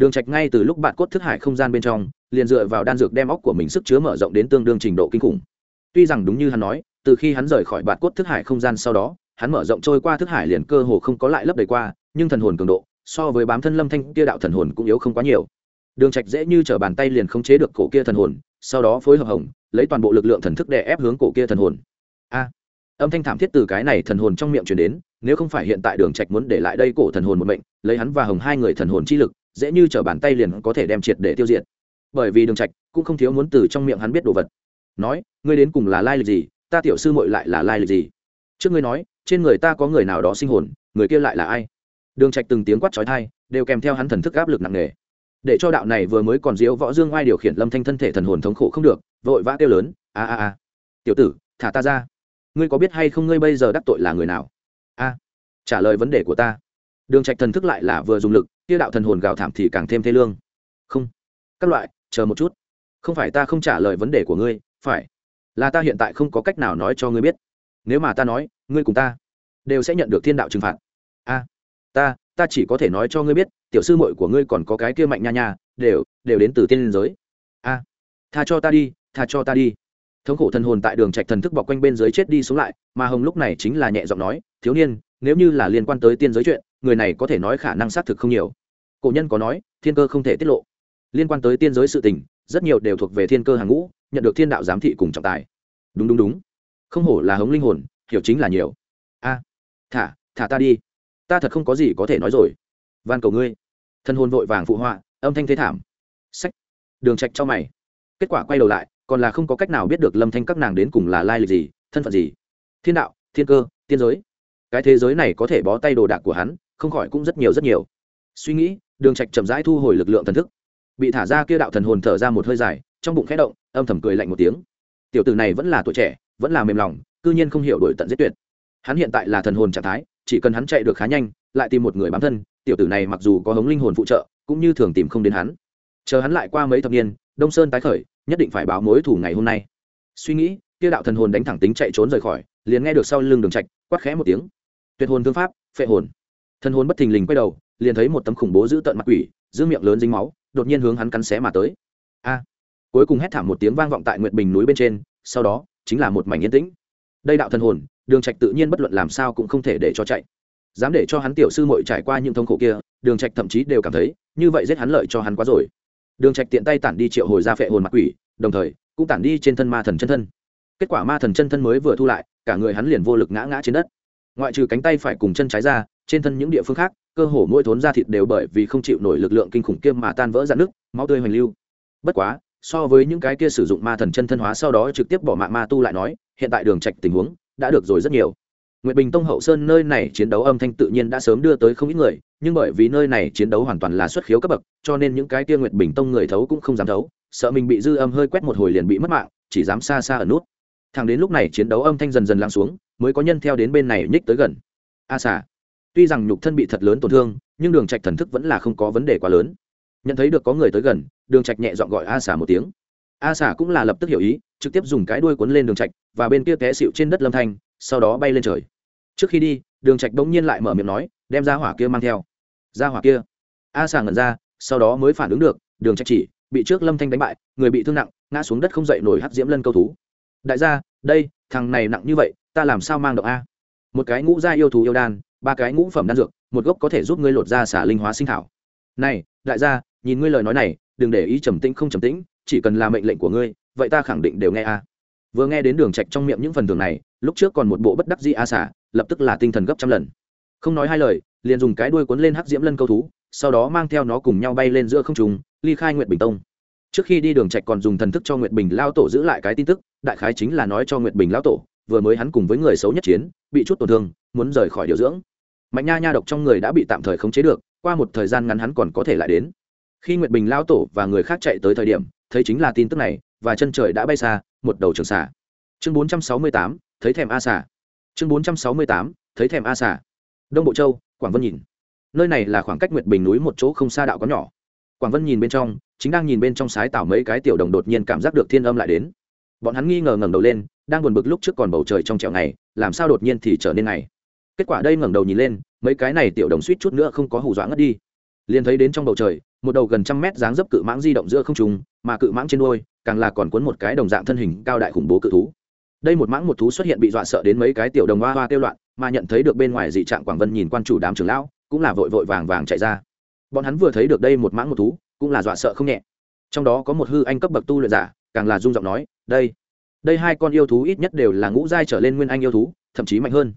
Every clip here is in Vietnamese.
đường trạch ngay từ lúc bạn cốt thức hải không gian bên trong, liền dựa vào đan dược đem óc của mình sức chứa mở rộng đến tương đương trình độ kinh khủng. Tuy rằng đúng như hắn nói, từ khi hắn rời khỏi bạn cốt thức hải không gian sau đó, hắn mở rộng trôi qua thức hải liền cơ hồ không có lại lấp đầy qua, nhưng thần hồn cường độ, so với bám thân lâm thanh kia đạo thần hồn cũng yếu không quá nhiều. Đường trạch dễ như trở bàn tay liền khống chế được cổ kia thần hồn, sau đó phối hợp hồng, lấy toàn bộ lực lượng thần thức để ép hướng cổ kia thần hồn. A! Âm thanh thảm thiết từ cái này thần hồn trong miệng truyền đến, nếu không phải hiện tại đường trạch muốn để lại đây cổ thần hồn một mệnh, lấy hắn và hồng hai người thần hồn chi lực dễ như chở bàn tay liền có thể đem triệt để tiêu diệt. Bởi vì đường trạch cũng không thiếu muốn từ trong miệng hắn biết đồ vật. Nói, ngươi đến cùng là lai lịch gì? Ta tiểu sư muội lại là lai lịch gì? Trước ngươi nói, trên người ta có người nào đó sinh hồn, người kia lại là ai? Đường trạch từng tiếng quát chói tai, đều kèm theo hắn thần thức áp lực nặng nề. Để cho đạo này vừa mới còn diếu võ dương oai điều khiển lâm thanh thân thể thần hồn thống khổ không được, vội vã kêu lớn, a a a! Tiểu tử, thả ta ra! Ngươi có biết hay không ngươi bây giờ đắc tội là người nào? A! Trả lời vấn đề của ta đường trạch thần thức lại là vừa dùng lực, kia đạo thần hồn gào thảm thì càng thêm thê lương. Không, các loại, chờ một chút. Không phải ta không trả lời vấn đề của ngươi, phải. Là ta hiện tại không có cách nào nói cho ngươi biết. Nếu mà ta nói, ngươi cùng ta đều sẽ nhận được thiên đạo trừng phạt. A, ta ta chỉ có thể nói cho ngươi biết, tiểu sư muội của ngươi còn có cái kia mạnh nha nha, đều đều đến từ tiên liên giới. A, tha cho ta đi, tha cho ta đi. Thống khổ thần hồn tại đường trạch thần thức bọc quanh bên dưới chết đi xuống lại, mà hồng lúc này chính là nhẹ giọng nói, thiếu niên, nếu như là liên quan tới tiên giới chuyện người này có thể nói khả năng xác thực không nhiều. Cổ nhân có nói, thiên cơ không thể tiết lộ. Liên quan tới tiên giới sự tình, rất nhiều đều thuộc về thiên cơ hàng ngũ, nhận được thiên đạo giám thị cùng trọng tài. Đúng đúng đúng. Không hổ là hống linh hồn, hiểu chính là nhiều. A, thả thả ta đi. Ta thật không có gì có thể nói rồi. Van cầu ngươi. Thân hồn vội vàng phụ họa, âm thanh thế thảm. Sách đường trạch cho mày. Kết quả quay đầu lại, còn là không có cách nào biết được lâm thanh các nàng đến cùng là lai lịch gì, thân phận gì. Thiên đạo, thiên cơ, tiên giới. Cái thế giới này có thể bó tay đồ đạc của hắn không khỏi cũng rất nhiều rất nhiều. Suy nghĩ, đường trạch chậm rãi thu hồi lực lượng thần thức. Bị thả ra kia đạo thần hồn thở ra một hơi dài, trong bụng khẽ động, âm thầm cười lạnh một tiếng. Tiểu tử này vẫn là tuổi trẻ, vẫn là mềm lòng, cư nhiên không hiểu đổi tận giết tuyệt. Hắn hiện tại là thần hồn trạng thái, chỉ cần hắn chạy được khá nhanh, lại tìm một người bám thân, tiểu tử này mặc dù có hống linh hồn phụ trợ, cũng như thường tìm không đến hắn. Chờ hắn lại qua mấy thập niên, đông sơn tái khởi, nhất định phải báo mối thủ ngày hôm nay. Suy nghĩ, kia đạo thần hồn đánh thẳng tính chạy trốn rời khỏi, liền nghe được sau lưng đường trạch, quát khẽ một tiếng. Tuyệt hồn thương pháp, phệ hồn thân hồn bất thình lình quay đầu, liền thấy một tấm khủng bố giữ tận mặt quỷ, giữ miệng lớn dính máu, đột nhiên hướng hắn cắn xé mà tới. A! Cuối cùng hét thảm một tiếng vang vọng tại nguyệt bình núi bên trên, sau đó, chính là một mảnh yên tĩnh. Đây đạo thân hồn, đường trạch tự nhiên bất luận làm sao cũng không thể để cho chạy. Dám để cho hắn tiểu sư muội trải qua những thống khổ kia, đường trạch thậm chí đều cảm thấy, như vậy giết hắn lợi cho hắn quá rồi. Đường trạch tiện tay tản đi triệu hồi ra phệ hồn mặt quỷ, đồng thời, cũng tản đi trên thân ma thần chân thân. Kết quả ma thần chân thân mới vừa thu lại, cả người hắn liền vô lực ngã ngã trên đất. Ngoại trừ cánh tay phải cùng chân trái ra trên thân những địa phương khác cơ hồ mỗi thốn da thịt đều bởi vì không chịu nổi lực lượng kinh khủng kia mà tan vỡ dạn nước máu tươi hoành lưu bất quá so với những cái kia sử dụng ma thần chân thân hóa sau đó trực tiếp bỏ mạng ma tu lại nói hiện tại đường trạch tình huống đã được rồi rất nhiều Nguyệt Bình Tông hậu sơn nơi này chiến đấu âm thanh tự nhiên đã sớm đưa tới không ít người, nhưng bởi vì nơi này chiến đấu hoàn toàn là xuất khiếu cấp bậc, cho nên những cái kia Nguyệt Bình Tông người thấu cũng không dám thấu, sợ mình bị dư âm hơi quét một hồi liền bị mất mạng, chỉ dám xa xa ở nút. Thẳng đến lúc này chiến đấu âm thanh dần dần lắng xuống, mới có nhân theo đến bên này nhích tới gần. A xà. Tuy rằng nhục thân bị thật lớn tổn thương, nhưng Đường Trạch thần thức vẫn là không có vấn đề quá lớn. Nhận thấy được có người tới gần, Đường Trạch nhẹ giọng gọi A Xả một tiếng. A Xả cũng là lập tức hiểu ý, trực tiếp dùng cái đuôi cuốn lên Đường Trạch, và bên kia té xịu trên đất Lâm Thanh, sau đó bay lên trời. Trước khi đi đường trạch bỗng nhiên lại mở miệng nói đem ra hỏa kia mang theo. Ra hỏa kia. A Xả ngẩn ra sau đó mới phản ứng được đường trạch chỉ bị trước lâm thanh đánh bại người bị thương nặng ngã xuống đất không dậy nổi hắc diễm lân câu thú. Đại gia đây thằng này nặng như vậy ta làm sao mang động a? Một cái ngũ gia yêu thú yêu đan ba cái ngũ phẩm đan dược, một gốc có thể giúp ngươi lột ra xả linh hóa sinh thảo. Này, đại gia, nhìn ngươi lời nói này, đừng để ý trầm tĩnh không trầm tĩnh, chỉ cần là mệnh lệnh của ngươi, vậy ta khẳng định đều nghe a. Vừa nghe đến đường trạch trong miệng những phần thưởng này, lúc trước còn một bộ bất đắc dĩ a xả lập tức là tinh thần gấp trăm lần. Không nói hai lời, liền dùng cái đuôi cuốn lên hắc diễm lân câu thú, sau đó mang theo nó cùng nhau bay lên giữa không trung, ly khai nguyệt bình tông. Trước khi đi đường trạch còn dùng thần thức cho nguyệt bình lao tổ giữ lại cái tin tức, đại khái chính là nói cho nguyệt bình lao tổ, vừa mới hắn cùng với người xấu nhất chiến, bị chút tổn thương, muốn rời khỏi điều dưỡng mạnh nha nha độc trong người đã bị tạm thời khống chế được qua một thời gian ngắn hắn còn có thể lại đến. Khi nguyệt bình lao tổ và người khác chạy tới thời điểm thấy chính là tin tức này và chân trời đã bay xa một đầu trường xả chương 468, thấy thèm a xả chương 468, thấy thèm a xả đông bộ châu quảng vân nhìn. Nơi này là khoảng cách nguyệt bình núi một chỗ không xa đạo có nhỏ. Quảng vân nhìn bên trong chính đang nhìn bên trong sái tảo mấy cái tiểu đồng đột nhiên cảm giác được thiên âm lại đến. Bọn hắn nghi ngờ ngẩng đầu lên đang buồn bực lúc trước còn bầu trời trong trẻo này làm sao đột nhiên thì trở nên này? Kết quả đây ngẩng đầu nhìn lên, mấy cái này tiểu đồng suýt chút nữa không có hù dọa ngất đi. Liền thấy đến trong bầu trời, một đầu gần trăm mét dáng dấp cự mãng di động giữa không trung, mà cự mãng trên đôi càng là còn cuốn một cái đồng dạng thân hình cao đại khủng bố cự thú. Đây một mãng một thú xuất hiện bị dọa sợ đến mấy cái tiểu đồng hoa hoa kêu loạn, mà nhận thấy được bên ngoài dị trạng quảng vân nhìn quan chủ đám trưởng lão, cũng là vội vội vàng vàng chạy ra. Bọn hắn vừa thấy được đây một mãng một thú, cũng là dọa sợ không nhẹ. Trong đó có một hư anh cấp bậc tu luyện giả, càng là rung giọng nói, đây đây hai con yêu thú ít nhất đều là ngũ giai trở lên nguyên anh yêu thú, thậm chí mạnh hơn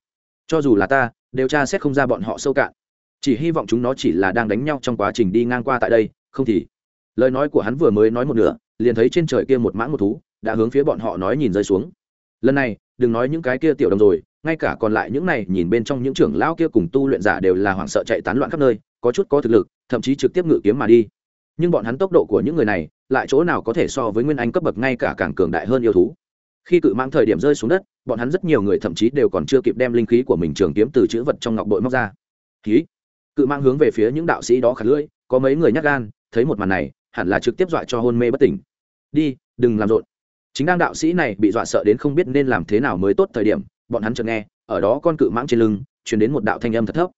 cho dù là ta, đều tra xét không ra bọn họ sâu cạn. Chỉ hy vọng chúng nó chỉ là đang đánh nhau trong quá trình đi ngang qua tại đây, không thì. Lời nói của hắn vừa mới nói một nửa, liền thấy trên trời kia một mãng một thú, đã hướng phía bọn họ nói nhìn rơi xuống. Lần này, đừng nói những cái kia tiểu đồng rồi, ngay cả còn lại những này nhìn bên trong những trưởng lão kia cùng tu luyện giả đều là hoảng sợ chạy tán loạn khắp nơi, có chút có thực lực, thậm chí trực tiếp ngự kiếm mà đi. Nhưng bọn hắn tốc độ của những người này, lại chỗ nào có thể so với nguyên anh cấp bậc ngay cả càng cường đại hơn yêu thú. Khi cự mãng thời điểm rơi xuống đất bọn hắn rất nhiều người thậm chí đều còn chưa kịp đem linh khí của mình trường kiếm từ chữ vật trong ngọc bội móc ra. Khí cự mãng hướng về phía những đạo sĩ đó khả lưỡi, có mấy người nhắc gan, thấy một màn này, hẳn là trực tiếp dọa cho hôn mê bất tỉnh. Đi, đừng làm rộn. Chính đang đạo sĩ này bị dọa sợ đến không biết nên làm thế nào mới tốt thời điểm, bọn hắn chợt nghe, ở đó con cự mãng trên lưng chuyển đến một đạo thanh âm thật thấp.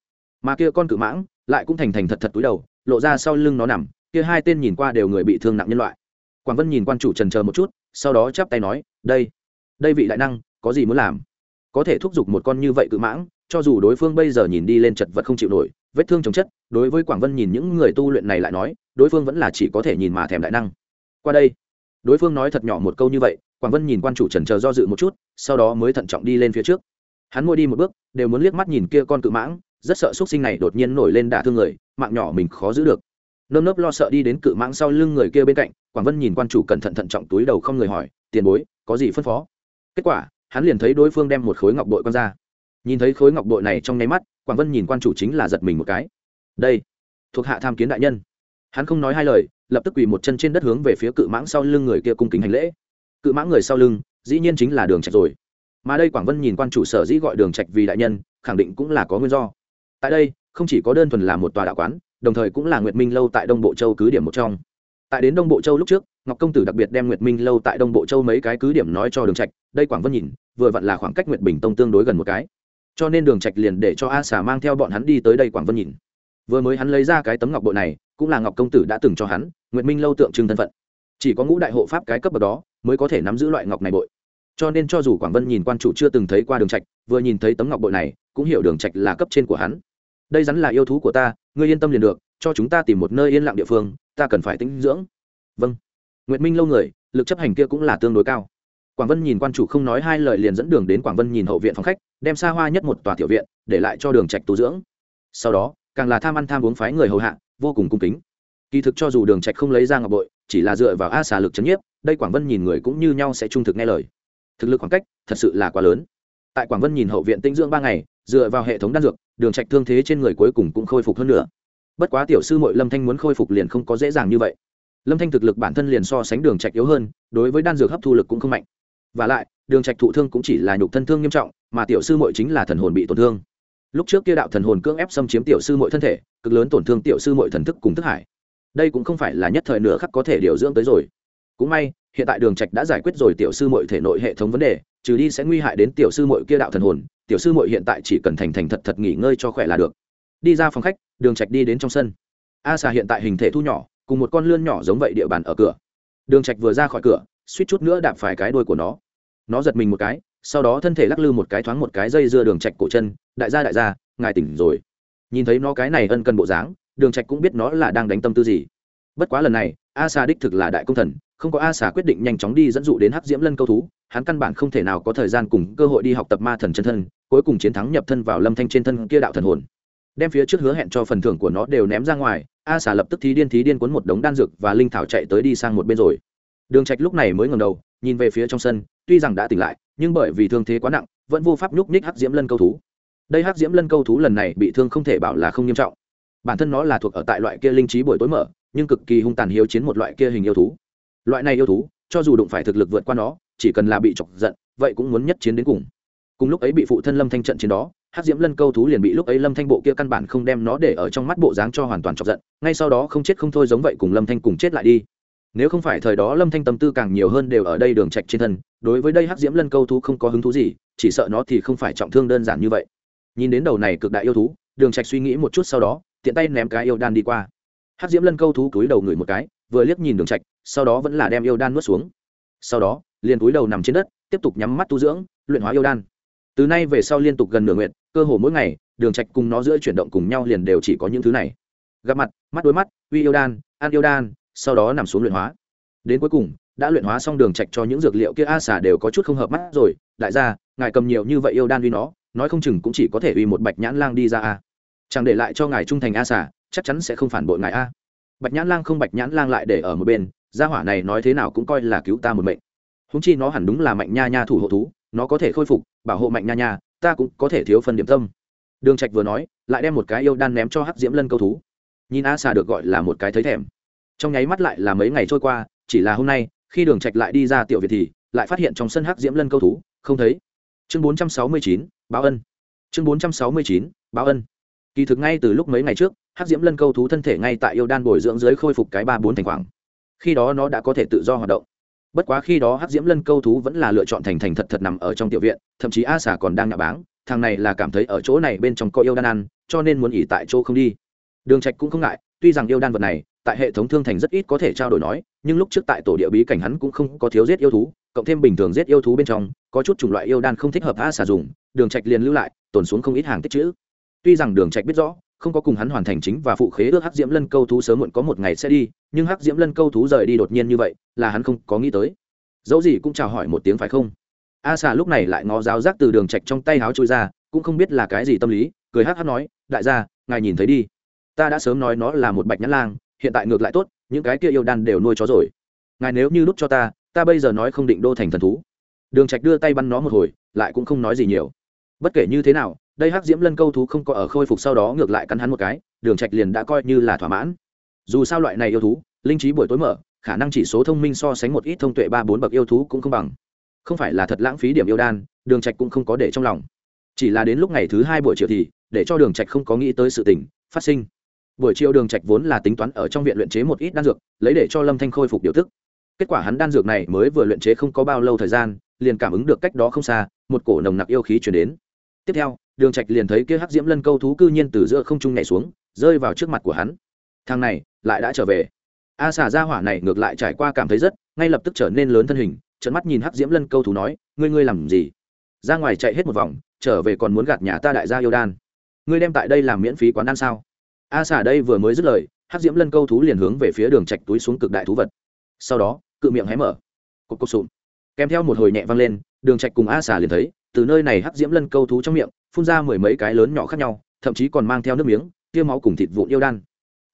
Mà kia con cự mãng lại cũng thành thành thật thật túi đầu, lộ ra sau lưng nó nằm, kia hai tên nhìn qua đều người bị thương nặng nhân loại. Quảng vân nhìn quan chủ trần chờ một chút, sau đó chắp tay nói, đây đây vị đại năng có gì muốn làm? Có thể thúc giục một con như vậy cự mãng, cho dù đối phương bây giờ nhìn đi lên chật vật không chịu nổi, vết thương chồng chất, đối với quảng vân nhìn những người tu luyện này lại nói, đối phương vẫn là chỉ có thể nhìn mà thèm đại năng. Qua đây, đối phương nói thật nhỏ một câu như vậy, quảng vân nhìn quan chủ trần chờ do dự một chút, sau đó mới thận trọng đi lên phía trước. Hắn môi đi một bước, đều muốn liếc mắt nhìn kia con cự mãng, rất sợ x sinh này đột nhiên nổi lên đả thương người, mạng nhỏ mình khó giữ được. Nơm nớp lo sợ đi đến cự mãng sau lưng người kia bên cạnh, quảng vân nhìn quan chủ cẩn thận thận trọng túi đầu không người hỏi, tiền bối, có gì phân phó? Kết quả hắn liền thấy đối phương đem một khối ngọc bội quăng ra. Nhìn thấy khối ngọc bội này trong nháy mắt, quảng vân nhìn quan chủ chính là giật mình một cái. Đây, thuộc hạ tham kiến đại nhân. Hắn không nói hai lời, lập tức quỳ một chân trên đất hướng về phía cự mãng sau lưng người kia cung kính hành lễ. Cự mãng người sau lưng, dĩ nhiên chính là đường trạch rồi. Mà đây quảng vân nhìn quan chủ sở dĩ gọi đường trạch vì đại nhân, khẳng định cũng là có nguyên do. Tại đây, không chỉ có đơn thuần là một tòa đạo quán, đồng thời cũng là nguyệt minh lâu tại đông bộ châu cứ điểm một trong. Tại đến đông bộ châu lúc trước ngọc công tử đặc biệt đem nguyệt minh lâu tại đông bộ châu mấy cái cứ điểm nói cho đường trạch, đây quảng vân nhìn, vừa vặn là khoảng cách nguyệt bình tông tương đối gần một cái. Cho nên đường trạch liền để cho a xà mang theo bọn hắn đi tới đây quảng vân nhìn. Vừa mới hắn lấy ra cái tấm ngọc bội này, cũng là ngọc công tử đã từng cho hắn, nguyệt minh lâu tượng trưng thân phận. Chỉ có ngũ đại hộ pháp cái cấp bậc đó, mới có thể nắm giữ loại ngọc này bội. Cho nên cho dù quảng vân nhìn quan chủ chưa từng thấy qua đường trạch, vừa nhìn thấy tấm ngọc bội này, cũng hiểu đường trạch là cấp trên của hắn. Đây rắn là yêu thú của ta, ngươi yên tâm liền được, cho chúng ta tìm một nơi yên lặng địa phương, ta cần phải tĩnh dưỡng. Vâng nguyệt minh lâu người, lực chấp hành kia cũng là tương đối cao. Quảng vân nhìn quan chủ không nói hai lời liền dẫn đường đến quảng vân nhìn hậu viện phòng khách, đem xa hoa nhất một tòa tiểu viện, để lại cho đường trạch tu dưỡng. Sau đó, càng là tham ăn tham uống phái người hầu hạ, vô cùng cung kính. Kỳ thực cho dù đường trạch không lấy ra ngọc bội, chỉ là dựa vào a xà lực chấn nhiếp, đây quảng vân nhìn người cũng như nhau sẽ trung thực nghe lời. Thực lực khoảng cách, thật sự là quá lớn. Tại quảng vân nhìn hậu viện tinh dưỡng ba ngày, dựa vào hệ thống đan dược, đường trạch thương thế trên người cuối cùng cũng khôi phục hơn nữa. Bất quá tiểu sư muội lâm thanh muốn khôi phục liền không có dễ dàng như vậy lâm thanh thực lực bản thân liền so sánh đường trạch yếu hơn, đối với đan dược hấp thu lực cũng không mạnh. Và lại, đường trạch thụ thương cũng chỉ là nhục thân thương nghiêm trọng, mà tiểu sư muội chính là thần hồn bị tổn thương. Lúc trước kia đạo thần hồn cưỡng ép xâm chiếm tiểu sư muội thân thể, cực lớn tổn thương tiểu sư muội thần thức cùng thức hải. Đây cũng không phải là nhất thời nửa khắc có thể điều dưỡng tới rồi. Cũng may, hiện tại đường trạch đã giải quyết rồi tiểu sư muội thể nội hệ thống vấn đề, trừ đi sẽ nguy hại đến tiểu sư muội kia đạo thần hồn, tiểu sư muội hiện tại chỉ cần thành thành thật thật nghỉ ngơi cho khỏe là được. Đi ra phòng khách, đường trạch đi đến trong sân. A xà hiện tại hình thể thu nhỏ cùng một con lươn nhỏ giống vậy địa bàn ở cửa. Đường trạch vừa ra khỏi cửa, suýt chút nữa đạp phải cái đuôi của nó. Nó giật mình một cái, sau đó thân thể lắc lư một cái thoáng một cái dây dưa đường trạch cổ chân, đại gia đại gia, ngài tỉnh rồi. Nhìn thấy nó cái này ân cần bộ dáng, đường trạch cũng biết nó là đang đánh tâm tư gì. Bất quá lần này, a xà đích thực là đại công thần, không có a xà quyết định nhanh chóng đi dẫn dụ đến hắc diễm lân câu thú, hắn căn bản không thể nào có thời gian cùng cơ hội đi học tập ma thần chân thân, cuối cùng chiến thắng nhập thân vào lâm thanh trên thân kia đạo thần hồn. Đem phía trước hứa hẹn cho phần thưởng của nó đều ném ra ngoài a xà lập tức thí điên thí điên cuốn một đống đan dược và linh thảo chạy tới đi sang một bên rồi. Đường trạch lúc này mới ngẩng đầu, nhìn về phía trong sân, tuy rằng đã tỉnh lại, nhưng bởi vì thương thế quá nặng, vẫn vô pháp nhúc nhích hắc diễm lân câu thú. Đây hắc diễm lân câu thú lần này bị thương không thể bảo là không nghiêm trọng. Bản thân nó là thuộc ở tại loại kia linh trí buổi tối mở, nhưng cực kỳ hung tàn hiếu chiến một loại kia hình yêu thú. Loại này yêu thú, cho dù đụng phải thực lực vượt qua nó, chỉ cần là bị chọc giận, vậy cũng muốn nhất chiến đến cùng. Cùng lúc ấy bị phụ thân lâm thanh trận chiến đó hát diễm lân câu thú liền bị lúc ấy lâm thanh bộ kia căn bản không đem nó để ở trong mắt bộ dáng cho hoàn toàn chọc giận, ngay sau đó không chết không thôi giống vậy cùng lâm thanh cùng chết lại đi. Nếu không phải thời đó lâm thanh tâm tư càng nhiều hơn đều ở đây đường trạch trên thân, đối với đây hát diễm lân câu thú không có hứng thú gì, chỉ sợ nó thì không phải trọng thương đơn giản như vậy. Nhìn đến đầu này cực đại yêu thú, đường trạch suy nghĩ một chút sau đó, tiện tay ném cái yêu đan đi qua. Hát diễm lân câu thú cúi đầu người một cái, vừa liếc nhìn đường trạch, sau đó vẫn là đem yêu đan nuốt xuống. Sau đó, liền cúi đầu nằm trên đất, tiếp tục nhắm mắt tu dưỡng, luyện hóa yêu đan từ nay về sau liên tục gần nửa nguyện cơ hồ mỗi ngày, đường trạch cùng nó giữa chuyển động cùng nhau liền đều chỉ có những thứ này. Gặp mặt, mắt đối mắt, uy yêu đan, ăn yêu đan, sau đó nằm xuống luyện hóa. Đến cuối cùng, đã luyện hóa xong đường trạch cho những dược liệu kia a xả đều có chút không hợp mắt rồi. Đại gia, ngài cầm nhiều như vậy yêu đan uy nó, nói không chừng cũng chỉ có thể uy một bạch nhãn lang đi ra a. Chẳng để lại cho ngài trung thành a xả chắc chắn sẽ không phản bội ngài a. Bạch nhãn lang không bạch nhãn lang lại để ở một bên, gia hỏa này nói thế nào cũng coi là cứu ta một mệnh. Húng chi nó hẳn đúng là mạnh nha nha thủ hộ thú nó có thể khôi phục bảo hộ mạnh nha nha ta cũng có thể thiếu phần điểm tâm. Đường trạch vừa nói lại đem một cái yêu đan ném cho hắc diễm lân câu thú. Nhìn a xà được gọi là một cái thấy thèm. Trong nháy mắt lại là mấy ngày trôi qua chỉ là hôm nay khi đường trạch lại đi ra tiểu việt thì lại phát hiện trong sân hắc diễm lân câu thú không thấy. Chương 469, báo ân. Chương 469, báo ân. Kỳ thực ngay từ lúc mấy ngày trước hắc diễm lân câu thú thân thể ngay tại yêu đan bồi dưỡng dưới khôi phục cái ba bốn thành khoảng. Khi đó nó đã có thể tự do hoạt động bất quá khi đó hắc diễm lân câu thú vẫn là lựa chọn thành thành thật thật nằm ở trong tiểu viện, thậm chí a xà còn đang nhạ báng, thằng này là cảm thấy ở chỗ này bên trong có yêu đan ăn, cho nên muốn nghỉ tại chỗ không đi. Đường trạch cũng không ngại, tuy rằng yêu đan vật này, tại hệ thống thương thành rất ít có thể trao đổi nói, nhưng lúc trước tại tổ địa bí cảnh hắn cũng không có thiếu giết yêu thú, cộng thêm bình thường giết yêu thú bên trong, có chút chủng loại yêu đan không thích hợp a xà dùng, đường trạch liền lưu lại, tồn xuống không ít hàng tích trữ tuy rằng đường trạch biết rõ không có cùng hắn hoàn thành chính và phụ khế ước hắc diễm lân câu thú sớm muộn có một ngày sẽ đi, nhưng hắc diễm lân câu thú rời đi đột nhiên như vậy, là hắn không có nghĩ tới. Dẫu gì cũng chào hỏi một tiếng phải không? A xà lúc này lại ngó giáo giác từ đường trạch trong tay háo trôi ra, cũng không biết là cái gì tâm lý, cười hắc hắc nói, đại gia, ngài nhìn thấy đi. Ta đã sớm nói nó là một bạch nhãn lang, hiện tại ngược lại tốt, những cái kia yêu đan đều nuôi chó rồi. Ngài nếu như lúc cho ta ta bây giờ nói không định đô thành thần thú. Đường trạch đưa tay bắn nó một hồi, lại cũng không nói gì nhiều. Bất kể như thế nào đây hắc diễm lân câu thú không có ở khôi phục sau đó ngược lại cắn hắn một cái, đường trạch liền đã coi như là thỏa mãn. Dù sao loại này yêu thú, linh trí buổi tối mở, khả năng chỉ số thông minh so sánh một ít thông tuệ ba bốn bậc yêu thú cũng không bằng. Không phải là thật lãng phí điểm yêu đan, đường trạch cũng không có để trong lòng. Chỉ là đến lúc ngày thứ hai buổi chiều thì, để cho đường trạch không có nghĩ tới sự tình, phát sinh. Buổi chiều đường trạch vốn là tính toán ở trong viện luyện chế một ít đan dược, lấy để cho lâm thanh khôi phục điều tức. Kết quả hắn đan dược này mới vừa luyện chế không có bao lâu thời gian, liền cảm ứng được cách đó không xa, một cổ nồng nặc yêu khí truyền đến. Tiếp theo đường trạch liền thấy kia hắc diễm lân câu thú cư nhiên từ giữa không trung nhảy xuống, rơi vào trước mặt của hắn. Thằng này, lại đã trở về. A xà gia hỏa này ngược lại trải qua cảm thấy rất, ngay lập tức trở nên lớn thân hình trận mắt nhìn hắc diễm lân câu thú nói, ngươi ngươi làm gì? Ra ngoài chạy hết một vòng, trở về còn muốn gạt nhà ta đại gia yêu đan. Ngươi đem tại đây làm miễn phí quán ăn sao? A xà đây vừa mới dứt lời, hắc diễm lân câu thú liền hướng về phía đường trạch túi xuống cực đại thú vật. Sau đó, cự miệng hé mở. Cục cục sụn. Kèm theo một hồi nhẹ vang lên, đường trạch cùng a xà liền thấy, từ nơi này hắc diễm lân câu thú trong miệng phun ra mười mấy cái lớn nhỏ khác nhau, thậm chí còn mang theo nước miếng tiêu máu cùng thịt vụn yêu đan.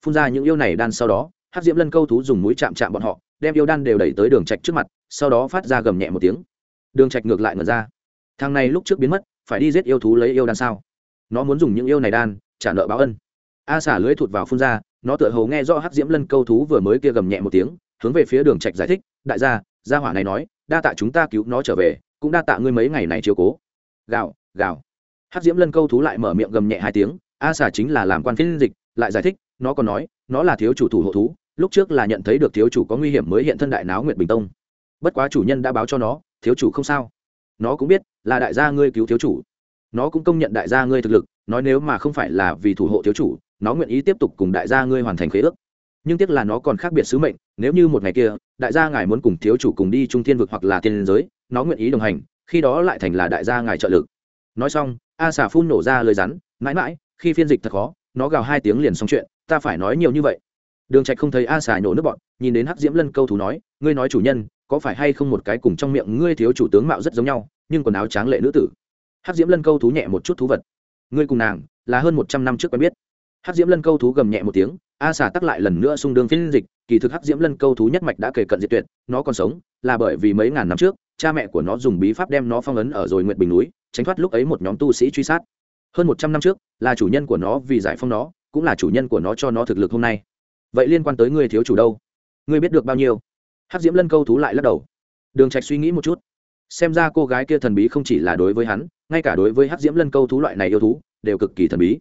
Phun ra những yêu này đan sau đó, hắc diễm lân câu thú dùng mũi chạm chạm bọn họ, đem yêu đan đều đẩy tới đường trạch trước mặt, sau đó phát ra gầm nhẹ một tiếng. Đường trạch ngược lại ngửa ra. Thằng này lúc trước biến mất, phải đi giết yêu thú lấy yêu đan sao? Nó muốn dùng những yêu này đan, trả nợ báo ân. A xả lưới thụt vào phun ra, nó tựa hồ nghe rõ hắc diễm lân câu thú vừa mới kia gầm nhẹ một tiếng, hướng về phía đường trạch giải thích, đại gia gia hỏa này nói, đa tạ chúng ta cứu nó trở về, cũng đa tạ ngươi mấy ngày này chiếu cố. Gào gào hắc diễm lân câu thú lại mở miệng gầm nhẹ hai tiếng, a xà chính là làm quan phiên dịch, lại giải thích, nó còn nói, nó là thiếu chủ thủ hộ thú, lúc trước là nhận thấy được thiếu chủ có nguy hiểm mới hiện thân đại náo nguyệt bình tông. Bất quá chủ nhân đã báo cho nó, thiếu chủ không sao. Nó cũng biết, là đại gia ngươi cứu thiếu chủ. Nó cũng công nhận đại gia ngươi thực lực, nói nếu mà không phải là vì thủ hộ thiếu chủ, nó nguyện ý tiếp tục cùng đại gia ngươi hoàn thành khế ước. Nhưng tiếc là nó còn khác biệt sứ mệnh, nếu như một ngày kia, đại gia ngài muốn cùng thiếu chủ cùng đi trung thiên vực hoặc là tiên giới, nó nguyện ý đồng hành, khi đó lại thành là đại gia ngài trợ lực. Nói xong a xà phun nổ ra lời rắn, mãi mãi, khi phiên dịch thật khó, nó gào hai tiếng liền xong chuyện, ta phải nói nhiều như vậy. Đường trạch không thấy a xà nhổ nước bọn, nhìn đến hắc diễm lân câu thú nói, ngươi nói chủ nhân, có phải hay không một cái cùng trong miệng ngươi thiếu chủ tướng mạo rất giống nhau, nhưng quần áo tráng lệ nữ tử. Hắc diễm lân câu thú nhẹ một chút thú vật. Ngươi cùng nàng, là hơn một trăm năm trước quen biết. Hắc diễm lân câu thú gầm nhẹ một tiếng, a xà tắc lại lần nữa xung đương phiên dịch, kỳ thực hắc diễm lân câu thú nhất mạch đã kể cận diệt tuyệt, nó còn sống, là bởi vì mấy ngàn năm trước, cha mẹ của nó dùng bí pháp đem nó phong ấn ở rồi nguyện bình núi tránh thoát lúc ấy một nhóm tu sĩ truy sát. Hơn một trăm năm trước, là chủ nhân của nó vì giải phóng nó, cũng là chủ nhân của nó cho nó thực lực hôm nay. Vậy liên quan tới ngươi thiếu chủ đâu? Ngươi biết được bao nhiêu? Hắc diễm lân câu thú lại lắc đầu. Đường trạch suy nghĩ một chút. Xem ra cô gái kia thần bí không chỉ là đối với hắn, ngay cả đối với hắc diễm lân câu thú loại này yêu thú, đều cực kỳ thần bí.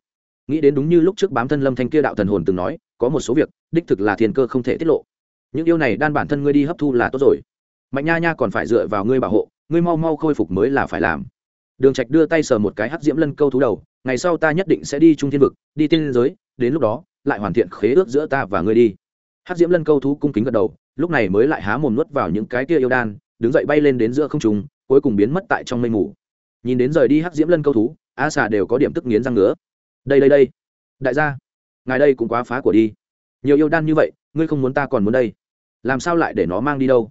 Nghĩ đến đúng như lúc trước bám thân lâm thanh kia đạo thần hồn từng nói, có một số việc, đích thực là thiên cơ không thể tiết lộ. Những yêu này đan bản thân ngươi đi hấp thu là tốt rồi. Mạnh nha nha còn phải dựa vào ngươi bảo hộ, ngươi mau mau khôi phục mới là phải làm đường trạch đưa tay sờ một cái hắc diễm lân câu thú đầu ngày sau ta nhất định sẽ đi trung thiên vực đi tiên giới đến lúc đó lại hoàn thiện khế ước giữa ta và ngươi đi. Hắc diễm lân câu thú cung kính gật đầu lúc này mới lại há mồm nuốt vào những cái kia yêu đan đứng dậy bay lên đến giữa không trung, cuối cùng biến mất tại trong mây mù. Nhìn đến rời đi hắc diễm lân câu thú a xà đều có điểm tức nghiến răng nữa. đây đây đây đại gia ngài đây cũng quá phá của đi. Nhiều yêu đan như vậy ngươi không muốn ta còn muốn đây. Làm sao lại để nó mang đi đâu?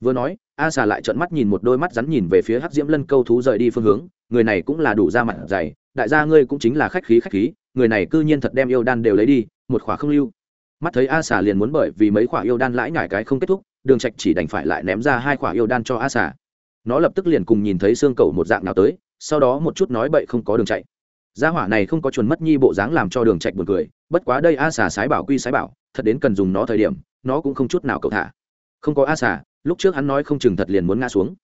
Vừa nói a xà lại trợn mắt nhìn một đôi mắt rắn nhìn về phía hắc diễm lân câu thú rời đi phương hướng, người này cũng là đủ ra mặt dày, đại gia ngươi cũng chính là khách khí khách khí, người này cư nhiên thật đem yêu đan đều lấy đi, một khỏa không lưu. Mắt thấy a xà liền muốn bởi vì mấy khỏa yêu đan lãi nhải cái không kết thúc, đường trạch chỉ đành phải lại ném ra hai khỏa yêu đan cho a xà. Nó lập tức liền cùng nhìn thấy xương cầu một dạng nào tới, sau đó một chút nói bậy không có đường chạy. Gia hỏa này không có chuẩn mất nhi bộ dáng làm cho đường chạy buồn cười, bất quá đây a xà sái bảo quy sái bảo, thật đến cần dùng nó thời điểm, nó cũng không chút nào cầu thả. Không có a xà lúc trước hắn nói không chừng thật liền muốn ngã xuống.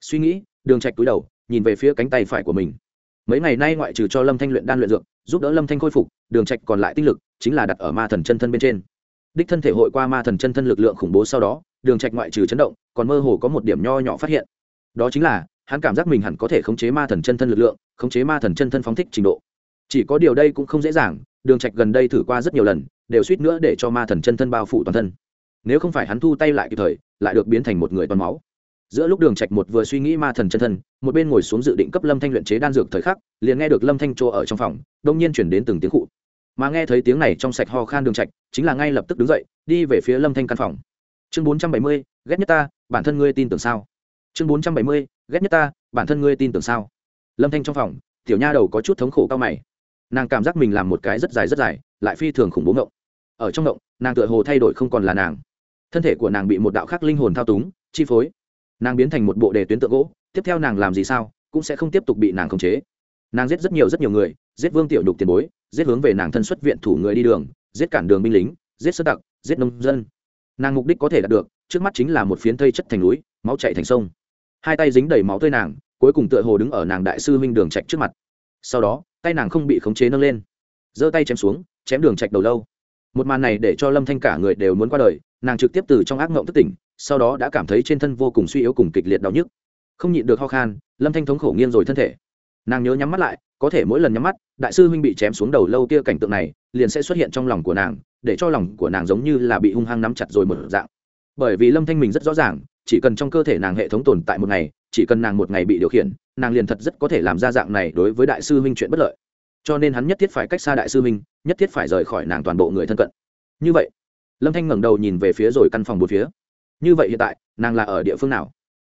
Suy nghĩ, đường trạch cúi đầu, nhìn về phía cánh tay phải của mình. Mấy ngày nay ngoại trừ cho lâm thanh luyện đan luyện dược, giúp đỡ lâm thanh khôi phục, đường trạch còn lại tinh lực chính là đặt ở ma thần chân thân bên trên. Đích thân thể hội qua ma thần chân thân lực lượng khủng bố sau đó, đường trạch ngoại trừ chấn động, còn mơ hồ có một điểm nho nhỏ phát hiện. Đó chính là, hắn cảm giác mình hẳn có thể khống chế ma thần chân thân lực lượng, khống chế ma thần chân thân phóng thích trình độ. Chỉ có điều đây cũng không dễ dàng, đường trạch gần đây thử qua rất nhiều lần, đều suýt nữa để cho ma thần chân thân bao phủ toàn thân nếu không phải hắn thu tay lại kịp thời lại được biến thành một người toàn máu. Giữa lúc đường trạch một vừa suy nghĩ ma thần chân thân một bên ngồi xuống dự định cấp lâm thanh luyện chế đan dược thời khắc liền nghe được lâm thanh chỗ ở trong phòng đông nhiên chuyển đến từng tiếng cụ mà nghe thấy tiếng này trong sạch ho khan đường trạch chính là ngay lập tức đứng dậy đi về phía lâm thanh căn phòng. Chương 470, ghét nhất ta bản thân ngươi tin tưởng sao? Chương 470, ghét nhất ta bản thân ngươi tin tưởng sao? Lâm thanh trong phòng tiểu nha đầu có chút thống khổ cao mày. Nàng cảm giác mình làm một cái rất dài rất dài lại phi thường khủng bố ngộng. Ở trong ngộng nàng tựa hồ thay đổi không còn là nàng thân thể của nàng bị một đạo khắc linh hồn thao túng, chi phối. Nàng biến thành một bộ đề tuyến tượng gỗ, tiếp theo nàng làm gì sao, cũng sẽ không tiếp tục bị nàng khống chế. Nàng giết rất nhiều rất nhiều người, giết vương tiểu đục tiền bối, giết hướng về nàng thân xuất viện thủ người đi đường, giết cản đường binh lính, giết sơ tặc, giết nông dân. Nàng mục đích có thể đạt được, trước mắt chính là một phiến thây chất thành núi, máu chạy thành sông. Hai tay dính đầy máu tươi nàng, cuối cùng tựa hồ đứng ở nàng đại sư huynh đường trạch trước mặt. Sau đó, tay nàng không bị khống chế nâng lên. Giơ tay chém xuống, chém đường trạch đầu lâu. Một màn này để cho lâm thanh cả người đều muốn qua đời nàng trực tiếp từ trong ác mộng thức tỉnh, sau đó đã cảm thấy trên thân vô cùng suy yếu cùng kịch liệt đau nhức. Không nhịn được ho khan, lâm thanh thống khổ nghiêng rồi thân thể. Nàng nhớ nhắm mắt lại, có thể mỗi lần nhắm mắt, đại sư huynh bị chém xuống đầu lâu kia cảnh tượng này, liền sẽ xuất hiện trong lòng của nàng, để cho lòng của nàng giống như là bị hung hăng nắm chặt rồi một dạng. Bởi vì lâm thanh mình rất rõ ràng, chỉ cần trong cơ thể nàng hệ thống tồn tại một ngày, chỉ cần nàng một ngày bị điều khiển, nàng liền thật rất có thể làm ra dạng này đối với đại sư huynh chuyện bất lợi. Cho nên hắn nhất thiết phải cách xa đại sư huynh, nhất thiết phải rời khỏi nàng toàn bộ người thân cận. Như vậy lâm thanh ngẩng đầu nhìn về phía rồi căn phòng một phía. Như vậy hiện tại, nàng là ở địa phương nào?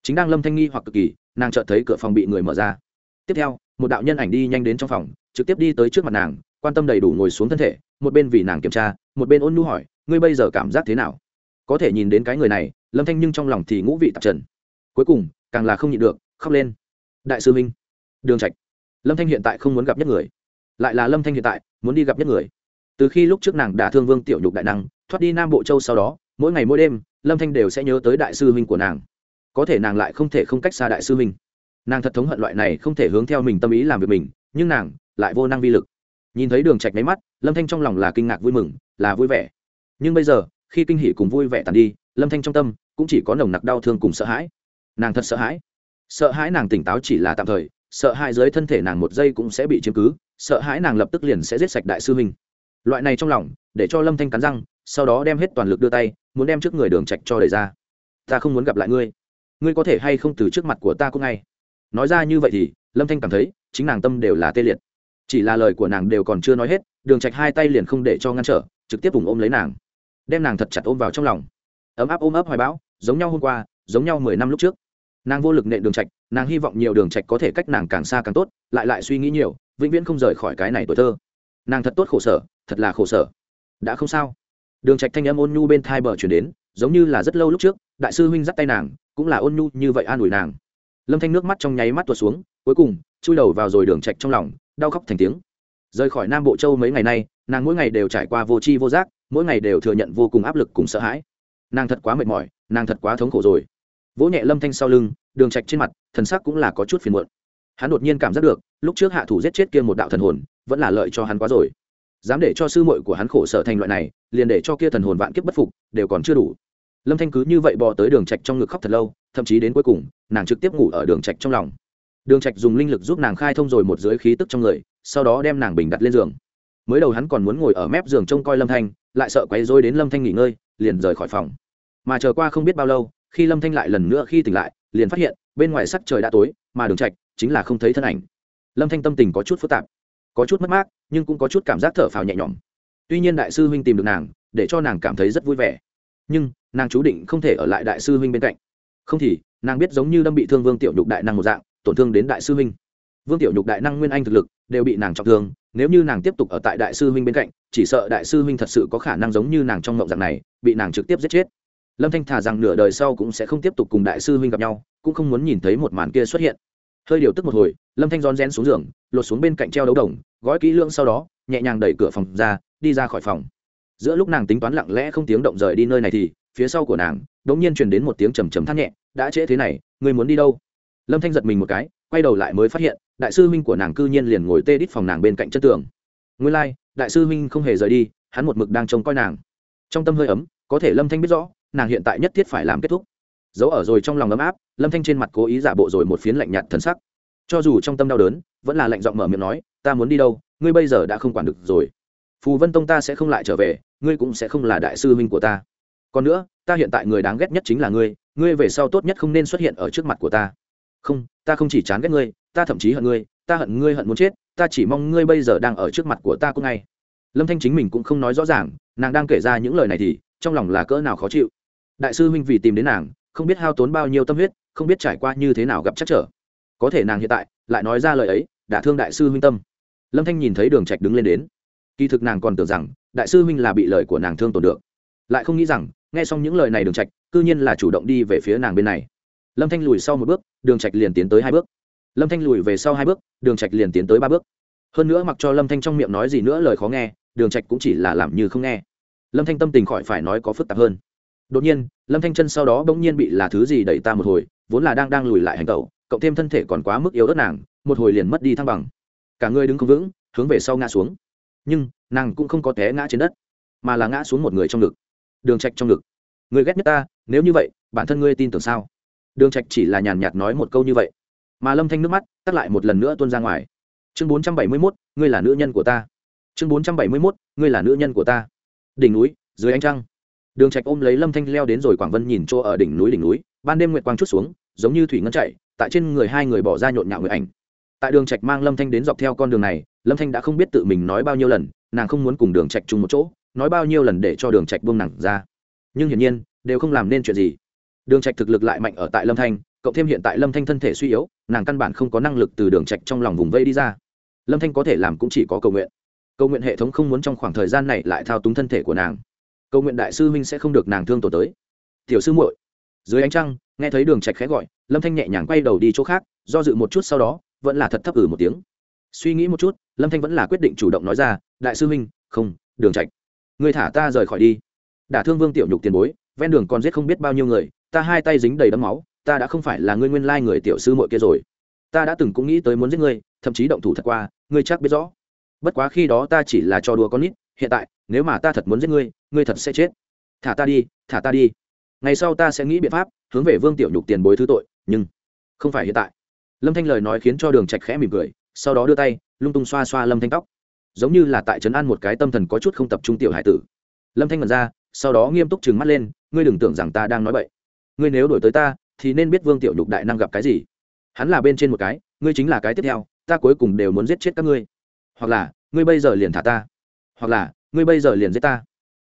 Chính đang lâm thanh nghi hoặc cực kỳ, nàng chợt thấy cửa phòng bị người mở ra. Tiếp theo, một đạo nhân ảnh đi nhanh đến trong phòng, trực tiếp đi tới trước mặt nàng, quan tâm đầy đủ ngồi xuống thân thể, một bên vì nàng kiểm tra, một bên ôn nhu hỏi, ngươi bây giờ cảm giác thế nào? Có thể nhìn đến cái người này, lâm thanh nhưng trong lòng thì ngũ vị tạp trần. Cuối cùng, càng là không nhịn được, khóc lên. Đại sư minh, đường trạch. Lâm thanh hiện tại không muốn gặp nhất người. Lại là lâm thanh hiện tại, muốn đi gặp nhất người từ khi lúc trước nàng đã thương vương tiểu nhục đại năng, thoát đi nam bộ châu sau đó, mỗi ngày mỗi đêm, lâm thanh đều sẽ nhớ tới đại sư huynh của nàng. Có thể nàng lại không thể không cách xa đại sư huynh. Nàng thật thống hận loại này không thể hướng theo mình tâm ý làm việc mình, nhưng nàng lại vô năng vi lực. Nhìn thấy đường trạch máy mắt, lâm thanh trong lòng là kinh ngạc vui mừng, là vui vẻ. Nhưng bây giờ, khi kinh hỉ cùng vui vẻ tàn đi, lâm thanh trong tâm cũng chỉ có nồng nặc đau thương cùng sợ hãi. Nàng thật sợ hãi. Sợ hãi nàng tỉnh táo chỉ là tạm thời, sợ hãi dưới thân thể nàng một giây cũng sẽ bị chiếm cứ, sợ hãi nàng lập tức liền sẽ giết sạch đại sư huynh loại này trong lòng, để cho lâm thanh cắn răng, sau đó đem hết toàn lực đưa tay, muốn đem trước người đường trạch cho đẩy ra. Ta không muốn gặp lại ngươi. Ngươi có thể hay không từ trước mặt của ta cũng ngay. Nói ra như vậy thì, lâm thanh cảm thấy, chính nàng tâm đều là tê liệt. Chỉ là lời của nàng đều còn chưa nói hết, đường trạch hai tay liền không để cho ngăn trở, trực tiếp vùng ôm lấy nàng. Đem nàng thật chặt ôm vào trong lòng. Ấm áp ôm ấp hoài bão, giống nhau hôm qua, giống nhau mười năm lúc trước. Nàng vô lực nện đường trạch, nàng hy vọng nhiều đường trạch có thể cách nàng càng xa càng tốt, lại lại suy nghĩ nhiều, vĩnh viễn không rời khỏi cái này tuổi thơ. Nàng thật tốt khổ sở thật là khổ sở. Đã không sao. Đường trạch thanh âm ôn nhu bên thai bờ chuyển đến, giống như là rất lâu lúc trước, đại sư huynh dắt tay nàng, cũng là ôn nhu như vậy an ủi nàng. Lâm thanh nước mắt trong nháy mắt tuột xuống, cuối cùng, chui đầu vào rồi đường trạch trong lòng, đau khóc thành tiếng. Rời khỏi nam bộ châu mấy ngày nay, nàng mỗi ngày đều trải qua vô tri vô giác, mỗi ngày đều thừa nhận vô cùng áp lực cùng sợ hãi. Nàng thật quá mệt mỏi, nàng thật quá thống khổ rồi. Vỗ nhẹ lâm thanh sau lưng, đường trạch trên mặt, thần sắc cũng là có chút phiền muộn. Hắn đột nhiên cảm giác được, lúc trước hạ thủ giết chết kia một đạo thần hồn, vẫn là lợi cho hắn quá rồi dám để cho sư muội của hắn khổ sở thành loại này, liền để cho kia thần hồn vạn kiếp bất phục, đều còn chưa đủ. Lâm thanh cứ như vậy bò tới đường trạch trong ngực khóc thật lâu, thậm chí đến cuối cùng, nàng trực tiếp ngủ ở đường trạch trong lòng. Đường trạch dùng linh lực giúp nàng khai thông rồi một dưới khí tức trong người, sau đó đem nàng bình đặt lên giường. Mới đầu hắn còn muốn ngồi ở mép giường trông coi lâm thanh, lại sợ quấy rối đến lâm thanh nghỉ ngơi, liền rời khỏi phòng. Mà chờ qua không biết bao lâu, khi lâm thanh lại lần nữa khi tỉnh lại, liền phát hiện, bên ngoài sắc trời đã tối, mà đường trạch chính là không thấy thân ảnh. Lâm thanh tâm tình có chút phức tạp có chút mất mát, nhưng cũng có chút cảm giác thở phào nhẹ nhõm. Tuy nhiên đại sư huynh tìm được nàng, để cho nàng cảm thấy rất vui vẻ. Nhưng, nàng chú định không thể ở lại đại sư huynh bên cạnh. Không thì, nàng biết giống như đâm bị thương vương tiểu nhục đại năng một dạng, tổn thương đến đại sư huynh. Vương tiểu nhục đại năng nguyên anh thực lực, đều bị nàng trọng thương, nếu như nàng tiếp tục ở tại đại sư huynh bên cạnh, chỉ sợ đại sư huynh thật sự có khả năng giống như nàng trong mộng dạng này, bị nàng trực tiếp giết chết. Lâm thanh thả rằng nửa đời sau cũng sẽ không tiếp tục cùng đại sư huynh gặp nhau, cũng không muốn nhìn thấy một màn kia xuất hiện hơi điều tức một hồi lâm thanh rón rén xuống giường lột xuống bên cạnh treo đấu đồng gói kỹ lưỡng sau đó nhẹ nhàng đẩy cửa phòng ra đi ra khỏi phòng. Giữa lúc nàng tính toán lặng lẽ không tiếng động rời đi nơi này thì phía sau của nàng đ ỗ n g nhiên truyền đến một tiếng trầm trầm thắt nhẹ đã trễ thế này ngươi muốn đi đâu? Lâm thanh giật mình một cái quay đầu lại mới phát hiện đại sư huynh của nàng cư nhiên liền ngồi tê đít phòng nàng bên cạnh chất tường. Ngươi lai、like, đại sư huynh không hề rời đi hắn một mực đang trông coi nàng. Trong tâm hơi ấm có thể lâm thanh biết rõ nàng hiện tại nhất thiết phải làm kết thúc giấu ở rồi trong lòng ấm áp, lâm thanh trên mặt cố ý giả bộ rồi một phiến lạnh nhạt thần sắc. Cho dù trong tâm đau đớn, vẫn là lạnh giọng mở miệng nói, ta muốn đi đâu, ngươi bây giờ đã không quản được rồi. Phù vân tông ta sẽ không lại trở về, ngươi cũng sẽ không là đại sư huynh của ta. Còn nữa, ta hiện tại người đáng ghét nhất chính là ngươi ngươi về sau tốt nhất không nên xuất hiện ở trước mặt của ta. Không ta không chỉ chán ghét ngươi, ta thậm chí hận ngươi, ta hận ngươi hận muốn chết, ta chỉ mong ngươi bây giờ đang ở trước mặt của ta cũng ngay. Lâm thanh chính mình cũng không nói rõ ràng, nàng đang kể ra những lời này thì, trong lòng là cỡ nào khó chịu. Đại sư huynh vì tìm đến nàng không biết hao tốn bao nhiêu tâm huyết, không biết trải qua như thế nào gặp chắc trở. Có thể nàng hiện tại lại nói ra lời ấy đã thương đại sư huynh tâm. Lâm thanh nhìn thấy đường trạch đứng lên đến. Kỳ thực nàng còn tưởng rằng, đại sư huynh là bị lời của nàng thương tổn được. Lại không nghĩ rằng, nghe xong những lời này đường trạch, cư nhiên là chủ động đi về phía nàng bên này. Lâm thanh lùi sau một bước, đường trạch liền tiến tới hai bước. Lâm thanh lùi về sau hai bước, đường trạch liền tiến tới ba bước. Hơn nữa mặc cho lâm thanh trong miệng nói gì nữa lời khó nghe, đường trạch cũng chỉ là làm như không nghe. Lâm thanh tâm tình khỏi phải nói có phức tạp hơn đột nhiên lâm thanh chân sau đó bỗng nhiên bị là thứ gì đẩy ta một hồi vốn là đang đang lùi lại hành tẩu cộng thêm thân thể còn quá mức yếu ớt nàng một hồi liền mất đi thăng bằng. Cả người đứng không vững hướng về sau ngã xuống. Nhưng nàng cũng không có té ngã trên đất mà là ngã xuống một người trong ngực. Đường trạch trong ngực. Người ghét nhất ta nếu như vậy bản thân ngươi tin tưởng sao? Đường trạch chỉ là nhàn nhạt nói một câu như vậy. Mà lâm thanh nước mắt tắt lại một lần nữa tuôn ra ngoài. Chương 471, ngươi là nữ nhân của ta. Chương 471, ngươi là nữ nhân của ta. Đỉnh núi dưới ánh trăng đường trạch ôm lấy lâm thanh leo đến rồi quảng vân nhìn chỗ ở đỉnh núi đỉnh núi, ban đêm nguyệt quang chút xuống, giống như thủy ngân chảy tại trên người hai người bỏ ra nhộn nhạo người ảnh. Tại đường trạch mang lâm thanh đến dọc theo con đường này, lâm thanh đã không biết tự mình nói bao nhiêu lần, nàng không muốn cùng đường trạch chung một chỗ, nói bao nhiêu lần để cho đường trạch buông nàng ra. Nhưng hiển nhiên, đều không làm nên chuyện gì. Đường trạch thực lực lại mạnh ở tại lâm thanh, cộng thêm hiện tại lâm thanh thân thể suy yếu, nàng căn bản không có năng lực từ đường trạch trong lòng vùng vây đi ra. Lâm thanh có thể làm cũng chỉ có cầu nguyện. Cầu nguyện hệ thống không muốn trong khoảng thời gian này lại thao túng thân thể của nàng cầu nguyện đại sư huynh sẽ không được nàng thương tổn tới. Tiểu sư muội, dưới ánh trăng, nghe thấy đường trạch khẽ gọi, lâm thanh nhẹ nhàng quay đầu đi chỗ khác, do dự một chút sau đó, vẫn là thật thấp ử một tiếng. Suy nghĩ một chút, lâm thanh vẫn là quyết định chủ động nói ra, đại sư huynh, không, đường trạch người thả ta rời khỏi đi. Đả thương vương tiểu nhục tiền bối, ven đường còn giết không biết bao nhiêu người, ta hai tay dính đầy đấm máu, ta đã không phải là ngươi nguyên lai người tiểu sư muội kia rồi. Ta đã từng cũng nghĩ tới muốn giết ngươi, thậm chí động thủ thật qua, ngươi chắc biết rõ. Bất quá khi đó ta chỉ là cho đùa con nít hiện tại, nếu mà ta thật muốn giết ngươi ngươi thật sẽ chết. Thả ta đi, thả ta đi. Ngày sau ta sẽ nghĩ biện pháp, hướng về vương tiểu nhục tiền bối thứ tội, nhưng không phải hiện tại. Lâm thanh lời nói khiến cho đường trạch khẽ mỉm cười, sau đó đưa tay, lung tung xoa xoa lâm thanh tóc. Giống như là tại trấn an một cái tâm thần có chút không tập trung tiểu hải tử. Lâm thanh ngẩn ra, sau đó nghiêm túc trừng mắt lên, ngươi đừng tưởng rằng ta đang nói bậy. Ngươi nếu đổi tới ta, thì nên biết vương tiểu nhục đại năng gặp cái gì. Hắn là bên trên một cái, ngươi chính là cái tiếp theo, ta cuối cùng đều muốn giết chết các ngươi. Hoặc là, ngươi bây giờ liền thả ta hoặc là, ngươi bây giờ liền giết ta.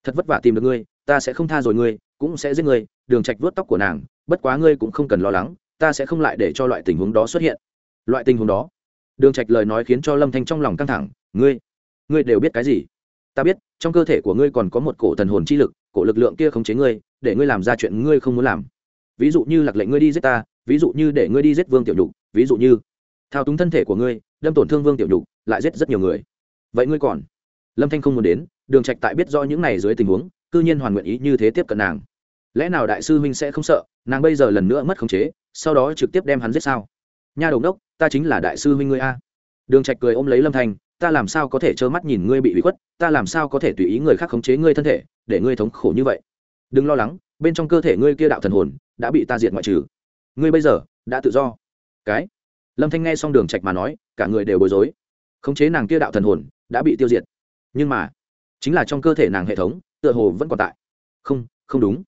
Thật vất vả tìm được ngươi, ta sẽ không tha rồi ngươi, cũng sẽ giết ngươi, đường trạch vuốt tóc của nàng, bất quá ngươi cũng không cần lo lắng, ta sẽ không lại để cho loại tình huống đó xuất hiện. Loại tình huống đó. Đường trạch lời nói khiến cho lâm thanh trong lòng căng thẳng, ngươi ngươi đều biết cái gì? Ta biết, trong cơ thể của ngươi còn có một cổ thần hồn chi lực, cổ lực lượng kia khống chế ngươi, để ngươi làm ra chuyện ngươi không muốn làm. Ví dụ như lạc lệnh ngươi đi giết ta, ví dụ như để ngươi đi giết vương tiểu nhục, ví dụ như thao túng thân thể của ngươi, đâm tổn thương vương tiểu nhục, lại giết rất nhiều người. Vậy ngươi còn lâm thanh không muốn đến, đường trạch tại biết rõ những này dưới tình huống, cư nhiên hoàn nguyện ý như thế tiếp cận nàng. Lẽ nào đại sư huynh sẽ không sợ, nàng bây giờ lần nữa mất khống chế, sau đó trực tiếp đem hắn giết sao? Nha đồng đốc, ta chính là đại sư huynh ngươi a. Đường trạch cười ôm lấy lâm thanh, ta làm sao có thể trơ mắt nhìn ngươi bị bị khuất, ta làm sao có thể tùy ý người khác khống chế ngươi thân thể, để ngươi thống khổ như vậy? Đừng lo lắng, bên trong cơ thể ngươi kia đạo thần hồn, đã bị ta diệt ngoại trừ. Ngươi bây giờ, đã tự do. Cái? Lâm thanh nghe xong đường trạch mà nói, cả người đều bối rối. Khống chế nàng kia đạo thần hồn, đã bị tiêu diệt nhưng mà, chính là trong cơ thể nàng hệ thống, tựa hồ vẫn còn tại. Không không đúng.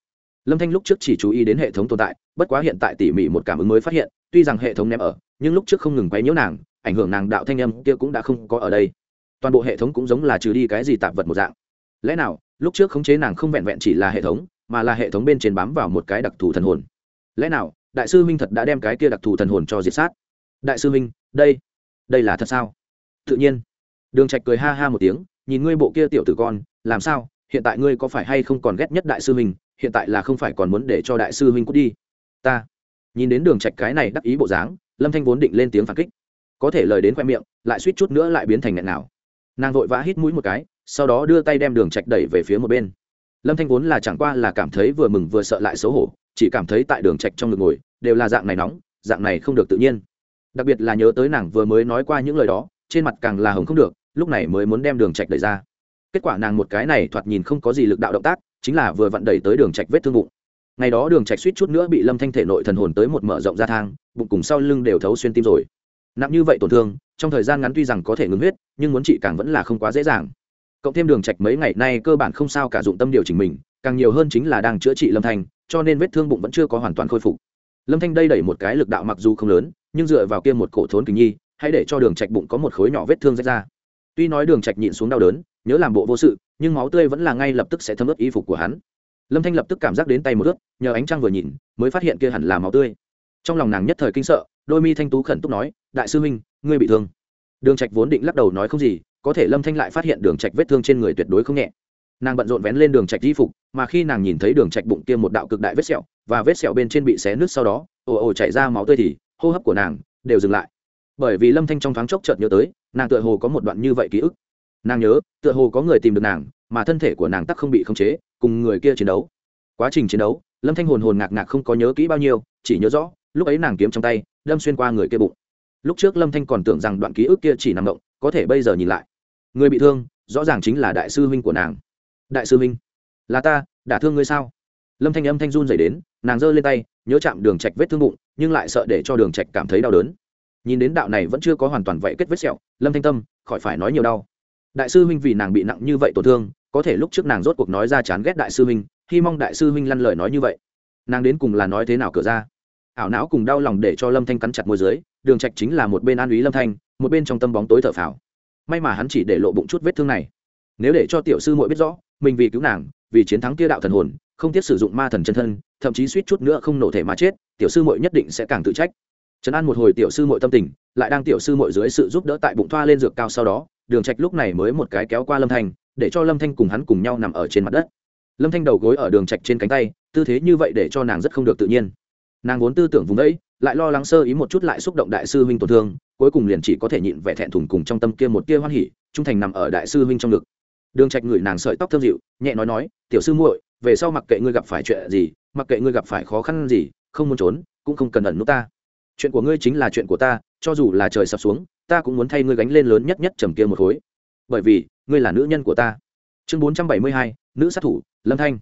Lâm thanh lúc trước chỉ chú ý đến hệ thống tồn tại, bất quá hiện tại tỉ mỉ một cảm ứng mới phát hiện, tuy rằng hệ thống ném ở, nhưng lúc trước không ngừng quấy nhiễu nàng, ảnh hưởng nàng đạo thanh âm kia cũng đã không có ở đây. Toàn bộ hệ thống cũng giống là trừ đi cái gì tạp vật một dạng. Lẽ nào, lúc trước khống chế nàng không vẹn vẹn chỉ là hệ thống, mà là hệ thống bên trên bám vào một cái đặc thù thần hồn? Lẽ nào, đại sư minh thật đã đem cái kia đặc thù thần hồn cho diệt sát? Đại sư minh đây đây là thật sao? Tự nhiên. Đường trạch cười ha ha một tiếng nhìn ngươi bộ kia tiểu tử con làm sao? Hiện tại ngươi có phải hay không còn ghét nhất đại sư huynh, hiện tại là không phải còn muốn để cho đại sư huynh cút đi. Ta. Nhìn đến đường trạch cái này đắc ý bộ dáng lâm thanh vốn định lên tiếng phản kích. Có thể lời đến khoe miệng lại suýt chút nữa lại biến thành nghẹn nào. Nàng vội vã hít mũi một cái sau đó đưa tay đem đường trạch đẩy về phía một bên. Lâm thanh vốn là chẳng qua là cảm thấy vừa mừng vừa sợ lại xấu hổ chỉ cảm thấy tại đường trạch trong ngực ngồi đều là dạng này nóng dạng này không được tự nhiên. Đặc biệt là nhớ tới nàng vừa mới nói qua những lời đó trên mặt càng là hồng không được lúc này mới muốn đem đường trạch đẩy ra. Kết quả nàng một cái này thoạt nhìn không có gì lực đạo động tác, chính là vừa vặn đẩy tới đường trạch vết thương bụng. Ngày đó đường trạch suýt chút nữa bị lâm thanh thể nội thần hồn tới một mở rộng ra thang, bụng cùng sau lưng đều thấu xuyên tim rồi. Nặng như vậy tổn thương, trong thời gian ngắn tuy rằng có thể ngừng huyết, nhưng muốn trị càng vẫn là không quá dễ dàng. Cộng thêm đường trạch mấy ngày nay cơ bản không sao cả dụng tâm điều chỉnh mình, càng nhiều hơn chính là đang chữa trị lâm thanh, cho nên vết thương bụng vẫn chưa có hoàn toàn khôi phục. Lâm thanh đây đẩy một cái lực đạo mặc dù không lớn, nhưng dựa vào kia một cổ thốn kình nhi, hãy để cho đường trạch bụng có một khối nhỏ vết thương rách ra tuy nói đường trạch nhịn xuống đau đớn, nhớ làm bộ vô sự, nhưng máu tươi vẫn là ngay lập tức sẽ thấm ướt y phục của hắn. Lâm thanh lập tức cảm giác đến tay một ướt, nhờ ánh trăng vừa nhìn, mới phát hiện kia hẳn là máu tươi. Trong lòng nàng nhất thời kinh sợ, đôi mi thanh tú khẩn túc nói, đại sư huynh, ngươi bị thương. Đường trạch vốn định lắc đầu nói không gì, có thể lâm thanh lại phát hiện đường trạch vết thương trên người tuyệt đối không nhẹ. Nàng bận rộn vén lên đường trạch y phục, mà khi nàng nhìn thấy đường trạch bụng kia một đạo cực đại vết sẹo, và vết sẹo bên trên bị xé nứt sau đó, ồ ồ chảy ra máu tươi thì hô hấp của nàng đều dừng lại bởi vì lâm thanh trong thoáng chốc chợt nhớ tới, nàng tựa hồ có một đoạn như vậy ký ức. Nàng nhớ, tựa hồ có người tìm được nàng, mà thân thể của nàng tắc không bị khống chế, cùng người kia chiến đấu. Quá trình chiến đấu, lâm thanh hồn hồn ngạc ngạc không có nhớ kỹ bao nhiêu, chỉ nhớ rõ, lúc ấy nàng kiếm trong tay, đâm xuyên qua người kia bụng. Lúc trước lâm thanh còn tưởng rằng đoạn ký ức kia chỉ nằm động, có thể bây giờ nhìn lại. Người bị thương, rõ ràng chính là đại sư huynh của nàng. Đại sư huynh, là ta, đã thương ngươi sao? Lâm thanh âm thanh run dày đến, nàng giơ lên tay, nhớ chạm đường trạch vết thương bụng, nhưng lại sợ để cho đường trạch cảm thấy đau đớn nhìn đến đạo này vẫn chưa có hoàn toàn vậy kết vết sẹo, lâm thanh tâm, khỏi phải nói nhiều đau. Đại sư huynh vì nàng bị nặng như vậy tổn thương, có thể lúc trước nàng rốt cuộc nói ra chán ghét đại sư huynh, hy mong đại sư huynh lăn lời nói như vậy. Nàng đến cùng là nói thế nào cửa ra? Ảo não cùng đau lòng để cho lâm thanh cắn chặt môi dưới, đường trạch chính là một bên an úy lâm thanh, một bên trong tâm bóng tối thở phào. May mà hắn chỉ để lộ bụng chút vết thương này. Nếu để cho tiểu sư muội biết rõ, mình vì cứu nàng, vì chiến thắng kia đạo thần hồn, không tiếc sử dụng ma thần chân thân, thậm chí suýt chút nữa không nổ thể mà chết, tiểu sư muội nhất định sẽ càng tự trách trấn an một hồi tiểu sư mội tâm tình, lại đang tiểu sư mội dưới sự giúp đỡ tại bụng thoa lên dược cao sau đó, đường trạch lúc này mới một cái kéo qua lâm thanh, để cho lâm thanh cùng hắn cùng nhau nằm ở trên mặt đất. Lâm thanh đầu gối ở đường trạch trên cánh tay, tư thế như vậy để cho nàng rất không được tự nhiên. Nàng vốn tư tưởng vùng đấy lại lo lắng sơ ý một chút lại xúc động đại sư huynh tổn thương, cuối cùng liền chỉ có thể nhịn vẻ thẹn thùng cùng trong tâm kia một kia hoan hỉ, trung thành nằm ở đại sư huynh trong ngực. Đường trạch ngửi nàng sợi tóc thơm dịu, nhẹ nói nói, tiểu sư muội, về sau mặc kệ ngươi gặp phải chuyện gì, mặc kệ ngươi gặp phải khó khăn gì, không muốn trốn, cũng không cần ẩn nút ta chuyện của ngươi chính là chuyện của ta cho dù là trời sập xuống ta cũng muốn thay ngươi gánh lên lớn nhất nhất trầm kia một khối. Bởi vì ngươi là nữ nhân của ta. Chương 472, nữ sát thủ lâm thanh.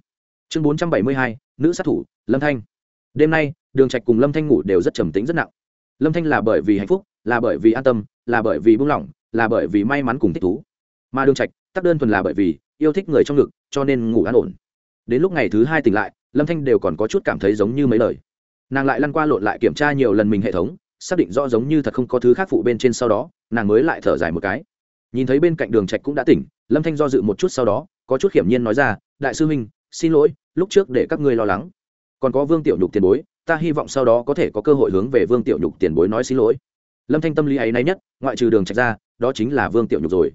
Chương 472, nữ sát thủ lâm thanh. Đêm nay đường trạch cùng lâm thanh ngủ đều rất trầm tĩnh rất nặng. Lâm thanh là bởi vì hạnh phúc là bởi vì an tâm là bởi vì buông lỏng là bởi vì may mắn cùng thích thú. Mà đường trạch tắc đơn thuần là bởi vì yêu thích người trong ngực cho nên ngủ an ổn. Đến lúc ngày thứ hai tỉnh lại lâm thanh đều còn có chút cảm thấy giống như mấy lời nàng lại lăn qua lộn lại kiểm tra nhiều lần mình hệ thống, xác định rõ giống như thật không có thứ khác phụ bên trên sau đó, nàng mới lại thở dài một cái. Nhìn thấy bên cạnh đường trạch cũng đã tỉnh, lâm thanh do dự một chút sau đó, có chút hiểm nhiên nói ra, đại sư huynh, xin lỗi, lúc trước để các ngươi lo lắng. Còn có vương tiểu nhục tiền bối, ta hy vọng sau đó có thể có cơ hội hướng về vương tiểu nhục tiền bối nói xin lỗi. Lâm thanh tâm lý ấy nay nhất, ngoại trừ đường trạch ra, đó chính là vương tiểu nhục rồi.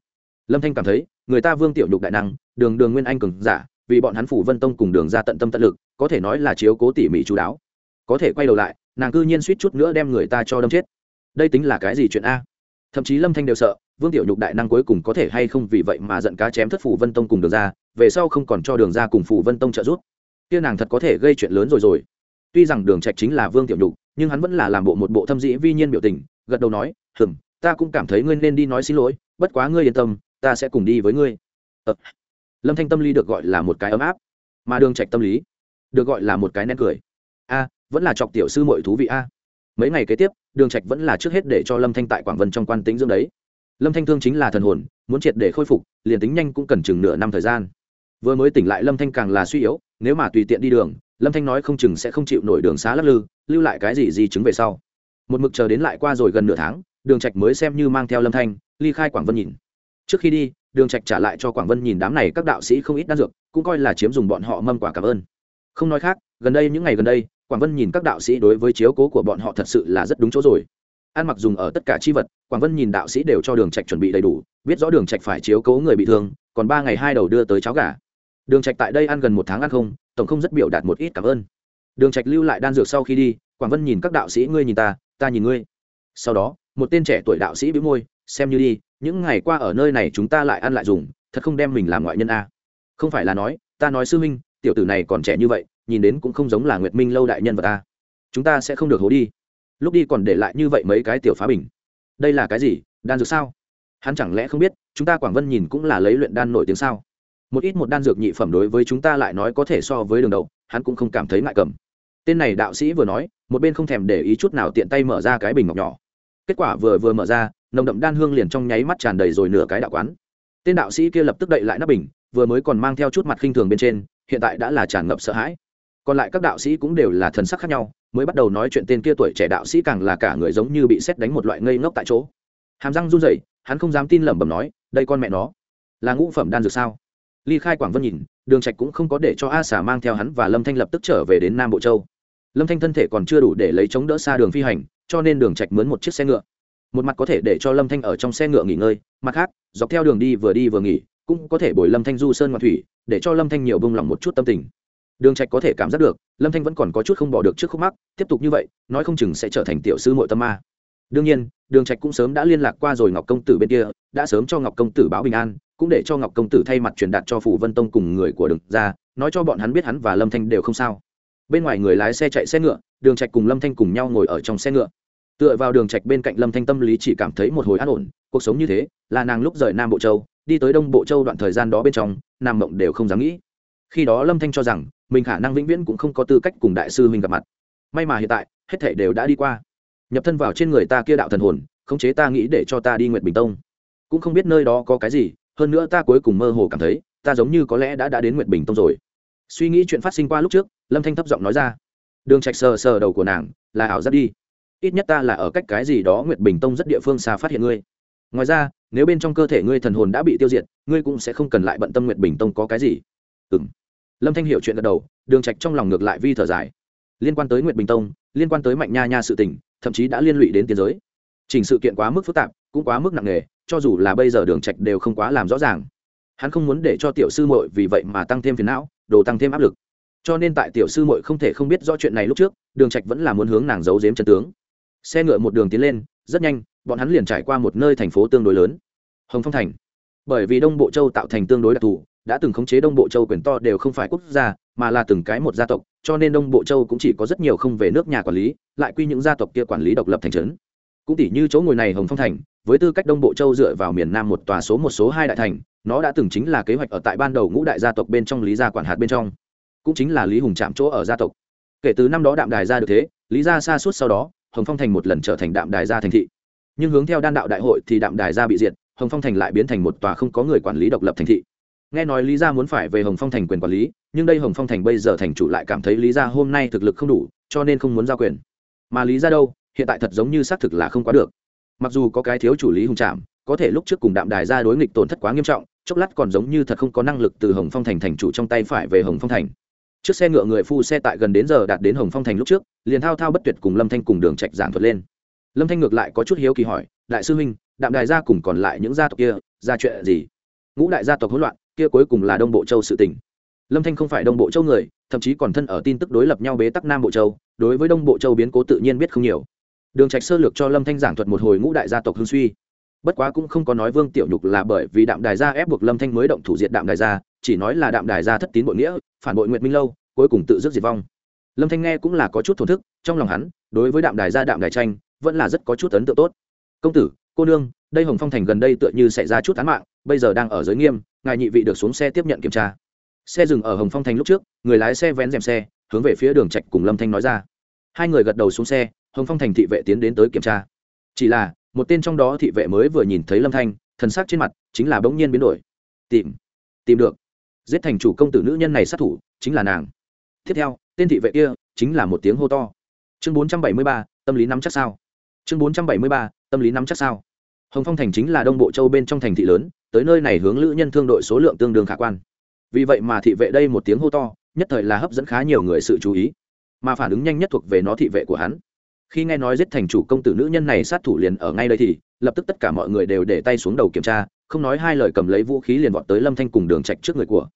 Lâm thanh cảm thấy, người ta vương tiểu nhục đại năng, đường đường nguyên anh cường giả, vì bọn hắn phủ vân tông cùng đường ra tận tâm tận lực, có thể nói là chiếu cố tỉ mỉ chú đáo có thể quay đầu lại, nàng cư nhiên suýt chút nữa đem người ta cho đâm chết. Đây tính là cái gì chuyện a? Thậm chí lâm thanh đều sợ, vương tiểu nhục đại năng cuối cùng có thể hay không vì vậy mà giận cá chém thất phủ vân tông cùng đường ra, về sau không còn cho đường ra cùng phủ vân tông trợ giúp. Kia nàng thật có thể gây chuyện lớn rồi rồi. Tuy rằng đường trạch chính là vương tiểu nhục, nhưng hắn vẫn là làm bộ một bộ thâm dĩ vi nhiên biểu tình, gật đầu nói, hừm, ta cũng cảm thấy ngươi nên đi nói xin lỗi, bất quá ngươi yên tâm, ta sẽ cùng đi với ngươi. Ờ. lâm thanh tâm lý được gọi là một cái ấm áp, mà đường trạch tâm lý được gọi là một cái nén cười. A vẫn là chọc tiểu sư muội thú vị a. Mấy ngày kế tiếp, đường trạch vẫn là trước hết để cho lâm thanh tại quảng vân trong quan tĩnh dưỡng đấy. Lâm thanh thương chính là thần hồn, muốn triệt để khôi phục, liền tính nhanh cũng cần chừng nửa năm thời gian. Vừa mới tỉnh lại lâm thanh càng là suy yếu, nếu mà tùy tiện đi đường, lâm thanh nói không chừng sẽ không chịu nổi đường xá lắc lư, lưu lại cái gì di chứng về sau. Một mực chờ đến lại qua rồi gần nửa tháng, đường trạch mới xem như mang theo lâm thanh, ly khai quảng vân nhìn. Trước khi đi, đường trạch trả lại cho quảng vân nhìn đám này các đạo sĩ không ít đan dược, cũng coi là chiếm dùng bọn họ mâm quả cảm ơn. Không nói khác, gần đây, những ngày gần đây quảng vân nhìn các đạo sĩ đối với chiếu cố của bọn họ thật sự là rất đúng chỗ rồi. Ăn mặc dùng ở tất cả chi vật, quảng vân nhìn đạo sĩ đều cho đường trạch chuẩn bị đầy đủ, biết rõ đường trạch phải chiếu cố người bị thương, còn ba ngày hai đầu đưa tới cháo gà. Đường trạch tại đây ăn gần một tháng ăn không, tổng không rất biểu đạt một ít cảm ơn. Đường trạch lưu lại đan dược sau khi đi, quảng vân nhìn các đạo sĩ, ngươi nhìn ta ta nhìn ngươi. Sau đó, một tên trẻ tuổi đạo sĩ bĩu môi, xem như đi, những ngày qua ở nơi này chúng ta lại ăn lại dùng, thật không đem mình làm ngoại nhân a. Không phải là nói, ta nói sư minh tiểu tử này còn trẻ như vậy nhìn đến cũng không giống là nguyệt minh lâu đại nhân vật ta chúng ta sẽ không được hố đi lúc đi còn để lại như vậy mấy cái tiểu phá bình đây là cái gì đan dược sao hắn chẳng lẽ không biết chúng ta quảng vân nhìn cũng là lấy luyện đan nổi tiếng sao một ít một đan dược nhị phẩm đối với chúng ta lại nói có thể so với đường đầu hắn cũng không cảm thấy ngại cầm tên này đạo sĩ vừa nói một bên không thèm để ý chút nào tiện tay mở ra cái bình ngọc nhỏ kết quả vừa vừa mở ra nồng đậm đan hương liền trong nháy mắt tràn đầy rồi nửa cái đạo quán tên đạo sĩ kia lập tức đậy lại nắp bình vừa mới còn mang theo chút mặt khinh thường bên trên hiện tại đã là tràn ngập sợ hãi còn lại các đạo sĩ cũng đều là thần sắc khác nhau, mới bắt đầu nói chuyện tên kia tuổi trẻ đạo sĩ càng là cả người giống như bị xét đánh một loại ngây ngốc tại chỗ. Hàm răng run rẩy, hắn không dám tin lẩm bẩm nói, đây con mẹ nó, là ngũ phẩm đan dược sao? Ly khai quảng vân nhìn, đường trạch cũng không có để cho a xà mang theo hắn và lâm thanh lập tức trở về đến nam bộ châu. Lâm thanh thân thể còn chưa đủ để lấy chống đỡ xa đường phi hành, cho nên đường trạch mướn một chiếc xe ngựa. Một mặt có thể để cho lâm thanh ở trong xe ngựa nghỉ ngơi, mặt khác, dọc theo đường đi vừa đi vừa nghỉ, cũng có thể bồi lâm thanh du sơn ngoạn thủy, để cho lâm thanh nhiều bông lòng một chút tâm tình đường trạch có thể cảm giác được, lâm thanh vẫn còn có chút không bỏ được trước khúc mắc, tiếp tục như vậy, nói không chừng sẽ trở thành tiểu sư muội tâm ma. Đương nhiên, đường trạch cũng sớm đã liên lạc qua rồi ngọc công tử bên kia, đã sớm cho ngọc công tử báo bình an, cũng để cho ngọc công tử thay mặt truyền đạt cho phủ vân tông cùng người của đường ra nói cho bọn hắn biết hắn và lâm thanh đều không sao. Bên ngoài người lái xe chạy xe ngựa, đường trạch cùng lâm thanh cùng nhau ngồi ở trong xe ngựa. Tựa vào đường trạch bên cạnh lâm thanh tâm lý chỉ cảm thấy một hồi an ổn, cuộc sống như thế, là nàng lúc rời nam bộ châu, đi tới đông bộ châu đoạn thời gian đó bên trong, nam mộng đều không dám nghĩ. Khi đó lâm thanh cho rằng mình khả năng vĩnh viễn cũng không có tư cách cùng đại sư huynh gặp mặt. May mà hiện tại, hết thể đều đã đi qua. Nhập thân vào trên người ta kia đạo thần hồn, khống chế ta nghĩ để cho ta đi nguyệt bình tông. Cũng không biết nơi đó có cái gì, hơn nữa ta cuối cùng mơ hồ cảm thấy, ta giống như có lẽ đã đã đến nguyệt bình tông rồi. Suy nghĩ chuyện phát sinh qua lúc trước, lâm thanh thấp giọng nói ra. Đường trạch sờ sờ đầu của nàng, là ảo giác đi. Ít nhất ta là ở cách cái gì đó nguyệt bình tông rất địa phương xa phát hiện ngươi. Ngoài ra, nếu bên trong cơ thể ngươi thần hồn đã bị tiêu diệt, ngươi cũng sẽ không cần lại bận tâm nguyệt bình tông có cái gì. Ừm lâm thanh hiểu chuyện gật đầu, đường trạch trong lòng ngược lại vi thở dài. Liên quan tới nguyệt bình tông, liên quan tới mạnh nha nha sự tình, thậm chí đã liên lụy đến tiến giới. Chỉnh sự kiện quá mức phức tạp, cũng quá mức nặng nề, cho dù là bây giờ đường trạch đều không quá làm rõ ràng. Hắn không muốn để cho tiểu sư muội vì vậy mà tăng thêm phiền não, đồ tăng thêm áp lực. Cho nên tại tiểu sư muội không thể không biết rõ chuyện này lúc trước, đường trạch vẫn là muốn hướng nàng giấu giếm chân tướng. Xe ngựa một đường tiến lên, rất nhanh, bọn hắn liền trải qua một nơi thành phố tương đối lớn. Hồng phong thành. Bởi vì đông bộ châu tạo thành tương đối đặc thù đã từng khống chế đông bộ châu quyền to đều không phải quốc gia, mà là từng cái một gia tộc, cho nên đông bộ châu cũng chỉ có rất nhiều không về nước nhà quản lý, lại quy những gia tộc kia quản lý độc lập thành trấn. Cũng tỷ như chỗ ngồi này hồng phong thành, với tư cách đông bộ châu dựa vào miền nam một tòa số một số hai đại thành, nó đã từng chính là kế hoạch ở tại ban đầu ngũ đại gia tộc bên trong lý gia quản hạt bên trong. Cũng chính là lý hùng chạm chỗ ở gia tộc. Kể từ năm đó đạm đài ra được thế, lý gia xa suốt sau đó, hồng phong thành một lần trở thành đạm đài gia thành thị. Nhưng hướng theo đan đạo đại hội thì đạm đài gia bị diệt, hồng phong thành lại biến thành một tòa không có người quản lý độc lập thành thị nghe nói lý gia muốn phải về hồng phong thành quyền quản lý, nhưng đây hồng phong thành bây giờ thành chủ lại cảm thấy lý gia hôm nay thực lực không đủ, cho nên không muốn giao quyền. Mà lý gia đâu? Hiện tại thật giống như xác thực là không quá được. Mặc dù có cái thiếu chủ lý hùng trạm có thể lúc trước cùng đạm đài gia đối nghịch tổn thất quá nghiêm trọng, chốc lát còn giống như thật không có năng lực từ hồng phong thành thành chủ trong tay phải về hồng phong thành. Chiếc xe ngựa người phu xe tại gần đến giờ đạt đến hồng phong thành lúc trước, liền thao thao bất tuyệt cùng lâm thanh cùng đường trạch giảng thuật lên. Lâm thanh ngược lại có chút hiếu kỳ hỏi, đại sư huynh, đạm đài gia cùng còn lại những gia tộc kia, ra chuyện gì? Ngũ đại gia tộc hỗn loạn kia cuối cùng là đông bộ châu sự tỉnh lâm thanh không phải đông bộ châu người, thậm chí còn thân ở tin tức đối lập nhau bế tắc nam bộ châu, đối với đông bộ châu biến cố tự nhiên biết không nhiều. Đường trạch sơ lược cho lâm thanh giảng thuật một hồi ngũ đại gia tộc hương suy. Bất quá cũng không có nói vương tiểu nhục là bởi vì đạm đài gia ép buộc lâm thanh mới động thủ diệt đạm đài gia, chỉ nói là đạm đài gia thất tín bội nghĩa, phản bội nguyệt minh lâu, cuối cùng tự dứt diệt vong. Lâm thanh nghe cũng là có chút thổn thức, trong lòng hắn, đối với đạm đài gia đạm đài tranh, vẫn là rất có chút ấn tượng tốt. Công tử, cô nương, đây hồng phong thành gần đây tựa như xảy ra chút án mạng, bây giờ đang ở giới nghiêm ngài nhị vị được xuống xe tiếp nhận kiểm tra. Xe dừng ở hồng phong thành lúc trước, người lái xe vén rèm xe, hướng về phía đường trạch cùng lâm thanh nói ra. Hai người gật đầu xuống xe, hồng phong thành thị vệ tiến đến tới kiểm tra. Chỉ là, một tên trong đó thị vệ mới vừa nhìn thấy lâm thanh, thần sắc trên mặt chính là bỗng nhiên biến đổi. Tìm tìm được. Giết thành chủ công tử nữ nhân này sát thủ, chính là nàng. Tiếp theo, tên thị vệ kia chính là một tiếng hô to. Chương bốn trăm bảy mươi ba, tâm lý nắm chắc sao? Chương bốn trăm bảy mươi ba, tâm lý nắm chắc sao? Hồng phong thành chính là đông bộ châu bên trong thành thị lớn, tới nơi này hướng lữ nhân thương đội số lượng tương đương khả quan. Vì vậy mà thị vệ đây một tiếng hô to, nhất thời là hấp dẫn khá nhiều người sự chú ý. Mà phản ứng nhanh nhất thuộc về nó thị vệ của hắn. Khi nghe nói giết thành chủ công tử nữ nhân này sát thủ liền ở ngay đây thì, lập tức tất cả mọi người đều để tay xuống đầu kiểm tra, không nói hai lời cầm lấy vũ khí liền vọt tới lâm thanh cùng đường trạch trước người của.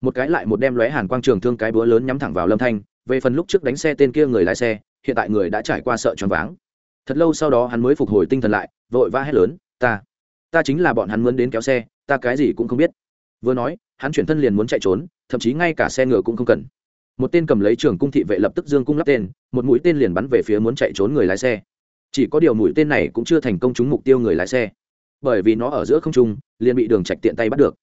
Một cái lại một đem lóe hàn quang trường thương cái búa lớn nhắm thẳng vào lâm thanh, về phần lúc trước đánh xe tên kia người lái xe, hiện tại người đã trải qua sợ choáng váng. Thật lâu sau đó hắn mới phục hồi tinh thần lại, vội vã hét lớn ta. Ta chính là bọn hắn muốn đến kéo xe, ta cái gì cũng không biết. Vừa nói, hắn chuyển thân liền muốn chạy trốn, thậm chí ngay cả xe ngựa cũng không cần. Một tên cầm lấy trường cung thị vệ lập tức dương cung lắp tên, một mũi tên liền bắn về phía muốn chạy trốn người lái xe. Chỉ có điều mũi tên này cũng chưa thành công trúng mục tiêu người lái xe. Bởi vì nó ở giữa không trung, liền bị đường trạch tiện tay bắt được.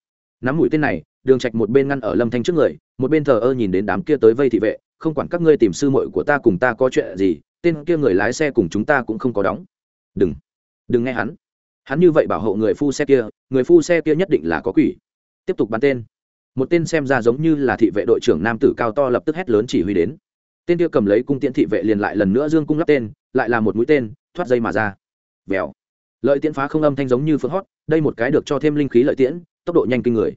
Nắm mũi tên này, đường trạch một bên ngăn ở lâm thanh trước người, một bên thờ ơ nhìn đến đám kia tới vây thị vệ, không quản các ngươi tìm sư muội của ta cùng ta có chuyện gì, tên kia người lái xe cùng chúng ta cũng không có đóng. Đừng đừng nghe hắn hắn như vậy bảo hộ người phu xe kia, người phu xe kia nhất định là có quỷ. Tiếp tục bắn tên. Một tên xem ra giống như là thị vệ đội trưởng nam tử cao to lập tức hét lớn chỉ huy đến. Tên kia cầm lấy cung tiễn thị vệ liền lại lần nữa dương cung lắp tên, lại là một mũi tên, thoát dây mà ra. Vèo. Lợi tiễn phá không âm thanh giống như phương hót, đây một cái được cho thêm linh khí lợi tiễn, tốc độ nhanh kinh người.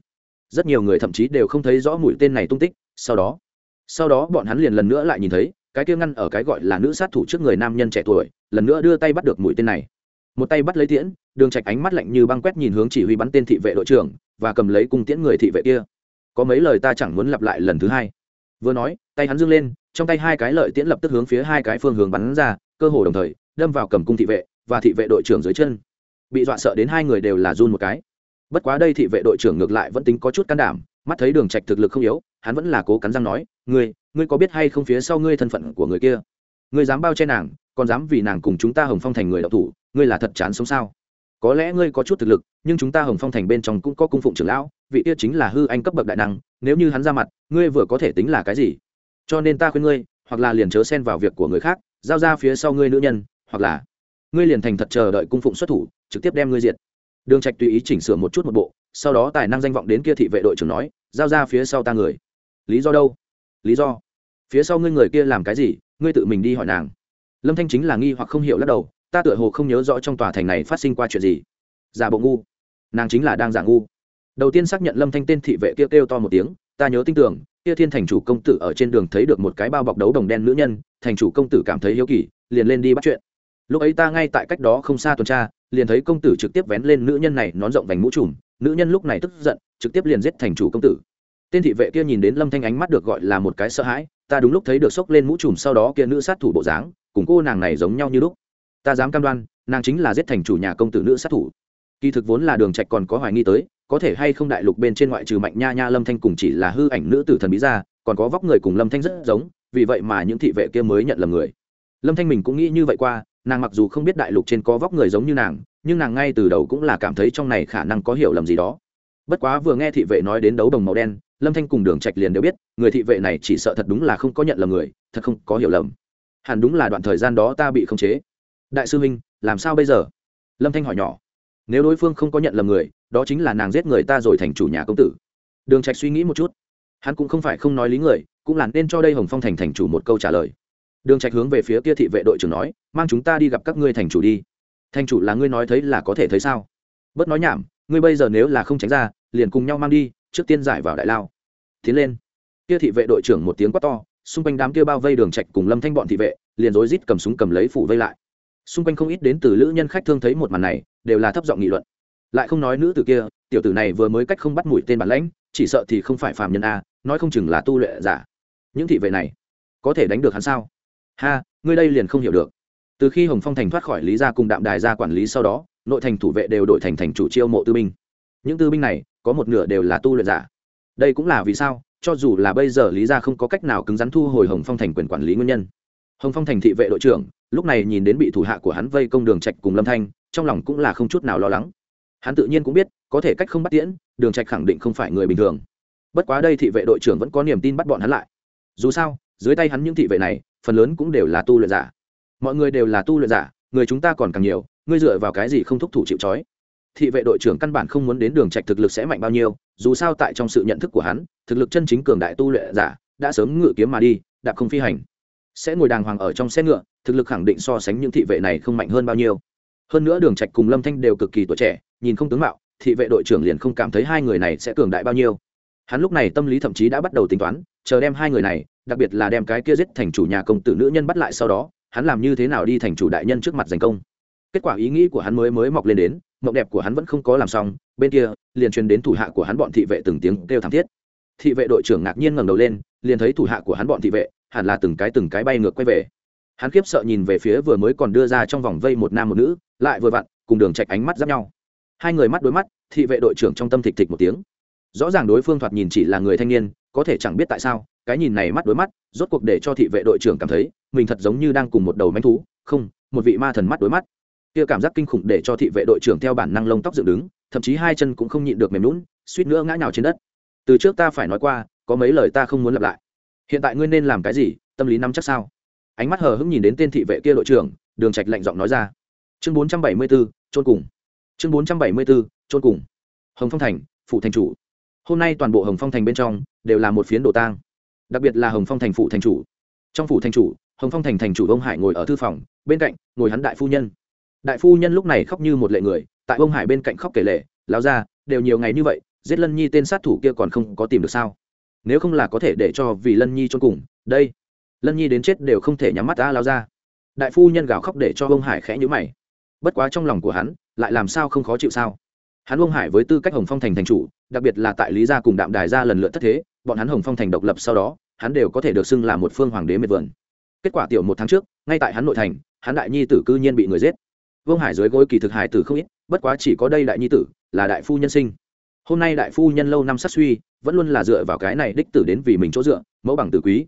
Rất nhiều người thậm chí đều không thấy rõ mũi tên này tung tích, sau đó sau đó bọn hắn liền lần nữa lại nhìn thấy, cái kia ngăn ở cái gọi là nữ sát thủ trước người nam nhân trẻ tuổi, lần nữa đưa tay bắt được mũi tên này. Một tay bắt lấy tiễn đường trạch ánh mắt lạnh như băng quét nhìn hướng chỉ huy bắn tên thị vệ đội trưởng và cầm lấy cung tiễn người thị vệ kia. Có mấy lời ta chẳng muốn lặp lại lần thứ hai. Vừa nói, tay hắn dương lên, trong tay hai cái lợi tiễn lập tức hướng phía hai cái phương hướng bắn ra, cơ hồ đồng thời, đâm vào cầm cung thị vệ và thị vệ đội trưởng dưới chân. Bị dọa sợ đến hai người đều là run một cái. Bất quá đây thị vệ đội trưởng ngược lại vẫn tính có chút can đảm, mắt thấy đường trạch thực lực không yếu, hắn vẫn là cố cắn răng nói, ngươi ngươi có biết hay không phía sau ngươi thân phận của người kia? Ngươi dám bao che nàng, còn dám vì nàng cùng chúng ta hồng phong thành người đạo thủ, ngươi là thật chán sống sao? Có lẽ ngươi có chút thực lực, nhưng chúng ta hồng phong thành bên trong cũng có cung phụng trưởng lão, vị kia chính là hư anh cấp bậc đại năng, nếu như hắn ra mặt, ngươi vừa có thể tính là cái gì? Cho nên ta khuyên ngươi, hoặc là liền chớ xen vào việc của người khác, giao ra phía sau ngươi nữ nhân, hoặc là ngươi liền thành thật chờ đợi cung phụng xuất thủ, trực tiếp đem ngươi diệt. Đường trạch tùy ý chỉnh sửa một chút một bộ, sau đó tài năng danh vọng đến kia thị vệ đội trưởng nói, giao ra phía sau ta người. Lý do đâu? Lý do. Phía sau ngươi người kia làm cái gì? Ngươi tự mình đi hỏi nàng. Lâm thanh chính là nghi hoặc không hiểu lắc đầu ta tựa hồ không nhớ rõ trong tòa thành này phát sinh qua chuyện gì. Giả bộ ngu. Nàng chính là đang giả ngu. Đầu tiên xác nhận lâm thanh tên thị vệ kia kêu, kêu to một tiếng ta nhớ tin tưởng kia thiên thành chủ công tử ở trên đường thấy được một cái bao bọc đấu đồng đen nữ nhân thành chủ công tử cảm thấy hiếu kỳ liền lên đi bắt chuyện. Lúc ấy ta ngay tại cách đó không xa tuần tra liền thấy công tử trực tiếp vén lên nữ nhân này nón rộng vành mũ trùm nữ nhân lúc này tức giận trực tiếp liền giết thành chủ công tử. Tên thị vệ kia nhìn đến lâm thanh ánh mắt được gọi là một cái sợ hãi ta đúng lúc thấy được xốc lên mũ trùm sau đó kia nữ sát thủ bộ dáng cùng cô nàng này giống nhau như lúc ta dám cam đoan, nàng chính là giết thành chủ nhà công tử nữ sát thủ. Kỳ thực vốn là đường trạch còn có hoài nghi tới, có thể hay không đại lục bên trên ngoại trừ mạnh nha nha lâm thanh cùng chỉ là hư ảnh nữ tử thần bí ra, còn có vóc người cùng lâm thanh rất giống, vì vậy mà những thị vệ kia mới nhận lầm người. Lâm thanh mình cũng nghĩ như vậy qua, nàng mặc dù không biết đại lục trên có vóc người giống như nàng, nhưng nàng ngay từ đầu cũng là cảm thấy trong này khả năng có hiểu lầm gì đó. Bất quá vừa nghe thị vệ nói đến đấu đồng màu đen, lâm thanh cùng đường trạch liền đều biết, người thị vệ này chỉ sợ thật đúng là không có nhận lầm người, thật không có hiểu lầm. Hẳn đúng là đoạn thời gian đó ta bị khống chế đại sư huynh, làm sao bây giờ? Lâm thanh hỏi nhỏ. Nếu đối phương không có nhận lầm người, đó chính là nàng giết người ta rồi thành chủ nhà công tử. Đường trạch suy nghĩ một chút. Hắn cũng không phải không nói lý người, cũng là nên cho đây hồng phong thành thành chủ một câu trả lời. Đường trạch hướng về phía kia thị vệ đội trưởng nói, mang chúng ta đi gặp các ngươi thành chủ đi. Thành chủ là ngươi nói thấy là có thể thấy sao? Bớt nói nhảm, ngươi bây giờ nếu là không tránh ra, liền cùng nhau mang đi, trước tiên giải vào đại lao. Tiến lên. Kia thị vệ đội trưởng một tiếng quát to, xung quanh đám kia bao vây đường trạch cùng lâm thanh bọn thị vệ, liền rối rít cầm súng cầm lấy phủ vây lại xung quanh không ít đến từ lữ nhân khách thương thấy một màn này, đều là thấp giọng nghị luận. Lại không nói nữ tử kia, tiểu tử này vừa mới cách không bắt mũi tên bản lãnh, chỉ sợ thì không phải phàm nhân a, nói không chừng là tu luyện giả. Những thị vệ này, có thể đánh được hắn sao? Ha, ngươi đây liền không hiểu được. Từ khi hồng phong thành thoát khỏi lý gia cùng đạm đài gia quản lý sau đó, nội thành thủ vệ đều đổi thành thành chủ chiêu mộ tư binh. Những tư binh này, có một nửa đều là tu luyện giả. Đây cũng là vì sao, cho dù là bây giờ lý gia không có cách nào cứng rắn thu hồi hồng phong thành quyền quản lý nguyên nhân hồng phong thành thị vệ đội trưởng, lúc này nhìn đến bị thủ hạ của hắn vây công đường trạch cùng lâm thanh, trong lòng cũng là không chút nào lo lắng. Hắn tự nhiên cũng biết, có thể cách không bắt tiễn, đường trạch khẳng định không phải người bình thường. Bất quá đây thị vệ đội trưởng vẫn có niềm tin bắt bọn hắn lại. Dù sao, dưới tay hắn những thị vệ này, phần lớn cũng đều là tu luyện giả. Mọi người đều là tu luyện giả, người chúng ta còn càng nhiều, ngươi dựa vào cái gì không thúc thủ chịu trói? Thị vệ đội trưởng căn bản không muốn đến đường trạch thực lực sẽ mạnh bao nhiêu, dù sao tại trong sự nhận thức của hắn, thực lực chân chính cường đại tu luyện giả, đã sớm ngự kiếm mà đi, đạp không phi hành sẽ ngồi đàng hoàng ở trong xe ngựa, thực lực khẳng định so sánh những thị vệ này không mạnh hơn bao nhiêu. Hơn nữa đường trạch cùng lâm thanh đều cực kỳ tuổi trẻ, nhìn không tướng mạo, thị vệ đội trưởng liền không cảm thấy hai người này sẽ cường đại bao nhiêu. Hắn lúc này tâm lý thậm chí đã bắt đầu tính toán, chờ đem hai người này, đặc biệt là đem cái kia giết thành chủ nhà công tử nữ nhân bắt lại sau đó, hắn làm như thế nào đi thành chủ đại nhân trước mặt giành công. Kết quả ý nghĩ của hắn mới mới mọc lên đến, mộng đẹp của hắn vẫn không có làm xong, bên kia, liền truyền đến thủ hạ của hắn bọn thị vệ từng tiếng kêu thảm thiết. Thị vệ đội trưởng ngạc nhiên ngẩng đầu lên, liền thấy thủ hạ của hắn bọn thị vệ hẳn là từng cái từng cái bay ngược quay về. Hắn khiếp sợ nhìn về phía vừa mới còn đưa ra trong vòng vây một nam một nữ, lại vừa vặn, cùng đường trạch ánh mắt giáp nhau. Hai người mắt đối mắt, thị vệ đội trưởng trong tâm thịch thịch một tiếng. Rõ ràng đối phương thoạt nhìn chỉ là người thanh niên, có thể chẳng biết tại sao, cái nhìn này mắt đối mắt, rốt cuộc để cho thị vệ đội trưởng cảm thấy, mình thật giống như đang cùng một đầu manh thú, không, một vị ma thần mắt đối mắt. Kia cảm giác kinh khủng để cho thị vệ đội trưởng theo bản năng lông tóc dựng đứng, thậm chí hai chân cũng không nhịn được mềm lún suýt nữa ngã nhào trên đất. Từ trước ta phải nói qua, có mấy lời ta không muốn lặp lại hiện tại ngươi nên làm cái gì? Tâm lý nắm chắc sao? Ánh mắt hờ hững nhìn đến tên thị vệ kia đội trưởng đường trạch lạnh giọng nói ra. Chương 474, trôn cùng. Chương 474, trôn cùng. Hồng phong thành phụ thành chủ. Hôm nay toàn bộ hồng phong thành bên trong đều là một phiến đồ tang. Đặc biệt là hồng phong thành phụ thành chủ. Trong phủ thành chủ hồng phong thành thành chủ ông hải ngồi ở thư phòng bên cạnh ngồi hắn đại phu nhân. Đại phu nhân lúc này khóc như một lệ người tại ông hải bên cạnh khóc kể lệ láo ra đều nhiều ngày như vậy giết lân nhi tên sát thủ kia còn không có tìm được sao? Nếu không là có thể để cho vì lân nhi cho cùng, đây, lân nhi đến chết đều không thể nhắm mắt ta lao ra. Đại phu nhân gào khóc để cho ông hải khẽ nhữ mày. Bất quá trong lòng của hắn, lại làm sao không khó chịu sao? Hắn ông hải với tư cách hồng phong thành thành chủ, đặc biệt là tại lý gia cùng đạm đài gia lần lượt thất thế, bọn hắn hồng phong thành độc lập sau đó, hắn đều có thể được xưng là một phương hoàng đế miệt vườn. Kết quả tiểu một tháng trước, ngay tại hắn nội thành, hắn đại nhi tử cư nhiên bị người giết. Vương hải dưới gối kỳ thực hải tử không ít, bất quá chỉ có đây đại nhi tử là đại phu nhân sinh. Hôm nay đại phu nhân lâu năm sát suy vẫn luôn là dựa vào cái này đích tử đến vì mình chỗ dựa, mẫu bằng tử quý.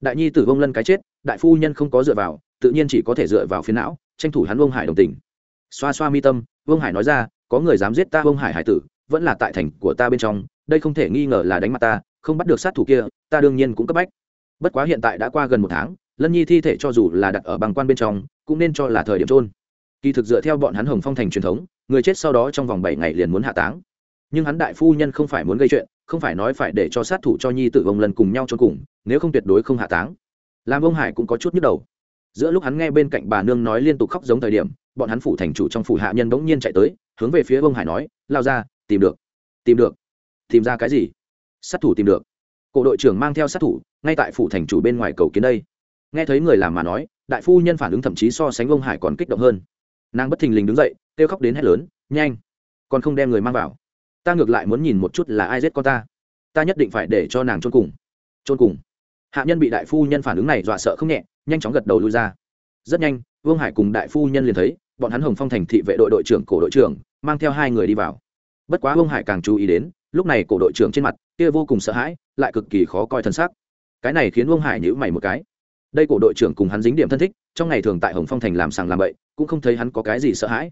Đại nhi tử vông lân cái chết, đại phu nhân không có dựa vào, tự nhiên chỉ có thể dựa vào phiến não, tranh thủ hắn vương hải đồng tình. Xoa xoa mi tâm, vương hải nói ra, có người dám giết ta vương hải hải tử, vẫn là tại thành của ta bên trong, đây không thể nghi ngờ là đánh mặt ta, không bắt được sát thủ kia, ta đương nhiên cũng cấp bách. Bất quá hiện tại đã qua gần một tháng, lân nhi thi thể cho dù là đặt ở bằng quan bên trong, cũng nên cho là thời điểm trôn kỳ thực dựa theo bọn hắn hồng phong thành truyền thống, người chết sau đó trong vòng bảy ngày liền muốn hạ táng. Nhưng hắn đại phu nhân không phải muốn gây chuyện không phải nói phải để cho sát thủ cho nhi tử ông lần cùng nhau cho cùng, nếu không tuyệt đối không hạ táng. Làm ông hải cũng có chút nhức đầu. Giữa lúc hắn nghe bên cạnh bà nương nói liên tục khóc giống thời điểm, bọn hắn phủ thành chủ trong phủ hạ nhân bỗng nhiên chạy tới, hướng về phía ông hải nói, lao ra, tìm được. Tìm được? Tìm ra cái gì? Sát thủ tìm được. Cổ đội trưởng mang theo sát thủ, ngay tại phủ thành chủ bên ngoài cầu kiến đây. Nghe thấy người làm mà nói, đại phu nhân phản ứng thậm chí so sánh ông hải còn kích động hơn. Nàng bất thình lình đứng dậy, kêu khóc đến hét lớn, nhanh! Còn không đem người mang vào ta ngược lại muốn nhìn một chút là ai giết con ta. Ta nhất định phải để cho nàng trôn cùng. Trôn cùng. Hạ nhân bị đại phu nhân phản ứng này dọa sợ không nhẹ, nhanh chóng gật đầu lui ra. Rất nhanh, vương hải cùng đại phu nhân liền thấy, bọn hắn hồng phong thành thị vệ đội đội trưởng, cổ đội trưởng, mang theo hai người đi vào. Bất quá vương hải càng chú ý đến, lúc này cổ đội trưởng trên mặt, kia vô cùng sợ hãi, lại cực kỳ khó coi thân xác. Cái này khiến vương hải nhữ mày một cái. Đây cổ đội trưởng cùng hắn dính điểm thân thích, trong ngày thường tại hồng phong thành làm sàng làm bậy, cũng không thấy hắn có cái gì sợ hãi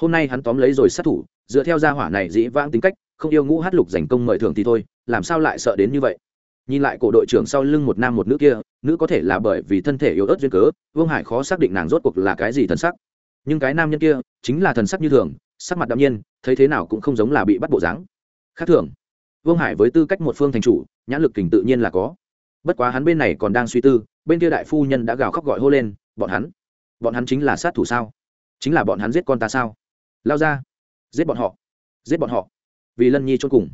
hôm nay hắn tóm lấy rồi sát thủ, dựa theo gia hỏa này dĩ vãng tính cách, không yêu ngũ hát lục giành công mời thường thì thôi, làm sao lại sợ đến như vậy? Nhìn lại cổ đội trưởng sau lưng một nam một nữ kia, nữ có thể là bởi vì thân thể yếu ớt duyên cớ, vương hải khó xác định nàng rốt cuộc là cái gì thần sắc. Nhưng cái nam nhân kia, chính là thần sắc như thường, sắc mặt đạm nhiên, thấy thế nào cũng không giống là bị bắt bộ dáng. Khác thường, vương hải với tư cách một phương thành chủ, nhãn lực kình tự nhiên là có. Bất quá hắn bên này còn đang suy tư, bên kia đại phu nhân đã gào khóc gọi hô lên, bọn hắn bọn hắn chính là sát thủ sao? Chính là bọn hắn giết con ta sao? Lao ra, giết bọn họ, giết bọn họ, vì lân nhi chôn cùng.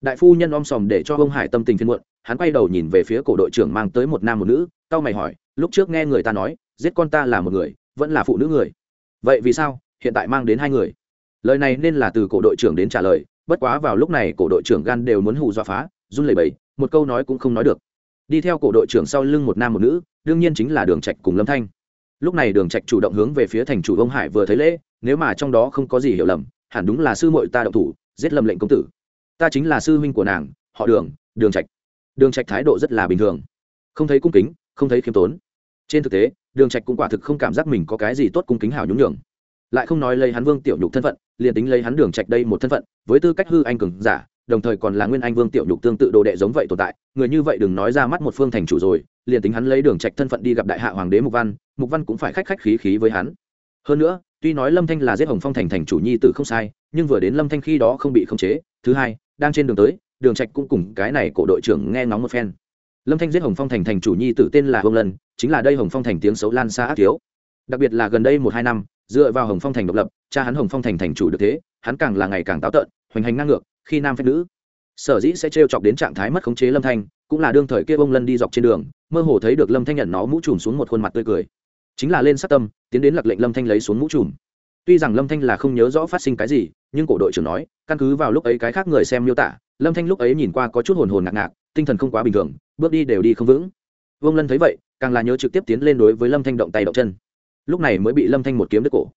Đại phu nhân om sòm để cho ông hải tâm tình phiên muộn, hắn quay đầu nhìn về phía cổ đội trưởng mang tới một nam một nữ tao mày hỏi, lúc trước nghe người ta nói, giết con ta là một người, vẫn là phụ nữ người? Vậy vì sao, hiện tại mang đến hai người? Lời này nên là từ cổ đội trưởng đến trả lời, bất quá vào lúc này cổ đội trưởng gan đều muốn hù dọa phá, run lẩy bẩy, một câu nói cũng không nói được. Đi theo cổ đội trưởng sau lưng một nam một nữ, đương nhiên chính là đường trạch cùng lâm thanh lúc này đường trạch chủ động hướng về phía thành chủ ông hải vừa thấy lễ, nếu mà trong đó không có gì hiểu lầm, hẳn đúng là sư muội ta động thủ, giết lâm lệnh công tử. Ta chính là sư huynh của nàng, họ đường đường trạch. Đường trạch thái độ rất là bình thường. Không thấy cung kính, không thấy khiêm tốn. Trên thực tế, đường trạch cũng quả thực không cảm giác mình có cái gì tốt cung kính hảo nhún nhường. Lại không nói lấy hắn vương tiểu nhục thân phận, liền tính lấy hắn đường trạch đây một thân phận, với tư cách hư anh cường giả, đồng thời còn là nguyên anh vương tiểu nhục tương tự đồ đệ giống vậy tồn tại, người như vậy đừng nói ra mắt một phương thành chủ rồi liền tính hắn lấy đường trạch thân phận đi gặp đại hạ hoàng đế mục văn mục văn cũng phải khách khách khí khí với hắn. Hơn nữa tuy nói lâm thanh là giết hồng phong thành thành chủ nhi tử không sai nhưng vừa đến lâm thanh khi đó không bị khống chế thứ hai đang trên đường tới đường trạch cũng cùng cái này cổ đội trưởng nghe ngóng một phen. Lâm thanh giết hồng phong thành thành chủ nhi tử tên là hồng lần, chính là đây hồng phong thành tiếng xấu lan xa ác thiếu. Đặc biệt là gần đây một hai năm dựa vào hồng phong thành độc lập cha hắn hồng phong thành thành chủ được thế hắn càng là ngày càng táo tợn hoành hành ngang ngược khi nam phép nữ sở dĩ sẽ trêu chọc đến trạng thái mất khống chế lâm thanh cũng là đương thời kia bông lân đi dọc trên đường, mơ hồ thấy được lâm thanh nhận nó mũ trùm xuống một khuôn mặt tươi cười. Chính là lên sát tâm, tiến đến lặc lệnh lâm thanh lấy xuống mũ trùm. Tuy rằng lâm thanh là không nhớ rõ phát sinh cái gì, nhưng cổ đội trưởng nói, căn cứ vào lúc ấy cái khác người xem miêu tả, lâm thanh lúc ấy nhìn qua có chút hồn hồn ngạc ngạc, tinh thần không quá bình thường, bước đi đều đi không vững. Vương lân thấy vậy, càng là nhớ trực tiếp tiến lên đối với lâm thanh động tay động chân. Lúc này mới bị lâm thanh một kiếm đứt cổ.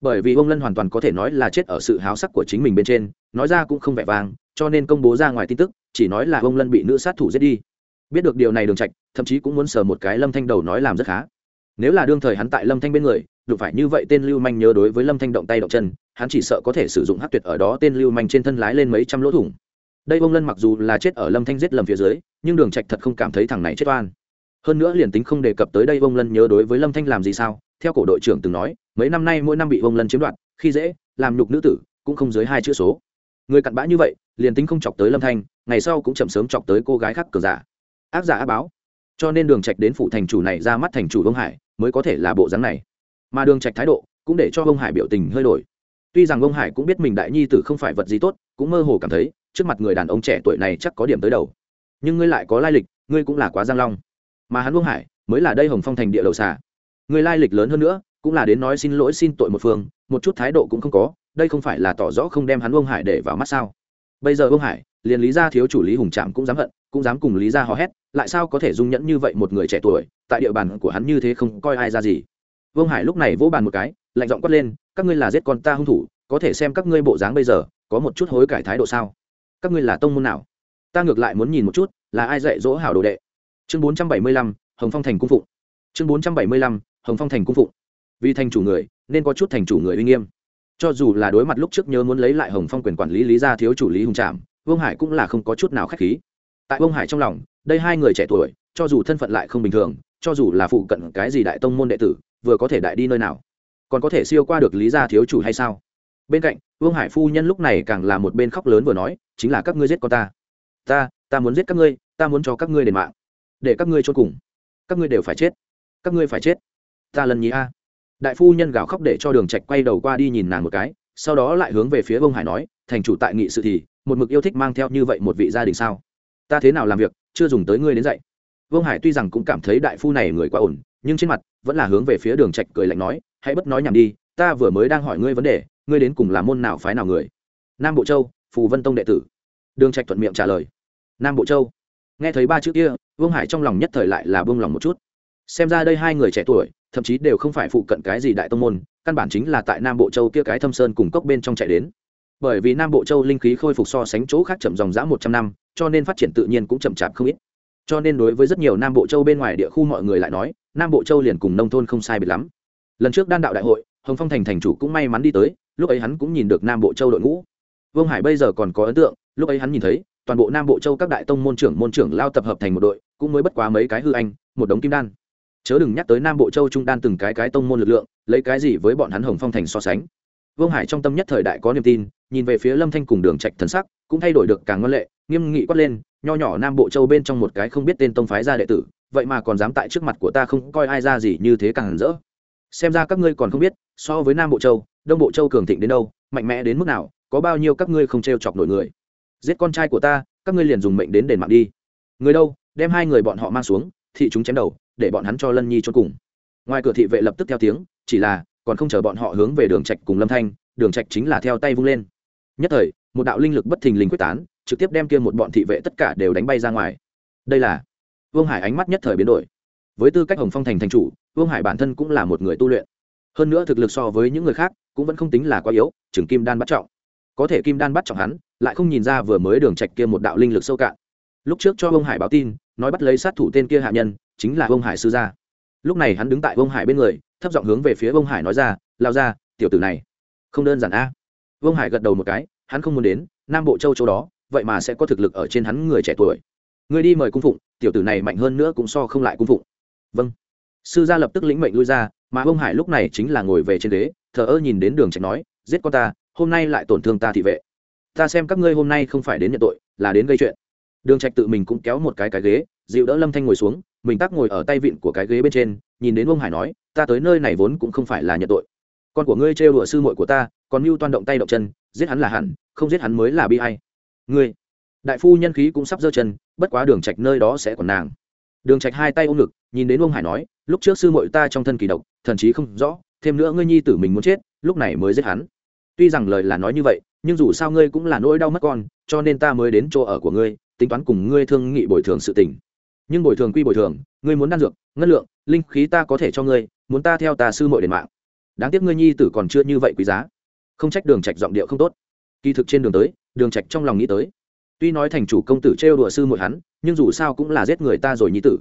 Bởi vì vương lân hoàn toàn có thể nói là chết ở sự háo sắc của chính mình bên trên, nói ra cũng không vẻ vang, cho nên công bố ra ngoài tin tức chỉ nói là ông lân bị nữ sát thủ giết đi. Biết được điều này đường trạch, thậm chí cũng muốn sờ một cái lâm thanh đầu nói làm rất khá. Nếu là đương thời hắn tại lâm thanh bên người, đụng phải như vậy tên lưu manh nhớ đối với lâm thanh động tay động chân, hắn chỉ sợ có thể sử dụng hát tuyệt ở đó tên lưu manh trên thân lái lên mấy trăm lỗ thủng. Đây ông lân mặc dù là chết ở lâm thanh giết lầm phía dưới, nhưng đường trạch thật không cảm thấy thằng này chết oan. Hơn nữa liền tính không đề cập tới đây ông lân nhớ đối với lâm thanh làm gì sao, theo cổ đội trưởng từng nói, mấy năm nay mỗi năm bị ông lân chiếm đoạt, khi dễ, làm nhục nữ tử, cũng không dưới hai chữ số. Người cặn bã như vậy, liền tính không chọc tới lâm thanh ngày sau cũng chậm sớm chọc tới cô gái khác cờ giả. Ác giả ác báo. Cho nên đường trạch đến phụ thành chủ này ra mắt thành chủ ông hải mới có thể là bộ dáng này. Mà đường trạch thái độ cũng để cho ông hải biểu tình hơi đổi. Tuy rằng ông hải cũng biết mình đại nhi tử không phải vật gì tốt, cũng mơ hồ cảm thấy trước mặt người đàn ông trẻ tuổi này chắc có điểm tới đầu. Nhưng ngươi lại có lai lịch, ngươi cũng là quá giang long. Mà hắn ông hải mới là đây hồng phong thành địa đầu xà. Người lai lịch lớn hơn nữa, cũng là đến nói xin lỗi xin tội một phương, một chút thái độ cũng không có, đây không phải là tỏ rõ không đem hắn ông hải để vào mắt sao? Bây giờ ông hải, liền lý gia thiếu chủ lý hùng trạm cũng dám hận, cũng dám cùng lý gia hò hét, lại sao có thể dung nhẫn như vậy một người trẻ tuổi, tại địa bàn của hắn như thế không coi ai ra gì. Vương hải lúc này vỗ bàn một cái, lạnh giọng quát lên, các ngươi là giết con ta hung thủ, có thể xem các ngươi bộ dáng bây giờ, có một chút hối cải thái độ sao? Các ngươi là tông môn nào? Ta ngược lại muốn nhìn một chút, là ai dạy dỗ hảo đồ đệ. Chương bốn trăm bảy mươi lăm, hồng phong thành cung phụng. Chương bốn trăm bảy mươi lăm, hồng phong thành cung phụng. Vì thành chủ người, nên có chút thành chủ người uy nghiêm cho dù là đối mặt lúc trước nhớ muốn lấy lại hồng phong quyền quản lý lý gia thiếu chủ lý hùng trạm vương hải cũng là không có chút nào k h á c h khí. Tại vương hải trong lòng, đây hai người trẻ tuổi, cho dù thân phận lại không bình thường, cho dù là phụ cận cái gì đại tông môn đệ tử, vừa có thể đại đi nơi nào, còn có thể siêu qua được lý gia thiếu chủ hay sao? Bên cạnh, vương hải phu nhân lúc này càng là một bên khóc lớn vừa nói, chính là các ngươi giết con ta. Ta ta muốn giết các ngươi, ta muốn cho các ngươi đền mạng. Để các ngươi cho cùng. Các ngươi đều phải chết. Các ngươi phải chết. Ta lần nhí a đại phu nhân gào khóc để cho đường trạch quay đầu qua đi nhìn nàng một cái, sau đó lại hướng về phía vương hải nói, thành chủ tại nghị sự thì, một mực yêu thích mang theo như vậy một vị gia đình sao? Ta thế nào làm việc, chưa dùng tới ngươi đến dạy. Vương hải tuy rằng cũng cảm thấy đại phu này người quá ổn, nhưng trên mặt vẫn là hướng về phía đường trạch cười lạnh nói, hãy bất nói nhảm đi, ta vừa mới đang hỏi ngươi vấn đề, ngươi đến cùng là môn nào phái nào người? Nam bộ châu, phù vân tông đệ tử. Đường trạch thuận miệng trả lời. Nam bộ châu. Nghe thấy ba chữ kia, vương hải trong lòng nhất thời lại là buông lòng một chút xem ra đây hai người trẻ tuổi, thậm chí đều không phải phụ cận cái gì đại tông môn, căn bản chính là tại nam bộ châu kia cái thâm sơn cùng cốc bên trong chạy đến. Bởi vì nam bộ châu linh khí khôi phục so sánh chỗ khác chậm dòng dã một trăm năm, cho nên phát triển tự nhiên cũng chậm chạp không ít. Cho nên đối với rất nhiều nam bộ châu bên ngoài địa khu mọi người lại nói, nam bộ châu liền cùng nông thôn không sai biệt lắm. Lần trước đan đạo đại hội, hồng phong thành thành chủ cũng may mắn đi tới, lúc ấy hắn cũng nhìn được nam bộ châu đội ngũ. Vương hải bây giờ còn có ấn tượng, lúc ấy hắn nhìn thấy, toàn bộ nam bộ châu các đại tông môn trưởng môn trưởng lao tập hợp thành một đội, cũng mới bất quá mấy cái hư anh, một đống kim đan chớ đừng nhắc tới nam bộ châu trung đan từng cái cái tông môn lực lượng, lấy cái gì với bọn hắn hồng phong thành so sánh. Vương hải trong tâm nhất thời đại có niềm tin, nhìn về phía lâm thanh cùng đường trạch thần sắc, cũng thay đổi được càng ngân lệ, nghiêm nghị quát lên, nho nhỏ nam bộ châu bên trong một cái không biết tên tông phái gia đệ tử, vậy mà còn dám tại trước mặt của ta không coi ai ra gì như thế càng hẳn rỡ. Xem ra các ngươi còn không biết, so với nam bộ châu, đông bộ châu cường thịnh đến đâu, mạnh mẽ đến mức nào, có bao nhiêu các ngươi không trêu chọc nổi người. Giết con trai của ta, các ngươi liền dùng mệnh đến đền mạng đi. Người đâu, đem hai người bọn họ mang xuống thị chúng chém đầu, để bọn hắn cho lân nhi cho cùng. Ngoài cửa thị vệ lập tức theo tiếng, chỉ là, còn không chờ bọn họ hướng về đường trạch cùng lâm thanh, đường trạch chính là theo tay vung lên. Nhất thời, một đạo linh lực bất thình lình quyết tán, trực tiếp đem kia một bọn thị vệ tất cả đều đánh bay ra ngoài. Đây là, vương hải ánh mắt nhất thời biến đổi. Với tư cách hồng phong thành thành chủ, vương hải bản thân cũng là một người tu luyện. Hơn nữa thực lực so với những người khác, cũng vẫn không tính là quá yếu chừng kim đan bắt trọng. Có thể kim đan bắt trọng hắn, lại không nhìn ra vừa mới đường trạch kia một đạo linh lực sâu cạn lúc trước cho vương hải báo tin, nói bắt lấy sát thủ tên kia hạ nhân, chính là vương hải sư gia. Lúc này hắn đứng tại vương hải bên người, thấp giọng hướng về phía vương hải nói ra lao ra tiểu tử này, không đơn giản a. Vương hải gật đầu một cái, hắn không muốn đến nam bộ châu châu đó, vậy mà sẽ có thực lực ở trên hắn người trẻ tuổi. Người đi mời cung phụng, tiểu tử này mạnh hơn nữa cũng so không lại cung phụng. Vâng. Sư gia lập tức lĩnh mệnh lui ra, mà ông hải lúc này chính là ngồi về trên ghế, thờ ơ nhìn đến đường trạch nói, giết con ta, hôm nay lại tổn thương ta thị vệ. Ta xem các ngươi hôm nay không phải đến nhận tội, là đến gây chuyện đường trạch tự mình cũng kéo một cái cái ghế, dịu đỡ lâm thanh ngồi xuống, mình tắc ngồi ở tay vịn của cái ghế bên trên, nhìn đến ông hải nói, ta tới nơi này vốn cũng không phải là nhận tội. Con của ngươi trêu đùa sư muội của ta, còn mưu toan động tay động chân, giết hắn là hẳn, không giết hắn mới là bi ai. Ngươi. Đại phu nhân khí cũng sắp giơ chân, bất quá đường trạch nơi đó sẽ còn nàng. Đường trạch hai tay ôm ngực, nhìn đến ông hải nói, lúc trước sư muội ta trong thân kỳ độc, thần trí không rõ, thêm nữa ngươi nhi tử mình muốn chết, lúc này mới giết hắn. Tuy rằng lời là nói như vậy, nhưng dù sao ngươi cũng là nỗi đau mất con, cho nên ta mới đến chỗ ở của ngươi tính toán cùng ngươi thương nghị bồi thường sự tình. Nhưng bồi thường quy bồi thường, ngươi muốn đan dược, ngân lượng, linh khí ta có thể cho ngươi, muốn ta theo ta sư muội đền mạng. Đáng tiếc ngươi nhi tử còn chưa như vậy quý giá. Không trách đường trạch giọng điệu không tốt. Kỳ thực trên đường tới, đường trạch trong lòng nghĩ tới. Tuy nói thành chủ công tử trêu đùa sư muội hắn, nhưng dù sao cũng là giết người ta rồi nhi tử.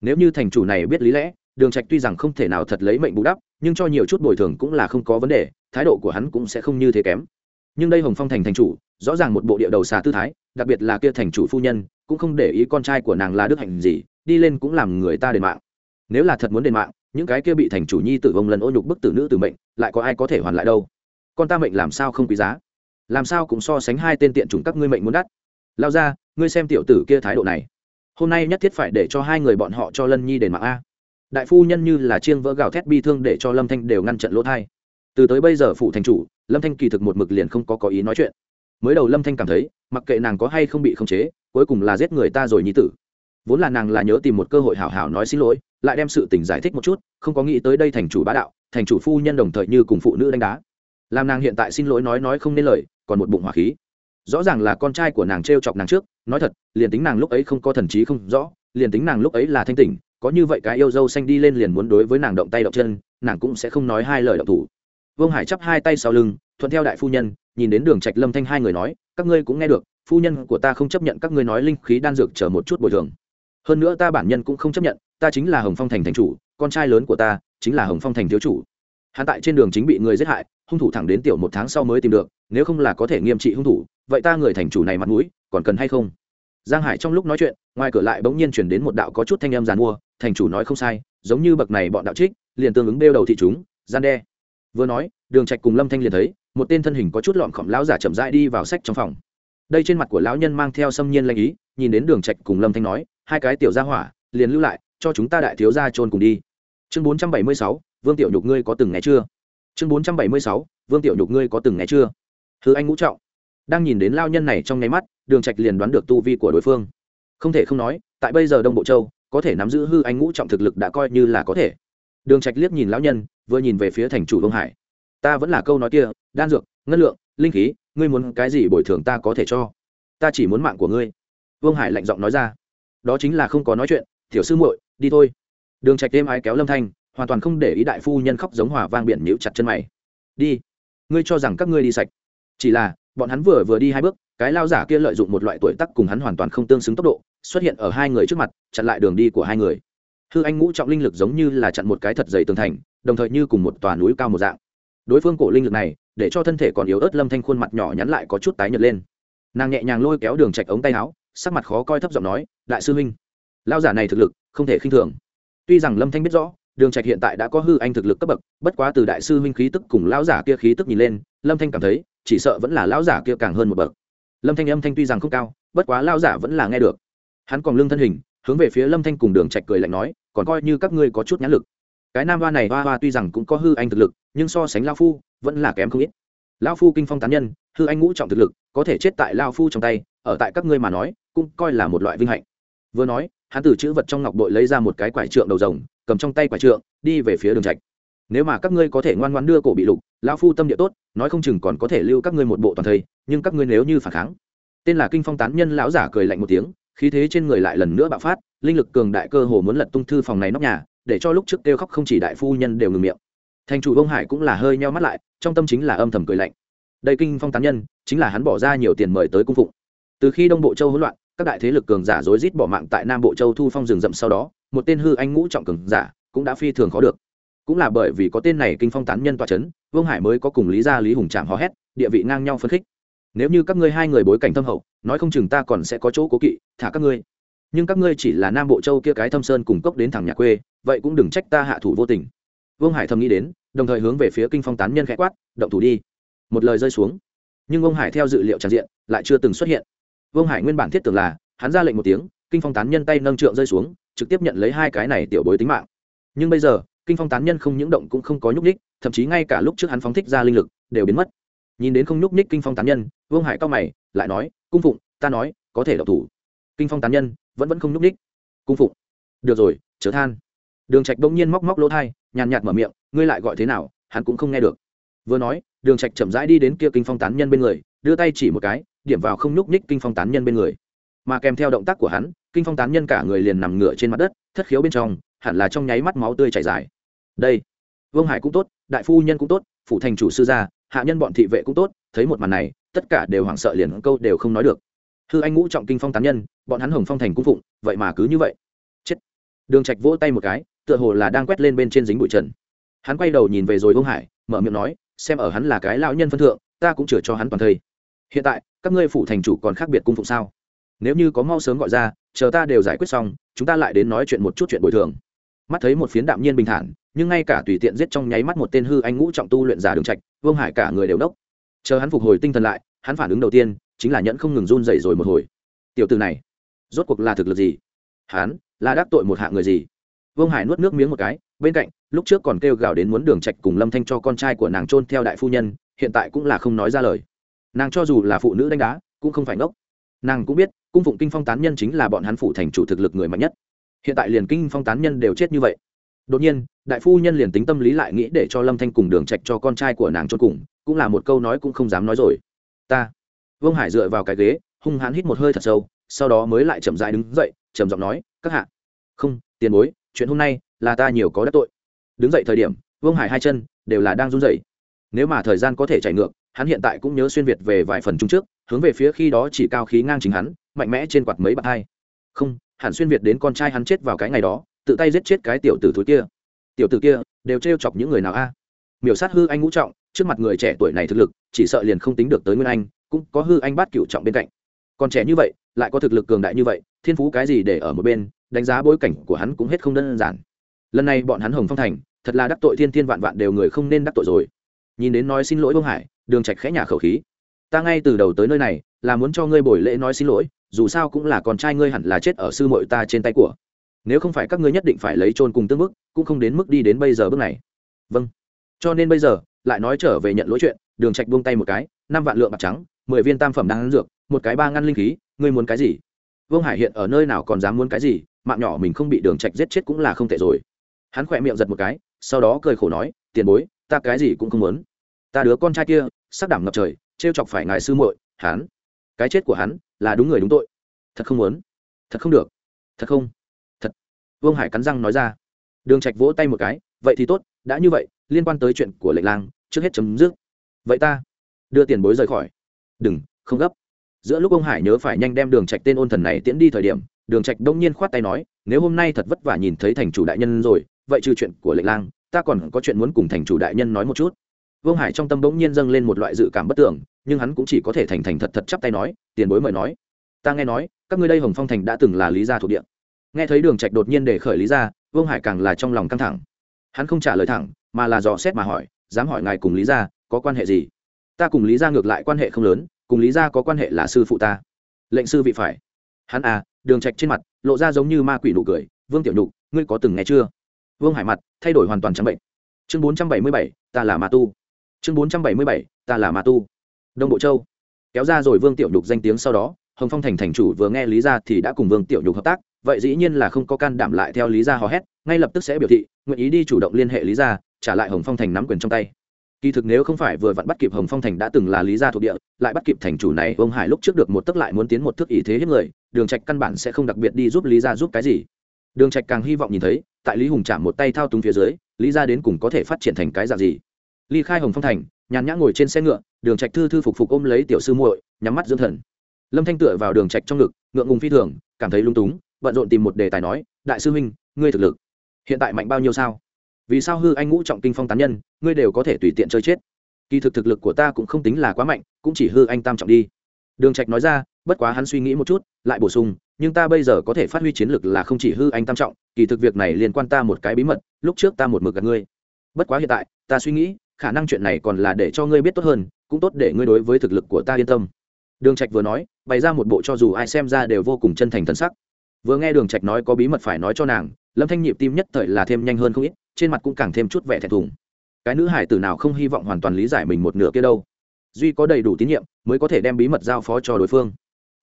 Nếu như thành chủ này biết lý lẽ, đường trạch tuy rằng không thể nào thật lấy mệnh bù đắp, nhưng cho nhiều chút bồi thường cũng là không có vấn đề, thái độ của hắn cũng sẽ không như thế kém nhưng đây hồng phong thành thành chủ, rõ ràng một bộ địa đầu xà tư thái, đặc biệt là kia thành chủ phu nhân, cũng không để ý con trai của nàng là đức hạnh gì, đi lên cũng làm người ta đền mạng. Nếu là thật muốn đền mạng, những cái kia bị thành chủ nhi tử vông lần ô nhục bức tử nữ tử mệnh, lại có ai có thể hoàn lại đâu? Con ta mệnh làm sao không quý giá? Làm sao cũng so sánh hai tên tiện chủng các ngươi mệnh muốn đắt? Lao ra, ngươi xem tiểu tử kia thái độ này. Hôm nay nhất thiết phải để cho hai người bọn họ cho lân nhi đền mạng a. Đại phu nhân như là chiêng vỡ gào thét bi thương để cho lâm thanh đều ngăn trận lỗ thai. Từ tới bây giờ phụ thành chủ lâm thanh kỳ thực một mực liền không có có ý nói chuyện. Mới đầu lâm thanh cảm thấy, mặc kệ nàng có hay không bị khống chế, cuối cùng là giết người ta rồi nhi tử. Vốn là nàng là nhớ tìm một cơ hội hảo hảo nói xin lỗi, lại đem sự tình giải thích một chút, không có nghĩ tới đây thành chủ bá đạo, thành chủ phu nhân đồng thời như cùng phụ nữ đánh đá. Làm nàng hiện tại xin lỗi nói nói không nên lời, còn một bụng hỏa khí. Rõ ràng là con trai của nàng t r e o chọc nàng trước, nói thật, liền tính nàng lúc ấy không có thần trí không rõ, liền tính nàng lúc ấy là thanh tỉnh, có như vậy cái yêu dâu xanh đi lên liền muốn đối với nàng động tay động chân, nàng cũng sẽ không nói hai lời động thủ vương hải chắp hai tay sau lưng, thuận theo đại phu nhân, nhìn đến đường trạch lâm thanh hai người nói, các ngươi cũng nghe được, phu nhân của ta không chấp nhận các ngươi nói linh khí đan dược chờ một chút bồi thường. Hơn nữa ta bản nhân cũng không chấp nhận, ta chính là hồng phong thành thành chủ, con trai lớn của ta chính là hồng phong thành thiếu chủ. Hắn tại trên đường chính bị người giết hại, hung thủ thẳng đến tiểu một tháng sau mới tìm được, nếu không là có thể nghiêm trị hung thủ, vậy ta người thành chủ này mặt mũi, còn cần hay không? Giang hải trong lúc nói chuyện, ngoài cửa lại bỗng nhiên chuyển đến một đạo có chút thanh em giàn mua, thành chủ nói không sai, giống như bậc này bọn đạo trích, liền tương ứng bêu đầu thị chúng, gian đe vừa nói, đường trạch cùng lâm thanh liền thấy, một tên thân hình có chút lọn khỏm lão giả chậm rãi đi vào sách trong phòng. Đây trên mặt của lão nhân mang theo xâm nhiên lanh ý, nhìn đến đường trạch cùng lâm thanh nói, hai cái tiểu gia hỏa, liền lưu lại, cho chúng ta đại thiếu gia trôn cùng đi. Chương bốn trăm bảy mươi sáu, vương tiểu nhục ngươi có từng nghe chưa? Chương bốn trăm bảy mươi sáu, vương tiểu nhục ngươi có từng nghe chưa? Thứ anh ngũ trọng. Đang nhìn đến lao nhân này trong nháy mắt, đường trạch liền đoán được tu vi của đối phương. Không thể không nói, tại bây giờ đông bộ châu, có thể nắm giữ hư anh ngũ trọng thực lực đã coi như là có thể. Đường trạch liếc nhìn lão nhân vừa nhìn về phía thành chủ vương hải. Ta vẫn là câu nói kia, đan dược, ngân lượng, linh khí, ngươi muốn cái gì bồi thường ta có thể cho. Ta chỉ muốn mạng của ngươi. Vương hải lạnh giọng nói ra. Đó chính là không có nói chuyện, tiểu sư muội, đi thôi. Đường trạch thêm ai kéo lâm thanh, hoàn toàn không để ý đại phu nhân khóc giống hòa vang biển nhíu chặt chân mày. Đi, ngươi cho rằng các ngươi đi sạch. Chỉ là, bọn hắn vừa vừa đi hai bước, cái lao giả kia lợi dụng một loại tuổi tác cùng hắn hoàn toàn không tương xứng tốc độ, xuất hiện ở hai người trước mặt, chặn lại đường đi của hai người hư anh ngũ trọng linh lực giống như là chặn một cái thật dày tường thành, đồng thời như cùng một tòa núi cao một dạng. Đối phương cổ linh lực này, để cho thân thể còn yếu ớt lâm thanh khuôn mặt nhỏ nhắn lại có chút tái nhợt lên. Nàng nhẹ nhàng lôi kéo đường trạch ống tay áo, sắc mặt khó coi thấp giọng nói, đại sư huynh lao giả này thực lực không thể khinh thường. Tuy rằng lâm thanh biết rõ, đường trạch hiện tại đã có hư anh thực lực cấp bậc, bất quá từ đại sư huynh khí tức cùng lão giả kia khí tức nhìn lên, lâm thanh cảm thấy, chỉ sợ vẫn là lão giả kia càng hơn một bậc. Lâm thanh âm thanh tuy rằng không cao, bất quá lão giả vẫn là nghe được. Hắn còn lương thân hình hướng về phía lâm thanh cùng đường trạch cười lạnh nói, còn coi như các ngươi có chút nhãn lực. Cái nam hoa này hoa hoa tuy rằng cũng có hư anh thực lực, nhưng so sánh lao phu, vẫn là kém không ít. Lao phu kinh phong tán nhân, hư anh ngũ trọng thực lực, có thể chết tại lao phu trong tay, ở tại các ngươi mà nói, cũng coi là một loại vinh hạnh. Vừa nói, hắn từ chữ vật trong ngọc bội lấy ra một cái quải trượng đầu rồng, cầm trong tay quải trượng, đi về phía đường trạch. Nếu mà các ngươi có thể ngoan ngoãn đưa cổ bị lục lão phu tâm địa tốt, nói không chừng còn có thể lưu các ngươi một bộ toàn thây, nhưng các ngươi nếu như phản kháng. Tên là kinh phong tán nhân lão giả cười lạnh một tiếng khí thế trên người lại lần nữa bạo phát, linh lực cường đại cơ hồ muốn lật tung thư phòng này nóc nhà, để cho lúc trước kêu khóc không chỉ đại phu nhân đều ngừng miệng. Thành chủ bông hải cũng là hơi nheo mắt lại, trong tâm chính là âm thầm cười lạnh. Đây kinh phong tán nhân, chính là hắn bỏ ra nhiều tiền mời tới cung phụng. Từ khi đông bộ châu hỗn loạn, các đại thế lực cường giả rối rít bỏ mạng tại nam bộ châu thu phong rừng rậm sau đó, một tên hư anh ngũ trọng cường giả cũng đã phi thường khó được. Cũng là bởi vì có tên này kinh phong tán nhân tọa c h ấ n vương hải mới có cùng lý gia lý hùng trạm hò hét, địa vị ngang nhau phân khích. Nếu như các ngươi hai người bối cảnh thâm hậu nói không chừng ta còn sẽ có chỗ cố kỵ, thả các ngươi. Nhưng các ngươi chỉ là nam bộ châu kia cái thâm sơn cùng cốc đến thẳng nhà quê, vậy cũng đừng trách ta hạ thủ vô tình. Vương hải thầm nghĩ đến, đồng thời hướng về phía kinh phong tán nhân khẽ quát, động thủ đi. Một lời rơi xuống. Nhưng ông hải theo dự liệu tràn diện, lại chưa từng xuất hiện. Vương hải nguyên bản thiết tưởng là, hắn ra lệnh một tiếng, kinh phong tán nhân tay nâng trượng rơi xuống, trực tiếp nhận lấy hai cái này tiểu bối tính mạng. Nhưng bây giờ, kinh phong tán nhân không những động cũng không có nhúc ních thậm chí ngay cả lúc trước hắn phóng thích ra linh lực, đều biến mất nhìn đến không nhúc ních kinh phong tán nhân, vương hải cao mày, lại nói, cung phụng, ta nói, có thể độc thủ. Kinh phong tán nhân vẫn vẫn không nhúc ních cung phụng, được rồi, chớ than. Đường trạch bỗng nhiên móc móc lỗ thai, nhàn nhạt mở miệng, ngươi lại gọi thế nào, hắn cũng không nghe được. Vừa nói, đường trạch chậm rãi đi đến kia kinh phong tán nhân bên người, đưa tay chỉ một cái, điểm vào không nhúc ních kinh phong tán nhân bên người. Mà kèm theo động tác của hắn, kinh phong tán nhân cả người liền nằm ngửa trên mặt đất, thất khiếu bên trong, hẳn là trong nháy mắt máu tươi chảy dài. Đây, vương hải cũng tốt, đại phu nhân cũng tốt phụ thành chủ sư gia hạ nhân bọn thị vệ cũng tốt, thấy một màn này, tất cả đều hoảng sợ liền câu đều không nói được. Hư anh ngũ trọng kinh phong tán nhân, bọn hắn hồng phong thành cung phụng, vậy mà cứ như vậy. Chết. Đường trạch vỗ tay một cái, tựa hồ là đang quét lên bên trên dính bụi trần. Hắn quay đầu nhìn về rồi vương hải, mở miệng nói, xem ở hắn là cái lão nhân phân thượng, ta cũng chừa cho hắn toàn thây. Hiện tại, các ngươi phủ thành chủ còn khác biệt cung phụng sao? Nếu như có mau sớm gọi ra, chờ ta đều giải quyết xong, chúng ta lại đến nói chuyện một chút chuyện bồi thường. Mắt thấy một phiến đạm nhiên bình thản nhưng ngay cả tùy tiện giết trong nháy mắt một tên hư anh ngũ trọng tu luyện giả đường trạch, vương hải cả người đều đốc. Chờ hắn phục hồi tinh thần lại, hắn phản ứng đầu tiên chính là nhẫn không ngừng run dậy rồi một hồi. Tiểu từ này, rốt cuộc là thực lực gì? Hắn, là đắc tội một hạ người gì? Vương hải nuốt nước miếng một cái, bên cạnh, lúc trước còn kêu gào đến muốn đường trạch cùng lâm thanh cho con trai của nàng trôn theo đại phu nhân, hiện tại cũng là không nói ra lời. Nàng cho dù là phụ nữ đánh đá, cũng không phải ngốc. Nàng cũng biết, cung phụng kinh phong tán nhân chính là bọn hắn phụ thành chủ thực lực người mạnh nhất. Hiện tại liền kinh phong tán nhân đều chết như vậy đột nhiên, đại phu nhân liền tính tâm lý lại nghĩ để cho lâm thanh cùng đường trạch cho con trai của nàng cho cùng, cũng là một câu nói cũng không dám nói rồi. Ta. Vương hải dựa vào cái ghế, hung hãn hít một hơi thật sâu, sau đó mới lại chậm rãi đứng dậy, trầm giọng nói, các hạ. Không, tiền bối, chuyện hôm nay là ta nhiều có đắc tội. Đứng dậy thời điểm, vương hải hai chân đều là đang run rẩy. Nếu mà thời gian có thể chạy ngược, hắn hiện tại cũng nhớ xuyên việt về vài phần chung trước, hướng về phía khi đó chỉ cao khí ngang chính hắn, mạnh mẽ trên quạt mấy bậc hai. Không, hẳn xuyên việt đến con trai hắn chết vào cái ngày đó tự tay giết chết cái tiểu tử thúi kia. Tiểu tử kia, đều trêu chọc những người nào a? Miểu sát hư anh ngũ trọng, trước mặt người trẻ tuổi này thực lực, chỉ sợ liền không tính được tới nguyên anh, cũng có hư anh bát cựu trọng bên cạnh. Còn trẻ như vậy, lại có thực lực cường đại như vậy, thiên phú cái gì để ở một bên, đánh giá bối cảnh của hắn cũng hết không đơn giản. Lần này bọn hắn hồng phong thành, thật là đắc tội thiên thiên vạn vạn đều người không nên đắc tội rồi. Nhìn đến nói xin lỗi vương hải, đường trạch khẽ nhà khẩu khí. Ta ngay từ đầu tới nơi này, là muốn cho ngươi buổi lễ nói xin lỗi, dù sao cũng là con trai ngươi hẳn là chết ở sư muội ta trên tay của nếu không phải các ngươi nhất định phải lấy trôn cùng tương mức cũng không đến mức đi đến bây giờ bước này. Vâng. Cho nên bây giờ, lại nói trở về nhận lỗi chuyện, đường trạch buông tay một cái, năm vạn lượng bạc trắng, mười viên tam phẩm đang dược, một cái ba ngăn linh khí, ngươi muốn cái gì? Vương hải hiện ở nơi nào còn dám muốn cái gì, mạng nhỏ mình không bị đường trạch giết chết cũng là không tệ rồi. Hắn khỏe miệng giật một cái, sau đó cười khổ nói, tiền bối, ta cái gì cũng không muốn. Ta đứa con trai kia, sắc đảm ngập trời, trêu chọc phải ngài sư muội, hắn. Cái chết của hắn là đúng người đúng tội. Thật không muốn. Thật không được. Thật không vương hải cắn răng nói ra. Đường trạch vỗ tay một cái, vậy thì tốt, đã như vậy, liên quan tới chuyện của lệnh lang, trước hết chấm dứt. Vậy ta đưa tiền bối rời khỏi. Đừng, không gấp. Giữa lúc ông hải nhớ phải nhanh đem đường trạch tên ôn thần này tiễn đi thời điểm, đường trạch đông nhiên khoát tay nói, nếu hôm nay thật vất vả nhìn thấy thành chủ đại nhân rồi, vậy trừ chuyện của lệnh lang, ta còn có chuyện muốn cùng thành chủ đại nhân nói một chút. Vương hải trong tâm bỗng nhiên dâng lên một loại dự cảm bất tưởng nhưng hắn cũng chỉ có thể thành thành thật thật chắp tay nói, tiền bối mời nói. Ta nghe nói, các ngươi đây hồng phong thành đã từng là lý gia thuộc địa nghe thấy đường trạch đột nhiên để khởi lý gia vương hải càng là trong lòng căng thẳng. Hắn không trả lời thẳng mà là dò xét mà hỏi dám hỏi ngài cùng lý gia có quan hệ gì? Ta cùng lý gia ngược lại quan hệ không lớn cùng lý gia có quan hệ là sư phụ ta. Lệnh sư vị phải. Hắn à đường trạch trên mặt lộ ra giống như ma quỷ nụ cười vương tiểu nhục ngươi có từng nghe chưa? Vương hải mặt thay đổi hoàn toàn trắng bệnh. Chương 477, ta là ma tu. Chương 477, ta là ma tu. Đông bộ châu. Kéo ra rồi vương tiểu nhục danh tiếng sau đó hồng phong thành thành chủ vừa nghe lý gia thì đã cùng vương tiểu nhục hợp tác, vậy dĩ nhiên là không có can đảm lại theo lý gia hò hét, ngay lập tức sẽ biểu thị, nguyện ý đi chủ động liên hệ lý gia, trả lại hồng phong thành nắm quyền trong tay. Kỳ thực nếu không phải vừa vặn bắt kịp hồng phong thành đã từng là lý gia thuộc địa, lại bắt kịp thành chủ này, ông hải lúc trước được một tức lại muốn tiến một thức ý thế hết người, đường trạch căn bản sẽ không đặc biệt đi giúp lý gia giúp cái gì. Đường trạch càng hy vọng nhìn thấy, tại lý hùng chạm một tay thao túng phía dưới, lý gia đến cùng có thể phát triển thành cái dạng gì. Ly khai hồng phong thành, nhàn nhã ngồi trên xe ngựa, đường trạch thư thư phục phục ôm lấy tiểu sư muội, nhắm mắt dưỡng thần lâm thanh tựa vào đường trạch trong ngực, ngượng ngùng phi thường, cảm thấy lung túng, bận rộn tìm một đề tài nói, đại sư huynh, ngươi thực lực hiện tại mạnh bao nhiêu sao? Vì sao hư anh ngũ trọng kinh phong tán nhân, ngươi đều có thể tùy tiện chơi chết? Kỳ thực thực lực của ta cũng không tính là quá mạnh, cũng chỉ hư anh tam trọng đi. Đường trạch nói ra, bất quá hắn suy nghĩ một chút, lại bổ sung, nhưng ta bây giờ có thể phát huy chiến lực là không chỉ hư anh tam trọng, kỳ thực việc này liên quan ta một cái bí mật, lúc trước ta một mực gặp ngươi. Bất quá hiện tại, ta suy nghĩ, khả năng chuyện này còn là để cho ngươi biết tốt hơn, cũng tốt để ngươi đối với thực lực của ta yên tâm đường trạch vừa nói, bày ra một bộ cho dù ai xem ra đều vô cùng chân thành thân sắc. Vừa nghe đường trạch nói có bí mật phải nói cho nàng, lâm thanh nhịp tim nhất thời là thêm nhanh hơn không ít, trên mặt cũng càng thêm chút vẻ thẹn thùng. Cái nữ hải tử nào không hy vọng hoàn toàn lý giải mình một nửa kia đâu. Duy có đầy đủ tín nhiệm, mới có thể đem bí mật giao phó cho đối phương.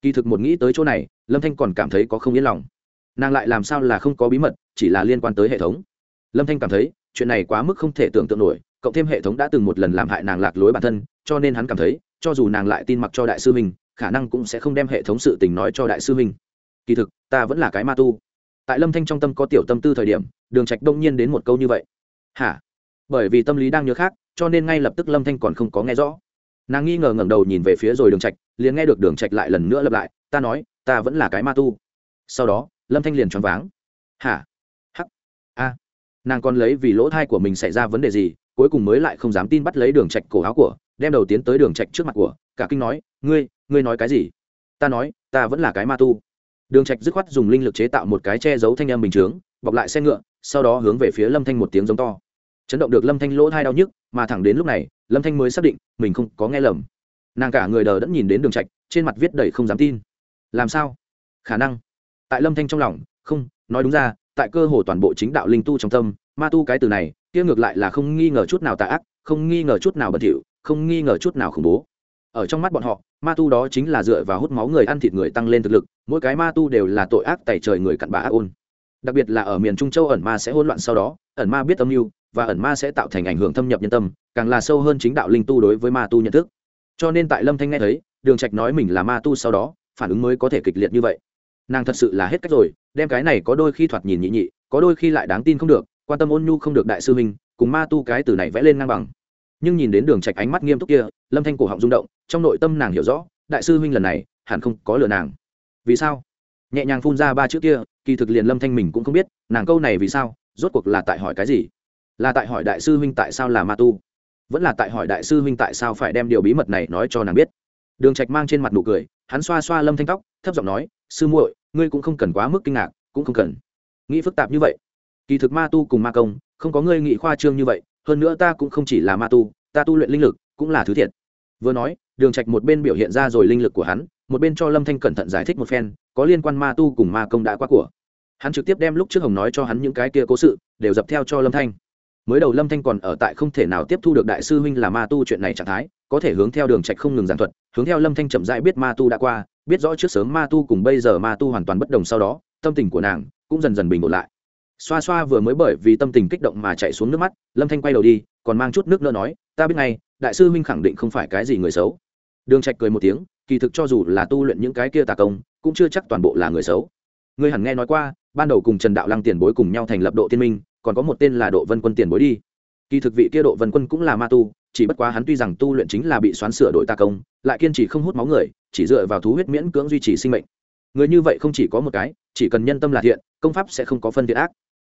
Kỳ thực một nghĩ tới chỗ này, lâm thanh còn cảm thấy có không yên lòng. Nàng lại làm sao là không có bí mật, chỉ là liên quan tới hệ thống. Lâm thanh cảm thấy, chuyện này quá mức không thể tưởng tượng nổi, cộng thêm hệ thống đã từng một lần làm hại nàng lạc lối bản thân, cho nên hắn cảm thấy cho dù nàng lại tin mặc cho đại sư mình, khả năng cũng sẽ không đem hệ thống sự tình nói cho đại sư mình. kỳ thực ta vẫn là cái ma tu. Tại lâm thanh trong tâm có tiểu tâm tư thời điểm đường trạch đông nhiên đến một câu như vậy. Hả? Bởi vì tâm lý đang nhớ khác cho nên ngay lập tức lâm thanh còn không có nghe rõ. Nàng nghi ngờ ngẩng đầu nhìn về phía rồi đường trạch liền nghe được đường trạch lại lần nữa lặp lại ta nói ta vẫn là cái ma tu. Sau đó lâm thanh liền choáng váng. Hả? Hắc. A. Nàng còn lấy vì lỗ thai của mình xảy ra vấn đề gì cuối cùng mới lại không dám tin bắt lấy đường trạch cổ áo của đem đầu tiến tới đường trạch trước mặt của, cả kinh nói, ngươi ngươi nói cái gì? Ta nói, ta vẫn là cái ma tu. Đường trạch dứt khoát dùng linh lực chế tạo một cái che giấu thanh âm bình thường, bọc lại xe ngựa, sau đó hướng về phía lâm thanh một tiếng giống to. Chấn động được lâm thanh lỗ thai đau nhức, mà thẳng đến lúc này, lâm thanh mới xác định, mình không có nghe lầm. Nàng cả người đờ đẫn nhìn đến đường trạch, trên mặt viết đầy không dám tin. Làm sao? Khả năng. Tại lâm thanh trong lòng, không, nói đúng ra, tại cơ hồ toàn bộ chính đạo linh tu trong tâm, ma tu cái từ này, kia ngược lại là không nghi ngờ chút nào tà ác, không nghi ngờ chút nào bẩn thỉu không nghi ngờ chút nào khủng bố. Ở trong mắt bọn họ, ma tu đó chính là dựa vào hút máu người ăn thịt người tăng lên thực lực, mỗi cái ma tu đều là tội ác tẩy trời người cặn bã ác ôn. Đặc biệt là ở miền trung châu ẩn ma sẽ hỗn loạn sau đó, ẩn ma biết âm mưu, và ẩn ma sẽ tạo thành ảnh hưởng thâm nhập nhân tâm, càng là sâu hơn chính đạo linh tu đối với ma tu nhận thức. Cho nên tại lâm thanh nghe thấy, đường trạch nói mình là ma tu sau đó, phản ứng mới có thể kịch liệt như vậy. Nàng thật sự là hết cách rồi, đem cái này có đôi khi thoạt nhìn nhị nhị, có đôi khi lại đáng tin không được, quan tâm ôn nhu không được đại sư minh cùng ma tu cái từ này vẽ lên ngang bằng nhưng nhìn đến đường trạch ánh mắt nghiêm túc kia, lâm thanh cổ họng rung động, trong nội tâm nàng hiểu rõ, đại sư huynh lần này, hẳn không có lừa nàng. Vì sao? Nhẹ nhàng phun ra ba chữ kia, kỳ thực liền lâm thanh mình cũng không biết, nàng câu này vì sao, rốt cuộc là tại hỏi cái gì? Là tại hỏi đại sư huynh tại sao là ma tu? Vẫn là tại hỏi đại sư huynh tại sao phải đem điều bí mật này nói cho nàng biết? Đường trạch mang trên mặt nụ cười, hắn xoa xoa lâm thanh tóc, thấp giọng nói, sư muội, ngươi cũng không cần quá mức kinh ngạc, cũng không cần. Nghĩ phức tạp như vậy. Kỳ thực ma tu cùng ma công, không có ngươi nghĩ khoa trương như vậy hơn nữa ta cũng không chỉ là ma tu, ta tu luyện linh lực cũng là thứ thiệt. Vừa nói, đường trạch một bên biểu hiện ra rồi linh lực của hắn, một bên cho lâm thanh cẩn thận giải thích một phen, có liên quan ma tu cùng ma công đã qua của. Hắn trực tiếp đem lúc trước hồng nói cho hắn những cái kia cố sự, đều dập theo cho lâm thanh. Mới đầu lâm thanh còn ở tại không thể nào tiếp thu được đại sư huynh là ma tu chuyện này trạng thái, có thể hướng theo đường trạch không ngừng giảng thuật, hướng theo lâm thanh chậm rãi biết ma tu đã qua, biết rõ trước sớm ma tu cùng bây giờ ma tu hoàn toàn bất đồng sau đó, tâm tình của nàng cũng dần dần bình ổn lại xoa xoa vừa mới bởi vì tâm tình kích động mà chạy xuống nước mắt, lâm thanh quay đầu đi, còn mang chút nước nữa nói, ta biết ngay, đại sư huynh khẳng định không phải cái gì người xấu. Đường trạch cười một tiếng, kỳ thực cho dù là tu luyện những cái kia tà công, cũng chưa chắc toàn bộ là người xấu. Ngươi hẳn nghe nói qua, ban đầu cùng trần đạo lăng tiền bối cùng nhau thành lập độ tiên minh, còn có một tên là độ vân quân tiền bối đi. Kỳ thực vị kia độ vân quân cũng là ma tu, chỉ bất quá hắn tuy rằng tu luyện chính là bị xoán sửa đổi tà công, lại kiên trì không hút máu người, chỉ dựa vào thú huyết miễn cưỡng duy trì sinh mệnh. Người như vậy không chỉ có một cái, chỉ cần nhân tâm là thiện, công pháp sẽ không có phân thiện ác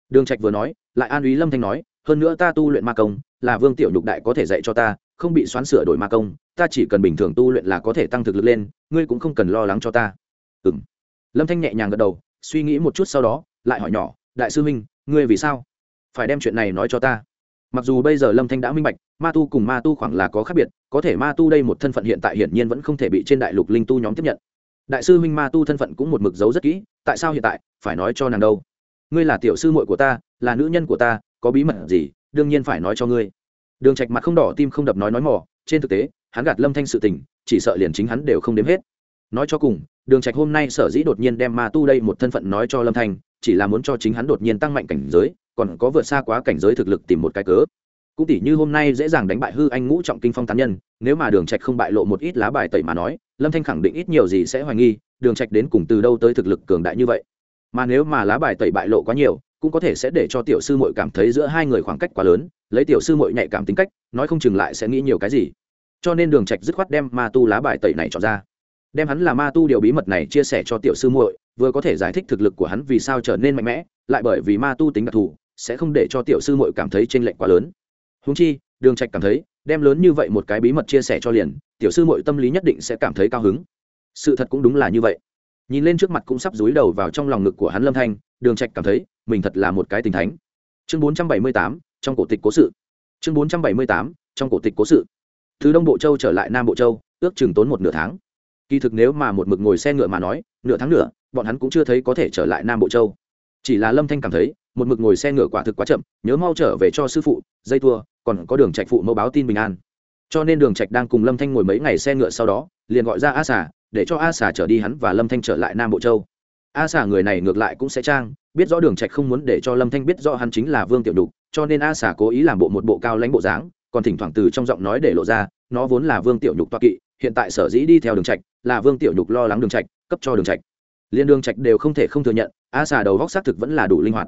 đường trạch vừa nói, lại an ý lâm thanh nói, hơn nữa ta tu luyện ma công, là vương tiểu nhục đại có thể dạy cho ta, không bị xoán sửa đổi ma công, ta chỉ cần bình thường tu luyện là có thể tăng thực lực lên, ngươi cũng không cần lo lắng cho ta. Ừm. Lâm thanh nhẹ nhàng gật đầu, suy nghĩ một chút sau đó, lại hỏi nhỏ, đại sư minh ngươi vì sao phải đem chuyện này nói cho ta? Mặc dù bây giờ lâm thanh đã minh bạch, ma tu cùng ma tu khoảng là có khác biệt, có thể ma tu đây một thân phận hiện tại hiển nhiên vẫn không thể bị trên đại lục linh tu nhóm tiếp nhận. Đại sư minh ma tu thân phận cũng một mực giấu rất kỹ, tại sao hiện tại, phải nói cho nàng đâu? Ngươi là tiểu sư muội của ta, là nữ nhân của ta, có bí mật gì, đương nhiên phải nói cho ngươi. Đường trạch mặt không đỏ tim không đập nói nói mỏ, trên thực tế, hắn gạt lâm thanh sự tình, chỉ sợ liền chính hắn đều không đếm hết. Nói cho cùng, đường trạch hôm nay sở dĩ đột nhiên đem ma tu đây một thân phận nói cho lâm thanh, chỉ là muốn cho chính hắn đột nhiên tăng mạnh cảnh giới, còn có vượt xa quá cảnh giới thực lực tìm một cái cớ. Cũng tỷ như hôm nay dễ dàng đánh bại hư anh ngũ trọng kinh phong tán nhân, nếu mà đường trạch không bại lộ một ít lá bài tẩy mà nói, lâm thanh khẳng định ít nhiều gì sẽ hoài nghi, đường trạch đến cùng từ đâu tới thực lực cường đại như vậy mà nếu mà lá bài tẩy bại lộ quá nhiều, cũng có thể sẽ để cho tiểu sư muội cảm thấy giữa hai người khoảng cách quá lớn, lấy tiểu sư muội nhạy cảm tính cách, nói không chừng lại sẽ nghĩ nhiều cái gì. Cho nên đường trạch dứt khoát đem ma tu lá bài tẩy này cho ra. Đem hắn là ma tu điều bí mật này chia sẻ cho tiểu sư muội, vừa có thể giải thích thực lực của hắn vì sao trở nên mạnh mẽ, lại bởi vì ma tu tính đặc thù, sẽ không để cho tiểu sư muội cảm thấy chênh lệch quá lớn. Huống chi, đường trạch cảm thấy, đem lớn như vậy một cái bí mật chia sẻ cho liền, tiểu sư muội tâm lý nhất định sẽ cảm thấy cao hứng. Sự thật cũng đúng là như vậy nhìn lên trước mặt cũng sắp dúi đầu vào trong lòng ngực của hắn lâm thanh, đường trạch cảm thấy mình thật là một cái tình thánh. Chương bốn trăm bảy mươi tám, trong cổ tịch cố sự. Chương bốn trăm bảy mươi tám, trong cổ tịch cố sự. Từ đông bộ châu trở lại nam bộ châu, ước chừng tốn một nửa tháng. Kỳ thực nếu mà một mực ngồi xe ngựa mà nói, nửa tháng nữa bọn hắn cũng chưa thấy có thể trở lại nam bộ châu. Chỉ là lâm thanh cảm thấy, một mực ngồi xe ngựa quả thực quá chậm, nhớ mau trở về cho sư phụ, dây thua, còn có đường trạch phụ mẫu báo tin bình an. Cho nên đường trạch đang cùng lâm thanh ngồi mấy ngày xe ngựa sau đó, liền gọi ra a xà để cho a xà trở đi hắn và lâm thanh trở lại nam bộ châu. A xà người này ngược lại cũng sẽ trang, biết rõ đường trạch không muốn để cho lâm thanh biết rõ hắn chính là vương tiểu đục cho nên a xà cố ý làm bộ một bộ cao lãnh bộ dáng, còn thỉnh thoảng từ trong giọng nói để lộ ra, nó vốn là vương tiểu nhục toa kỵ, hiện tại sở dĩ đi theo đường trạch, là vương tiểu nhục lo lắng đường trạch, cấp cho đường trạch. Liên đường trạch đều không thể không thừa nhận, a xà đầu góc xác thực vẫn là đủ linh hoạt.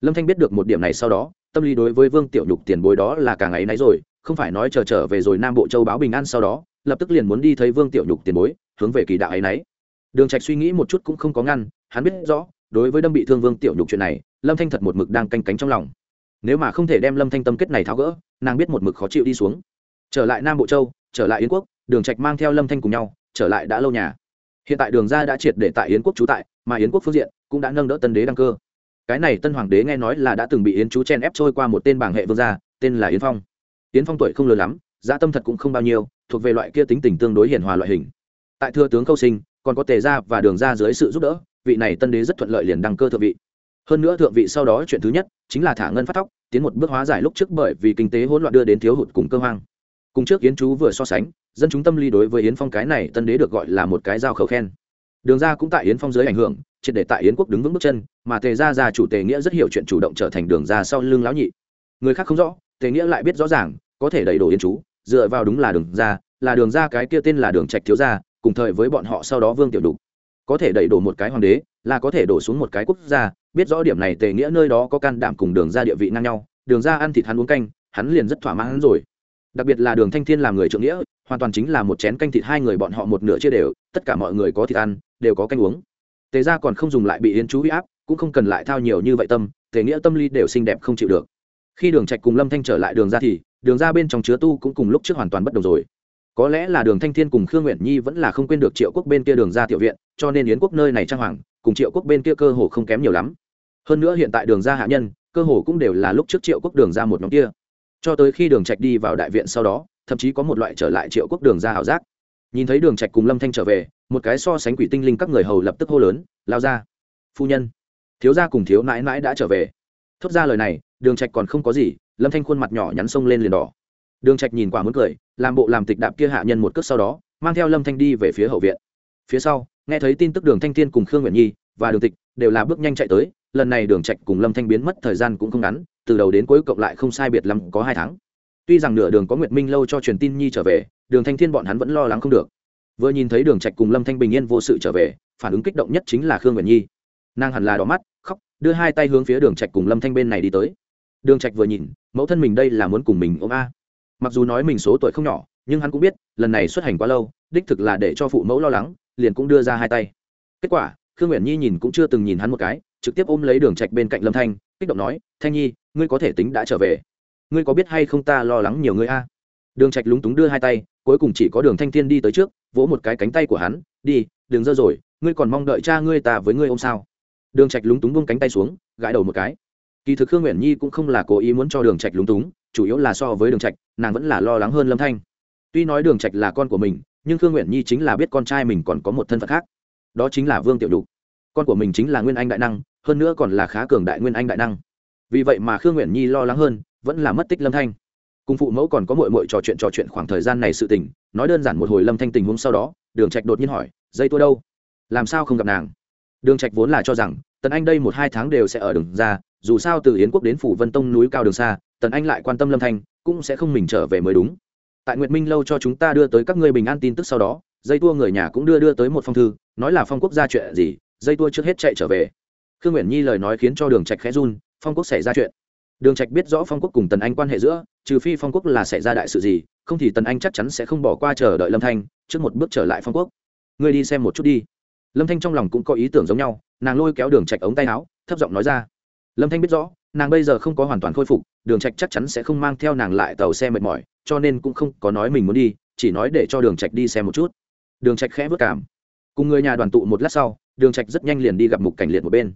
Lâm thanh biết được một điểm này sau đó, tâm lý đối với vương tiểu nhục tiền bối đó là càng ấy nấy rồi, không phải nói chờ trở về rồi nam bộ châu báo bình an sau đó, lập tức liền muốn đi thấy vương tiểu nhục tiền bối hướng về kỳ đạo ấy nấy. Đường trạch suy nghĩ một chút cũng không có ngăn, hắn biết rõ, đối với đâm bị thương vương tiểu nhục chuyện này, lâm thanh thật một mực đang canh cánh trong lòng. Nếu mà không thể đem lâm thanh tâm kết này tháo gỡ, nàng biết một mực khó chịu đi xuống. Trở lại nam bộ châu, trở lại yến quốc, đường trạch mang theo lâm thanh cùng nhau, trở lại đã lâu nhà. Hiện tại đường ra đã triệt để tại yến quốc trú tại, mà yến quốc phương diện cũng đã nâng đỡ tân đế đăng cơ. Cái này tân hoàng đế nghe nói là đã từng bị yến chú chen ép trôi qua một tên bảng hệ vương gia, tên là yến phong. Yến phong tuổi không lớn lắm gia tâm thật cũng không bao nhiêu, thuộc về loại kia tính tình tương đối hiền hòa loại hình tại thưa tướng câu sinh, còn có tề gia và đường ra dưới sự giúp đỡ, vị này tân đế rất thuận lợi liền đăng cơ thượng vị. Hơn nữa thượng vị sau đó chuyện thứ nhất chính là thả ngân phát tóc, tiến một bước hóa giải lúc trước bởi vì kinh tế hỗn loạn đưa đến thiếu hụt cùng cơ hoang. Cùng trước yến chú vừa so sánh, dân chúng tâm lý đối với yến phong cái này tân đế được gọi là một cái giao khẩu khen. Đường ra cũng tại yến phong dưới ảnh hưởng, triệt để tại yến quốc đứng vững bước chân, mà tề gia già chủ tề nghĩa rất hiểu chuyện chủ động trở thành đường ra sau lưng lão nhị. Người khác không rõ, tề nghĩa lại biết rõ ràng, có thể đẩy đổ yến chú, dựa vào đúng là đường ra là đường ra cái kia tên là đường trạch thiếu gia cùng thời với bọn họ sau đó vương tiểu đục. Có thể đẩy đổ một cái hoàng đế, là có thể đổ xuống một cái quốc gia. Biết rõ điểm này tề nghĩa nơi đó có can đảm cùng đường ra địa vị ngang nhau, đường ra ăn thịt hắn uống canh, hắn liền rất thỏa mãn rồi. Đặc biệt là đường thanh thiên làm người trượng nghĩa, hoàn toàn chính là một chén canh thịt hai người bọn họ một nửa chia đều, tất cả mọi người có thịt ăn, đều có canh uống. Tề ra còn không dùng lại bị yến chú huy áp, cũng không cần lại thao nhiều như vậy tâm, tề nghĩa tâm lý đều xinh đẹp không chịu được. Khi đường trạch cùng lâm thanh trở lại đường ra thì, đường ra bên trong chứa tu cũng cùng lúc trước hoàn toàn bất đồng rồi có lẽ là đường thanh thiên cùng khương nguyện nhi vẫn là không quên được triệu quốc bên kia đường ra tiểu viện, cho nên yến quốc nơi này trang hoàng, cùng triệu quốc bên kia cơ hồ không kém nhiều lắm. Hơn nữa hiện tại đường ra hạ nhân, cơ hồ cũng đều là lúc trước triệu quốc đường ra một nhóm kia. Cho tới khi đường trạch đi vào đại viện sau đó, thậm chí có một loại trở lại triệu quốc đường ra hảo giác. Nhìn thấy đường trạch cùng lâm thanh trở về, một cái so sánh quỷ tinh linh các người hầu lập tức hô lớn, lao ra! Phu nhân. Thiếu gia cùng thiếu nãi nãi đã trở về. Thốt ra lời này, đường trạch còn không có gì, lâm thanh khuôn mặt nhỏ nhắn sông lên liền đỏ đường trạch nhìn quả muốn cười, làm bộ làm tịch đạp kia hạ nhân một cước sau đó, mang theo lâm thanh đi về phía hậu viện. Phía sau, nghe thấy tin tức đường thanh thiên cùng khương nguyện nhi và đường tịch đều là bước nhanh chạy tới, lần này đường trạch cùng lâm thanh biến mất thời gian cũng không ngắn, từ đầu đến cuối cộng lại không sai biệt lắm có hai tháng. Tuy rằng nửa đường có nguyệt minh lâu cho truyền tin nhi trở về, đường thanh thiên bọn hắn vẫn lo lắng không được. Vừa nhìn thấy đường trạch cùng lâm thanh bình yên vô sự trở về, phản ứng kích động nhất chính là khương nguyệt nhi. Nàng hẳn là đỏ mắt, khóc, đưa hai tay hướng phía đường trạch cùng lâm thanh bên này đi tới. Đường trạch vừa nhìn, mẫu thân mình đây là muốn cùng mình ôm a mặc dù nói mình số tuổi không nhỏ, nhưng hắn cũng biết, lần này xuất hành quá lâu, đích thực là để cho phụ mẫu lo lắng, liền cũng đưa ra hai tay. Kết quả, khương nguyện nhi nhìn cũng chưa từng nhìn hắn một cái, trực tiếp ôm lấy đường trạch bên cạnh lâm thanh, kích động nói, thanh nhi, ngươi có thể tính đã trở về. Ngươi có biết hay không ta lo lắng nhiều ngươi a? Đường trạch lúng túng đưa hai tay, cuối cùng chỉ có đường thanh thiên đi tới trước, vỗ một cái cánh tay của hắn, đi Đường dơ rồi, ngươi còn mong đợi cha ngươi ta với ngươi ôm sao? Đường trạch lúng túng buông cánh tay xuống, gãi đầu một cái. Kỳ thực khương nguyện nhi cũng không là cố ý muốn cho đường trạch lúng túng chủ yếu là so với đường trạch, nàng vẫn là lo lắng hơn lâm thanh. Tuy nói đường trạch là con của mình, nhưng khương nguyện nhi chính là biết con trai mình còn có một thân phận khác. Đó chính là vương tiểu đục. Con của mình chính là nguyên anh đại năng, hơn nữa còn là khá cường đại nguyên anh đại năng. Vì vậy mà khương nguyện nhi lo lắng hơn, vẫn là mất tích lâm thanh. Cùng phụ mẫu còn có mội mội trò chuyện trò chuyện khoảng thời gian này sự tình, nói đơn giản một hồi lâm thanh tình huống sau đó, đường trạch đột nhiên hỏi, dây tôi đâu? Làm sao không gặp nàng? Đường trạch vốn là cho rằng, tần anh đây một hai tháng đều sẽ ở đường ra dù sao từ yến quốc đến phủ vân tông núi cao đường xa, tần anh lại quan tâm lâm thanh, cũng sẽ không mình trở về mới đúng. Tại nguyệt minh lâu cho chúng ta đưa tới các ngươi bình an tin tức sau đó, dây tua người nhà cũng đưa đưa tới một phong thư, nói là phong quốc ra chuyện gì, dây tua trước hết chạy trở về. Khương nguyện nhi lời nói khiến cho đường trạch khẽ run, phong quốc xảy ra chuyện. Đường trạch biết rõ phong quốc cùng tần anh quan hệ giữa, trừ phi phong quốc là xảy ra đại sự gì, không thì tần anh chắc chắn sẽ không bỏ qua chờ đợi lâm thanh, trước một bước trở lại phong quốc. Ngươi đi xem một chút đi. Lâm thanh trong lòng cũng có ý tưởng giống nhau, nàng lôi kéo đường trạch ống tay áo, thấp giọng nói ra lâm thanh biết rõ, nàng bây giờ không có hoàn toàn khôi phục, đường trạch chắc chắn sẽ không mang theo nàng lại tàu xe mệt mỏi, cho nên cũng không có nói mình muốn đi, chỉ nói để cho đường trạch đi xem một chút. Đường trạch khẽ vất cảm. Cùng người nhà đoàn tụ một lát sau, đường trạch rất nhanh liền đi gặp mục cảnh liệt một bên.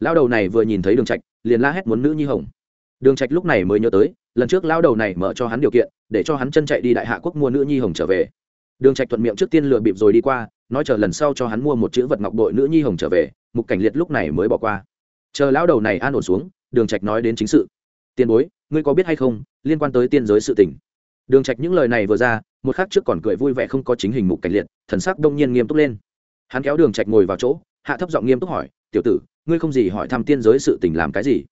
Lão đầu này vừa nhìn thấy đường trạch, liền la hét muốn nữ nhi hồng. Đường trạch lúc này mới nhớ tới, lần trước lão đầu này mở cho hắn điều kiện, để cho hắn chân chạy đi đại hạ quốc mua nữ nhi hồng trở về. Đường trạch thuận miệng trước tiên lừa bịp rồi đi qua, nói chờ lần sau cho hắn mua một chữ vật ngọc bội nữ nhi hồng trở về, mục cảnh liệt lúc này mới bỏ qua chờ lão đầu này an ổn xuống, đường trạch nói đến chính sự. Tiền bối, ngươi có biết hay không, liên quan tới tiên giới sự tình? Đường trạch những lời này vừa ra, một khắc trước còn cười vui vẻ không có chính hình mục cảnh liệt, thần sắc đông nhiên nghiêm túc lên. Hắn kéo đường trạch ngồi vào chỗ, hạ thấp giọng nghiêm túc hỏi, tiểu tử, ngươi không gì hỏi thăm tiên giới sự tình làm cái gì?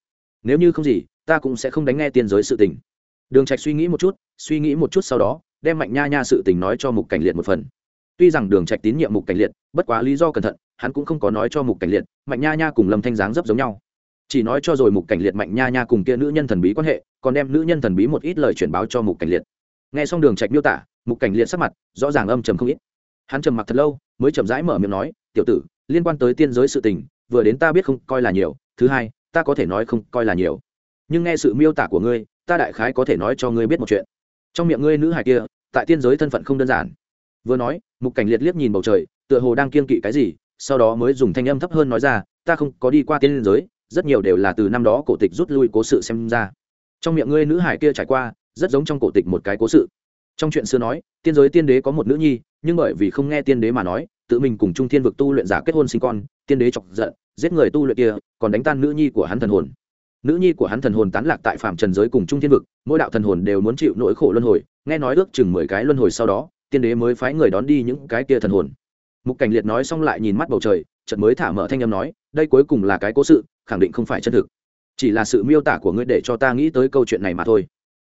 Nếu như không gì, ta cũng sẽ không đánh nghe tiên giới sự tình. Đường trạch suy nghĩ một chút, suy nghĩ một chút sau đó, đem mạnh nha nha sự tình nói cho mục cảnh liệt một phần. Tuy rằng đường trạch tín nhiệm mục cảnh liệt, bất quá lý do cẩn thận, hắn cũng không có nói cho mục cảnh liệt mạnh nha nha cùng lâm thanh giáng rất giống nhau. Chỉ nói cho rồi mục cảnh liệt mạnh nha nha cùng kia nữ nhân thần bí quan hệ, còn đem nữ nhân thần bí một ít lời chuyển báo cho mục cảnh liệt. Nghe xong đường trạch miêu tả, mục cảnh liệt sắc mặt rõ ràng âm trầm không ít. Hắn trầm mặc thật lâu, mới chậm rãi mở miệng nói, tiểu tử, liên quan tới tiên giới sự tình, vừa đến ta biết không coi là nhiều, thứ hai, ta có thể nói không coi là nhiều. Nhưng nghe sự miêu tả của ngươi, ta đại khái có thể nói cho ngươi biết một chuyện. Trong miệng ngươi nữ hài kia, tại tiên giới thân phận không đơn giản. Vừa nói, mục cảnh liệt liếc nhìn bầu trời, tựa hồ đang kiên kỵ cái gì sau đó mới dùng thanh âm thấp hơn nói ra, ta không có đi qua tiên giới, rất nhiều đều là từ năm đó cổ tịch rút lui cố sự xem ra. Trong miệng ngươi nữ hải kia trải qua, rất giống trong cổ tịch một cái cố sự. Trong chuyện xưa nói, tiên giới tiên đế có một nữ nhi, nhưng bởi vì không nghe tiên đế mà nói, tự mình cùng trung thiên vực tu luyện giả kết hôn sinh con, tiên đế chọc giận, giết người tu luyện kia, còn đánh tan nữ nhi của hắn thần hồn. Nữ nhi của hắn thần hồn tán lạc tại phạm trần giới cùng trung thiên vực, mỗi đạo thần hồn đều muốn chịu nỗi khổ luân hồi, nghe nói ước chừng mười cái luân hồi sau đó, tiên đế mới phái người đón đi những cái kia thần hồn mục cảnh liệt nói xong lại nhìn mắt bầu trời trận mới thả mở thanh âm nói, đây cuối cùng là cái cố sự, khẳng định không phải chân thực. Chỉ là sự miêu tả của ngươi để cho ta nghĩ tới câu chuyện này mà thôi.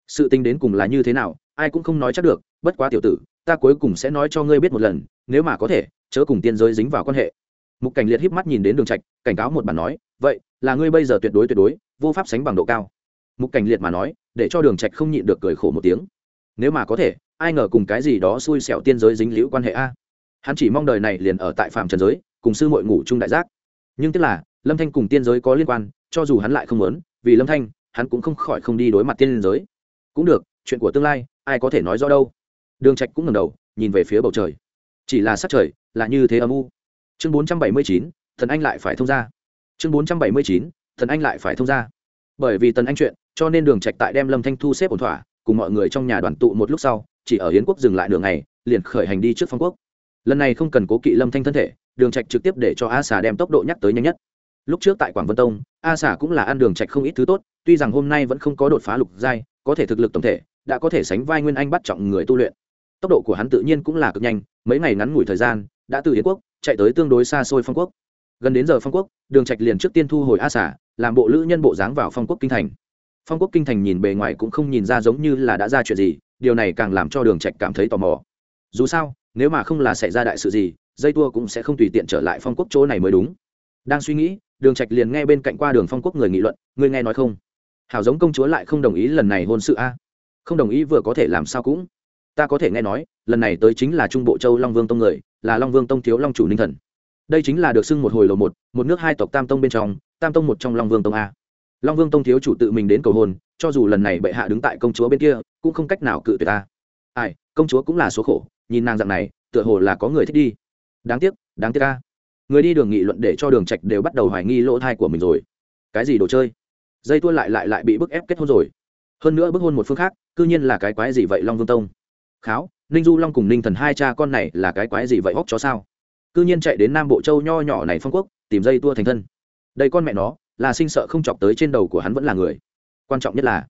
Sự tính đến cùng là như thế nào, ai cũng không nói chắc được, bất quá tiểu tử, ta cuối cùng sẽ nói cho ngươi biết một lần, nếu mà có thể, chớ cùng tiên giới dính vào quan hệ. Mục cảnh liệt híp mắt nhìn đến đường trạch, cảnh cáo một bản nói, vậy, là ngươi bây giờ tuyệt đối tuyệt đối, vô pháp sánh bằng độ cao. Mục cảnh liệt mà nói, để cho đường trạch không nhịn được cười khổ một tiếng. Nếu mà có thể, ai ngờ cùng cái gì đó xui xẻo tiên giới dính liễu quan hệ a? Hắn chỉ mong đời này liền ở tại phạm trần giới cùng sư muội ngủ chung đại giác. Nhưng tức là lâm thanh cùng tiên giới có liên quan cho dù hắn lại không muốn vì lâm thanh hắn cũng không khỏi không đi đối mặt tiên giới. Cũng được chuyện của tương lai ai có thể nói rõ đâu. Đường trạch cũng ngẩng đầu nhìn về phía bầu trời. Chỉ là sắc trời là như thế âm u. Chương 479, thần anh lại phải thông ra chương 479, thần anh lại phải thông ra bởi vì tần anh chuyện cho nên đường trạch tại đem lâm thanh thu xếp ổn thỏa cùng mọi người trong nhà đoàn tụ một lúc sau chỉ ở hiến quốc dừng lại đường này, liền khởi hành đi trước phong quốc lần này không cần cố kỵ lâm thanh thân thể, đường trạch trực tiếp để cho a xà đem tốc độ nhắc tới nhanh nhất. Lúc trước tại quảng vân tông, a xà cũng là ăn đường trạch không ít thứ tốt, tuy rằng hôm nay vẫn không có đột phá lục giai, có thể thực lực tổng thể, đã có thể sánh vai nguyên anh bắt trọng người tu luyện. Tốc độ của hắn tự nhiên cũng là cực nhanh, mấy ngày ngắn ngủi thời gian, đã từ yến quốc, chạy tới tương đối xa xôi phong quốc. Gần đến giờ phong quốc, đường trạch liền trước tiên thu hồi a xà, làm bộ lữ nhân bộ dáng vào phong quốc kinh thành. Phong quốc kinh thành nhìn bề ngoài cũng không nhìn ra giống như là đã ra chuyện gì, điều này càng làm cho đường trạch cảm thấy tò mò. Dù sao nếu mà không là xảy ra đại sự gì, dây tua cũng sẽ không tùy tiện trở lại phong quốc chỗ này mới đúng. Đang suy nghĩ, đường trạch liền nghe bên cạnh qua đường phong quốc người nghị luận người nghe nói không? Hảo giống công chúa lại không đồng ý lần này hôn sự a. Không đồng ý vừa có thể làm sao cũng. Ta có thể nghe nói, lần này tới chính là trung bộ châu long vương tông người, là long vương tông thiếu long chủ ninh thần. Đây chính là được xưng một hồi lầu một một nước hai tộc tam tông bên trong, tam tông một trong long vương tông a. Long vương tông thiếu chủ tự mình đến cầu hôn, cho dù lần này bệ hạ đứng tại công chúa bên kia, cũng không cách nào cự tuyệt ta ai, công chúa cũng là số khổ, nhìn nàng dạng này, tựa hồ là có người thích đi. Đáng tiếc đáng tiếc ca người đi đường nghị luận để cho đường trạch đều bắt đầu hoài nghi lỗ thai của mình rồi. Cái gì đồ chơi? Dây tua lại lại lại bị bức ép kết hôn rồi. Hơn nữa bức hôn một phương khác, cư nhiên là cái quái gì vậy long vương tông? Kháo, ninh du long cùng ninh thần hai cha con này là cái quái gì vậy hóc chó sao? Cư nhiên chạy đến nam bộ châu nho nhỏ này phong quốc, tìm dây tua thành thân. Đây con mẹ nó, là sinh sợ không chọc tới trên đầu của hắn vẫn là người. Quan trọng nhất là,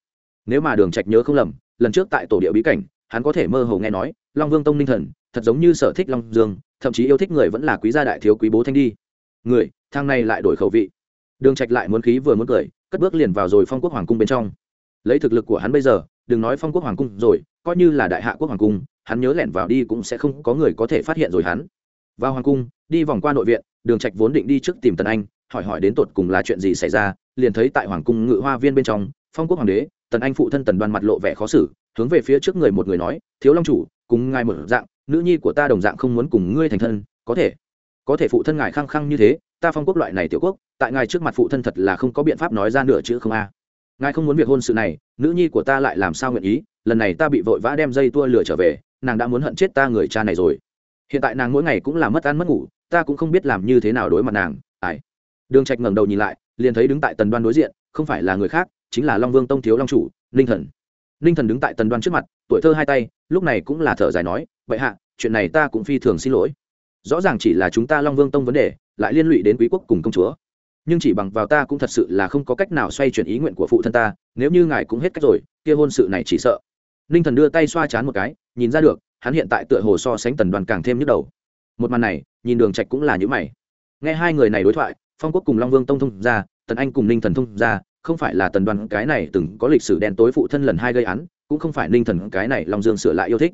nếu mà đường trạch nhớ không lầm, lần trước tại tổ địa bí cảnh hắn có thể mơ hồ nghe nói, long vương tông ninh thần, thật giống như sở thích long dương, thậm chí yêu thích người vẫn là quý gia đại thiếu quý bố thanh đi. Người, thang này lại đổi khẩu vị. Đường trạch lại muốn khí vừa muốn cười, cất bước liền vào rồi phong quốc hoàng cung bên trong. Lấy thực lực của hắn bây giờ, đừng nói phong quốc hoàng cung rồi, coi như là đại hạ quốc hoàng cung, hắn nhớ lẻn vào đi cũng sẽ không có người có thể phát hiện rồi hắn. Vào hoàng cung, đi vòng qua nội viện, đường trạch vốn định đi trước tìm tần anh, hỏi hỏi đến tột cùng là chuyện gì xảy ra, liền thấy tại hoàng cung ngự hoa viên bên trong, phong quốc hoàng đế tần anh phụ thân tần đoan mặt lộ vẻ khó xử, hướng về phía trước người một người nói, thiếu long chủ, cùng ngài một dạng, nữ nhi của ta đồng dạng không muốn cùng ngươi thành thân, có thể. Có thể phụ thân ngài khăng khăng như thế, ta phong quốc loại này tiểu quốc, tại ngài trước mặt phụ thân thật là không có biện pháp nói ra nửa chữ không a. Ngài không muốn việc hôn sự này, nữ nhi của ta lại làm sao nguyện ý, lần này ta bị vội vã đem dây tua lửa trở về, nàng đã muốn hận chết ta người cha này rồi. Hiện tại nàng mỗi ngày cũng là mất ăn mất ngủ, ta cũng không biết làm như thế nào đối mặt nàng, ai. Đường trạch ngẩng đầu nhìn lại, liền thấy đứng tại tần đoan đối diện, không phải là người khác chính là long vương tông thiếu long chủ linh thần. Ninh thần đứng tại tần đoan trước mặt, tuổi thơ hai tay, lúc này cũng là thở dài nói vậy hạ, chuyện này ta cũng phi thường xin lỗi. Rõ ràng chỉ là chúng ta long vương tông vấn đề, lại liên lụy đến quý quốc cùng công chúa. Nhưng chỉ bằng vào ta cũng thật sự là không có cách nào xoay chuyển ý nguyện của phụ thân ta, nếu như ngài cũng hết cách rồi, kia hôn sự này chỉ sợ. Ninh thần đưa tay xoa chán một cái, nhìn ra được, hắn hiện tại tựa hồ so sánh tần đoàn càng thêm nhức đầu. Một màn này, nhìn đường trạch cũng là những mày. Nghe hai người này đối thoại, phong quốc cùng long vương tông thông ra, tần anh cùng ninh thần thông ra không phải là tần đoàn cái này từng có lịch sử đen tối phụ thân lần hai gây án, cũng không phải ninh thần, cái này long dương sửa lại yêu thích.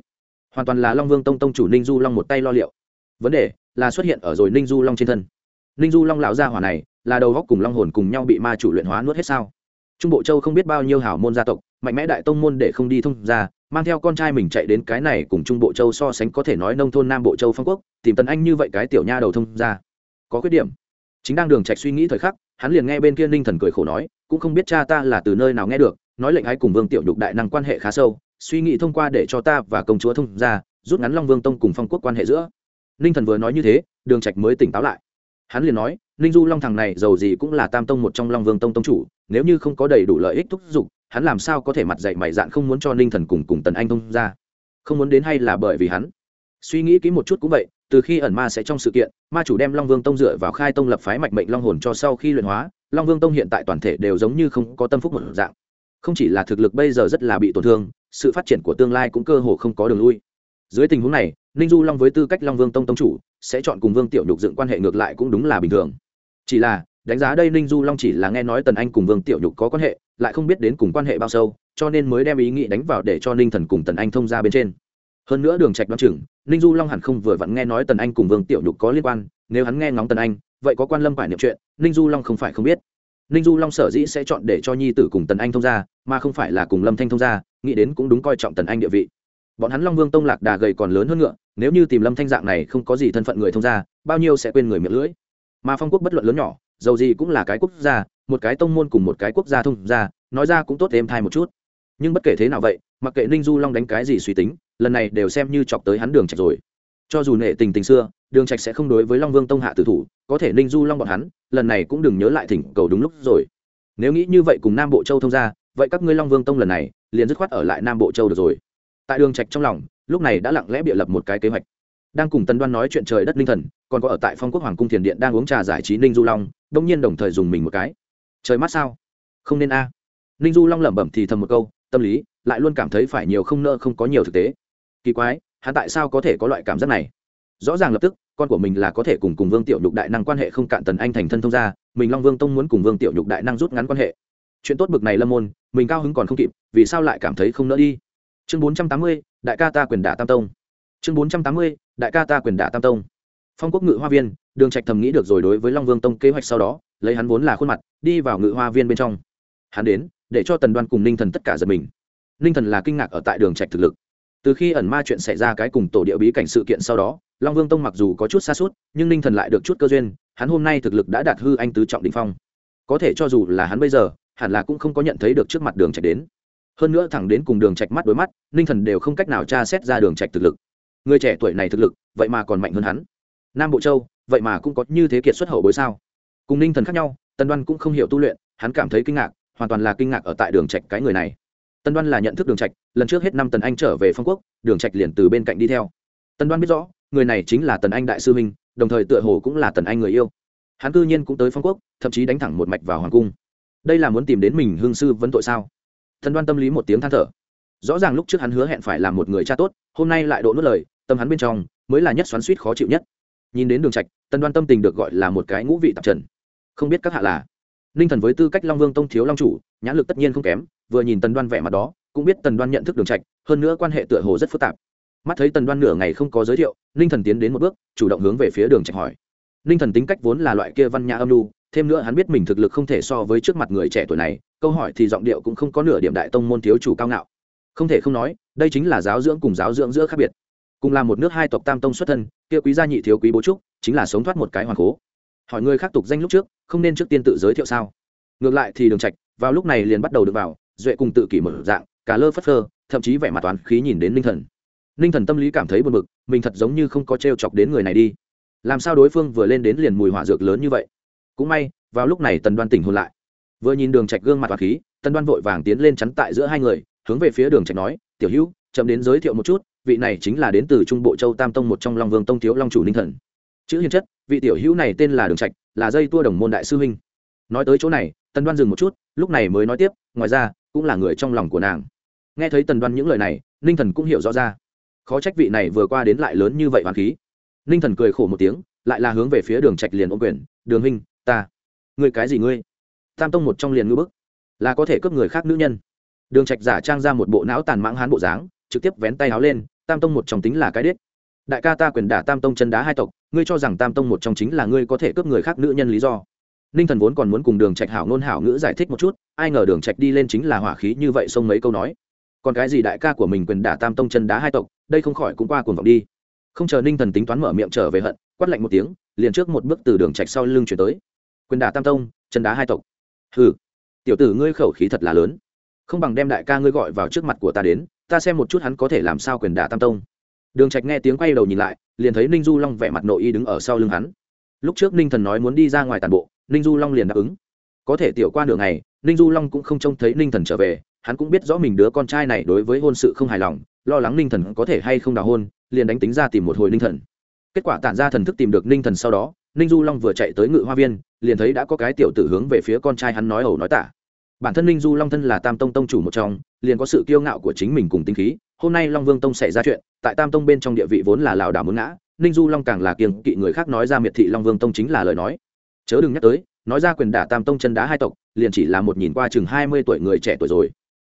Hoàn toàn là long vương tông tông chủ ninh du long một tay lo liệu. Vấn đề là xuất hiện ở rồi ninh du long trên thân. Ninh du long lão gia hỏa này là đầu góc cùng long hồn cùng nhau bị ma chủ luyện hóa nuốt hết sao? Trung bộ châu không biết bao nhiêu hảo môn gia tộc, mạnh mẽ đại tông môn để không đi thông ra, mang theo con trai mình chạy đến cái này cùng trung bộ châu so sánh có thể nói nông thôn nam bộ châu phong quốc, tìm tần anh như vậy cái tiểu nha đầu thông ra. Có khuyết điểm. Chính đang đường trạch suy nghĩ thời khắc hắn liền nghe bên kia ninh thần cười khổ nói, cũng không biết cha ta là từ nơi nào nghe được, nói lệnh ai cùng vương tiểu nhục đại năng quan hệ khá sâu, suy nghĩ thông qua để cho ta và công chúa thông ra rút ngắn long vương tông cùng phong quốc quan hệ giữa. Ninh thần vừa nói như thế, đường trạch mới tỉnh táo lại. Hắn liền nói, ninh du long thằng này giàu gì cũng là tam tông một trong long vương tông tông chủ, nếu như không có đầy đủ lợi ích thúc giục, hắn làm sao có thể mặt dạy mày dạn không muốn cho ninh thần cùng cùng tần anh thông ra không muốn đến hay là bởi vì hắn? Suy nghĩ kỹ một chút cũng vậy từ khi ẩn ma sẽ trong sự kiện, ma chủ đem long vương tông dựa vào khai tông lập phái mạch mệnh long hồn cho sau khi luyện hóa, long vương tông hiện tại toàn thể đều giống như không có tâm phúc một dạng. Không chỉ là thực lực bây giờ rất là bị tổn thương, sự phát triển của tương lai cũng cơ hồ không có đường lui. Dưới tình huống này, ninh du long với tư cách long vương tông tông chủ, sẽ chọn cùng vương tiểu nhục dựng quan hệ ngược lại cũng đúng là bình thường. Chỉ là, đánh giá đây ninh du long chỉ là nghe nói tần anh cùng vương tiểu nhục có quan hệ, lại không biết đến cùng quan hệ bao sâu, cho nên mới đem ý nghĩ đánh vào để cho ninh thần cùng tần anh thông ra bên trên hơn nữa đường trạch đoán chừng, ninh du long hẳn không vừa vặn nghe nói tần anh cùng vương tiểu nhục có liên quan, nếu hắn nghe ngóng tần anh, vậy có quan lâm phải niệm chuyện, ninh du long không phải không biết. Ninh du long sở dĩ sẽ chọn để cho nhi tử cùng tần anh thông gia, mà không phải là cùng lâm thanh thông gia, nghĩ đến cũng đúng coi trọng tần anh địa vị. Bọn hắn long vương tông lạc đà gầy còn lớn hơn ngựa, nếu như tìm lâm thanh dạng này không có gì thân phận người thông gia, bao nhiêu sẽ quên người miệng lưỡi. Mà phong quốc bất luận lớn nhỏ, dầu gì cũng là cái quốc gia, một cái tông môn cùng một cái quốc gia thông gia, nói ra cũng tốt êm thai một chút. Nhưng bất kể thế nào vậy mặc kệ ninh du long đánh cái gì suy tính lần này đều xem như chọc tới hắn đường trạch rồi cho dù nệ tình tình xưa đường trạch sẽ không đối với long vương tông hạ tử thủ có thể ninh du long bọn hắn lần này cũng đừng nhớ lại thỉnh cầu đúng lúc rồi nếu nghĩ như vậy cùng nam bộ châu thông ra vậy các ngươi long vương tông lần này liền dứt khoát ở lại nam bộ châu được rồi tại đường trạch trong lòng lúc này đã lặng lẽ bịa lập một cái kế hoạch đang cùng tần đoan nói chuyện trời đất linh thần còn có ở tại phong quốc hoàng cung thiền điện đang uống trà giải trí ninh du long đông nhiên đồng thời dùng mình một cái trời mát sao không nên a à. ninh du long lẩm bẩm thì thầm một câu tâm lý lại luôn cảm thấy phải nhiều không nợ không có nhiều thực tế. Kỳ quái, hắn tại sao có thể có loại cảm giác này? Rõ ràng lập tức, con của mình là có thể cùng cùng vương tiểu nhục đại năng quan hệ không cạn tần anh thành thân thông gia, mình long vương tông muốn cùng vương tiểu nhục đại năng rút ngắn quan hệ. Chuyện tốt bực này lâm môn, mình cao hứng còn không kịp, vì sao lại cảm thấy không nỡ đi? Chương bốn trăm tám mươi, đại ca ta quyền đả tam tông. Chương bốn trăm tám mươi, đại ca ta quyền đả tam tông. Phong quốc ngự hoa viên, đường trạch thầm nghĩ được rồi đối với long vương tông kế hoạch sau đó, lấy hắn vốn là khuôn mặt, đi vào ngự hoa viên bên trong. Hắn đến, để cho tần đoan cùng ninh thần tất cả giật mình ninh thần là kinh ngạc ở tại đường trạch thực lực. Từ khi ẩn ma chuyện xảy ra cái cùng tổ địa bí cảnh sự kiện sau đó, long vương tông mặc dù có chút xa suốt, nhưng ninh thần lại được chút cơ duyên, hắn hôm nay thực lực đã đạt hư anh tứ trọng đình phong. Có thể cho dù là hắn bây giờ, hẳn là cũng không có nhận thấy được trước mặt đường trạch đến. Hơn nữa thẳng đến cùng đường trạch mắt đối mắt ninh thần đều không cách nào tra xét ra đường trạch thực lực. Người trẻ tuổi này thực lực, vậy mà còn mạnh hơn hắn. Nam bộ châu, vậy mà cũng có như thế kiệt xuất hậu bối sao? Cùng ninh thần khác nhau tân đoan cũng không hiểu tu luyện, hắn cảm thấy kinh ngạc, hoàn toàn là kinh ngạc ở tại đường trạch cái người này tân đoan là nhận thức đường trạch, lần trước hết năm tần anh trở về phong quốc, đường trạch liền từ bên cạnh đi theo. Tân đoan biết rõ, người này chính là tần anh đại sư minh đồng thời tựa hồ cũng là tần anh người yêu. Hắn cư nhiên cũng tới phong quốc, thậm chí đánh thẳng một mạch vào hoàng cung. Đây là muốn tìm đến mình hương sư vấn tội sao? Thần đoan tâm lý một tiếng than thở. Rõ ràng lúc trước hắn hứa hẹn phải làm một người cha tốt, hôm nay lại độ nuốt lời, tâm hắn bên trong mới là nhất xoắn suýt khó chịu nhất. Nhìn đến đường trạch, tân đoan tâm tình được gọi là một cái ngũ vị tạp trần. Không biết các hạ là ninh thần với tư cách long vương tông thiếu long chủ, nhãn lực tất nhiên không kém vừa nhìn tần đoan vẻ mặt đó, cũng biết tần đoan nhận thức đường trạch, hơn nữa quan hệ tựa hồ rất phức tạp. Mắt thấy tần đoan nửa ngày không có giới thiệu, ninh thần tiến đến một bước, chủ động hướng về phía đường trạch hỏi. Ninh thần tính cách vốn là loại kia văn nhã âm lưu thêm nữa hắn biết mình thực lực không thể so với trước mặt người trẻ tuổi này, câu hỏi thì giọng điệu cũng không có nửa điểm đại tông môn thiếu chủ cao ngạo. Không thể không nói, đây chính là giáo dưỡng cùng giáo dưỡng giữa khác biệt. Cùng là một nước hai tộc tam tông xuất thân, kia quý gia nhị thiếu quý bố trúc, chính là sống thoát một cái hoàn cố. Hỏi người khác tục danh lúc trước, không nên trước tiên tự giới thiệu sao? Ngược lại thì đường trạch, vào lúc này liền bắt đầu được vào duệ cùng tự kỷ mở dạng, cả lơ phất phơ, thậm chí vẻ mặt toán khí nhìn đến ninh thần. Ninh thần tâm lý cảm thấy buồn bực, mình thật giống như không có t chọc đến người này đi. Làm sao đối phương vừa lên đến liền mùi hỏa dược lớn như vậy? Cũng may, vào lúc này tần đoan tỉnh hôn lại. Vừa nhìn đường trạch gương mặt toán khí, tần đoan vội vàng tiến lên chắn tại giữa hai người, hướng về phía đường trạch nói, tiểu hữu, chậm đến giới thiệu một chút, vị này chính là đến từ trung bộ châu tam tông một trong long vương tông thiếu long chủ ninh thần. Chữ hiền chất, vị tiểu hữu này tên là đường trạch, là dây tua đồng môn đại sư huynh. Nói tới chỗ này, tần đoan dừng một chút, lúc này mới nói tiếp, ngoài ra cũng là người trong lòng của nàng. Nghe thấy tần đoan những lời này, ninh thần cũng hiểu rõ ra. Khó trách vị này vừa qua đến lại lớn như vậy hoàn khí. Ninh thần cười khổ một tiếng, lại là hướng về phía đường trạch liền ôm quyền, đường huynh, ta, ngươi cái gì ngươi? Tam tông một trong liền ngư bức, là có thể cướp người khác nữ nhân. Đường trạch giả trang ra một bộ não tàn mãng hán bộ dáng, trực tiếp vén tay áo lên, tam tông một trong tính là cái đết đại ca ta quyền đả tam tông chân đá hai tộc, ngươi cho rằng tam tông một trong chính là ngươi có thể cướp người khác nữ nhân lý do? Ninh thần vốn còn muốn cùng đường trạch hảo nôn hảo ngữ giải thích một chút, ai ngờ đường trạch đi lên chính là hỏa khí như vậy xông mấy câu nói. Còn cái gì đại ca của mình quyền đả tam tông chân đá hai tộc, đây không khỏi cũng qua cuồng vọng đi. Không chờ ninh thần tính toán mở miệng trở về hận, quát lạnh một tiếng, liền trước một bước từ đường trạch sau lưng chuyển tới. Quyền đả tam tông, chân đá hai tộc. Hừ, tiểu tử ngươi khẩu khí thật là lớn. Không bằng đem đại ca ngươi gọi vào trước mặt của ta đến, ta xem một chút hắn có thể làm sao quyền đả tam tông. Đường trạch nghe tiếng quay đầu nhìn lại, liền thấy ninh du long vẻ mặt nội y đứng ở sau lưng hắn. Lúc trước ninh thần nói muốn đi ra ngoài tàn bộ ninh du long liền đáp ứng. Có thể tiểu qua nửa ngày, ninh du long cũng không trông thấy ninh thần trở về, hắn cũng biết rõ mình đứa con trai này đối với hôn sự không hài lòng, lo lắng ninh thần có thể hay không đào hôn, liền đánh tính ra tìm một hồi ninh thần. Kết quả tản ra thần thức tìm được ninh thần sau đó, ninh du long vừa chạy tới ngự hoa viên, liền thấy đã có cái tiểu tử hướng về phía con trai hắn nói ẩu nói tả. Bản thân ninh du long thân là tam tông tông chủ một trong, liền có sự kiêu ngạo của chính mình cùng tinh khí, hôm nay long vương tông xảy ra chuyện, tại tam tông bên trong địa vị vốn là lảo đảo muốn ngã, ninh du long càng là kiêng kỵ người khác nói ra miệt thị long vương tông chính là lời nói chớ đừng nhắc tới, nói ra quyền đả tam tông chân đá hai tộc, liền chỉ là một nhìn qua chừng hai mươi tuổi người trẻ tuổi rồi.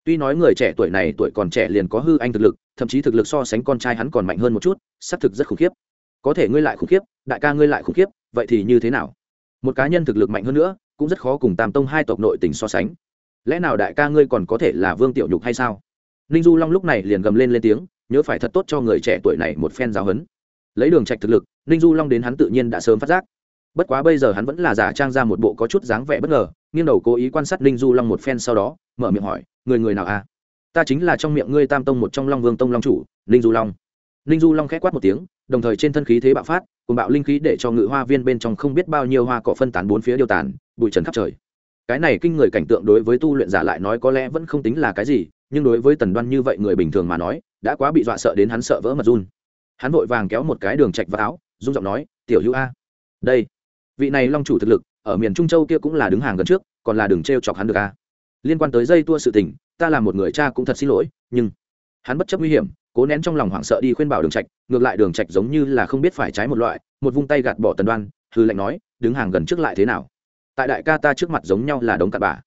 Tuy nói người trẻ tuổi này tuổi còn trẻ liền có hư anh thực lực, thậm chí thực lực so sánh con trai hắn còn mạnh hơn một chút, xác thực rất khủng khiếp. Có thể ngươi lại khủng khiếp, đại ca ngươi lại khủng khiếp, vậy thì như thế nào? Một cá nhân thực lực mạnh hơn nữa, cũng rất khó cùng tam tông hai tộc nội tình so sánh. Lẽ nào đại ca ngươi còn có thể là vương tiểu nhục hay sao? Ninh du long lúc này liền gầm lên lên tiếng, nhớ phải thật tốt cho người trẻ tuổi này một phen giáo huấn. Lấy đường trạch thực lực, ninh du long đến hắn tự nhiên đã sớm phát giác bất quá bây giờ hắn vẫn là giả trang ra một bộ có chút dáng vẻ bất ngờ, nghiêng đầu cố ý quan sát ninh du long một phen sau đó, mở miệng hỏi, người người nào à? Ta chính là trong miệng ngươi tam tông một trong long vương tông long chủ, ninh du long. Ninh du long khẽ quát một tiếng, đồng thời trên thân khí thế bạo phát cùng bạo linh khí để cho ngự hoa viên bên trong không biết bao nhiêu hoa cỏ phân tán bốn phía điều tàn, bụi trần khắp trời. Cái này kinh người cảnh tượng đối với tu luyện giả lại nói có lẽ vẫn không tính là cái gì, nhưng đối với tần đoan như vậy người bình thường mà nói, đã quá bị dọa sợ đến hắn sợ vỡ mật run. Hắn vội vàng kéo một cái đường chạch vào áo rung giọng nói, tiểu hữu a, đây vị này long chủ thực lực, ở miền trung châu kia cũng là đứng hàng gần trước, còn là đường t chọc hắn được a liên quan tới dây tua sự tình, ta là một người cha cũng thật xin lỗi, nhưng hắn bất chấp nguy hiểm, cố nén trong lòng hoảng sợ đi khuyên bảo đường trạch, ngược lại đường trạch giống như là không biết phải trái một loại, một vung tay gạt bỏ tần đoan hư lệnh nói, đứng hàng gần trước lại thế nào? Tại đại ca ta trước mặt giống nhau là đống cặn bà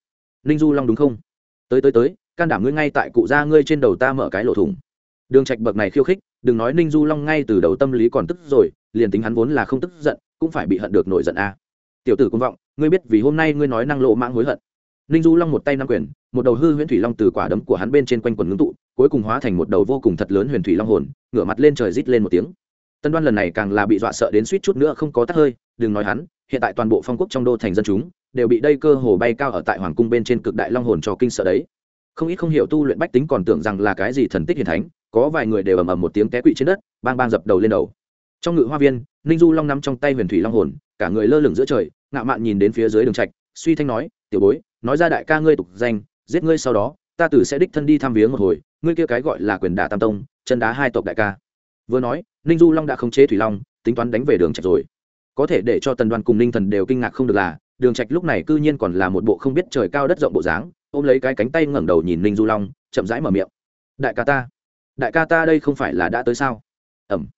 ninh du long đúng không? Tới tới tới, can đảm ngươi ngay tại cụ gia ngươi trên đầu ta mở cái lỗ thủng. Đường trạch bậc này khiêu khích, đừng nói ninh du long ngay từ đầu tâm lý còn tức rồi, liền tính hắn vốn là không tức giận cũng phải bị hận được nổi giận a tiểu tử công vọng, ngươi biết vì hôm nay ngươi nói năng lộ mãng hối hận. Ninh du long một tay nắm quyền, một đầu hư huyễn thủy long từ quả đấm của hắn bên trên quanh quần ngưng tụ, cuối cùng hóa thành một đầu vô cùng thật lớn huyền thủy long hồn, ngửa mặt lên trời rít lên một tiếng. Tân đoan lần này càng là bị dọa sợ đến suýt chút nữa không có tắt hơi, đừng nói hắn, hiện tại toàn bộ phong quốc trong đô thành dân chúng, đều bị đây cơ hồ bay cao ở tại hoàng cung bên trên cực đại long hồn cho kinh sợ đấy. Không ít không hiểu tu luyện bách tính còn tưởng rằng là cái gì thần tích hiền thánh, có vài người đều ầm ầm một tiếng té quỵ trên đất, bang bang dập đầu lên đầu. Trong ngự hoa viên ninh du long nắm trong tay huyền thủy long hồn, cả người lơ lửng giữa trời, ngạo mạn nhìn đến phía dưới đường trạch, suy thanh nói, tiểu bối, nói ra đại ca ngươi tục danh, giết ngươi sau đó, ta tử sẽ đích thân đi thăm viếng một hồi, ngươi kia cái gọi là quyền đả tam tông, chân đá hai tộc đại ca. Vừa nói, ninh du long đã khống chế thủy long, tính toán đánh về đường trạch rồi. Có thể để cho tần đoàn cùng ninh thần đều kinh ngạc không được là, đường trạch lúc này cư nhiên còn là một bộ không biết trời cao đất rộng bộ dáng, ôm lấy cái cánh tay ngẩng đầu nhìn ninh du long, chậm rãi mở miệng. Đại ca ta, đại ca ta đây không phải là đã tới sao? Ẩm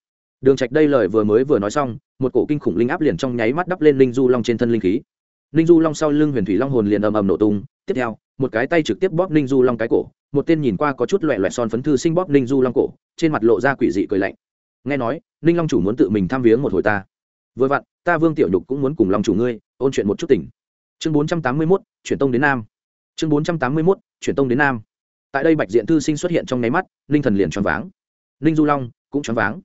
đường trạch đây lời vừa mới vừa nói xong, một cổ kinh khủng linh áp liền trong nháy mắt đắp lên linh du long trên thân linh khí. Linh du long sau lưng huyền thủy long hồn liền ầm ầm nổ tung, tiếp theo, một cái tay trực tiếp bóp linh du long cái cổ, một tên nhìn qua có chút loẹ loẹt son phấn thư sinh bóp linh du long cổ, trên mặt lộ ra quỷ dị cười lạnh. Nghe nói linh long chủ muốn tự mình thăm viếng một hồi ta. Vừa vặn, ta vương tiểu nhục cũng muốn cùng long chủ ngươi, ôn chuyện một chút tỉnh chương bốn trăm tám mươi mốt, chuyển tông đến nam. Chương bốn trăm tám mươi mốt, chuyển tông đến nam. Tại đây bạch diện thư sinh xuất hiện trong nháy mắt, linh thần liền choáng váng. Linh du long cũng choáng váng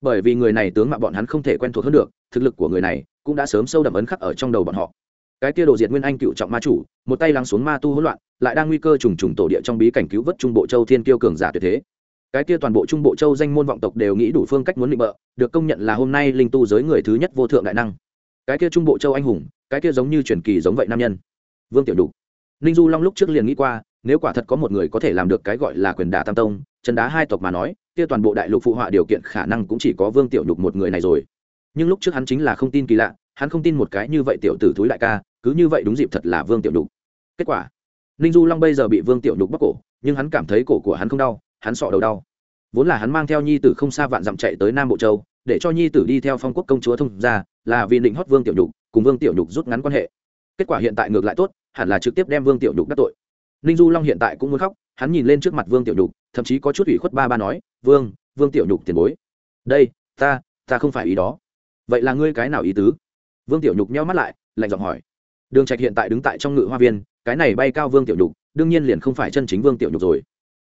bởi vì người này tướng mạo bọn hắn không thể quen thuộc hơn được, thực lực của người này cũng đã sớm sâu đậm ấn khắc ở trong đầu bọn họ. Cái kia đồ diệt nguyên anh cựu trọng ma chủ, một tay lắng xuống ma tu hỗn loạn, lại đang nguy cơ trùng trùng tổ địa trong bí cảnh cứu vớt trung bộ châu thiên kiêu cường giả tuyệt thế. Cái kia toàn bộ trung bộ châu danh môn vọng tộc đều nghĩ đủ phương cách muốn định bợ, được công nhận là hôm nay linh tu giới người thứ nhất vô thượng đại năng. Cái kia trung bộ châu anh hùng, cái kia giống như truyền kỳ giống vậy nam nhân. Vương tiểu đục ninh du long lúc trước liền nghĩ qua nếu quả thật có một người có thể làm được cái gọi là quyền đả tam tông, chân đá hai tộc mà nói, kia toàn bộ đại lục phụ họa điều kiện khả năng cũng chỉ có vương tiểu nhục một người này rồi. Nhưng lúc trước hắn chính là không tin kỳ lạ, hắn không tin một cái như vậy tiểu tử thúi đại ca, cứ như vậy đúng dịp thật là vương tiểu nhục. Kết quả, ninh du long bây giờ bị vương tiểu nhục bóc cổ, nhưng hắn cảm thấy cổ của hắn không đau, hắn sọ đầu đau. Vốn là hắn mang theo nhi tử không xa vạn dặm chạy tới nam bộ châu, để cho nhi tử đi theo phong quốc công chúa thông ra là vì định hót vương tiểu nhục, cùng vương tiểu nhục rút ngắn quan hệ. Kết quả hiện tại ngược lại tốt, hẳn là trực tiếp đem vương tiểu nhục đắc tội ninh du long hiện tại cũng muốn khóc, hắn nhìn lên trước mặt vương tiểu nhục, thậm chí có chút ủy khuất ba ba nói, vương vương tiểu nhục tiền bối. Đây, ta ta không phải ý đó. Vậy là ngươi cái nào ý tứ? Vương tiểu nhục nheo mắt lại, lạnh giọng hỏi. Đường trạch hiện tại đứng tại trong ngự hoa viên, cái này bay cao vương tiểu nhục, đương nhiên liền không phải chân chính vương tiểu nhục rồi.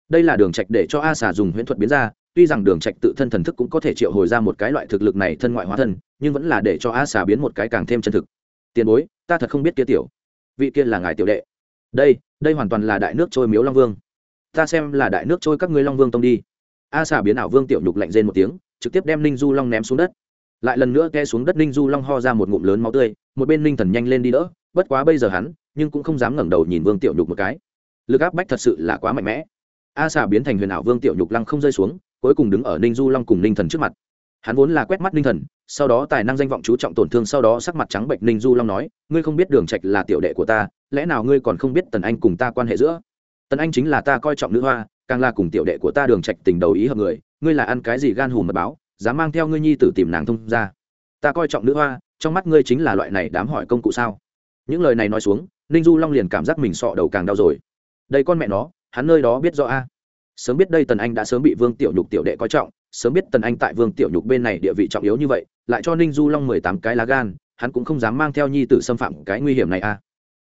Đây là đường trạch để cho a xà dùng huyễn thuật biến ra, tuy rằng đường trạch tự thân thần thức cũng có thể triệu hồi ra một cái loại thực lực này thân ngoại hóa thân, nhưng vẫn là để cho a xà biến một cái càng thêm chân thực. Tiền bối, ta thật không biết kia tiểu, vị kia là ngài tiểu đệ. Đây đây hoàn toàn là đại nước trôi miếu long vương. Ta xem là đại nước trôi các ngươi long vương tông đi. A xà biến ảo vương tiểu nhục lạnh rên một tiếng, trực tiếp đem ninh du long ném xuống đất. Lại lần nữa ke xuống đất, ninh du long ho ra một ngụm lớn máu tươi, một bên ninh thần nhanh lên đi đỡ, bất quá bây giờ hắn, nhưng cũng không dám ngẩng đầu nhìn vương tiểu nhục một cái. Lực áp bách thật sự là quá mạnh mẽ. A xà biến thành huyền ảo vương tiểu nhục lăng không rơi xuống, cuối cùng đứng ở ninh du long cùng ninh thần trước mặt hắn vốn là quét mắt ninh thần, sau đó tài năng danh vọng chú trọng tổn thương, sau đó sắc mặt trắng bệnh ninh du long nói, ngươi không biết đường trạch là tiểu đệ của ta, lẽ nào ngươi còn không biết tần anh cùng ta quan hệ giữa? Tần anh chính là ta coi trọng nữ hoa, càng là cùng tiểu đệ của ta đường trạch tình đầu ý hợp người, ngươi là ăn cái gì gan hùm mật báo, dám mang theo ngươi nhi tử tìm nàng thông ra ta coi trọng nữ hoa, trong mắt ngươi chính là loại này đám hỏi công cụ sao? Những lời này nói xuống, ninh du long liền cảm giác mình sọ đầu càng đau rồi. Đây con mẹ nó, hắn nơi đó biết rõ a. Sớm biết đây tần anh đã sớm bị vương tiểu nhục tiểu đệ coi trọng sớm biết tần anh tại vương tiểu nhục bên này địa vị trọng yếu như vậy, lại cho ninh du long mười tám cái lá gan, hắn cũng không dám mang theo nhi tử xâm phạm cái nguy hiểm này a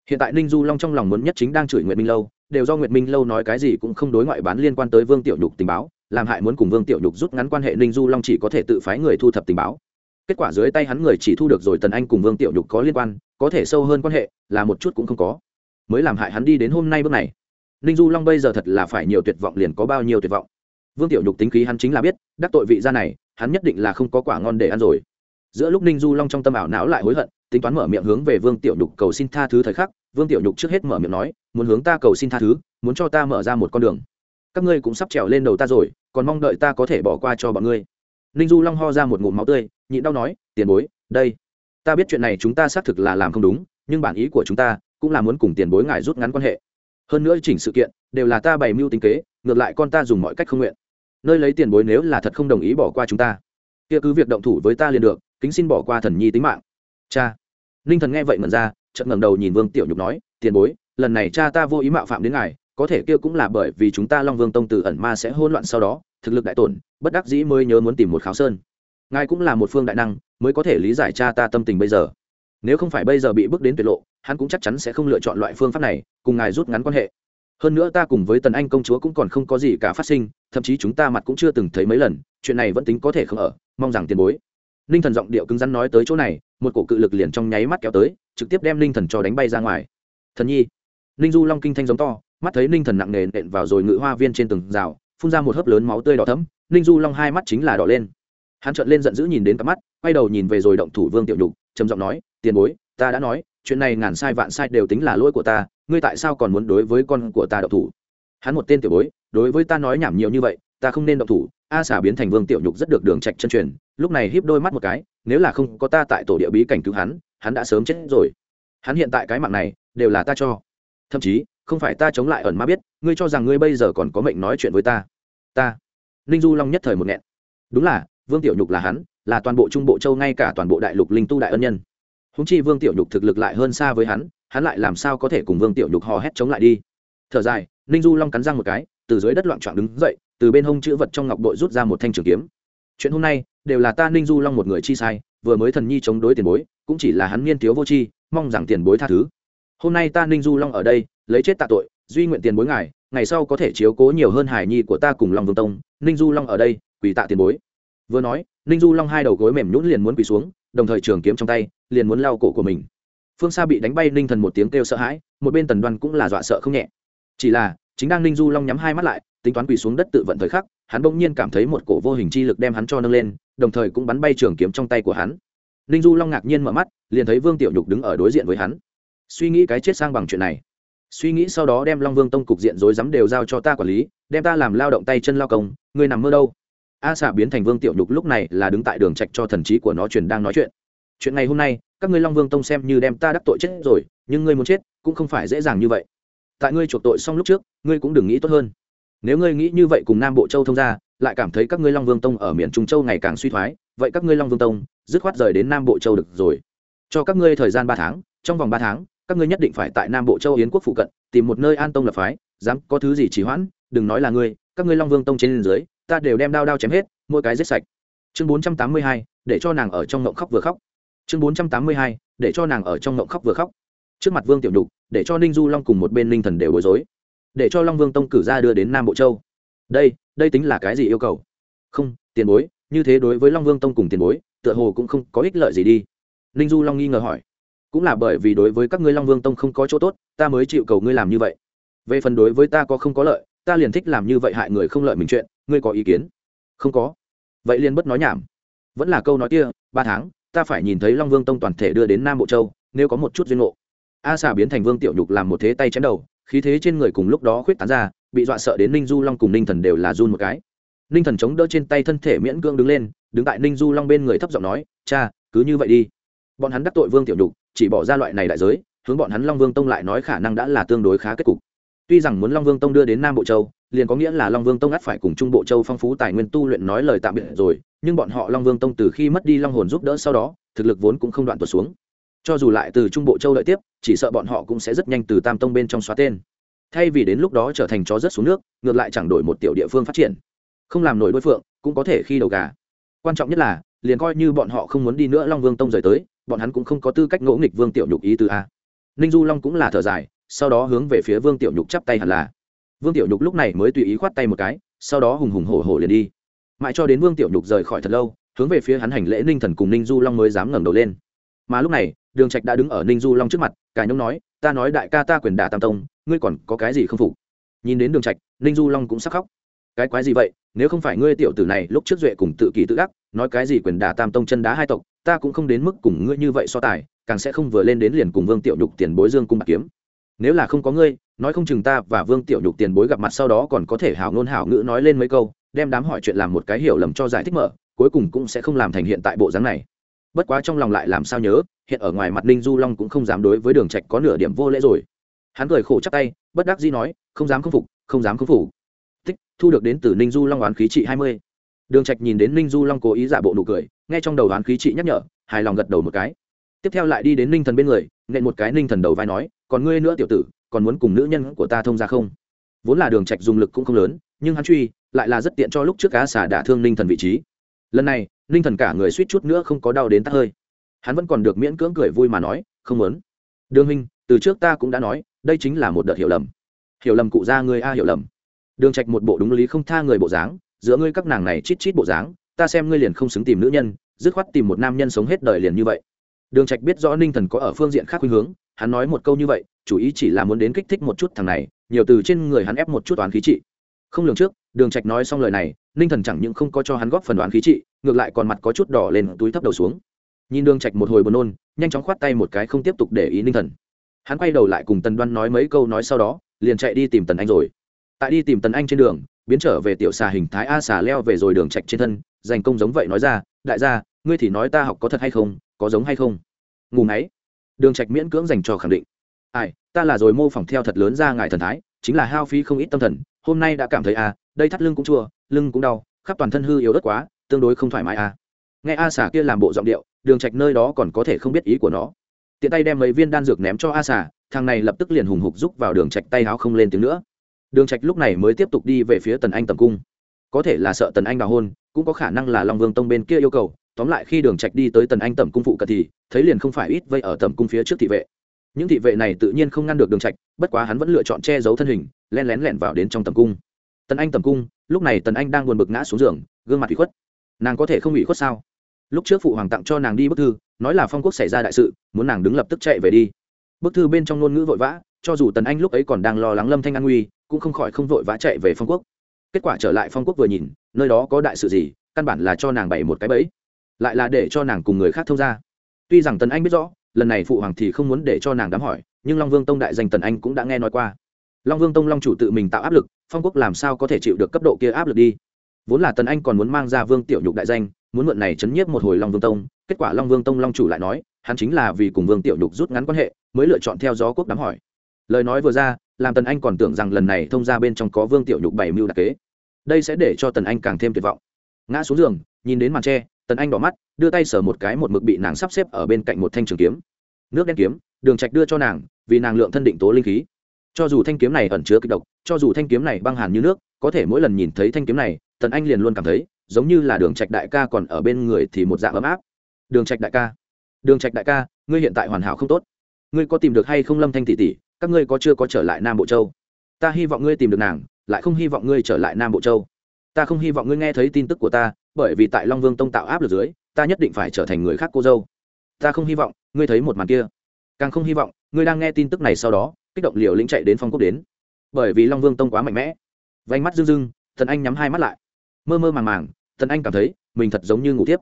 hiện tại ninh du long trong lòng muốn nhất chính đang chửi nguyệt minh lâu, đều do nguyệt minh lâu nói cái gì cũng không đối ngoại bán liên quan tới vương tiểu nhục tình báo, làm hại muốn cùng vương tiểu nhục rút ngắn quan hệ ninh du long chỉ có thể tự phái người thu thập tình báo. Kết quả dưới tay hắn người chỉ thu được rồi tần anh cùng vương tiểu nhục có liên quan, có thể sâu hơn quan hệ, là một chút cũng không có. Mới làm hại hắn đi đến hôm nay bước này. Ninh du long bây giờ thật là phải nhiều tuyệt vọng liền có bao nhiêu tuyệt vọng vương tiểu nhục tính khí hắn chính là biết, đắc tội vị gia này, hắn nhất định là không có quả ngon để ăn rồi. Giữa lúc ninh du long trong tâm ảo não lại hối hận, tính toán mở miệng hướng về vương tiểu nhục cầu xin tha thứ thời khắc, vương tiểu nhục trước hết mở miệng nói, muốn hướng ta cầu xin tha thứ, muốn cho ta mở ra một con đường. Các ngươi cũng sắp trèo lên đầu ta rồi, còn mong đợi ta có thể bỏ qua cho bọn ngươi. Ninh du long ho ra một ngụm máu tươi, nhịn đau nói, tiền bối, đây, ta biết chuyện này chúng ta xác thực là làm không đúng, nhưng bản ý của chúng ta cũng là muốn cùng tiền bối ngài rút ngắn quan hệ. Hơn nữa chỉnh sự kiện đều là ta bày mưu tính kế, ngược lại con ta dùng mọi cách không nguyện nơi lấy tiền bối nếu là thật không đồng ý bỏ qua chúng ta. Kia cứ việc động thủ với ta liền được, kính xin bỏ qua thần nhi tính mạng. Cha. Ninh thần nghe vậy mật ra, chợt ngẩng đầu nhìn vương tiểu nhục nói, tiền bối, lần này cha ta vô ý mạo phạm đến ngài, có thể kia cũng là bởi vì chúng ta long vương tông từ ẩn ma sẽ hỗn loạn sau đó, thực lực đại tổn, bất đắc dĩ mới nhớ muốn tìm một kháo sơn. Ngài cũng là một phương đại năng, mới có thể lý giải cha ta tâm tình bây giờ. Nếu không phải bây giờ bị bước đến tuyệt lộ, hắn cũng chắc chắn sẽ không lựa chọn loại phương pháp này, cùng ngài rút ngắn quan hệ hơn nữa ta cùng với tần anh công chúa cũng còn không có gì cả phát sinh, thậm chí chúng ta mặt cũng chưa từng thấy mấy lần, chuyện này vẫn tính có thể không ở, mong rằng tiền bối. Ninh thần giọng điệu cứng rắn nói tới chỗ này, một cổ cự lực liền trong nháy mắt kéo tới, trực tiếp đem ninh thần cho đánh bay ra ngoài. Thần nhi. Ninh du long kinh thanh giống to, mắt thấy ninh thần nặng nề nện vào rồi ngự hoa viên trên từng rào, phun ra một hớp lớn máu tươi đỏ thấm ninh du long hai mắt chính là đỏ lên. Hắn trợn lên giận dữ nhìn đến cặp mắt, quay đầu nhìn về rồi động thủ vương tiểu nhục, trầm giọng nói, tiền bối, ta đã nói, chuyện này ngàn sai vạn sai đều tính là lỗi của ta ngươi tại sao còn muốn đối với con của ta động thủ? Hắn một tên tiểu bối, đối với ta nói nhảm nhiều như vậy, ta không nên động thủ. A xả biến thành vương tiểu nhục rất được đường trạch chân truyền, lúc này híp đôi mắt một cái, nếu là không có ta tại tổ địa bí cảnh cứu hắn hắn đã sớm chết rồi. Hắn hiện tại cái mạng này, đều là ta cho. Thậm chí, không phải ta chống lại ẩn ma biết, ngươi cho rằng ngươi bây giờ còn có mệnh nói chuyện với ta. Ta. Ninh du long nhất thời một nghẹn. Đúng là, vương tiểu nhục là hắn, là toàn bộ trung bộ châu, ngay cả toàn bộ đại lục linh tu đại ân nhân. Húng chi vương tiểu nhục thực lực lại hơn xa với hắn hắn lại làm sao có thể cùng vương tiểu nhục hò hét chống lại đi thở dài ninh du long cắn răng một cái từ dưới đất loạn trọn đứng dậy từ bên hông chữ vật trong ngọc bội rút ra một thanh trường kiếm chuyện hôm nay đều là ta ninh du long một người chi sai vừa mới thần nhi chống đối tiền bối cũng chỉ là hắn niên thiếu vô chi mong rằng tiền bối tha thứ hôm nay ta ninh du long ở đây lấy chết tạ tội duy nguyện tiền bối ngài ngày sau có thể chiếu cố nhiều hơn hải nhi của ta cùng long vương tông ninh du long ở đây quỳ tạ tiền bối vừa nói ninh du long hai đầu gối mềm nhũn liền muốn quỳ xuống đồng thời trường kiếm trong tay liền muốn lao cổ của mình phương xa bị đánh bay, ninh thần một tiếng kêu sợ hãi, một bên tần đoan cũng là dọa sợ không nhẹ. Chỉ là, chính đang ninh du long nhắm hai mắt lại, tính toán quỳ xuống đất tự vận thời khắc, hắn bỗng nhiên cảm thấy một cổ vô hình chi lực đem hắn cho nâng lên, đồng thời cũng bắn bay trường kiếm trong tay của hắn. Ninh du long ngạc nhiên mở mắt, liền thấy vương tiểu nhục đứng ở đối diện với hắn. Suy nghĩ cái chết sang bằng chuyện này. Suy nghĩ sau đó đem long vương tông cục diện rối rắm đều giao cho ta quản lý, đem ta làm lao động tay chân lao công, ngươi nằm mơ đâu? A xạ biến thành vương tiểu nhục lúc này là đứng tại đường trạch cho thần trí của nó truyền đang nói chuyện chuyện ngày hôm nay, các ngươi long vương tông xem như đem ta đắc tội chết rồi, nhưng ngươi muốn chết, cũng không phải dễ dàng như vậy. Tại ngươi chuộc tội xong lúc trước, ngươi cũng đừng nghĩ tốt hơn. Nếu ngươi nghĩ như vậy cùng nam bộ châu thông ra, lại cảm thấy các ngươi long vương tông ở miền trung châu ngày càng suy thoái, vậy các ngươi long vương tông, dứt khoát rời đến nam bộ châu được rồi. Cho các ngươi thời gian ba tháng, trong vòng ba tháng, các ngươi nhất định phải tại nam bộ châu yến quốc phụ cận, tìm một nơi an tông lập phái, dám có thứ gì chỉ hoãn, đừng nói là ngươi, các ngươi long vương tông trên dưới, ta đều đem đao đao chém hết, mỗi cái giết sạch. Chương bốn trăm tám mươi hai, để cho nàng ở trong ngộng khóc vừa khóc chương bốn trăm tám mươi hai, để cho nàng ở trong ngộng khóc vừa khóc. Trước mặt vương tiểu nhục, để cho ninh du long cùng một bên ninh thần đều bối rối. Để cho long vương tông cử ra đưa đến nam bộ châu. Đây đây tính là cái gì yêu cầu? Không, tiền bối, như thế đối với long vương tông cùng tiền bối, tựa hồ cũng không có ích lợi gì đi. Ninh du long nghi ngờ hỏi. Cũng là bởi vì đối với các ngươi long vương tông không có chỗ tốt, ta mới chịu cầu ngươi làm như vậy. Về phần đối với ta có không có lợi, ta liền thích làm như vậy hại người không lợi mình chuyện, ngươi có ý kiến? Không có. Vậy liền bất nói nhảm. Vẫn là câu nói kia, ba tháng ta phải nhìn thấy long vương tông toàn thể đưa đến nam bộ châu, nếu có một chút duyên ngộ. A xà biến thành vương tiểu nhục làm một thế tay chém đầu, khí thế trên người cùng lúc đó khuyết tán ra, bị dọa sợ đến ninh du long cùng ninh thần đều là run một cái. Ninh thần chống đỡ trên tay thân thể miễn cưỡng đứng lên, đứng tại ninh du long bên người thấp giọng nói, cha, cứ như vậy đi. Bọn hắn đắc tội vương tiểu nhục, chỉ bỏ ra loại này đại giới, hướng bọn hắn long vương tông lại nói khả năng đã là tương đối khá kết cục. Tuy rằng muốn long vương tông đưa đến nam bộ châu liền có nghĩa là long vương tông ắt phải cùng trung bộ châu phong phú tài nguyên tu luyện nói lời tạm biệt rồi, nhưng bọn họ long vương tông từ khi mất đi long hồn giúp đỡ sau đó, thực lực vốn cũng không đoạn tuột xuống. Cho dù lại từ trung bộ châu đợi tiếp, chỉ sợ bọn họ cũng sẽ rất nhanh từ tam tông bên trong xóa tên. Thay vì đến lúc đó trở thành chó rất xuống nước, ngược lại chẳng đổi một tiểu địa phương phát triển. Không làm nổi đối phượng, cũng có thể khi đầu gà. Quan trọng nhất là, liền coi như bọn họ không muốn đi nữa long vương tông rời tới, bọn hắn cũng không có tư cách ngỗ nghịch vương tiểu nhục ý từ a. Ninh du long cũng là thở dài, sau đó hướng về phía vương tiểu nhục chắp tay hẳn là vương tiểu nhục lúc này mới tùy ý khoát tay một cái, sau đó hùng hùng hổ hổ liền đi. Mãi cho đến vương tiểu nhục rời khỏi thật lâu, hướng về phía hắn hành lễ ninh thần cùng ninh du long mới dám ngẩng đầu lên. Mà lúc này, đường trạch đã đứng ở ninh du long trước mặt, cả nhông nói, ta nói đại ca ta quyền đả tam tông, ngươi còn có cái gì không phục? Nhìn đến đường trạch, ninh du long cũng sắc khóc. Cái quái gì vậy? Nếu không phải ngươi tiểu tử này lúc trước duệ cùng tự kỷ tự đắc, nói cái gì quyền đả tam tông chân đá hai tộc, ta cũng không đến mức cùng ngươi như vậy so tài, càng sẽ không vừa lên đến liền cùng vương tiểu nhục tiền bối dương cung bạc kiếm. Nếu là không có ngươi nói không chừng ta và vương tiểu nhục tiền bối gặp mặt sau đó còn có thể hảo ngôn hảo ngữ nói lên mấy câu, đem đám hỏi chuyện làm một cái hiểu lầm cho giải thích mở, cuối cùng cũng sẽ không làm thành hiện tại bộ dáng này. Bất quá trong lòng lại làm sao nhớ, hiện ở ngoài mặt ninh du long cũng không dám đối với đường trạch có nửa điểm vô lễ rồi. Hắn cười khổ chắp tay, bất đắc dĩ nói, không dám không phục, không dám không phủ tích thu được đến từ ninh du long oán khí trị hai mươi. Đường trạch nhìn đến ninh du long cố ý giả bộ nụ cười, nghe trong đầu oán khí trị nhắc nhở, hài lòng gật đầu một cái. Tiếp theo lại đi đến ninh thần bên người, nện một cái ninh thần đầu vai nói, còn ngươi nữa tiểu tử còn muốn cùng nữ nhân của ta thông ra không? Vốn là đường trạch dùng lực cũng không lớn, nhưng hắn truy, lại là rất tiện cho lúc trước cá xả đả thương ninh thần vị trí. Lần này, ninh thần cả người suýt chút nữa không có đau đến tắt hơi. Hắn vẫn còn được miễn cưỡng cười vui mà nói, không muốn. Đường huynh, từ trước ta cũng đã nói, đây chính là một đợt hiểu lầm. Hiểu lầm cụ ra ngươi a hiểu lầm. Đường trạch một bộ đúng lý không tha người bộ dáng, giữa ngươi các nàng này chít chít bộ dáng, ta xem ngươi liền không xứng tìm nữ nhân, dứt khoát tìm một nam nhân sống hết đời liền như vậy. Đường trạch biết rõ ninh thần có ở phương diện khác khuynh hướng hắn nói một câu như vậy, chủ ý chỉ là muốn đến kích thích một chút thằng này, nhiều từ trên người hắn ép một chút toán khí trị. Không lường trước, đường trạch nói xong lời này, ninh thần chẳng những không có cho hắn góp phần đoán khí trị, ngược lại còn mặt có chút đỏ lên, túi thấp đầu xuống. Nhìn đường trạch một hồi buồn nôn, nhanh chóng khoát tay một cái không tiếp tục để ý ninh thần. Hắn quay đầu lại cùng tần đoan nói mấy câu nói sau đó, liền chạy đi tìm tần anh rồi. Tại đi tìm tần anh trên đường, biến trở về tiểu xà hình thái a xà leo về rồi đường trạch trên thân, dành công giống vậy nói ra, đại gia, ngươi thì nói ta học có thật hay không, có giống hay không? Ngủ ngáy đường trạch miễn cưỡng dành cho khẳng định. Ai, ta là rồi mô phỏng theo thật lớn ra ngài thần thái, chính là hao phí không ít tâm thần, hôm nay đã cảm thấy à đây thắt lưng cũng chua, lưng cũng đau, khắp toàn thân hư yếu đất quá, tương đối không thoải mái à. Nghe a xà kia làm bộ giọng điệu, đường trạch nơi đó còn có thể không biết ý của nó. Tiện tay đem mấy viên đan dược ném cho a xà, thằng này lập tức liền hùng hục rúc vào đường trạch tay áo không lên tiếng nữa. Đường trạch lúc này mới tiếp tục đi về phía tần anh tầm cung. Có thể là sợ tần anh đào hôn, cũng có khả năng là long vương tông bên kia yêu cầu tóm lại khi đường trạch đi tới tần anh tẩm cung phụ cận thì, thấy liền không phải ít vây ở tẩm cung phía trước thị vệ. Những thị vệ này tự nhiên không ngăn được đường trạch, bất quá hắn vẫn lựa chọn che giấu thân hình len lén lẻn vào đến trong tẩm cung. Tần anh tẩm cung, lúc này tần anh đang buồn bực ngã xuống giường, gương mặt ủy khuất. Nàng có thể không ủy khuất sao? Lúc trước phụ hoàng tặng cho nàng đi bức thư, nói là phong quốc xảy ra đại sự, muốn nàng đứng lập tức chạy về đi. Bức thư bên trong ngôn ngữ vội vã, cho dù tần anh lúc ấy còn đang lo lắng lâm thanh an nguy, cũng không khỏi không vội vã chạy về phong quốc. Kết quả trở lại phong quốc vừa nhìn, nơi đó có đại sự gì, căn bản là cho nàng bày một cái bẫy lại là để cho nàng cùng người khác thông ra tuy rằng tần anh biết rõ, lần này phụ hoàng thì không muốn để cho nàng đám hỏi, nhưng long vương tông đại danh tần anh cũng đã nghe nói qua. Long vương tông long chủ tự mình tạo áp lực, phong quốc làm sao có thể chịu được cấp độ kia áp lực đi? Vốn là tần anh còn muốn mang ra vương tiểu nhục đại danh, muốn mượn này chấn nhiếp một hồi long vương tông, kết quả long vương tông long chủ lại nói, hắn chính là vì cùng vương tiểu nhục rút ngắn quan hệ, mới lựa chọn theo gió quốc đám hỏi. Lời nói vừa ra, làm tần anh còn tưởng rằng lần này thông ra bên trong có vương tiểu nhục bảy mưu đặc kế. Đây sẽ để cho tần anh càng thêm tuyệt vọng. Ngã xuống giường, nhìn đến màn tre tần anh đỏ mắt, đưa tay sờ một cái một mực bị nàng sắp xếp ở bên cạnh một thanh trường kiếm. Nước đen kiếm, đường trạch đưa cho nàng, vì nàng lượng thân định tố linh khí. Cho dù thanh kiếm này ẩn chứa kịch độc, cho dù thanh kiếm này băng hàn như nước, có thể mỗi lần nhìn thấy thanh kiếm này, tần anh liền luôn cảm thấy, giống như là đường trạch đại ca còn ở bên người thì một dạng ấm áp. Đường trạch đại ca, đường trạch đại ca, ngươi hiện tại hoàn hảo không tốt. Ngươi có tìm được hay không lâm thanh tỷ tỷ, các ngươi có chưa có trở lại nam bộ châu? Ta hy vọng ngươi tìm được nàng, lại không hy vọng ngươi trở lại nam bộ châu. Ta không hy vọng ngươi nghe thấy tin tức của ta bởi vì tại long vương tông tạo áp lực dưới, ta nhất định phải trở thành người khác cô dâu. Ta không hy vọng, ngươi thấy một màn kia. Càng không hy vọng, ngươi đang nghe tin tức này sau đó, kích động liều lĩnh chạy đến phong quốc đến. Bởi vì long vương tông quá mạnh mẽ. Vánh mắt rưng rưng thần anh nhắm hai mắt lại. Mơ mơ màng màng thần anh cảm thấy mình thật giống như ngủ tiếp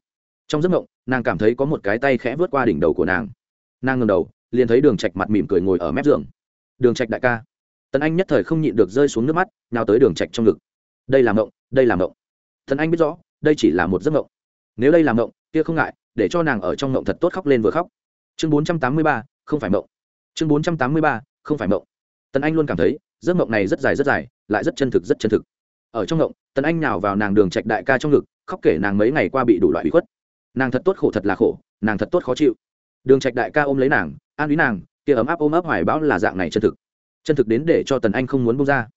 trong giấc mộng, nàng cảm thấy có một cái tay khẽ vớt qua đỉnh đầu của nàng. Nàng ngầm đầu, liền thấy đường trạch mặt mỉm cười ngồi ở mép giường. Đường trạch đại ca. Tần anh nhất thời không nhịn được rơi xuống nước mắt nào tới đường trạch trong ngực. Đây là mộng, đây là mộng. Thần anh biết rõ đây chỉ là một giấc mộng. Nếu đây là mộng kia không ngại để cho nàng ở trong mộng thật tốt khóc lên vừa khóc. Chương 483, không phải mộng. Chương 483, không phải mộng. Tần anh luôn cảm thấy giấc mộng này rất dài rất dài lại rất chân thực rất chân thực. Ở trong mộng tần anh nhào vào nàng đường trạch đại ca trong ngực khóc kể nàng mấy ngày qua bị đủ loại bị khuất. Nàng thật tốt khổ thật là khổ nàng thật tốt khó chịu. Đường trạch đại ca ôm lấy nàng an ủi nàng kia ấm áp ôm ấp hoài bão là dạng này chân thực. Chân thực đến để cho tần anh không muốn bông ra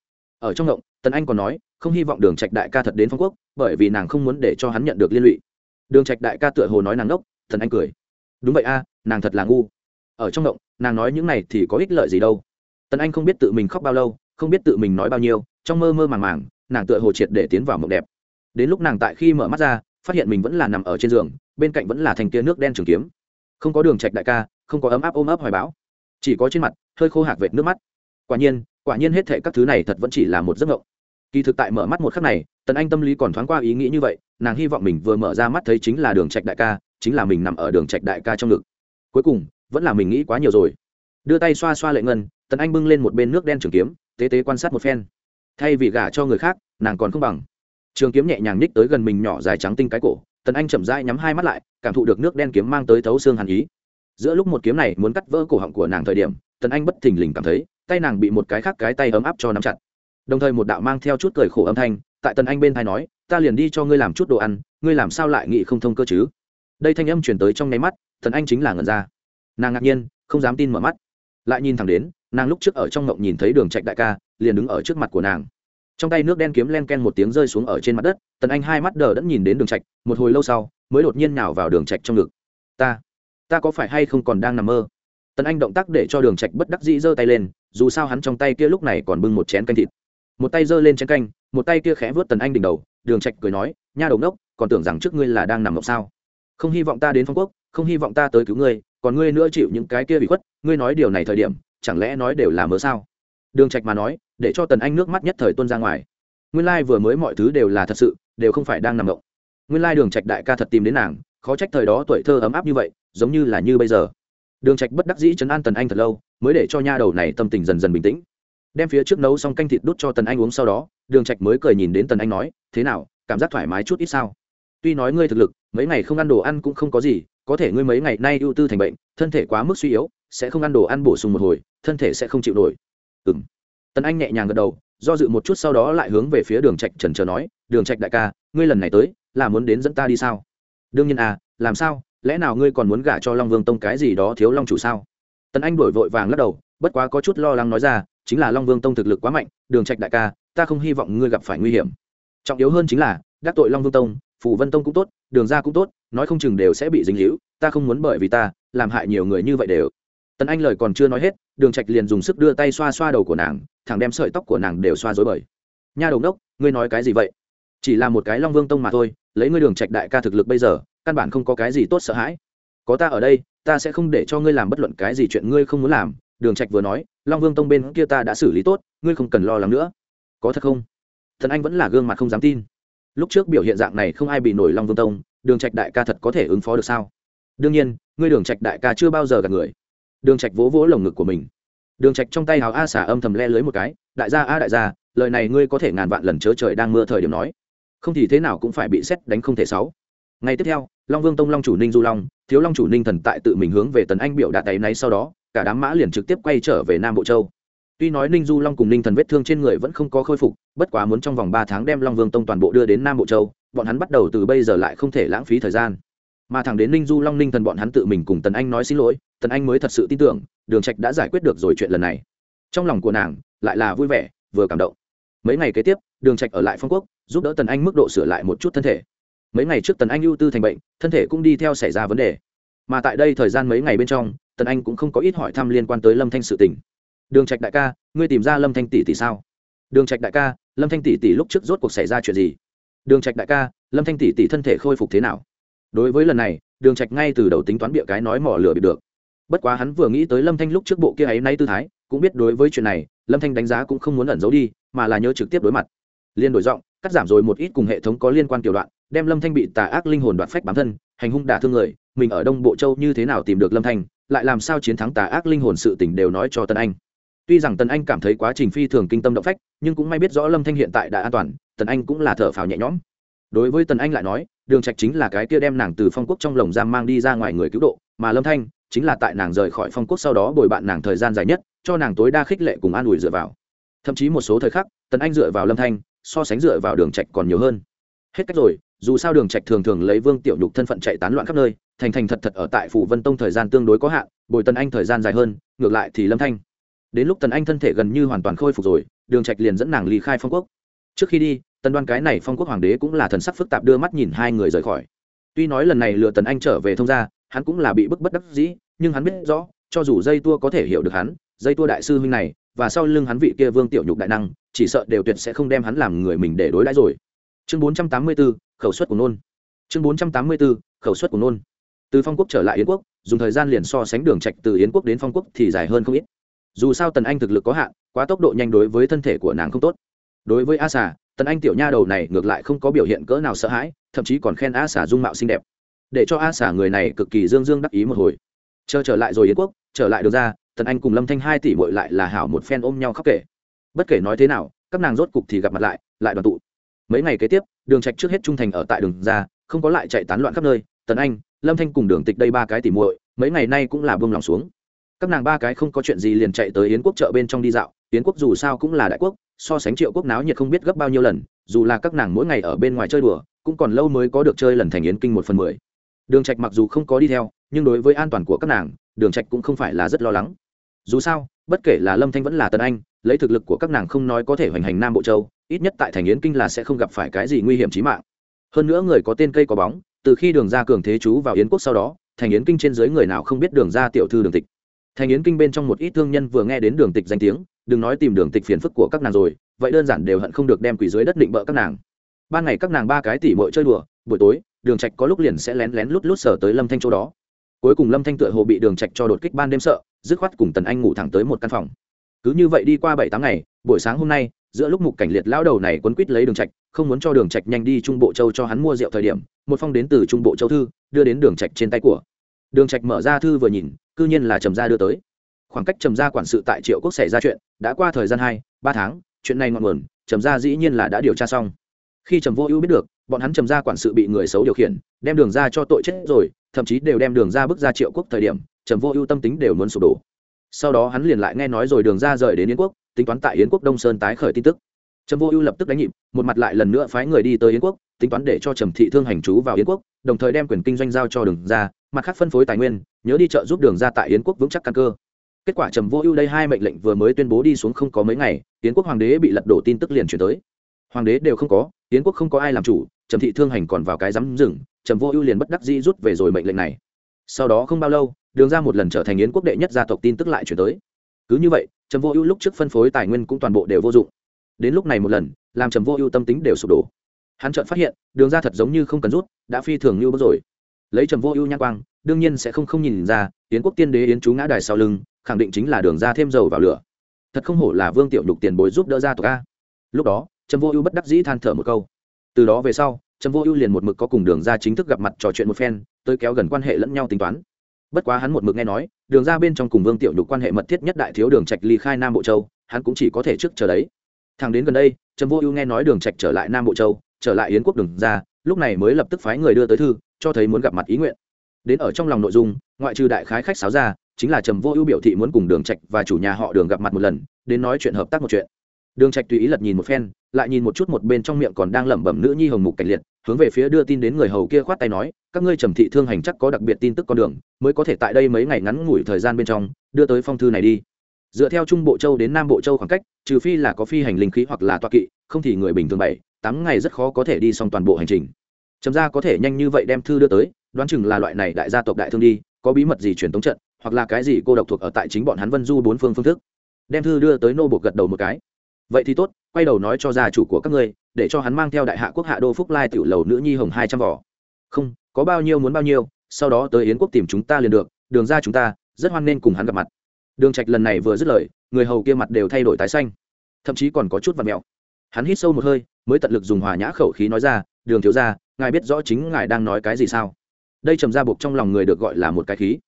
ở trong ngộng, tần anh còn nói, không hy vọng đường trạch đại ca thật đến phong quốc, bởi vì nàng không muốn để cho hắn nhận được liên lụy. Đường trạch đại ca tựa hồ nói nàng ngốc tần anh cười. Đúng vậy a, nàng thật là ngu. Ở trong ngộng, nàng nói những này thì có ích lợi gì đâu. Tần anh không biết tự mình khóc bao lâu, không biết tự mình nói bao nhiêu, trong mơ mơ màng màng, nàng tựa hồ triệt để tiến vào mộng đẹp. Đến lúc nàng tại khi mở mắt ra, phát hiện mình vẫn là nằm ở trên giường, bên cạnh vẫn là thành tia nước đen trường kiếm. Không có đường trạch đại ca, không có ấm áp ôm ấp hoài bão. Chỉ có trên mặt, hơi khô hạc vệt nước mắt. Quả nhiên quả nhiên hết thệ các thứ này thật vẫn chỉ là một giấc mộng. Kỳ thực tại mở mắt một khắc này, tần anh tâm lý còn thoáng qua ý nghĩ như vậy, nàng hy vọng mình vừa mở ra mắt thấy chính là đường trạch đại ca, chính là mình nằm ở đường trạch đại ca trong ngực. Cuối cùng, vẫn là mình nghĩ quá nhiều rồi. Đưa tay xoa xoa lệ ngân, tần anh bưng lên một bên nước đen trường kiếm, tế tế quan sát một phen. Thay vì gả cho người khác, nàng còn không bằng. Trường kiếm nhẹ nhàng ních tới gần mình nhỏ dài trắng tinh cái cổ, tần anh chậm rãi nhắm hai mắt lại, cảm thụ được nước đen kiếm mang tới thấu xương hàn ý. Giữa lúc một kiếm này muốn cắt vỡ cổ họng của nàng thời điểm, tần anh bất thình lình cảm thấy tay nàng bị một cái khác cái tay ấm áp cho nắm chặt. Đồng thời một đạo mang theo chút cười khổ âm thanh, tại tần anh bên thai nói, ta liền đi cho ngươi làm chút đồ ăn, ngươi làm sao lại nghĩ không thông cơ chứ? Đây thanh âm chuyển tới trong nháy mắt, tần anh chính là ngẩn ra. Nàng ngạc nhiên, không dám tin mở mắt. Lại nhìn thẳng đến, nàng lúc trước ở trong ngộng nhìn thấy đường trạch đại ca, liền đứng ở trước mặt của nàng. Trong tay nước đen kiếm len ken một tiếng rơi xuống ở trên mặt đất, tần anh hai mắt đờ đẫn nhìn đến đường trạch, một hồi lâu sau, mới đột nhiên nhào vào đường trạch trong ngực. Ta ta có phải hay không còn đang nằm mơ? Tần anh động tác để cho đường trạch bất đắc dĩ giơ tay lên, dù sao hắn trong tay kia lúc này còn bưng một chén canh thịt. Một tay giơ lên chén canh, một tay kia khẽ vớt tần anh đỉnh đầu, đường trạch cười nói, nha đầu đốc còn tưởng rằng trước ngươi là đang nằm ngọc sao? Không hy vọng ta đến phong quốc, không hy vọng ta tới cứu ngươi, còn ngươi nữa chịu những cái kia bị khuất, ngươi nói điều này thời điểm, chẳng lẽ nói đều là mơ sao? Đường trạch mà nói, để cho tần anh nước mắt nhất thời tuôn ra ngoài. Nguyên lai like vừa mới mọi thứ đều là thật sự, đều không phải đang nằm mộng. Nguyên lai like đường trạch đại ca thật tìm đến nàng, khó trách thời đó tuổi thơ ấm áp như vậy, giống như là như bây giờ đường trạch bất đắc dĩ chấn an tần anh thật lâu, mới để cho nha đầu này tâm tình dần dần bình tĩnh. Đem phía trước nấu xong canh thịt đút cho tần anh uống sau đó, đường trạch mới cười nhìn đến tần anh nói, thế nào, cảm giác thoải mái chút ít sao? Tuy nói ngươi thực lực, mấy ngày không ăn đồ ăn cũng không có gì, có thể ngươi mấy ngày nay ưu tư thành bệnh, thân thể quá mức suy yếu, sẽ không ăn đồ ăn bổ sung một hồi, thân thể sẽ không chịu nổi. Ừm. Tần anh nhẹ nhàng gật đầu, do dự một chút sau đó lại hướng về phía đường trạch trần chờ nói, đường trạch đại ca, ngươi lần này tới, là muốn đến dẫn ta đi sao? Đương nhiên à làm sao? Lẽ nào ngươi còn muốn gả cho long vương tông cái gì đó thiếu long chủ sao? Tần anh đổi vội vàng lắc đầu, bất quá có chút lo lắng nói ra, chính là long vương tông thực lực quá mạnh, đường trạch đại ca, ta không hy vọng ngươi gặp phải nguy hiểm. Trọng yếu hơn chính là, đắc tội long vương tông, phù vân tông cũng tốt, đường ra cũng tốt, nói không chừng đều sẽ bị dính líu. ta không muốn bởi vì ta, làm hại nhiều người như vậy đều. Tần anh lời còn chưa nói hết, đường trạch liền dùng sức đưa tay xoa xoa đầu của nàng, thẳng đem sợi tóc của nàng đều xoa rối bời. Nha đầu đốc, ngươi nói cái gì vậy? Chỉ là một cái long vương tông mà thôi, lấy ngươi đường trạch đại ca thực lực bây giờ, căn bản không có cái gì tốt sợ hãi. Có ta ở đây, ta sẽ không để cho ngươi làm bất luận cái gì chuyện ngươi không muốn làm, đường trạch vừa nói, long vương tông bên kia ta đã xử lý tốt, ngươi không cần lo lắng nữa. Có thật không? Thần anh vẫn là gương mặt không dám tin. Lúc trước biểu hiện dạng này không ai bị nổi long vương tông, đường trạch đại ca thật có thể ứng phó được sao? Đương nhiên, ngươi đường trạch đại ca chưa bao giờ gặp người. Đường trạch vỗ vỗ lồng ngực của mình. Đường trạch trong tay hào a xả âm thầm le lưới một cái, đại gia a đại gia, lời này ngươi có thể ngàn vạn lần chớ trời đang mưa thời điểm nói không thì thế nào cũng phải bị xét đánh không thể sáu. Ngày tiếp theo, long vương tông long chủ ninh du long, thiếu long chủ ninh thần tại tự mình hướng về tần anh biểu đạt tay náy sau đó, cả đám mã liền trực tiếp quay trở về nam bộ châu. Tuy nói ninh du long cùng ninh thần vết thương trên người vẫn không có khôi phục, bất quá muốn trong vòng ba tháng đem long vương tông toàn bộ đưa đến nam bộ châu, bọn hắn bắt đầu từ bây giờ lại không thể lãng phí thời gian. Mà thẳng đến ninh du long, ninh thần bọn hắn tự mình cùng tần anh nói xin lỗi, tần anh mới thật sự tin tưởng, đường trạch đã giải quyết được rồi chuyện lần này. Trong lòng của nàng lại là vui vẻ, vừa cảm động mấy ngày kế tiếp, đường trạch ở lại phong quốc, giúp đỡ tần anh mức độ sửa lại một chút thân thể. Mấy ngày trước tần anh ưu tư thành bệnh, thân thể cũng đi theo xảy ra vấn đề. Mà tại đây thời gian mấy ngày bên trong, tần anh cũng không có ít hỏi thăm liên quan tới lâm thanh sự tình. Đường trạch đại ca, ngươi tìm ra lâm thanh tỷ tỷ sao? Đường trạch đại ca, lâm thanh tỷ tỷ lúc trước rốt cuộc xảy ra chuyện gì? Đường trạch đại ca, lâm thanh tỷ tỷ thân thể khôi phục thế nào? Đối với lần này, đường trạch ngay từ đầu tính toán bịa cái nói mỏ lửa bị được. Bất quá hắn vừa nghĩ tới lâm thanh lúc trước bộ kia ấy nay tư thái, cũng biết đối với chuyện này lâm thanh đánh giá cũng không muốn ẩn giấu đi, mà là nhớ trực tiếp đối mặt. Liên đổi giọng, cắt giảm rồi một ít cùng hệ thống có liên quan tiểu đoạn, đem lâm thanh bị tà ác linh hồn đoạt phách bám thân, hành hung đả thương người, mình ở đông bộ châu như thế nào tìm được lâm thanh, lại làm sao chiến thắng tà ác linh hồn sự tình đều nói cho tân anh. Tuy rằng tần anh cảm thấy quá trình phi thường kinh tâm động phách, nhưng cũng may biết rõ lâm thanh hiện tại đã an toàn tần anh cũng là thở phào nhẹ nhõm. Đối với tần anh lại nói, đường trạch chính là cái kia đem nàng từ phong quốc trong lồng giam mang đi ra ngoài người cứu độ, mà lâm thanh chính là tại nàng rời khỏi phong quốc sau đó bồi bạn nàng thời gian dài nhất, cho nàng tối đa khích lệ cùng an ủi dựa vào. Thậm chí một số thời khắc, tần anh dựa vào lâm thanh, so sánh dựa vào đường trạch còn nhiều hơn. Hết cách rồi, dù sao đường trạch thường thường lấy vương tiểu nhục thân phận chạy tán loạn khắp nơi, thành thành thật thật ở tại phủ vân tông thời gian tương đối có hạn, bồi tần anh thời gian dài hơn, ngược lại thì lâm thanh. Đến lúc tần anh thân thể gần như hoàn toàn khôi phục rồi, đường trạch liền dẫn nàng ly khai phong quốc. Trước khi đi, tần đoan cái này phong quốc hoàng đế cũng là thần sắc phức tạp đưa mắt nhìn hai người rời khỏi. Tuy nói lần này lừa tần anh trở về thông gia, hắn cũng là bị bức bất đắc dĩ nhưng hắn biết rõ cho dù dây tua có thể hiểu được hắn dây tua đại sư huynh này và sau lưng hắn vị kia vương tiểu nhục đại năng chỉ sợ đều tuyệt sẽ không đem hắn làm người mình để đối đãi rồi. Chương 484, khẩu suất của nôn. Chương 484, khẩu suất của nôn. Từ phong quốc trở lại yến quốc dùng thời gian liền so sánh đường trạch từ yến quốc đến phong quốc thì dài hơn không ít. Dù sao tần anh thực lực có hạn quá tốc độ nhanh đối với thân thể của nàng không tốt. Đối với a xà tần anh tiểu nha đầu này ngược lại không có biểu hiện cỡ nào sợ hãi thậm chí còn khen a xà dung mạo xinh đẹp. Để cho a xà người này cực kỳ dương dương đắc ý một hồi chờ trở lại rồi yến quốc, trở lại được ra, tần anh cùng lâm thanh hai tỷ bội lại là hảo một phen ôm nhau khóc kể. Bất kể nói thế nào, các nàng rốt cục thì gặp mặt lại lại đoàn tụ. Mấy ngày kế tiếp, đường trạch trước hết trung thành ở tại đường ra, không có lại chạy tán loạn khắp nơi. Tần anh, lâm thanh cùng đường tịch đây ba cái tỷ muội, mấy ngày nay cũng là buông lòng xuống. Các nàng ba cái không có chuyện gì liền chạy tới yến quốc chợ bên trong đi dạo. Yến quốc dù sao cũng là đại quốc, so sánh triệu quốc náo nhiệt không biết gấp bao nhiêu lần, dù là các nàng mỗi ngày ở bên ngoài chơi đùa, cũng còn lâu mới có được chơi lần thành yến kinh một phần mười. Đường trạch mặc dù không có đi theo nhưng đối với an toàn của các nàng, đường trạch cũng không phải là rất lo lắng. Dù sao, bất kể là lâm thanh vẫn là tân anh, lấy thực lực của các nàng không nói có thể hoành hành nam bộ châu, ít nhất tại thành yến kinh là sẽ không gặp phải cái gì nguy hiểm chí mạng. Hơn nữa người có tên cây có bóng, từ khi đường ra cường thế chú vào yến quốc sau đó, thành yến kinh trên dưới người nào không biết đường ra tiểu thư đường tịch. Thành yến kinh bên trong một ít thương nhân vừa nghe đến đường tịch danh tiếng, đừng nói tìm đường tịch phiền phức của các nàng rồi, vậy đơn giản đều hận không được đem quỷ dưới đất định bỡ các nàng. Ban ngày các nàng ba cái tỉ mội chơi đùa, buổi tối, đường trạch có lúc liền sẽ lén lén lút lút sờ tới lâm thanh chỗ đó cuối cùng lâm thanh tựa hồ bị đường trạch cho đột kích ban đêm sợ, dứt khoát cùng tần anh ngủ thẳng tới một căn phòng. Cứ như vậy đi qua bảy tám ngày, buổi sáng hôm nay, giữa lúc mục cảnh liệt lão đầu này quấn quýt lấy đường trạch, không muốn cho đường trạch nhanh đi trung bộ châu cho hắn mua rượu thời điểm, một phong đến từ trung bộ châu thư, đưa đến đường trạch trên tay của. Đường trạch mở ra thư vừa nhìn, cư nhiên là trầm gia đưa tới. Khoảng cách trầm gia quản sự tại triệu quốc xảy ra chuyện, đã qua thời gian hai, ba tháng, chuyện này ngọn nguồn, trầm gia dĩ nhiên là đã điều tra xong khi trầm vô ưu biết được, bọn hắn trầm gia quản sự bị người xấu điều khiển, đem đường ra cho tội chết rồi, thậm chí đều đem đường ra bước ra triệu quốc thời điểm, trầm vô ưu tâm tính đều muốn sụp đổ. Sau đó hắn liền lại nghe nói rồi đường ra rời đến yến quốc, tính toán tại yến quốc đông sơn tái khởi tin tức. Trầm vô ưu lập tức đánh nhịp, một mặt lại lần nữa phái người đi tới yến quốc, tính toán để cho trầm thị thương hành trú vào yến quốc, đồng thời đem quyền kinh doanh giao cho đường ra, mặt khác phân phối tài nguyên, nhớ đi chợ giúp đường ra tại yến quốc vững chắc căn cơ. Kết quả trầm vô ưu đây hai mệnh lệnh vừa mới tuyên bố đi xuống không có mấy ngày, yến quốc hoàng đế bị lật đổ tin tức liền chuyển tới hoàng đế đều không có, yến quốc không có ai làm chủ, trầm thị thương hành còn vào cái rắm rừng, trầm vô ưu liền bất đắc dĩ rút về rồi mệnh lệnh này. Sau đó không bao lâu, đường ra một lần trở thành yến quốc đệ nhất gia tộc tin tức lại chuyển tới. Cứ như vậy, trầm vô ưu lúc trước phân phối tài nguyên cũng toàn bộ đều vô dụng. Đến lúc này một lần, làm trầm vô ưu tâm tính đều sụp đổ. Hắn chợt phát hiện, đường ra thật giống như không cần rút, đã phi thường như bước rồi. Lấy trầm vô ưu nhang quang, đương nhiên sẽ không không nhìn ra, yến quốc tiên đế yến chú ngã đài sau lưng, khẳng định chính là đường ra thêm dầu vào lửa. Thật không hổ là vương tiểu đục tiền bối giúp đỡ ra tộc a. Lúc đó trầm vô ưu bất đắc dĩ than thở một câu. Từ đó về sau trầm vô ưu liền một mực có cùng đường ra chính thức gặp mặt trò chuyện một phen, tới kéo gần quan hệ lẫn nhau tính toán. Bất quá hắn một mực nghe nói, đường ra bên trong cùng vương tiểu nhục quan hệ mật thiết nhất đại thiếu đường trạch ly khai nam bộ châu, hắn cũng chỉ có thể trước chờ đấy. Thằng đến gần đây trầm vô ưu nghe nói đường trạch trở lại nam bộ châu, trở lại yến quốc đường ra lúc này mới lập tức phái người đưa tới thư, cho thấy muốn gặp mặt ý nguyện. Đến ở trong lòng nội dung, ngoại trừ đại khái khách sáo ra, chính là trầm vô ưu biểu thị muốn cùng đường trạch và chủ nhà họ đường gặp mặt một lần, đến nói chuyện hợp tác một chuyện. Đường trạch tùy ý lật nhìn một phen lại nhìn một chút một bên trong miệng còn đang lẩm bẩm nữ nhi hồng mục cảnh liệt, hướng về phía đưa tin đến người hầu kia khoát tay nói, các ngươi trầm thị thương hành chắc có đặc biệt tin tức con đường, mới có thể tại đây mấy ngày ngắn ngủi thời gian bên trong, đưa tới phong thư này đi. Dựa theo trung bộ châu đến nam bộ châu khoảng cách, trừ phi là có phi hành linh khí hoặc là toa kỵ, không thì người bình thường bảy, tám ngày rất khó có thể đi xong toàn bộ hành trình. Trầm ra có thể nhanh như vậy đem thư đưa tới, đoán chừng là loại này đại gia tộc đại thương đi, có bí mật gì truyền tống trận, hoặc là cái gì cô độc thuộc ở tại chính bọn hắn vân du bốn phương phương thức. Đem thư đưa tới nô buộc gật đầu một cái vậy thì tốt, quay đầu nói cho gia chủ của các ngươi, để cho hắn mang theo đại hạ quốc hạ đô phúc lai tiểu lầu nữ nhi hồng hai trăm vỏ. Không, có bao nhiêu muốn bao nhiêu, sau đó tới yến quốc tìm chúng ta liền được, đường ra chúng ta, rất hoan nên cùng hắn gặp mặt. Đường trạch lần này vừa dứt lời, người hầu kia mặt đều thay đổi tái xanh. Thậm chí còn có chút vật mẹo. Hắn hít sâu một hơi, mới tận lực dùng hòa nhã khẩu khí nói ra, đường thiếu gia, ngài biết rõ chính ngài đang nói cái gì sao? Đây trầm ra buộc trong lòng người được gọi là một cái khí.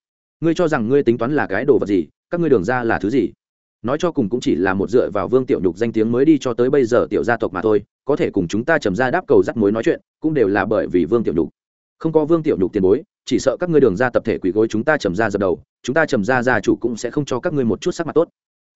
Ngươi cho rằng ngươi tính toán là cái đồ vật gì? Các ngươi đường ra là thứ gì? Nói cho cùng cũng chỉ là một dựa vào vương tiểu nhục danh tiếng mới đi cho tới bây giờ tiểu gia tộc mà thôi, có thể cùng chúng ta trầm ra đáp cầu rắc mối nói chuyện, cũng đều là bởi vì vương tiểu nhục. Không có vương tiểu nhục tiền bối, chỉ sợ các ngươi đường ra tập thể quỷ gối chúng ta trầm ra dập đầu, chúng ta trầm ra gia chủ cũng sẽ không cho các ngươi một chút sắc mặt tốt.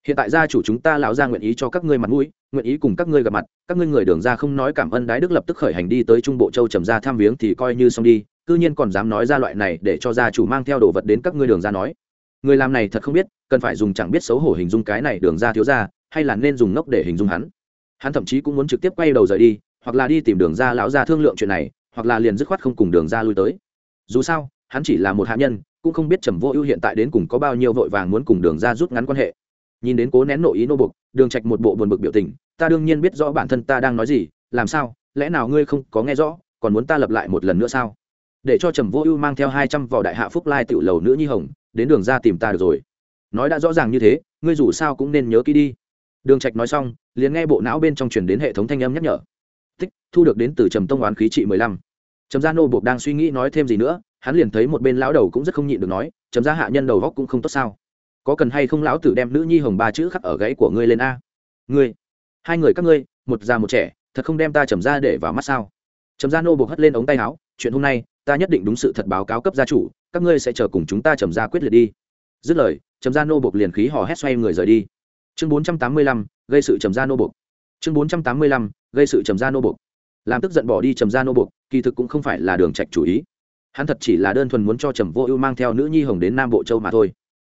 Hiện tại gia chủ chúng ta lão ra nguyện ý cho các ngươi mặt mũi, nguyện ý cùng các ngươi gặp mặt, các ngươi người đường ra không nói cảm ơn đái đức lập tức khởi hành đi tới trung bộ châu trầm ra tham viếng thì coi như xong đi, cư nhiên còn dám nói ra loại này để cho gia chủ mang theo đồ vật đến các ngươi đường ra nói người làm này thật không biết, cần phải dùng chẳng biết xấu hổ hình dung cái này đường ra thiếu ra, hay là nên dùng ngốc để hình dung hắn. Hắn thậm chí cũng muốn trực tiếp quay đầu rời đi, hoặc là đi tìm đường ra lão ra thương lượng chuyện này, hoặc là liền dứt khoát không cùng đường ra lui tới. Dù sao, hắn chỉ là một hạ nhân, cũng không biết trầm vô ưu hiện tại đến cùng có bao nhiêu vội vàng muốn cùng đường ra rút ngắn quan hệ. Nhìn đến cố nén nội ý nô bục đường trạch một bộ buồn bực biểu tình, ta đương nhiên biết rõ bản thân ta đang nói gì, làm sao, lẽ nào ngươi không có nghe rõ, còn muốn ta lập lại một lần nữa sao? Để cho trầm vô ưu mang theo hai trăm vỏ đại hạ phúc lai tiểu lầu nữ nhi hồng đến đường ra tìm ta được rồi. Nói đã rõ ràng như thế, ngươi dù sao cũng nên nhớ kỹ đi. Đường trạch nói xong, liền nghe bộ não bên trong truyền đến hệ thống thanh âm nhắc nhở. Tích, thu được đến từ trầm tông oán khí trị mười lăm. Trầm gia nô buộc đang suy nghĩ nói thêm gì nữa, hắn liền thấy một bên lão đầu cũng rất không nhịn được nói, trầm gia hạ nhân đầu góc cũng không tốt sao? Có cần hay không lão tử đem nữ nhi hồng ba chữ khắc ở gáy của ngươi lên a? Ngươi, hai người các ngươi, một già một trẻ, thật không đem ta trầm Gia để vào mắt sao? Trầm gia nô buộc hất lên ống tay áo, chuyện hôm nay, ta nhất định đúng sự thật báo cáo cấp gia chủ các ngươi sẽ chờ cùng chúng ta trầm ra quyết liệt đi. Dứt lời trầm gia nô buộc liền khí hò hét xoay người rời đi. Chương bốn trăm tám mươi lăm, gây sự trầm gia nô buộc chương bốn trăm tám mươi lăm, gây sự trầm gia nô buộc làm tức giận bỏ đi trầm gia nô buộc kỳ thực cũng không phải là đường trạch chủ ý. Hắn thật chỉ là đơn thuần muốn cho trầm vô ưu mang theo nữ nhi hồng đến nam bộ châu mà thôi.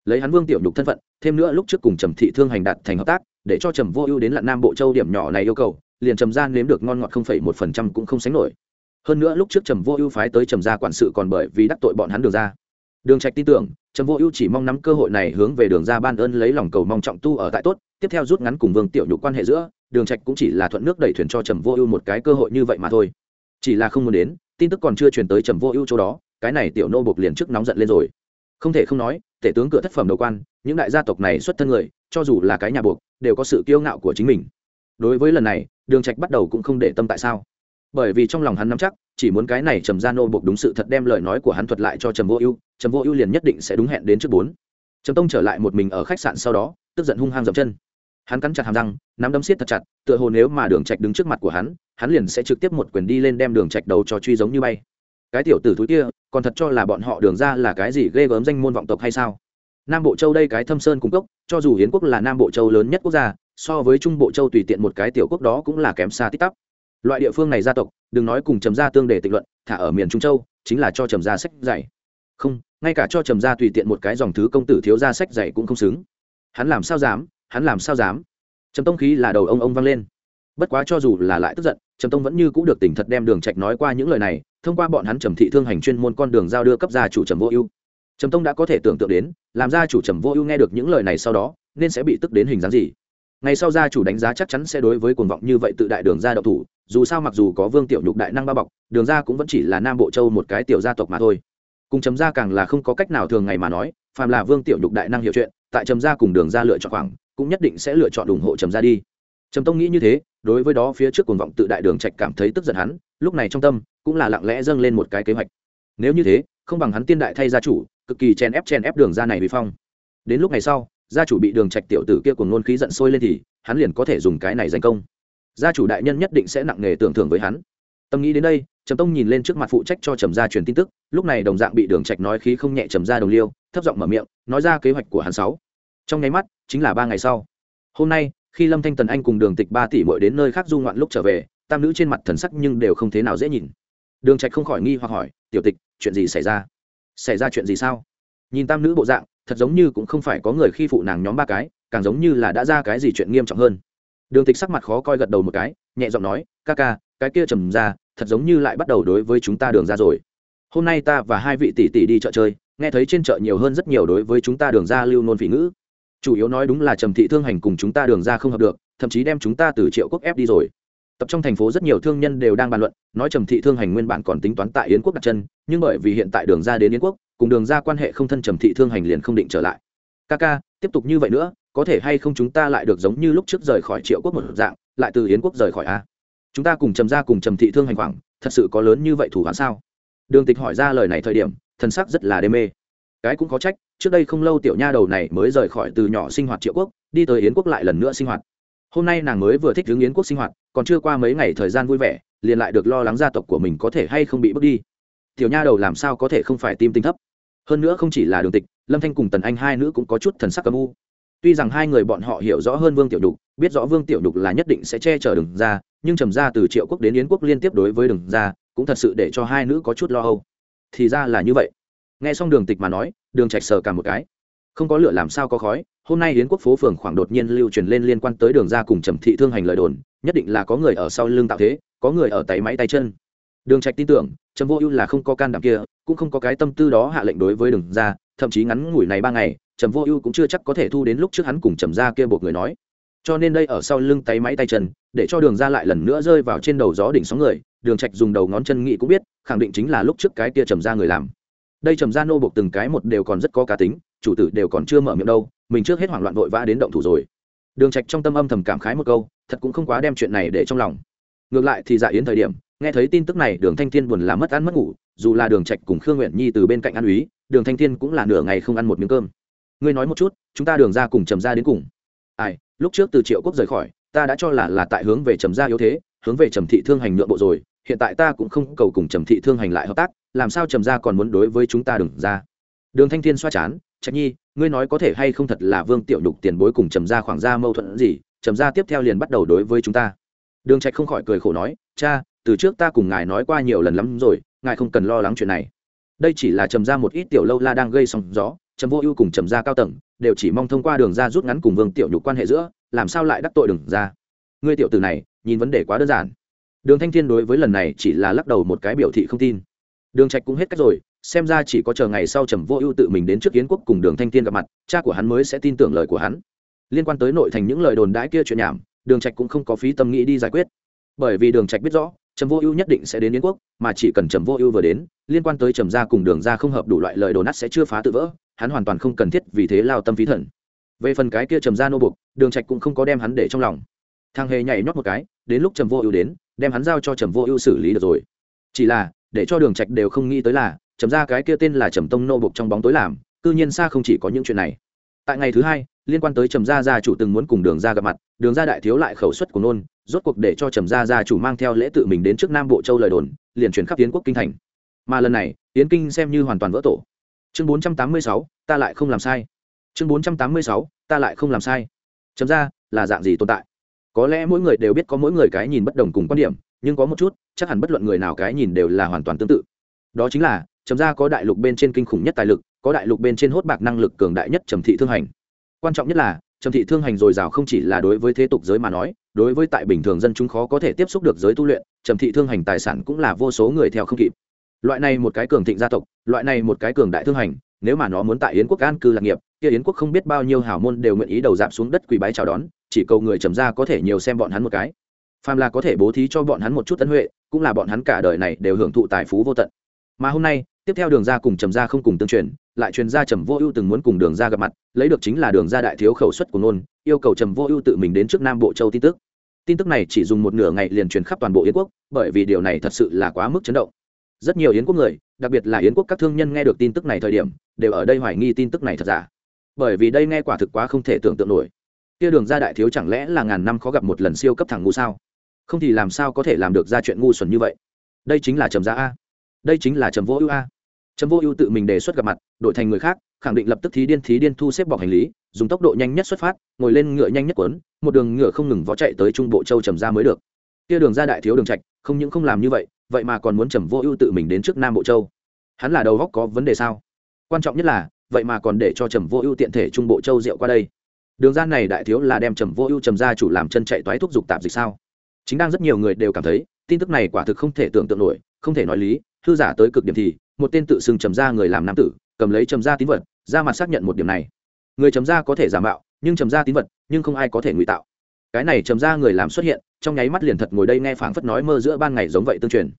Lấy hắn vương tiểu nhục thân phận, thêm nữa lúc trước cùng trầm thị thương hành đạt thành hợp tác, để cho trầm vô ưu đến lặn nam bộ châu điểm nhỏ này yêu cầu, liền trầm gia nếm được ngon ngọt không phẩy một phần trăm cũng không sánh nổi hơn nữa lúc trước trầm vô ưu phái tới trầm gia quản sự còn bởi vì đắc tội bọn hắn đường ra đường trạch tin tưởng, trầm vô ưu chỉ mong nắm cơ hội này hướng về đường ra ban ơn lấy lòng cầu mong trọng tu ở tại tốt, tiếp theo rút ngắn cùng vương tiểu nhục quan hệ giữa, đường trạch cũng chỉ là thuận nước đẩy thuyền cho trầm vô ưu một cái cơ hội như vậy mà thôi. Chỉ là không muốn đến, tin tức còn chưa truyền tới trầm vô ưu chỗ đó, cái này tiểu nô buộc liền trước nóng giận lên rồi. Không thể không nói, tể tướng cửa thất phẩm đầu quan, những đại gia tộc này xuất thân người, cho dù là cái nhà buộc đều có sự kiêu ngạo của chính mình. Đối với lần này, đường trạch bắt đầu cũng không để tâm tại sao bởi vì trong lòng hắn nắm chắc, chỉ muốn cái này trầm gia nô buộc đúng sự thật đem lời nói của hắn thuật lại cho trầm vô ưu, trầm vô ưu liền nhất định sẽ đúng hẹn đến trước bốn. Trầm tông trở lại một mình ở khách sạn sau đó, tức giận hung hăng dậm chân. Hắn cắn chặt hàm răng, nắm đấm siết thật chặt, tựa hồ nếu mà đường trạch đứng trước mặt của hắn hắn liền sẽ trực tiếp một quyền đi lên đem đường trạch đầu cho truy giống như bay. Cái tiểu tử thúi kia, còn thật cho là bọn họ đường ra là cái gì ghê gớm danh môn vọng tộc hay sao? Nam bộ châu đây cái thâm sơn cung cấp cho dù hiến quốc là nam bộ châu lớn nhất quốc gia, so với trung bộ châu tùy tiện một cái tiểu quốc đó cũng là kém xa tích tắp loại địa phương này gia tộc, đừng nói cùng trầm gia tương để tịnh luận, thả ở miền trung châu, chính là cho trầm gia sách dạy. Không, ngay cả cho trầm gia tùy tiện một cái dòng thứ công tử thiếu gia sách dạy cũng không xứng. Hắn làm sao dám, hắn làm sao dám? Trầm tông khí là đầu ông ông vang lên. Bất quá cho dù là lại tức giận, trầm tông vẫn như cũng được tỉnh thật đem đường trạch nói qua những lời này, thông qua bọn hắn trầm thị thương hành chuyên môn con đường giao đưa cấp gia chủ trầm vô ưu. Trầm tông đã có thể tưởng tượng đến, làm gia chủ trầm vô ưu nghe được những lời này sau đó, nên sẽ bị tức đến hình dáng gì. Ngày sau gia chủ đánh giá chắc chắn sẽ đối với cuồng vọng như vậy tự đại đường gia đậu thủ dù sao mặc dù có vương tiểu nhục đại năng bao bọc, đường gia cũng vẫn chỉ là nam bộ châu một cái tiểu gia tộc mà thôi. Cùng chấm gia càng là không có cách nào thường ngày mà nói, phàm là vương tiểu nhục đại năng hiểu chuyện, tại chấm gia cùng đường gia lựa chọn khoảng, cũng nhất định sẽ lựa chọn ủng hộ chấm gia đi. Trầm tông nghĩ như thế, đối với đó phía trước cuồng vọng tự đại đường trạch cảm thấy tức giận hắn, lúc này trong tâm cũng là lặng lẽ dâng lên một cái kế hoạch. Nếu như thế, không bằng hắn tiên đại thay gia chủ, cực kỳ chen ép chen ép đường ra này vì phong. Đến lúc này sau, gia chủ bị đường trạch tiểu tử kia cùng ngôn khí giận sôi lên thì, hắn liền có thể dùng cái này giành công gia chủ đại nhân nhất định sẽ nặng nề tưởng thưởng với hắn. Tâm nghĩ đến đây, trầm tông nhìn lên trước mặt phụ trách cho trầm gia truyền tin tức, lúc này đồng dạng bị đường trạch nói khí không nhẹ trầm gia đồng liêu, thấp giọng mở miệng, nói ra kế hoạch của hắn sáu. Trong nháy mắt, chính là ba ngày sau. Hôm nay, khi lâm thanh tần anh cùng đường tịch ba tỷ muội đến nơi khác du ngoạn lúc trở về, tam nữ trên mặt thần sắc nhưng đều không thế nào dễ nhìn. Đường trạch không khỏi nghi hoặc hỏi, tiểu tịch, chuyện gì xảy ra? Xảy ra chuyện gì sao? Nhìn tam nữ bộ dạng, thật giống như cũng không phải có người khi phụ nàng nhóm ba cái, càng giống như là đã ra cái gì chuyện nghiêm trọng hơn đường tịch sắc mặt khó coi gật đầu một cái, nhẹ giọng nói, ca ca, cái kia trầm ra, thật giống như lại bắt đầu đối với chúng ta đường ra rồi. Hôm nay ta và hai vị tỷ tỷ đi chợ chơi, nghe thấy trên chợ nhiều hơn rất nhiều đối với chúng ta đường ra lưu nôn phỉ ngữ. Chủ yếu nói đúng là trầm thị thương hành cùng chúng ta đường ra không hợp được, thậm chí đem chúng ta từ triệu quốc ép đi rồi. Tập trong thành phố rất nhiều thương nhân đều đang bàn luận, nói trầm thị thương hành nguyên bản còn tính toán tại yến quốc đặt chân, nhưng bởi vì hiện tại đường ra đến yến quốc, cùng đường ra quan hệ không thân trầm thị thương hành liền không định trở lại ca ca, tiếp tục như vậy nữa, có thể hay không chúng ta lại được giống như lúc trước rời khỏi triệu quốc một dạng, lại từ yến quốc rời khỏi a? Chúng ta cùng trầm ra cùng trầm thị thương hành khoảng, thật sự có lớn như vậy thủ hoán sao? Đường tịch hỏi ra lời này thời điểm thân sắc rất là đê mê. Cái cũng có trách, trước đây không lâu tiểu nha đầu này mới rời khỏi từ nhỏ sinh hoạt triệu quốc, đi tới yến quốc lại lần nữa sinh hoạt. Hôm nay nàng mới vừa thích hướng yến quốc sinh hoạt, còn chưa qua mấy ngày thời gian vui vẻ, liền lại được lo lắng gia tộc của mình có thể hay không bị bước đi. Tiểu nha đầu làm sao có thể không phải tim tinh thấp? Hơn nữa không chỉ là đường tịch lâm thanh cùng tần anh hai nữ cũng có chút thần sắc âm u. Tuy rằng hai người bọn họ hiểu rõ hơn vương tiểu đục biết rõ vương tiểu đục là nhất định sẽ che chở đường ra nhưng trầm ra từ triệu quốc đến yến quốc liên tiếp đối với đường ra cũng thật sự để cho hai nữ có chút lo âu. Thì ra là như vậy. Nghe xong đường tịch mà nói, đường trạch sờ cả một cái. Không có lửa làm sao có khói, hôm nay yến quốc phố phường khoảng đột nhiên lưu truyền lên liên quan tới đường ra cùng trầm thị thương hành lời đồn, nhất định là có người ở sau lưng tạo thế, có người ở tay máy tay chân. Đường trạch tin tưởng, trầm vô ưu là không có can đảm kia, cũng không có cái tâm tư đó hạ lệnh đối với đường ra thậm chí ngắn ngủi này ba ngày, trầm vô ưu cũng chưa chắc có thể thu đến lúc trước hắn cùng trầm ra kia buộc người nói. Cho nên đây ở sau lưng tay máy tay chân, để cho đường ra lại lần nữa rơi vào trên đầu gió đỉnh sóng người, đường trạch dùng đầu ngón chân nghĩ cũng biết, khẳng định chính là lúc trước cái kia trầm ra người làm. Đây trầm ra nô buộc từng cái một đều còn rất có cá tính, chủ tử đều còn chưa mở miệng đâu, mình trước hết hoảng loạn vội vã đến động thủ rồi. Đường trạch trong tâm âm thầm cảm khái một câu, thật cũng không quá đem chuyện này để trong lòng. Ngược lại thì dạ yến thời điểm, nghe thấy tin tức này, đường thanh thiên buồn là mất ăn mất ngủ, dù là đường trạch cùng khương nguyện nhi từ bên cạnh ăn úy đường thanh thiên cũng là nửa ngày không ăn một miếng cơm. Ngươi nói một chút, chúng ta đường ra cùng trầm ra đến cùng. Ai, lúc trước từ triệu quốc rời khỏi, ta đã cho là là tại hướng về trầm gia yếu thế, hướng về trầm thị thương hành nhượng bộ rồi, hiện tại ta cũng không cầu cùng trầm thị thương hành lại hợp tác, làm sao trầm gia còn muốn đối với chúng ta đừng ra? Đường thanh thiên xoa chán, trạch nhi, ngươi nói có thể hay không thật là vương tiểu nhục tiền bối cùng trầm gia khoảng ra mâu thuẫn gì, trầm gia tiếp theo liền bắt đầu đối với chúng ta. Đường trạch không khỏi cười khổ nói, cha, từ trước ta cùng ngài nói qua nhiều lần lắm rồi, ngài không cần lo lắng chuyện này đây chỉ là trầm ra một ít tiểu lâu la đang gây sóng gió, trầm vô ưu cùng trầm ra cao tầng, đều chỉ mong thông qua đường ra rút ngắn cùng vương tiểu nhục quan hệ giữa, làm sao lại đắc tội đường ra. Ngươi tiểu tử này, nhìn vấn đề quá đơn giản. Đường thanh thiên đối với lần này chỉ là lắc đầu một cái biểu thị không tin. Đường trạch cũng hết cách rồi, xem ra chỉ có chờ ngày sau trầm vô ưu tự mình đến trước kiến quốc cùng đường thanh thiên gặp mặt, cha của hắn mới sẽ tin tưởng lời của hắn. Liên quan tới nội thành những lời đồn đãi kia chuyện nhảm, đường trạch cũng không có phí tâm nghĩ đi giải quyết. Bởi vì đường trạch biết rõ, trầm vô ưu nhất định sẽ đến yến quốc, mà chỉ cần trầm vô ưu vừa đến liên quan tới trầm gia cùng đường gia không hợp đủ loại lời đồn nát sẽ chưa phá tự vỡ, hắn hoàn toàn không cần thiết vì thế lao tâm phí thần. Về phần cái kia trầm gia nô buộc, đường trạch cũng không có đem hắn để trong lòng. Thằng hề nhảy nhót một cái, đến lúc trầm vô ưu đến, đem hắn giao cho trầm vô ưu xử lý được rồi. Chỉ là, để cho đường trạch đều không nghĩ tới là, trầm gia cái kia tên là trầm tông nô buộc trong bóng tối làm, cư nhiên xa không chỉ có những chuyện này. Tại ngày thứ hai, liên quan tới trầm gia gia chủ từng muốn cùng đường gia gặp mặt, đường gia đại thiếu lại khẩu suất của nôn, rốt cuộc để cho trầm gia gia chủ mang theo lễ tự mình đến trước nam bộ châu lời đồn, liền chuyển khắp tiến quốc kinh thành mà lần này tiến kinh xem như hoàn toàn vỡ tổ. Chương 486, ta lại không làm sai. Chương 486, ta lại không làm sai. Chấm ra, là dạng gì tồn tại? Có lẽ mỗi người đều biết có mỗi người cái nhìn bất đồng cùng quan điểm nhưng có một chút chắc hẳn bất luận người nào cái nhìn đều là hoàn toàn tương tự. Đó chính là chấm ra có đại lục bên trên kinh khủng nhất tài lực có đại lục bên trên hốt bạc năng lực cường đại nhất trầm thị thương hành. Quan trọng nhất là trầm thị thương hành dồi dào không chỉ là đối với thế tục giới mà nói đối với tại bình thường dân chúng khó có thể tiếp xúc được giới tu luyện trầm thị thương hành tài sản cũng là vô số người theo không kịp loại này một cái cường thịnh gia tộc, loại này một cái cường đại thương hành, nếu mà nó muốn tại yến quốc an cư lạc nghiệp, kia yến quốc không biết bao nhiêu hào môn đều nguyện ý đầu dạp xuống đất quỳ bái chào đón, chỉ cầu người trầm ra có thể nhiều xem bọn hắn một cái. Phàm là có thể bố thí cho bọn hắn một chút tân huệ, cũng là bọn hắn cả đời này đều hưởng thụ tài phú vô tận. Mà hôm nay, tiếp theo đường ra cùng trầm ra không cùng tương truyền, lại truyền ra trầm vô ưu từng muốn cùng đường ra gặp mặt, lấy được chính là đường ra đại thiếu khẩu suất của nôn, yêu cầu trầm vô ưu tự mình đến trước nam bộ châu tin tức. Tin tức này chỉ dùng một nửa ngày liền truyền khắp toàn bộ yến quốc, bởi vì điều này thật sự là quá mức chấn động rất nhiều yến quốc người, đặc biệt là yến quốc các thương nhân nghe được tin tức này thời điểm, đều ở đây hoài nghi tin tức này thật giả. Bởi vì đây nghe quả thực quá không thể tưởng tượng nổi. Kia đường ra đại thiếu chẳng lẽ là ngàn năm khó gặp một lần siêu cấp thằng ngu sao? Không thì làm sao có thể làm được ra chuyện ngu xuẩn như vậy? Đây chính là trầm giá a. Đây chính là trầm vô ưu a. Trầm vô ưu tự mình đề xuất gặp mặt, đổi thành người khác, khẳng định lập tức thí điên thí điên thu xếp bọc hành lý, dùng tốc độ nhanh nhất xuất phát, ngồi lên ngựa nhanh nhất quấn, một đường ngựa không ngừng vó chạy tới trung bộ châu trầm ra mới được. Kia đường ra đại thiếu đường trạch, không những không làm như vậy vậy mà còn muốn trầm vô ưu tự mình đến trước nam bộ châu. Hắn là đầu góc có vấn đề sao? Quan trọng nhất là, vậy mà còn để cho trầm vô ưu tiện thể trung bộ châu rượu qua đây. Đường gian này đại thiếu là đem trầm vô ưu trầm gia chủ làm chân chạy toái thuốc dục tạp dịch sao? Chính đang rất nhiều người đều cảm thấy, tin tức này quả thực không thể tưởng tượng nổi, không thể nói lý, thư giả tới cực điểm thì, một tên tự xưng trầm gia người làm nam tử, cầm lấy trầm gia tín vật, ra mặt xác nhận một điểm này. Người trầm gia có thể giả mạo, nhưng trầm gia tín vật, nhưng không ai có thể ngụy tạo. Cái này trầm gia người làm xuất hiện, trong nháy mắt liền thật ngồi đây nghe phảng phất nói mơ giữa ban ngày giống vậy tương truyền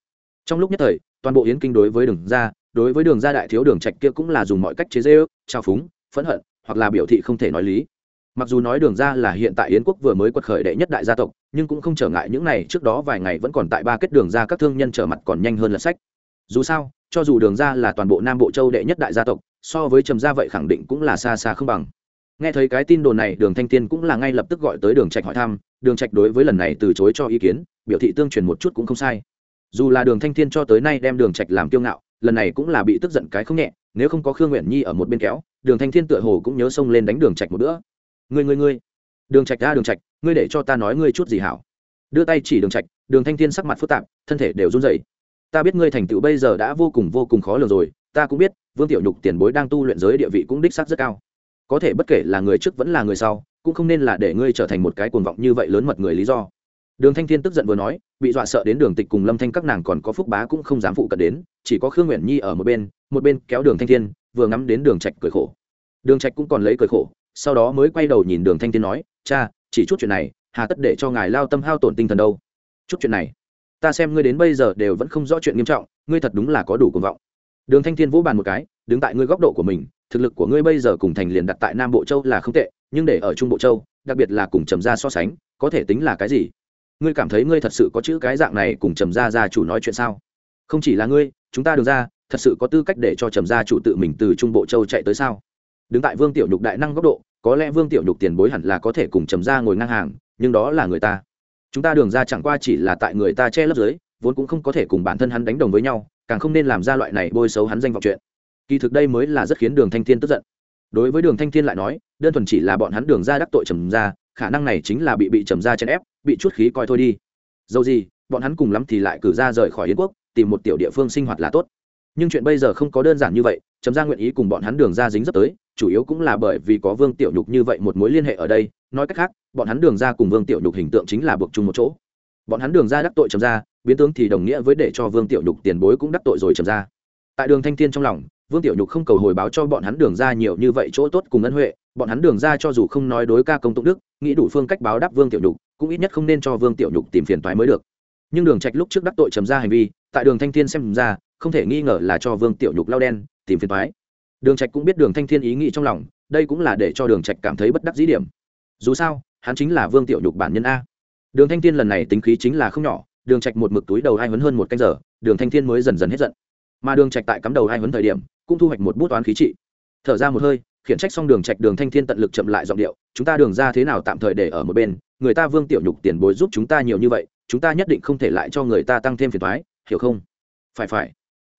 trong lúc nhất thời, toàn bộ yến kinh đối với đường gia, đối với đường gia đại thiếu đường trạch kia cũng là dùng mọi cách chế dễ trao phúng, phẫn hận, hoặc là biểu thị không thể nói lý. Mặc dù nói đường ra là hiện tại yến quốc vừa mới quật khởi đệ nhất đại gia tộc, nhưng cũng không trở ngại những này, trước đó vài ngày vẫn còn tại ba kết đường ra các thương nhân trở mặt còn nhanh hơn là sách. Dù sao, cho dù đường ra là toàn bộ nam bộ châu đệ nhất đại gia tộc, so với trầm gia vậy khẳng định cũng là xa xa không bằng. Nghe thấy cái tin đồn này, đường thanh tiên cũng là ngay lập tức gọi tới đường trạch hỏi thăm. Đường trạch đối với lần này từ chối cho ý kiến, biểu thị tương truyền một chút cũng không sai dù là đường thanh thiên cho tới nay đem đường trạch làm kiêu ngạo, lần này cũng là bị tức giận cái không nhẹ, nếu không có khương nguyện nhi ở một bên kéo, đường thanh thiên tựa hồ cũng nhớ xông lên đánh đường trạch một bữa. Ngươi ngươi ngươi, đường trạch ra đường trạch, ngươi để cho ta nói ngươi chút gì hảo. Đưa tay chỉ đường trạch, đường thanh thiên sắc mặt phức tạp, thân thể đều run rẩy. Ta biết ngươi thành tựu bây giờ đã vô cùng vô cùng khó lường rồi, ta cũng biết, vương tiểu nhục tiền bối đang tu luyện giới địa vị cũng đích xác rất cao. Có thể bất kể là người trước vẫn là người sau, cũng không nên là để ngươi trở thành một cái cuồng vọng như vậy lớn mật người lý do đường thanh thiên tức giận vừa nói, bị dọa sợ đến đường tịch cùng lâm thanh các nàng còn có phúc bá cũng không dám phụ cận đến, chỉ có khương nguyện nhi ở một bên một bên kéo đường thanh thiên, vừa ngắm đến đường trạch cười khổ. Đường trạch cũng còn lấy cười khổ, sau đó mới quay đầu nhìn đường thanh thiên nói, cha, chỉ chút chuyện này, hà tất để cho ngài lao tâm hao tổn tinh thần đâu. Chút chuyện này, ta xem ngươi đến bây giờ đều vẫn không rõ chuyện nghiêm trọng, ngươi thật đúng là có đủ cuồng vọng. Đường thanh thiên vỗ bàn một cái, đứng tại ngươi góc độ của mình, thực lực của ngươi bây giờ cùng thành liền đặt tại nam bộ châu là không tệ, nhưng để ở trung bộ châu, đặc biệt là cùng trầm gia so sánh, có thể tính là cái gì? Ngươi cảm thấy ngươi thật sự có chữ cái dạng này cùng trầm gia gia chủ nói chuyện sao? Không chỉ là ngươi, chúng ta đường ra, thật sự có tư cách để cho trầm gia chủ tự mình từ trung bộ châu chạy tới sao? Đứng tại vương tiểu nhục đại năng góc độ, có lẽ vương tiểu nhục tiền bối hẳn là có thể cùng trầm gia ngồi ngang hàng, nhưng đó là người ta. Chúng ta đường ra chẳng qua chỉ là tại người ta che lấp dưới, vốn cũng không có thể cùng bản thân hắn đánh đồng với nhau, càng không nên làm ra loại này bôi xấu hắn danh vọng chuyện. Kỳ thực đây mới là rất khiến đường thanh thiên tức giận. Đối với đường thanh thiên lại nói, đơn thuần chỉ là bọn hắn đường ra đắc tội trầm ra khả năng này chính là bị bị trầm ra chèn ép, bị chút khí coi thôi đi. Dầu gì, bọn hắn cùng lắm thì lại cử ra rời khỏi yến quốc, tìm một tiểu địa phương sinh hoạt là tốt. Nhưng chuyện bây giờ không có đơn giản như vậy, trầm ra nguyện ý cùng bọn hắn đường ra dính dấp tới, chủ yếu cũng là bởi vì có vương tiểu nhục như vậy một mối liên hệ ở đây, nói cách khác, bọn hắn đường ra cùng vương tiểu nhục hình tượng chính là buộc chung một chỗ. Bọn hắn đường ra đắc tội trầm ra biến tướng thì đồng nghĩa với để cho vương tiểu nhục tiền bối cũng đắc tội rồi trầm ra tại đường thanh thiên trong lòng, vương tiểu nhục không cầu hồi báo cho bọn hắn đường ra nhiều như vậy chỗ tốt cùng ân huệ bọn hắn đường ra cho dù không nói đối ca công tụng đức, nghĩ đủ phương cách báo đáp vương tiểu nhục, cũng ít nhất không nên cho vương tiểu nhục tìm phiền toái mới được. Nhưng đường trạch lúc trước đắc tội trầm ra hành vi, tại đường thanh thiên xem ra, không thể nghi ngờ là cho vương tiểu nhục lao đen, tìm phiền toái. Đường trạch cũng biết đường thanh thiên ý nghĩ trong lòng, đây cũng là để cho đường trạch cảm thấy bất đắc dĩ điểm. Dù sao, hắn chính là vương tiểu nhục bản nhân a. Đường thanh thiên lần này tính khí chính là không nhỏ, đường trạch một mực túi đầu hai huấn hơn một canh giờ, đường thanh thiên mới dần dần hết giận. Mà đường trạch tại cắm đầu hai huấn thời điểm, cũng thu hoạch một bút toán khí trị. Thở ra một hơi khiển trách xong đường trạch đường thanh thiên tận lực chậm lại giọng điệu, chúng ta đường ra thế nào tạm thời để ở một bên, người ta vương tiểu nhục tiền bối giúp chúng ta nhiều như vậy, chúng ta nhất định không thể lại cho người ta tăng thêm phiền toái, hiểu không? Phải phải.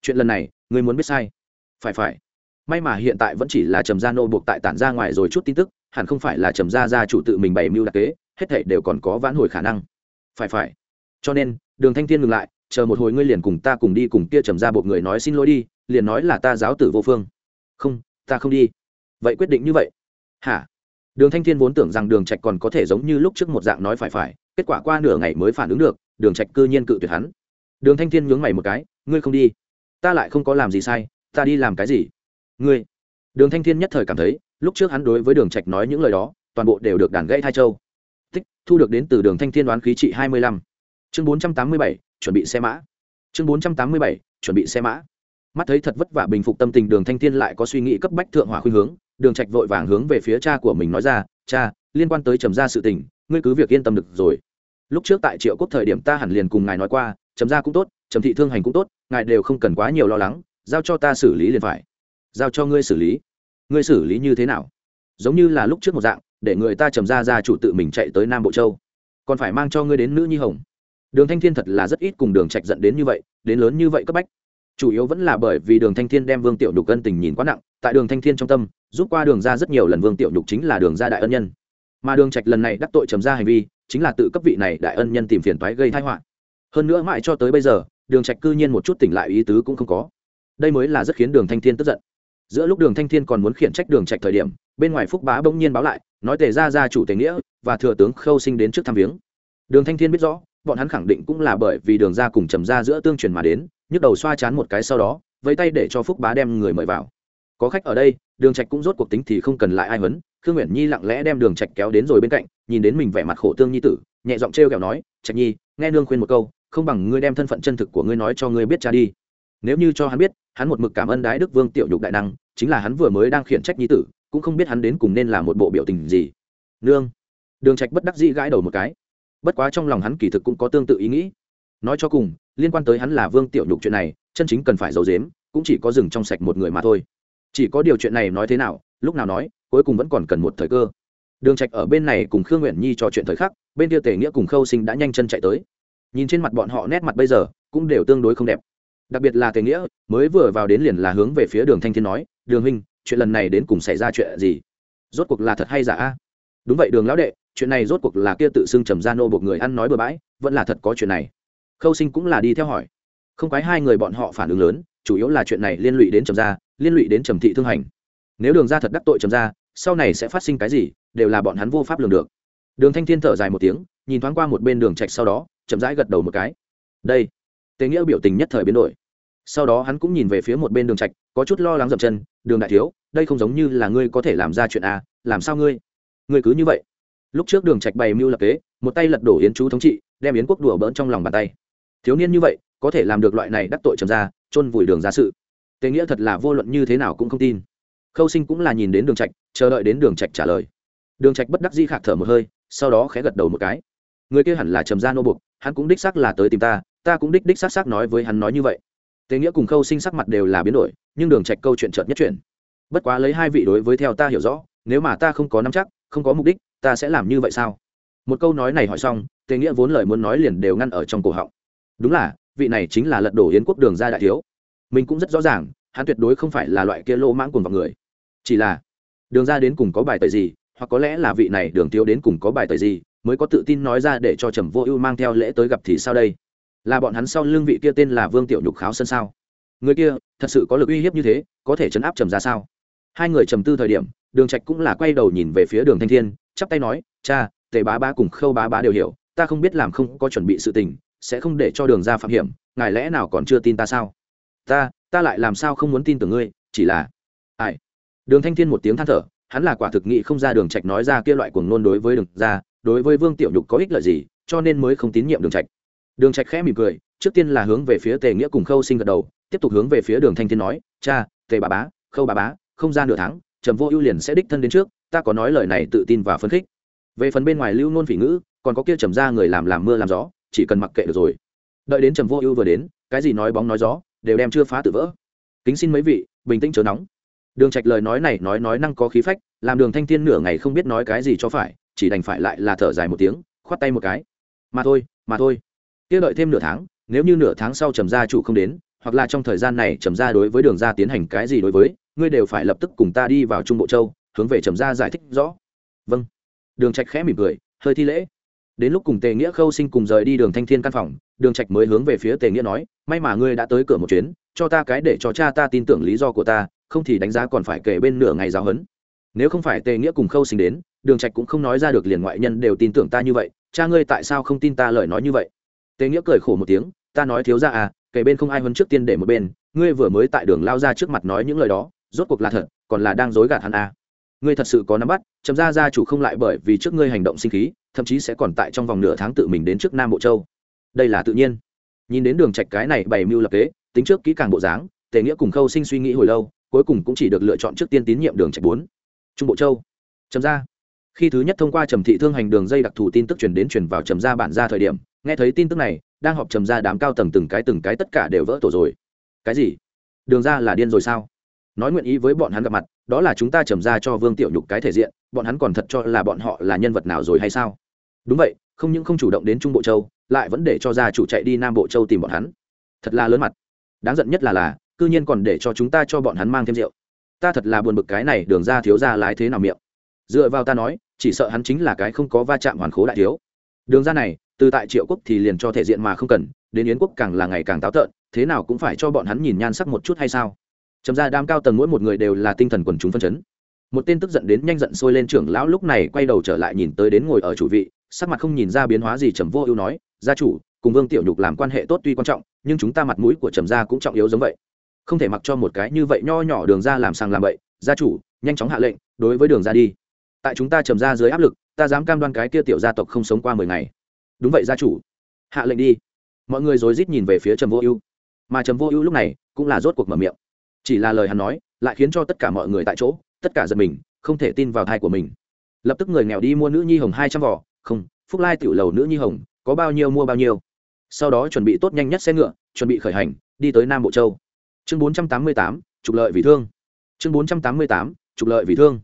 Chuyện lần này, ngươi muốn biết sai. Phải phải. May mà hiện tại vẫn chỉ là trầm gia nô buộc tại tản ra ngoài rồi chút tin tức, hẳn không phải là trầm gia gia chủ tự mình bày mưu đặc kế, hết thảy đều còn có vãn hồi khả năng. Phải phải. Cho nên, đường thanh thiên ngừng lại, chờ một hồi ngươi liền cùng ta cùng đi cùng kia trầm gia buộc người nói xin lỗi đi, liền nói là ta giáo tử vô phương. Không, ta không đi vậy quyết định như vậy. Hả? Đường thanh thiên vốn tưởng rằng đường trạch còn có thể giống như lúc trước một dạng nói phải phải, kết quả qua nửa ngày mới phản ứng được, đường trạch cư nhiên cự tuyệt hắn. Đường thanh thiên nhướng mày một cái, ngươi không đi? Ta lại không có làm gì sai, ta đi làm cái gì? Ngươi? Đường thanh thiên nhất thời cảm thấy, lúc trước hắn đối với đường trạch nói những lời đó, toàn bộ đều được đàn gãy thai châu. Tích, thu được đến từ đường thanh thiên đoán khí trị hai mươi lăm. Chương bốn trăm tám mươi bảy, chuẩn bị xe mã. Chương bốn trăm tám mươi bảy, chuẩn bị xe mã. Mắt thấy thật vất vả bình phục tâm tình, đường thanh thiên lại có suy nghĩ cấp bách thượng hỏa khuyên hướng đường trạch vội vàng hướng về phía cha của mình nói ra, cha, liên quan tới trầm gia sự tình, ngươi cứ việc yên tâm được rồi. Lúc trước tại triệu quốc thời điểm ta hẳn liền cùng ngài nói qua, Trầm gia cũng tốt, Trầm thị thương hành cũng tốt, ngài đều không cần quá nhiều lo lắng, giao cho ta xử lý liền phải. Giao cho ngươi xử lý. Ngươi xử lý như thế nào? Giống như là lúc trước một dạng, để người ta trầm ra ra chủ tự mình chạy tới nam bộ châu. Còn phải mang cho ngươi đến nữ nhi hồng. Đường thanh thiên thật là rất ít cùng đường trạch dẫn đến như vậy, đến lớn như vậy cấp bách chủ yếu vẫn là bởi vì đường thanh thiên đem vương tiểu nhục ân tình nhìn quá nặng, tại đường thanh thiên trong tâm giúp qua đường ra rất nhiều lần vương tiểu nhục chính là đường ra đại ân nhân. Mà đường trạch lần này đắc tội trầm ra hành vi, chính là tự cấp vị này đại ân nhân tìm phiền toái gây tai họa. Hơn nữa mãi cho tới bây giờ, đường trạch cư nhiên một chút tỉnh lại ý tứ cũng không có. Đây mới là rất khiến đường thanh thiên tức giận. Giữa lúc đường thanh thiên còn muốn khiển trách đường trạch thời điểm, bên ngoài phúc bá bỗng nhiên báo lại, nói tề ra ra chủ tề nghĩa và thừa tướng khâu sinh đến trước thăm viếng. Đường thanh thiên biết rõ, bọn hắn khẳng định cũng là bởi vì đường ra cùng trầm ra giữa tương truyền mà đến nhức đầu xoa chán một cái sau đó, vẫy tay để cho phúc bá đem người mời vào. Có khách ở đây, đường trạch cũng rốt cuộc tính thì không cần lại ai vấn khương nguyễn nhi lặng lẽ đem đường trạch kéo đến rồi bên cạnh, nhìn đến mình vẻ mặt khổ tương nhi tử, nhẹ giọng trêu kẹo nói, trạch nhi, nghe nương khuyên một câu, không bằng ngươi đem thân phận chân thực của ngươi nói cho ngươi biết cha đi. Nếu như cho hắn biết, hắn một mực cảm ơn đái đức vương tiểu nhục đại năng, chính là hắn vừa mới đang khiển trách nhi tử, cũng không biết hắn đến cùng nên là một bộ biểu tình gì. Nương. Đường trạch bất đắc dĩ gãi đầu một cái. Bất quá trong lòng hắn kỳ thực cũng có tương tự ý nghĩ nói cho cùng, liên quan tới hắn là vương tiểu nhục chuyện này, chân chính cần phải giấu dếm cũng chỉ có dừng trong sạch một người mà thôi. Chỉ có điều chuyện này nói thế nào, lúc nào nói, cuối cùng vẫn còn cần một thời cơ. Đường trạch ở bên này cùng khương nguyện nhi trò chuyện thời khắc, bên kia tề nghĩa cùng khâu sinh đã nhanh chân chạy tới. Nhìn trên mặt bọn họ nét mặt bây giờ, cũng đều tương đối không đẹp. Đặc biệt là tề nghĩa, mới vừa vào đến liền là hướng về phía đường thanh thiên nói, đường huynh, chuyện lần này đến cùng xảy ra chuyện gì? Rốt cuộc là thật hay giả? A đúng vậy đường lão đệ, chuyện này rốt cuộc là kia tự xưng trầm gia nô buộc người ăn nói bừa bãi, vẫn là thật có chuyện này khâu sinh cũng là đi theo hỏi. Không quái hai người bọn họ phản ứng lớn, chủ yếu là chuyện này liên lụy đến trầm gia, liên lụy đến trầm thị thương hành. Nếu đường ra thật đắc tội trầm gia, sau này sẽ phát sinh cái gì, đều là bọn hắn vô pháp lường được. Đường thanh thiên thở dài một tiếng, nhìn thoáng qua một bên đường trạch sau đó, chậm rãi gật đầu một cái. Đây tế nghĩa biểu tình nhất thời biến đổi. Sau đó hắn cũng nhìn về phía một bên đường trạch, có chút lo lắng dậm chân, đường đại thiếu, đây không giống như là ngươi có thể làm ra chuyện à? làm sao ngươi? Ngươi cứ như vậy. Lúc trước đường trạch bày mưu lập kế, một tay lật đổ yến chú thống trị, đem yến quốc đùa bỡn trong lòng bàn tay thiếu niên như vậy, có thể làm được loại này đắc tội trầm ra chôn vùi đường ra sự. Tề nghĩa thật là vô luận như thế nào cũng không tin. Khâu sinh cũng là nhìn đến đường trạch, chờ đợi đến đường trạch trả lời. Đường trạch bất đắc dĩ khạc thở một hơi, sau đó khẽ gật đầu một cái. Người kia hẳn là trầm gia nô buộc hắn cũng đích xác là tới tìm ta ta cũng đích đích xác xác nói với hắn nói như vậy. Tề nghĩa cùng khâu sinh sắc mặt đều là biến đổi, nhưng đường trạch câu chuyện chợt nhất chuyển. Bất quá lấy hai vị đối với theo ta hiểu rõ, nếu mà ta không có nắm chắc, không có mục đích, ta sẽ làm như vậy sao? Một câu nói này hỏi xong, tề nghĩa vốn lời muốn nói liền đều ngăn ở trong cổ họng đúng là, vị này chính là lật đổ yến quốc đường gia đại thiếu. Mình cũng rất rõ ràng, hắn tuyệt đối không phải là loại kia lô mãng cùng vào người. Chỉ là, đường ra đến cùng có bài tời gì, hoặc có lẽ là vị này đường thiếu đến cùng có bài tời gì, mới có tự tin nói ra để cho trầm vô ưu mang theo lễ tới gặp thì sao đây? Là bọn hắn sau lưng vị kia tên là vương tiểu nhục kháo sân sao? Người kia, thật sự có lực uy hiếp như thế, có thể chấn áp trầm ra sao? Hai người trầm tư thời điểm, đường trạch cũng là quay đầu nhìn về phía đường thanh thiên, chắp tay nói, cha, tề bá bá cùng khâu bá bá đều hiểu, ta không biết làm không có chuẩn bị sự tình sẽ không để cho đường ra phạm hiểm, ngài lẽ nào còn chưa tin ta sao? Ta ta lại làm sao không muốn tin tưởng ngươi, chỉ là, ai? Đường thanh thiên một tiếng than thở, hắn là quả thực nghị không ra đường trạch nói ra kia loại cuồng nôn đối với đường ra, đối với vương tiểu nhục có ích lợi gì, cho nên mới không tín nhiệm đường trạch. Đường trạch khẽ mỉm cười, trước tiên là hướng về phía tề nghĩa cùng khâu sinh gật đầu, tiếp tục hướng về phía đường thanh thiên nói, cha, tề bà bá, khâu bà bá, không ra nửa tháng, trầm vô ưu liền sẽ đích thân đến trước, ta có nói lời này tự tin và phấn khích. Về phần bên ngoài lưu nôn phỉ ngữ, còn có kia trầm ra người làm làm mưa làm gió chỉ cần mặc kệ được rồi. Đợi đến trầm vô ưu vừa đến, cái gì nói bóng nói gió, đều đem chưa phá tự vỡ. Kính xin mấy vị, bình tĩnh chớ nóng. Đường trạch lời nói này nói nói năng có khí phách, làm đường thanh thiên nửa ngày không biết nói cái gì cho phải, chỉ đành phải lại là thở dài một tiếng, khoát tay một cái. Mà thôi mà thôi. Kia đợi thêm nửa tháng, nếu như nửa tháng sau trầm gia chủ không đến, hoặc là trong thời gian này trầm gia đối với đường gia tiến hành cái gì đối với, ngươi đều phải lập tức cùng ta đi vào trung bộ châu, hướng về trầm gia giải thích rõ. Vâng. Đường trạch khẽ mỉm cười, hơi thi lễ đến lúc cùng tề nghĩa khâu sinh cùng rời đi đường thanh thiên căn phòng, đường trạch mới hướng về phía tề nghĩa nói, may mà ngươi đã tới cửa một chuyến, cho ta cái để cho cha ta tin tưởng lý do của ta, không thì đánh giá còn phải kể bên nửa ngày giáo huấn. Nếu không phải tề nghĩa cùng khâu sinh đến, đường trạch cũng không nói ra được liền ngoại nhân đều tin tưởng ta như vậy, cha ngươi tại sao không tin ta lời nói như vậy? Tề nghĩa cười khổ một tiếng, ta nói thiếu ra à kể bên không ai hơn trước tiên để một bên, ngươi vừa mới tại đường lao ra trước mặt nói những lời đó, rốt cuộc là thật, còn là đang dối gạt hắn à. Ngươi thật sự có nắm bắt chấm ra gia chủ không lại bởi vì trước ngươi hành động sinh khí thậm chí sẽ còn tại trong vòng nửa tháng tự mình đến trước nam bộ châu. Đây là tự nhiên. Nhìn đến đường trạch cái này bày mưu lập kế, tính trước kỹ càng bộ dáng, tề nghĩa cùng khâu sinh suy nghĩ hồi lâu, cuối cùng cũng chỉ được lựa chọn trước tiên tín nhiệm đường trạch bốn. Trung bộ châu. Trầm Gia. khi thứ nhất thông qua trầm thị thương hành đường dây đặc thù tin tức truyền đến truyền vào trầm gia bản gia thời điểm, nghe thấy tin tức này, đang họp trầm gia đám cao tầng từng cái từng cái tất cả đều vỡ tổ rồi. Cái gì? Đường ra là điên rồi sao? Nói nguyện ý với bọn hắn gặp mặt, đó là chúng ta trầm ra cho vương tiểu nhục cái thể diện, bọn hắn còn thật cho là bọn họ là nhân vật nào rồi hay sao? Đúng vậy, không những không chủ động đến trung bộ châu, lại vẫn để cho gia chủ chạy đi nam bộ châu tìm bọn hắn. Thật là lớn mặt. Đáng giận nhất là là, cư nhiên còn để cho chúng ta cho bọn hắn mang thêm rượu. Ta thật là buồn bực cái này đường ra thiếu ra lái thế nào miệng. Dựa vào ta nói, chỉ sợ hắn chính là cái không có va chạm hoàn khố đại thiếu. Đường ra này, từ tại triệu quốc thì liền cho thể diện mà không cần, đến yến quốc càng là ngày càng táo tợn, thế nào cũng phải cho bọn hắn nhìn nhan sắc một chút hay sao? Chấm ra đam cao tầng mỗi một người đều là tinh thần quần chúng phân chấn. Một tên tức giận đến nhanh giận sôi lên trưởng lão lúc này quay đầu trở lại nhìn tới đến ngồi ở chủ vị sắc mặt không nhìn ra biến hóa gì trầm vô ưu nói, gia chủ, cùng vương tiểu nhục làm quan hệ tốt tuy quan trọng, nhưng chúng ta mặt mũi của trầm gia cũng trọng yếu giống vậy. Không thể mặc cho một cái như vậy nho nhỏ đường ra làm sàng làm bậy. Gia chủ, nhanh chóng hạ lệnh, đối với đường ra đi. Tại chúng ta trầm ra dưới áp lực, ta dám cam đoan cái kia tiểu gia tộc không sống qua mười ngày. Đúng vậy, gia chủ. Hạ lệnh đi. Mọi người rối rít nhìn về phía trầm vô ưu. Mà trầm vô ưu lúc này cũng là rốt cuộc mở miệng. Chỉ là lời hắn nói, lại khiến cho tất cả mọi người tại chỗ, tất cả giật mình, không thể tin vào thai của mình. Lập tức người nghèo đi mua nữ nhi hồng hai trăm vỏ không, phúc lai tiểu lầu nữ nhi hồng, có bao nhiêu mua bao nhiêu. Sau đó chuẩn bị tốt nhanh nhất xe ngựa, chuẩn bị khởi hành, đi tới nam bộ châu. Chương bốn trăm tám mươi tám, trục lợi vì thương. Chương bốn trăm tám mươi tám, trục lợi vì thương.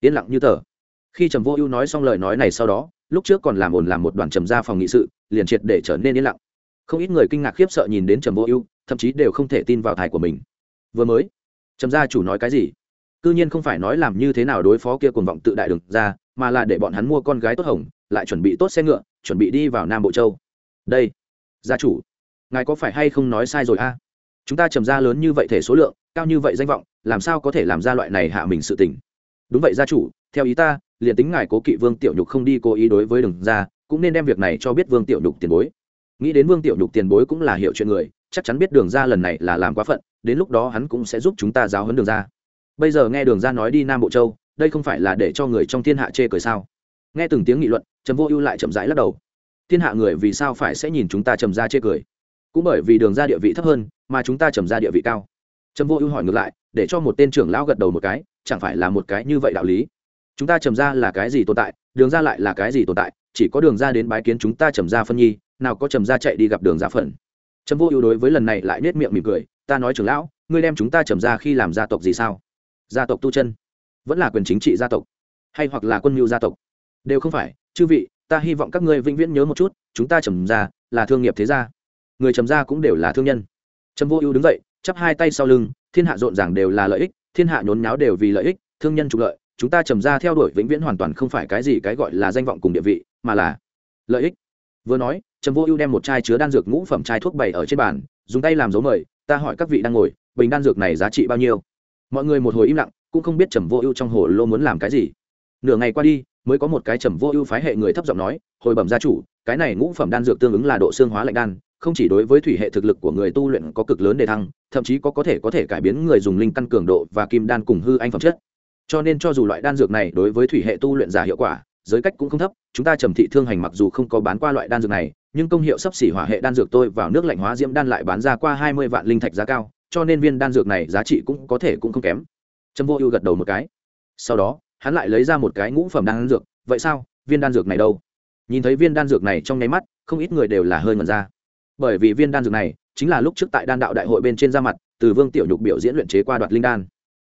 Yên lặng như tờ. Khi trầm vô ưu nói xong lời nói này sau đó, lúc trước còn làm ồn làm một đoàn trầm ra phòng nghị sự, liền triệt để trở nên yên lặng. Không ít người kinh ngạc khiếp sợ nhìn đến trầm vô ưu, thậm chí đều không thể tin vào thải của mình. Vừa mới, trầm gia chủ nói cái gì? C ư nhiên không phải nói làm như thế nào đối phó kia cuồng vọng tự đại được ra mà là để bọn hắn mua con gái tốt hồng, lại chuẩn bị tốt xe ngựa, chuẩn bị đi vào nam bộ châu. Đây, gia chủ, ngài có phải hay không nói sai rồi a? Chúng ta trầm ra lớn như vậy thể số lượng, cao như vậy danh vọng, làm sao có thể làm ra loại này hạ mình sự tình? Đúng vậy, gia chủ, theo ý ta, liền tính ngài cố kỵ vương tiểu nhục không đi cố ý đối với đường ra cũng nên đem việc này cho biết vương tiểu nhục tiền bối. Nghĩ đến vương tiểu nhục tiền bối cũng là hiệu chuyện người, chắc chắn biết đường ra lần này là làm quá phận, đến lúc đó hắn cũng sẽ giúp chúng ta giáo hấn đường ra bây giờ nghe đường ra nói đi nam bộ châu đây không phải là để cho người trong thiên hạ chê cười sao? Nghe từng tiếng nghị luận, trầm vô ưu lại chậm rãi lắc đầu. Thiên hạ người vì sao phải sẽ nhìn chúng ta trầm ra chê cười? Cũng bởi vì đường ra địa vị thấp hơn, mà chúng ta trầm ra địa vị cao. Trầm vô ưu hỏi ngược lại, để cho một tên trưởng lão gật đầu một cái, chẳng phải là một cái như vậy đạo lý? Chúng ta trầm ra là cái gì tồn tại, đường ra lại là cái gì tồn tại? Chỉ có đường ra đến bái kiến chúng ta trầm ra phân nhi, nào có trầm ra chạy đi gặp đường ra phần trầm vô ưu đối với lần này lại nết miệng mỉm cười, ta nói trưởng lão, ngươi đem chúng ta trầm ra khi làm gia tộc gì sao? Gia tộc tu chân vẫn là quyền chính trị gia tộc, hay hoặc là quân mưu gia tộc. Đều không phải. Chư vị, ta hy vọng các ngươi vĩnh viễn nhớ một chút, chúng ta trầm ra là thương nghiệp thế gia. Người trầm ra cũng đều là thương nhân. Trầm vô ưu đứng dậy, chắp hai tay sau lưng, thiên hạ rộn ràng đều là lợi ích, thiên hạ nhốn nháo đều vì lợi ích, thương nhân trục lợi, chúng ta trầm ra theo đuổi vĩnh viễn hoàn toàn không phải cái gì cái gọi là danh vọng cùng địa vị, mà là lợi ích. Vừa nói, trầm vô ưu đem một chai chứa đan dược ngũ phẩm chai thuốc bày ở trên bàn, dùng tay làm dấu mời, ta hỏi các vị đang ngồi, bình đan dược này giá trị bao nhiêu? Mọi người một hồi im lặng cũng không biết trầm vô ưu trong hồ lô muốn làm cái gì. Nửa ngày qua đi, mới có một cái trầm vô ưu phái hệ người thấp giọng nói, hồi bẩm gia chủ, cái này ngũ phẩm đan dược tương ứng là độ xương hóa lạnh đan, không chỉ đối với thủy hệ thực lực của người tu luyện có cực lớn đề thăng, thậm chí có có thể có thể cải biến người dùng linh căn cường độ và kim đan cùng hư anh phẩm chất. Cho nên cho dù loại đan dược này đối với thủy hệ tu luyện giả hiệu quả, giới cách cũng không thấp, chúng ta trầm thị thương hành mặc dù không có bán qua loại đan dược này, nhưng công hiệu sắp xỉ hỏa hệ đan dược tôi vào nước lạnh hóa diễm đan lại bán ra qua hai mươi vạn linh thạch giá cao, cho nên viên đan dược này giá trị cũng có thể cũng không kém trâm vô ưu gật đầu một cái. Sau đó, hắn lại lấy ra một cái ngũ phẩm đan dược. Vậy sao? Viên đan dược này đâu? Nhìn thấy viên đan dược này trong nháy mắt, không ít người đều là hơi ngần ra. Bởi vì viên đan dược này chính là lúc trước tại đan đạo đại hội bên trên ra mặt, từ vương tiểu nhục biểu diễn luyện chế qua đoạt linh đan.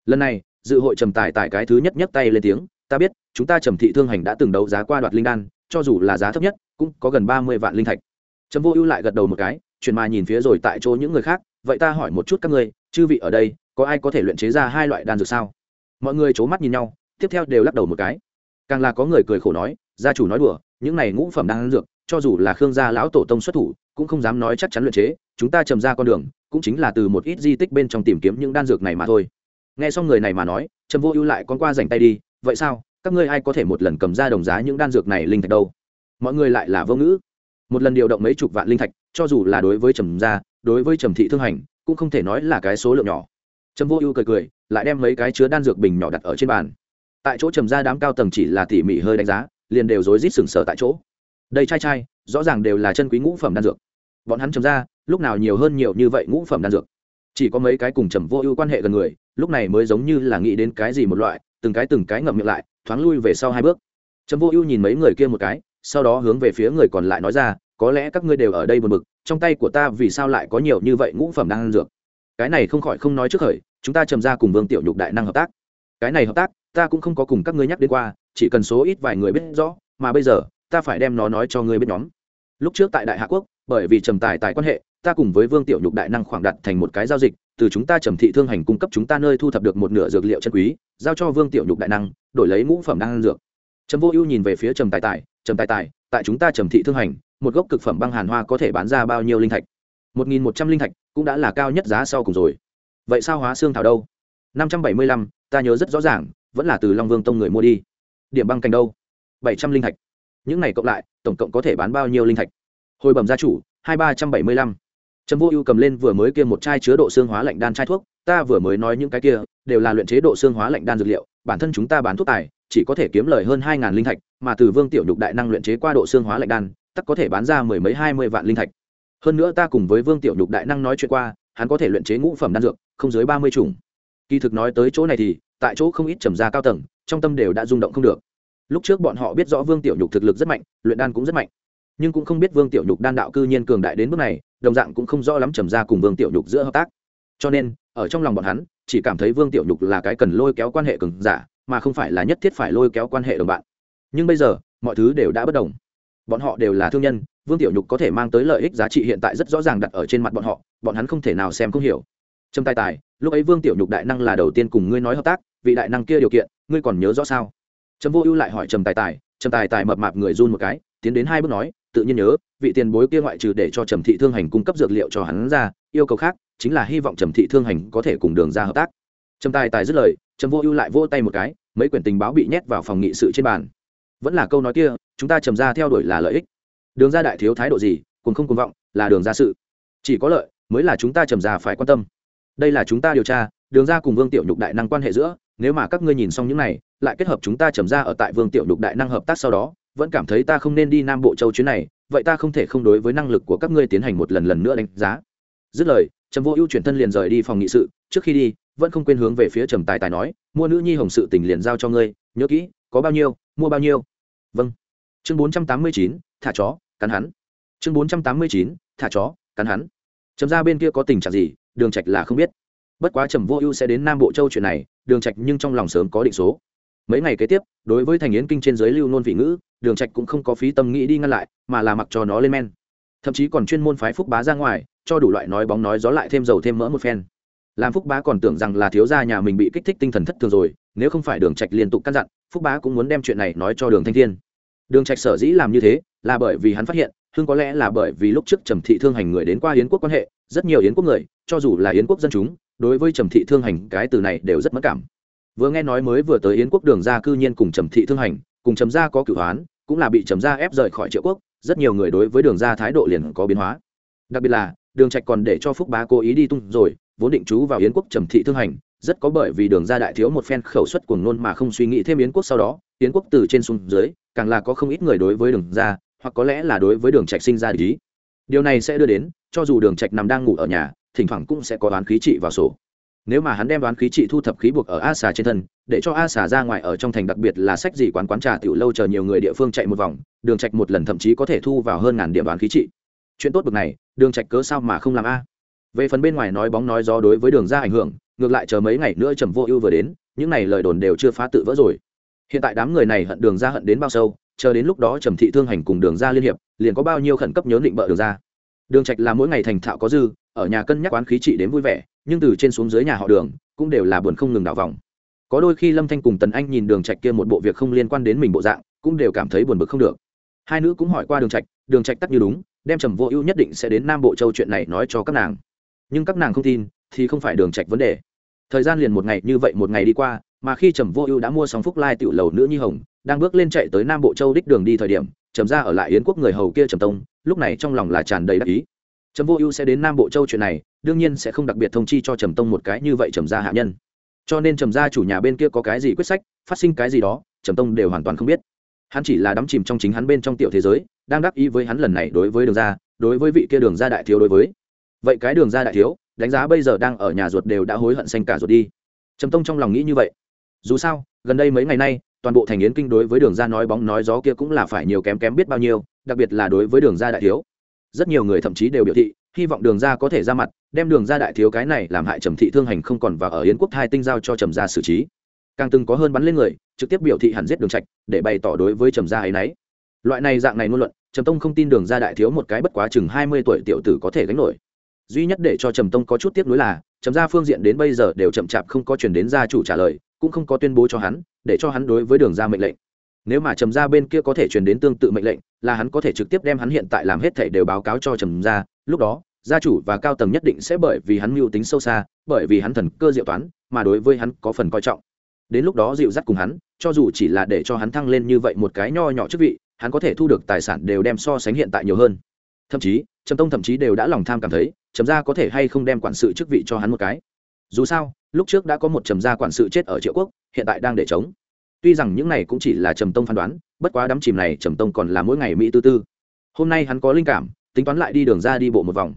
Lần này, dự hội trầm tài tại cái thứ nhất nhất tay lên tiếng, ta biết, chúng ta trầm thị thương hành đã từng đấu giá qua đoạt linh đan, cho dù là giá thấp nhất, cũng có gần ba mươi vạn linh thạch. Trầm vô ưu lại gật đầu một cái, chuyển mà nhìn phía rồi tại chỗ những người khác, vậy ta hỏi một chút các ngươi, chư vị ở đây có ai có thể luyện chế ra hai loại đan dược sao? Mọi người c h ố mắt nhìn nhau, tiếp theo đều lắc đầu một cái. Càng là có người cười khổ nói, gia chủ nói đùa, những này ngũ phẩm đan dược, cho dù là khương gia lão tổ tông xuất thủ, cũng không dám nói chắc chắn luyện chế, chúng ta trầm ra con đường, cũng chính là từ một ít di tích bên trong tìm kiếm những đan dược này mà thôi. Nghe xong người này mà nói, trầm vô ưu lại con qua dành tay đi, vậy sao? Các ngươi ai có thể một lần cầm ra đồng giá những đan dược này linh thạch đâu? Mọi người lại là vô ngữ. Một lần điều động mấy chục vạn linh thạch, cho dù là đối với trầm gia, đối với trầm thị thương hành, cũng không thể nói là cái số lượng nhỏ trầm vô ưu cười cười lại đem mấy cái chứa đan dược bình nhỏ đặt ở trên bàn. Tại chỗ trầm ra đám cao tầng chỉ là tỉ mỉ hơi đánh giá liền đều rối rít sừng sờ tại chỗ. Đây chai chai rõ ràng đều là chân quý ngũ phẩm đan dược. Bọn hắn trầm ra, lúc nào nhiều hơn nhiều như vậy ngũ phẩm đan dược. Chỉ có mấy cái cùng trầm vô ưu quan hệ gần người lúc này mới giống như là nghĩ đến cái gì một loại từng cái từng cái ngậm miệng lại thoáng lui về sau hai bước. Trầm vô ưu nhìn mấy người kia một cái sau đó hướng về phía người còn lại nói ra có lẽ các ngươi đều ở đây buồn bực trong tay của ta vì sao lại có nhiều như vậy ngũ phẩm đan dược? Cái này không khỏi không nói trước khởi, chúng ta trầm ra cùng vương tiểu nhục đại năng hợp tác. Cái này hợp tác, ta cũng không có cùng các ngươi nhắc đến qua, chỉ cần số ít vài người biết rõ, mà bây giờ, ta phải đem nó nói cho ngươi biết nhóm. Lúc trước tại đại hạ quốc, bởi vì trầm tài tài quan hệ, ta cùng với vương tiểu nhục đại năng khoảng đặt thành một cái giao dịch, từ chúng ta trầm thị thương hành cung cấp chúng ta nơi thu thập được một nửa dược liệu chân quý, giao cho vương tiểu nhục đại năng, đổi lấy ngũ phẩm đan dược. Trầm vô ưu nhìn về phía trầm tài tài, trầm tài tài, tại chúng ta trầm thị thương hành, một gốc cực phẩm băng hàn hoa có thể bán ra bao nhiêu linh thạch? Một nghìn một trăm linh thạch cũng đã là cao nhất giá sau cùng rồi. Vậy sao hóa xương thảo đâu? năm trăm bảy mươi lăm, ta nhớ rất rõ ràng, vẫn là từ long vương tông người mua đi. Điểm băng cành đâu? bảy trăm linh thạch. Những này cộng lại, tổng cộng có thể bán bao nhiêu linh thạch? Hồi bẩm gia chủ, hai ba trăm bảy mươi lăm. Trầm vô ưu cầm lên vừa mới kia một chai chứa độ xương hóa lạnh đan chai thuốc, ta vừa mới nói những cái kia, đều là luyện chế độ xương hóa lạnh đan dược liệu, bản thân chúng ta bán thuốc tài, chỉ có thể kiếm lời hơn hai linh thạch, mà từ vương tiểu nhục đại năng luyện chế qua độ xương hóa lạnh đan tắc có thể bán ra mười mấy hai mươi vạn linh thạch hơn nữa ta cùng với vương tiểu nhục đại năng nói chuyện qua, hắn có thể luyện chế ngũ phẩm đan dược, không dưới ba mươi chủng. Kỳ thực nói tới chỗ này thì, tại chỗ không ít trầm ra cao tầng, trong tâm đều đã rung động không được. Lúc trước bọn họ biết rõ vương tiểu nhục thực lực rất mạnh, luyện đan cũng rất mạnh. Nhưng cũng không biết vương tiểu nhục đan đạo cư nhiên cường đại đến mức này, đồng dạng cũng không rõ lắm trầm ra cùng vương tiểu nhục giữa hợp tác. Cho nên, ở trong lòng bọn hắn, chỉ cảm thấy vương tiểu nhục là cái cần lôi kéo quan hệ cường giả, mà không phải là nhất thiết phải lôi kéo quan hệ đồng bạn. Nhưng bây giờ, mọi thứ đều đã bất đồng bọn họ đều là thương nhân, vương tiểu nhục có thể mang tới lợi ích giá trị hiện tại rất rõ ràng đặt ở trên mặt bọn họ, bọn hắn không thể nào xem không hiểu. Trâm tài tài, lúc ấy vương tiểu nhục đại năng là đầu tiên cùng ngươi nói hợp tác, vị đại năng kia điều kiện, ngươi còn nhớ rõ sao? Trâm vô ưu lại hỏi trầm tài tài trầm tài tài mập mạp người run một cái, tiến đến hai bước nói, tự nhiên nhớ, vị tiền bối kia ngoại trừ để cho trầm thị thương hành cung cấp dược liệu cho hắn ra, yêu cầu khác, chính là hy vọng trầm thị thương hành có thể cùng đường ra hợp tác. Trầm tài tài dứt lời, trầm vô ưu lại vô tay một cái, mấy quyển tình báo bị nhét vào phòng nghị sự trên bàn vẫn là câu nói kia, chúng ta trầm ra theo đuổi là lợi ích. Đường ra đại thiếu thái độ gì cùng không cùng vọng, là đường ra sự. Chỉ có lợi, mới là chúng ta trầm ra phải quan tâm. Đây là chúng ta điều tra, đường ra cùng vương tiểu nhục đại năng quan hệ giữa, nếu mà các ngươi nhìn xong những này, lại kết hợp chúng ta trầm ra ở tại vương tiểu nhục đại năng hợp tác sau đó, vẫn cảm thấy ta không nên đi nam bộ châu chuyến này, vậy ta không thể không đối với năng lực của các ngươi tiến hành một lần lần nữa đánh giá. Dứt lời, trầm vô ưu chuyển thân liền rời đi phòng nghị sự, trước khi đi, vẫn không quên hướng về phía trầm tài tài nói, mua nữ nhi hồng sự tình liền giao cho ngươi, nhớ kỹ, có bao nhiêu, mua bao nhiêu vâng. Chương bốn trăm tám mươi chín, thả chó, cắn hắn. Chương bốn trăm tám mươi chín, thả chó, cắn hắn. Trầm ra bên kia có tình trạng gì, đường trạch là không biết. Bất quá trầm vô ưu sẽ đến nam bộ châu chuyện này, đường trạch nhưng trong lòng sớm có định số. Mấy ngày kế tiếp, đối với thành yến kinh trên giới lưu nôn vị ngữ, đường trạch cũng không có phí tâm nghĩ đi ngăn lại, mà là mặc cho nó lên men. Thậm chí còn chuyên môn phái phúc bá ra ngoài, cho đủ loại nói bóng nói gió lại thêm dầu thêm mỡ một phen. Làm phúc bá còn tưởng rằng là thiếu gia nhà mình bị kích thích tinh thần thất thường rồi, nếu không phải đường trạch liên tục căn dặn phúc bá cũng muốn đem chuyện này nói cho đường thanh thiên. Đường trạch sở dĩ làm như thế là bởi vì hắn phát hiện hương có lẽ là bởi vì lúc trước trầm thị thương hành người đến qua yến quốc quan hệ, rất nhiều yến quốc người, cho dù là yến quốc dân chúng, đối với trầm thị thương hành cái từ này đều rất mất cảm. Vừa nghe nói mới vừa tới yến quốc đường ra cư nhiên cùng trầm thị thương hành, cùng trầm gia có cửu hoán, cũng là bị trầm gia ép rời khỏi triệu quốc, rất nhiều người đối với đường ra thái độ liền có biến hóa. Đặc biệt là, đường trạch còn để cho phúc bá cố ý đi tung rồi, vốn định trú vào yến quốc trầm thị thương hành rất có bởi vì đường ra đại thiếu một phen khẩu suất cuồng nôn mà không suy nghĩ thêm yến quốc sau đó, yến quốc từ trên xuống dưới, càng là có không ít người đối với đường ra, hoặc có lẽ là đối với đường trạch sinh ra ý. Điều này sẽ đưa đến, cho dù đường trạch nằm đang ngủ ở nhà, thỉnh thoảng cũng sẽ có đoán khí trị vào sổ. Nếu mà hắn đem đoán khí trị thu thập khí buộc ở a xà trên thân, để cho a xà ra ngoài ở trong thành đặc biệt là sách gì quán quán trà tiểu lâu chờ nhiều người địa phương chạy một vòng, đường trạch một lần thậm chí có thể thu vào hơn ngàn điểm đoán khí trị. Chuyện tốt bực này, đường trạch cớ sao mà không làm a? Về phần bên ngoài nói bóng nói gió đối với đường ra ảnh hưởng ngược lại chờ mấy ngày nữa trầm vô ưu vừa đến, những này lời đồn đều chưa phá tự vỡ rồi. Hiện tại đám người này hận đường ra hận đến bao sâu, chờ đến lúc đó trầm thị thương hành cùng đường ra liên hiệp, liền có bao nhiêu khẩn cấp nhớ định bợ đường ra đường trạch là mỗi ngày thành thạo có dư, ở nhà cân nhắc quán khí trị đến vui vẻ, nhưng từ trên xuống dưới nhà họ đường, cũng đều là buồn không ngừng đảo vòng. Có đôi khi lâm thanh cùng tần anh nhìn đường trạch kia một bộ việc không liên quan đến mình bộ dạng, cũng đều cảm thấy buồn bực không được. Hai nữ cũng hỏi qua đường trạch đường trạch tắt như đúng, đem trầm vô ưu nhất định sẽ đến nam bộ châu chuyện này nói cho các nàng. Nhưng các nàng không tin thì không phải đường trạch vấn đề. Thời gian liền một ngày như vậy một ngày đi qua, mà khi trầm vô ưu đã mua xong phúc lai tiểu lầu nữ nhi hồng, đang bước lên chạy tới nam bộ châu đích đường đi thời điểm, trầm ra ở lại yến quốc người hầu kia trầm tông, lúc này trong lòng là tràn đầy đắc ý. Trầm vô ưu sẽ đến nam bộ châu chuyện này, đương nhiên sẽ không đặc biệt thông chi cho trầm tông một cái như vậy trầm gia hạ nhân. Cho nên trầm gia chủ nhà bên kia có cái gì quyết sách, phát sinh cái gì đó, trầm tông đều hoàn toàn không biết. Hắn chỉ là đắm chìm trong chính hắn bên trong tiểu thế giới, đang đắc ý với hắn lần này đối với đường gia, đối với vị kia đường gia đại thiếu đối với. Vậy cái đường gia đại thiếu đánh giá bây giờ đang ở nhà ruột đều đã hối hận xanh cả ruột đi. Trầm tông trong lòng nghĩ như vậy. Dù sao, gần đây mấy ngày nay, toàn bộ thành yến kinh đối với đường ra nói bóng nói gió kia cũng là phải nhiều kém kém biết bao nhiêu, đặc biệt là đối với đường ra đại thiếu. Rất nhiều người thậm chí đều biểu thị, hy vọng đường ra có thể ra mặt, đem đường ra đại thiếu cái này làm hại trầm thị thương hành không còn và ở yến quốc hai tinh giao cho trầm gia xử trí. Càng từng có hơn bắn lên người, trực tiếp biểu thị hẳn giết đường trạch, để bày tỏ đối với trầm gia ấy nấy. Loại này dạng này ngôn luận, trầm tông không tin đường ra đại thiếu một cái bất quá chừng hai mươi tuổi tiểu tử có thể gánh nổi duy nhất để cho trầm tông có chút tiếc nuối là, trầm gia phương diện đến bây giờ đều chậm chạp không có chuyển đến gia chủ trả lời, cũng không có tuyên bố cho hắn, để cho hắn đối với đường ra mệnh lệnh. Nếu mà trầm gia bên kia có thể truyền đến tương tự mệnh lệnh, là hắn có thể trực tiếp đem hắn hiện tại làm hết thể đều báo cáo cho trầm gia, lúc đó, gia chủ và cao tầng nhất định sẽ bởi vì hắn mưu tính sâu xa, bởi vì hắn thần cơ diệu toán, mà đối với hắn có phần coi trọng. Đến lúc đó dịu dắt cùng hắn, cho dù chỉ là để cho hắn thăng lên như vậy một cái nho nhỏ chức vị, hắn có thể thu được tài sản đều đem so sánh hiện tại nhiều hơn. Thậm chí, trầm tông thậm chí đều đã lòng tham cảm thấy trầm gia có thể hay không đem quản sự chức vị cho hắn một cái? Dù sao, lúc trước đã có một trầm gia quản sự chết ở triệu quốc, hiện tại đang để chống tuy rằng những này cũng chỉ là trầm tông phán đoán, bất quá đắm chìm này trầm tông còn là mỗi ngày mỹ tư tư. Hôm nay hắn có linh cảm, tính toán lại đi đường ra đi bộ một vòng.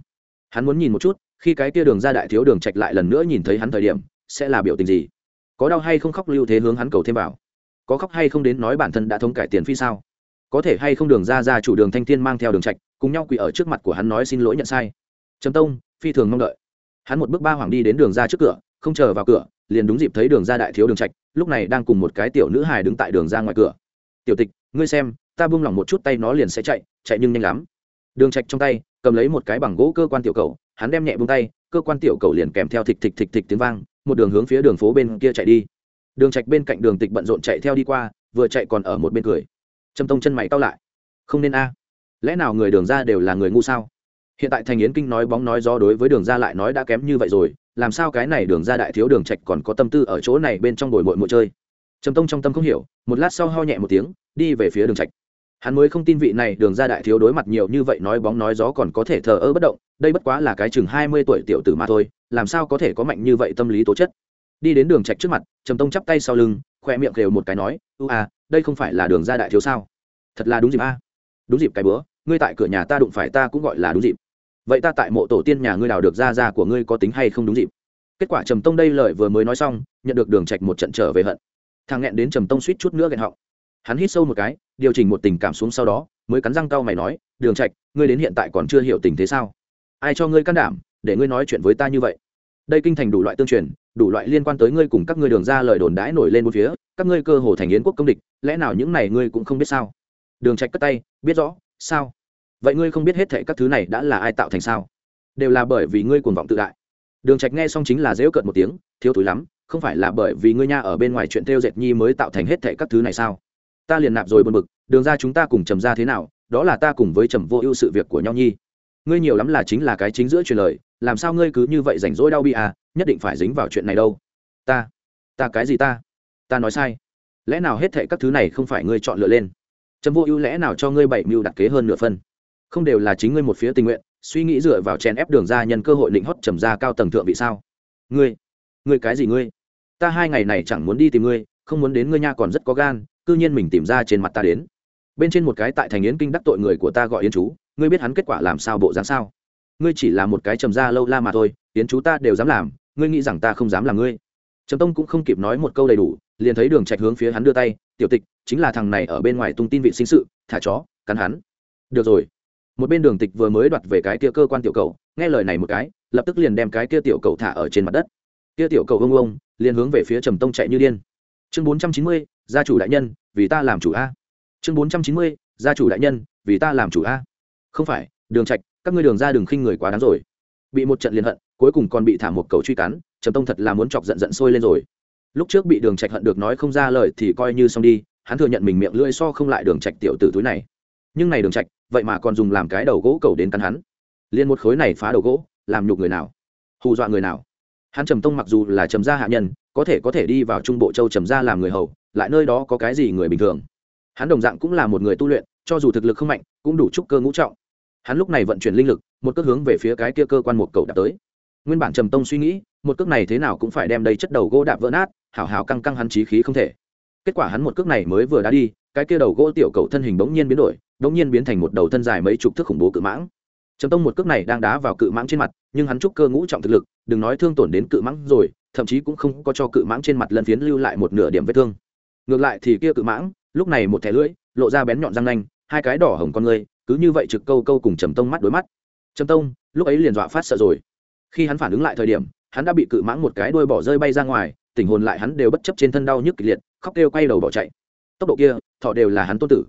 Hắn muốn nhìn một chút, khi cái kia đường ra đại thiếu đường trạch lại lần nữa nhìn thấy hắn thời điểm, sẽ là biểu tình gì? Có đau hay không khóc lưu thế hướng hắn cầu thêm vào. Có khóc hay không đến nói bản thân đã thống cải tiền phi sao? Có thể hay không đường ra ra chủ đường thanh thiên mang theo đường trạch, cùng nhau quỳ ở trước mặt của hắn nói xin lỗi nhận sai trầm tông, phi thường mong đợi. Hắn một bước ba hoàng đi đến đường ra trước cửa, không chờ vào cửa, liền đúng dịp thấy đường ra đại thiếu đường trạch, lúc này đang cùng một cái tiểu nữ hài đứng tại đường ra ngoài cửa. Tiểu tịch, ngươi xem, ta buông lỏng một chút tay nó liền sẽ chạy chạy nhưng nhanh lắm. Đường trạch trong tay, cầm lấy một cái bằng gỗ cơ quan tiểu cầu, hắn đem nhẹ buông tay, cơ quan tiểu cầu liền kèm theo thịch thịch thịch thịch tiếng vang, một đường hướng phía đường phố bên kia chạy đi. Đường trạch bên cạnh đường tịch bận rộn chạy theo đi qua, vừa chạy còn ở một bên cười. Trầm tông chân mày cau lại. Không nên a. Lẽ nào người đường ra đều là người ngu sao? Hiện tại thành yến kinh nói bóng nói gió đối với đường ra lại nói đã kém như vậy rồi, làm sao cái này đường ra đại thiếu đường trạch còn có tâm tư ở chỗ này bên trong bồi mội mội chơi? Trầm tông trong tâm không hiểu, một lát sau ho nhẹ một tiếng, đi về phía đường trạch. Hắn mới không tin vị này đường ra đại thiếu đối mặt nhiều như vậy nói bóng nói gió còn có thể thờ ơ bất động, đây bất quá là cái chừng hai mươi tuổi tiểu tử mà thôi, làm sao có thể có mạnh như vậy tâm lý tố chất? Đi đến đường trạch trước mặt, trầm tông chắp tay sau lưng khoe miệng đều một cái nói, u à đây không phải là đường ra đại thiếu sao? Thật là đúng dịp a. Đúng dịp cái bữa, ngươi tại cửa nhà ta đụng phải ta cũng gọi là đúng dịp vậy ta tại mộ tổ tiên nhà ngươi đào được ra ra của ngươi có tính hay không đúng dịp? Kết quả trầm tông đây lời vừa mới nói xong, nhận được đường trạch một trận trở về hận. Thằng nghẹn đến trầm tông suýt chút nữa ghen họng. Hắn hít sâu một cái, điều chỉnh một tình cảm xuống sau đó, mới cắn răng cau mày nói, đường trạch, ngươi đến hiện tại còn chưa hiểu tình thế sao? Ai cho ngươi can đảm để ngươi nói chuyện với ta như vậy? Đây kinh thành đủ loại tương truyền, đủ loại liên quan tới ngươi cùng các ngươi đường ra lời đồn đãi nổi lên một phía, các ngươi cơ hồ thành yến quốc công địch, lẽ nào những này ngươi cũng không biết sao? Đường trạch cất tay, biết rõ, sao? Vậy ngươi không biết hết thệ các thứ này đã là ai tạo thành sao? Đều là bởi vì ngươi cuồng vọng tự đại. Đường trạch nghe xong chính là dễu cợt một tiếng, thiếu túi lắm, không phải là bởi vì ngươi nha ở bên ngoài chuyện theo dệt nhi mới tạo thành hết thệ các thứ này sao? Ta liền nạp rồi buồn bực, đường ra chúng ta cùng trầm ra thế nào, đó là ta cùng với trầm vô ưu sự việc của nhau nhi. Ngươi nhiều lắm là chính là cái chính giữa truyền lời, làm sao ngươi cứ như vậy rảnh rỗi đau bi à nhất định phải dính vào chuyện này đâu. Ta ta cái gì ta? Ta nói sai. Lẽ nào hết thệ các thứ này không phải ngươi chọn lựa lên? Trầm vô ưu lẽ nào cho ngươi bảy mưu đặt kế hơn nửa phân không đều là chính ngươi một phía tình nguyện, suy nghĩ dựa vào chèn ép đường ra nhân cơ hội định hót trầm ra cao tầng thượng vị sao? Ngươi ngươi cái gì ngươi? Ta hai ngày này chẳng muốn đi tìm ngươi, không muốn đến ngươi nha còn rất có gan, cư nhiên mình tìm ra trên mặt ta đến. Bên trên một cái tại thành yến kinh đắc tội người của ta gọi yến chú, ngươi biết hắn kết quả làm sao bộ dáng sao? Ngươi chỉ là một cái trầm ra lâu la mà thôi, yến chú ta đều dám làm, ngươi nghĩ rằng ta không dám làm ngươi? Trầm tông cũng không kịp nói một câu đầy đủ, liền thấy đường trạch hướng phía hắn đưa tay, tiểu tịch, chính là thằng này ở bên ngoài tung tin vị sinh sự, thả chó, cắn hắn. Được rồi một bên đường tịch vừa mới đoạt về cái kia cơ quan tiểu cầu, nghe lời này một cái, lập tức liền đem cái kia tiểu cầu thả ở trên mặt đất. Kia tiểu cầu ông ông, liền hướng về phía trầm tông chạy như điên. Chương bốn trăm chín mươi, gia chủ đại nhân, vì ta làm chủ a. Chương bốn trăm chín mươi, gia chủ đại nhân, vì ta làm chủ a. Không phải, đường trạch, các ngươi đường ra đường khinh người quá đáng rồi. Bị một trận liền hận, cuối cùng còn bị thả một cầu truy cắn, trầm tông thật là muốn chọc giận giận sôi lên rồi. Lúc trước bị đường trạch hận được nói không ra lời thì coi như xong đi, hắn thừa nhận mình miệng lưỡi so không lại đường trạch tiểu tử túi này nhưng này đường trạch, vậy mà còn dùng làm cái đầu gỗ cầu đến cắn hắn. Liên một khối này phá đầu gỗ, làm nhục người nào? Hù dọa người nào? Hắn trầm tông mặc dù là trầm gia hạ nhân, có thể có thể đi vào trung bộ châu trầm gia làm người hầu, lại nơi đó có cái gì người bình thường? Hắn đồng dạng cũng là một người tu luyện, cho dù thực lực không mạnh, cũng đủ trúc cơ ngũ trọng. Hắn lúc này vận chuyển linh lực, một cước hướng về phía cái kia cơ quan một cầu đạp tới. Nguyên bản trầm tông suy nghĩ, một cước này thế nào cũng phải đem đầy chất đầu gỗ đạp vỡ nát, hảo hảo căng căng hắn trí khí không thể. Kết quả hắn một cước này mới vừa đã đi, cái kia đầu gỗ tiểu cầu thân hình bỗng nhiên biến đổi đống nhiên biến thành một đầu thân dài mấy chục thước khủng bố cự mãng. Trầm tông một cước này đang đá vào cự mãng trên mặt, nhưng hắn trúc cơ ngũ trọng thực lực, đừng nói thương tổn đến cự mãng rồi, thậm chí cũng không có cho cự mãng trên mặt lần phiến lưu lại một nửa điểm vết thương. Ngược lại thì kia cự mãng, lúc này một thẻ lưỡi, lộ ra bén nhọn răng nanh, hai cái đỏ hồng con người, cứ như vậy trực câu câu cùng trầm tông mắt đối mắt. Trầm tông, lúc ấy liền dọa phát sợ rồi. Khi hắn phản ứng lại thời điểm, hắn đã bị cự mãng một cái đuôi bỏ rơi bay ra ngoài, tình hồn lại hắn đều bất chấp trên thân đau nhức kịch liệt, khóc kêu quay đầu bỏ chạy. Tốc độ kia, thọ đều là hắn tôn tử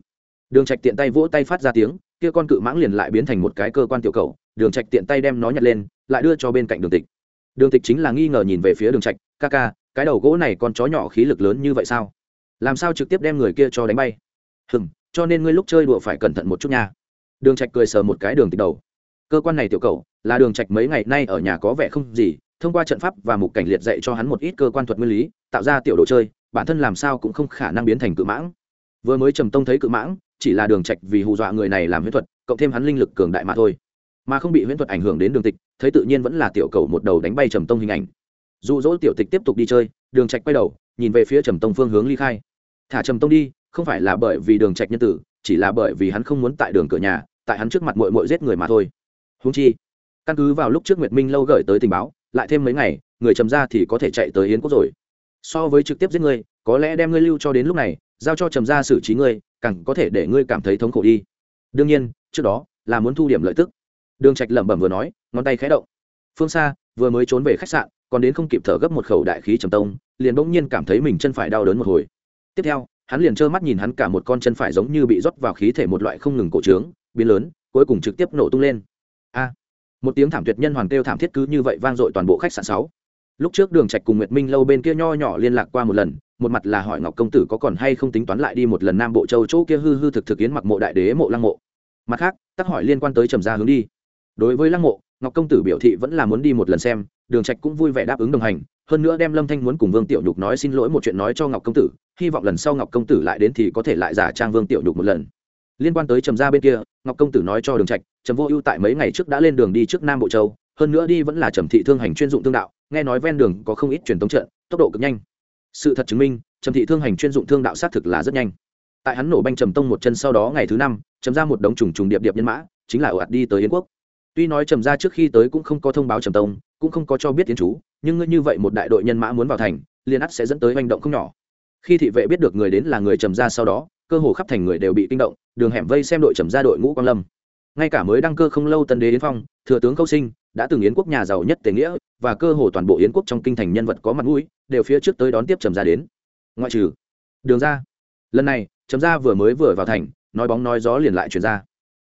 đường trạch tiện tay vỗ tay phát ra tiếng, kia con cự mãng liền lại biến thành một cái cơ quan tiểu cầu, đường trạch tiện tay đem nó nhặt lên, lại đưa cho bên cạnh đường tịch. Đường tịch chính là nghi ngờ nhìn về phía đường trạch, ca ca, cái đầu gỗ này con chó nhỏ khí lực lớn như vậy sao? Làm sao trực tiếp đem người kia cho đánh bay? Hừm, cho nên ngươi lúc chơi đùa phải cẩn thận một chút nha. Đường trạch cười sờ một cái đường tịch đầu. Cơ quan này tiểu cầu, là đường trạch mấy ngày nay ở nhà có vẻ không gì, thông qua trận pháp và mục cảnh liệt dạy cho hắn một ít cơ quan thuật nguyên lý, tạo ra tiểu đồ chơi, bản thân làm sao cũng không khả năng biến thành cự mãng. Vừa mới trầm tông thấy cự mãng chỉ là đường trạch vì hù dọa người này làm huyễn thuật, cộng thêm hắn linh lực cường đại mà thôi. Mà không bị huyễn thuật ảnh hưởng đến đường tịch, thấy tự nhiên vẫn là tiểu cầu một đầu đánh bay trầm tông hình ảnh. Dụ dỗ tiểu tịch tiếp tục đi chơi, đường trạch quay đầu, nhìn về phía trầm tông phương hướng ly khai. Thả trầm tông đi, không phải là bởi vì đường trạch nhân tử, chỉ là bởi vì hắn không muốn tại đường cửa nhà, tại hắn trước mặt muội muội giết người mà thôi. Huống chi, căn cứ vào lúc trước nguyệt minh lâu gửi tới tình báo, lại thêm mấy ngày, người trầm ra thì có thể chạy tới yến quốc rồi. So với trực tiếp giết ngươi có lẽ đem ngươi lưu cho đến lúc này, giao cho trầm ra xử trí ngươi càng có thể để ngươi cảm thấy thống khổ đi. Đương nhiên, trước đó, là muốn thu điểm lợi tức. Đường trạch lẩm bẩm vừa nói, ngón tay khẽ động. Phương xa, vừa mới trốn về khách sạn, còn đến không kịp thở gấp một khẩu đại khí trầm tông, liền bỗng nhiên cảm thấy mình chân phải đau đớn một hồi. Tiếp theo, hắn liền trơ mắt nhìn hắn cả một con chân phải giống như bị rót vào khí thể một loại không ngừng cổ trướng, biến lớn, cuối cùng trực tiếp nổ tung lên. A! Một tiếng thảm tuyệt nhân hoàn kêu thảm thiết cứ như vậy vang dội toàn bộ khách sạn sáu. Lúc trước đường trạch cùng nguyệt minh lâu bên kia nho nhỏ liên lạc qua một lần một mặt là hỏi ngọc công tử có còn hay không tính toán lại đi một lần nam bộ châu chỗ kia hư hư thực thực yến mặc mộ đại đế mộ lăng mộ. Mặt khác, tắc hỏi liên quan tới trầm gia hướng đi. Đối với lăng mộ, ngọc công tử biểu thị vẫn là muốn đi một lần xem, đường trạch cũng vui vẻ đáp ứng đồng hành, hơn nữa đem lâm thanh muốn cùng vương tiểu nhục nói xin lỗi một chuyện nói cho ngọc công tử, hy vọng lần sau ngọc công tử lại đến thì có thể lại giả trang vương tiểu nhục một lần. Liên quan tới trầm gia bên kia, ngọc công tử nói cho đường trạch, trầm vô ưu tại mấy ngày trước đã lên đường đi trước nam bộ châu, hơn nữa đi vẫn là trầm thị thương hành chuyên dụng thương đạo, nghe nói ven đường có không ít truyền tống trận, tốc độ cực nhanh sự thật chứng minh, trầm thị thương hành chuyên dụng thương đạo xác thực là rất nhanh. Tại hắn nổ banh trầm tông một chân sau đó ngày thứ năm trầm ra một đống trùng trùng điệp điệp nhân mã, chính là ồ ạt đi tới yến quốc. Tuy nói trầm ra trước khi tới cũng không có thông báo trầm tông, cũng không có cho biết tiến chú, nhưng ngươi như vậy một đại đội nhân mã muốn vào thành, liền ắt sẽ dẫn tới hành động không nhỏ. Khi thị vệ biết được người đến là người trầm ra sau đó, cơ hồ khắp thành người đều bị kinh động, đường hẻm vây xem đội trầm ra đội ngũ quang lâm. Ngay cả mới đăng cơ không lâu tân đế yến phong, thừa tướng câu sinh, đã từng yến quốc nhà giàu nhất tề nghĩa và cơ hồ toàn bộ yến quốc trong kinh thành nhân vật có mặt mũi đều phía trước tới đón tiếp trầm gia đến. Ngoại trừ đường ra lần này, trầm gia vừa mới vừa vào thành, nói bóng nói gió liền lại chuyển ra.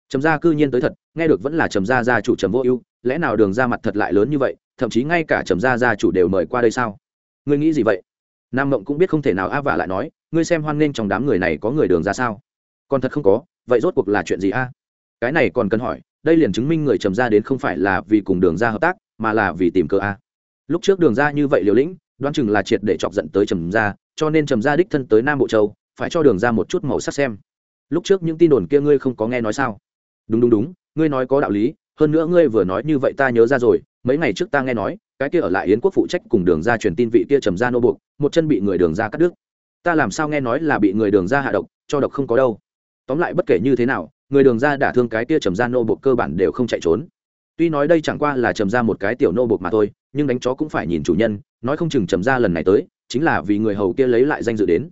Trầm gia cư nhiên tới thật, nghe được vẫn là trầm gia gia chủ trầm vô ưu, lẽ nào đường ra mặt thật lại lớn như vậy, thậm chí ngay cả trầm gia gia chủ đều mời qua đây sao? Ngươi nghĩ gì vậy? Nam mộng cũng biết không thể nào a vả lại nói, ngươi xem hoan nghênh trong đám người này có người đường ra sao? Còn thật không có, vậy rốt cuộc là chuyện gì a? Cái này còn cần hỏi, đây liền chứng minh người trầm ra đến không phải là vì cùng đường ra hợp tác mà là vì tìm cơ a. Lúc trước đường ra như vậy liều lĩnh, đoán chừng là triệt để chọc giận tới trầm ra, cho nên trầm ra đích thân tới nam bộ châu, phải cho đường ra một chút màu sắc xem. Lúc trước những tin đồn kia ngươi không có nghe nói sao? Đúng đúng đúng, ngươi nói có đạo lý, hơn nữa ngươi vừa nói như vậy ta nhớ ra rồi, mấy ngày trước ta nghe nói, cái kia ở lại yến quốc phụ trách cùng đường ra truyền tin vị kia trầm ra nô buộc, một chân bị người đường ra cắt đứt. Ta làm sao nghe nói là bị người đường ra hạ độc, cho độc không có đâu. Tóm lại bất kể như thế nào, người đường ra đả thương cái kia trầm ra nô buộc cơ bản đều không chạy trốn tuy nói đây chẳng qua là trầm ra một cái tiểu nô buộc mà thôi, nhưng đánh chó cũng phải nhìn chủ nhân, nói không chừng trầm ra lần này tới, chính là vì người hầu kia lấy lại danh dự đến.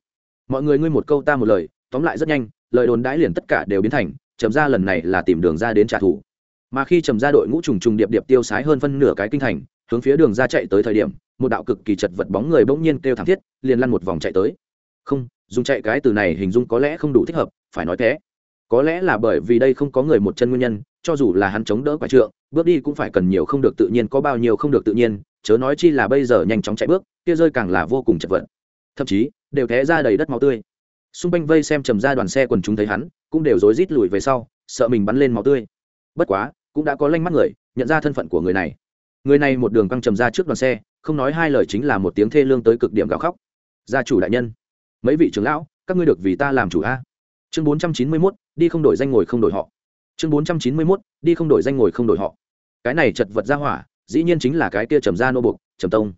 Mọi người ngươi một câu ta một lời, tóm lại rất nhanh, lời đồn đãi liền tất cả đều biến thành, trầm ra lần này là tìm đường ra đến trả thù. Mà khi trầm ra đội ngũ trùng trùng điệp điệp tiêu sái hơn phân nửa cái kinh thành, hướng phía đường ra chạy tới thời điểm, một đạo cực kỳ chật vật bóng người bỗng nhiên kêu thảm thiết, liền lăn một vòng chạy tới. Không, dùng chạy cái từ này hình dung có lẽ không đủ thích hợp, phải nói thế. Có lẽ là bởi vì đây không có người một chân nguyên nhân cho dù là hắn chống đỡ quả trượng, bước đi cũng phải cần nhiều không được tự nhiên, có bao nhiêu không được tự nhiên, chớ nói chi là bây giờ nhanh chóng chạy bước, kia rơi càng là vô cùng chật vật. Thậm chí, đều té ra đầy đất máu tươi. Xung quanh vây xem trầm ra đoàn xe quần chúng thấy hắn, cũng đều rối rít lùi về sau, sợ mình bắn lên máu tươi. Bất quá, cũng đã có lanh mắt người, nhận ra thân phận của người này. Người này một đường căng trầm ra trước đoàn xe, không nói hai lời chính là một tiếng thê lương tới cực điểm gào khóc. Gia chủ đại nhân, mấy vị trưởng lão, các ngươi được vì ta làm chủ a? Chương bốn trăm chín mươi mốt, đi không đổi danh ngồi không đổi họ chương bốn trăm chín mươi mốt, đi không đổi danh ngồi không đổi họ. Cái này chật vật ra hỏa, dĩ nhiên chính là cái kia trầm gia nô buộc trầm tông.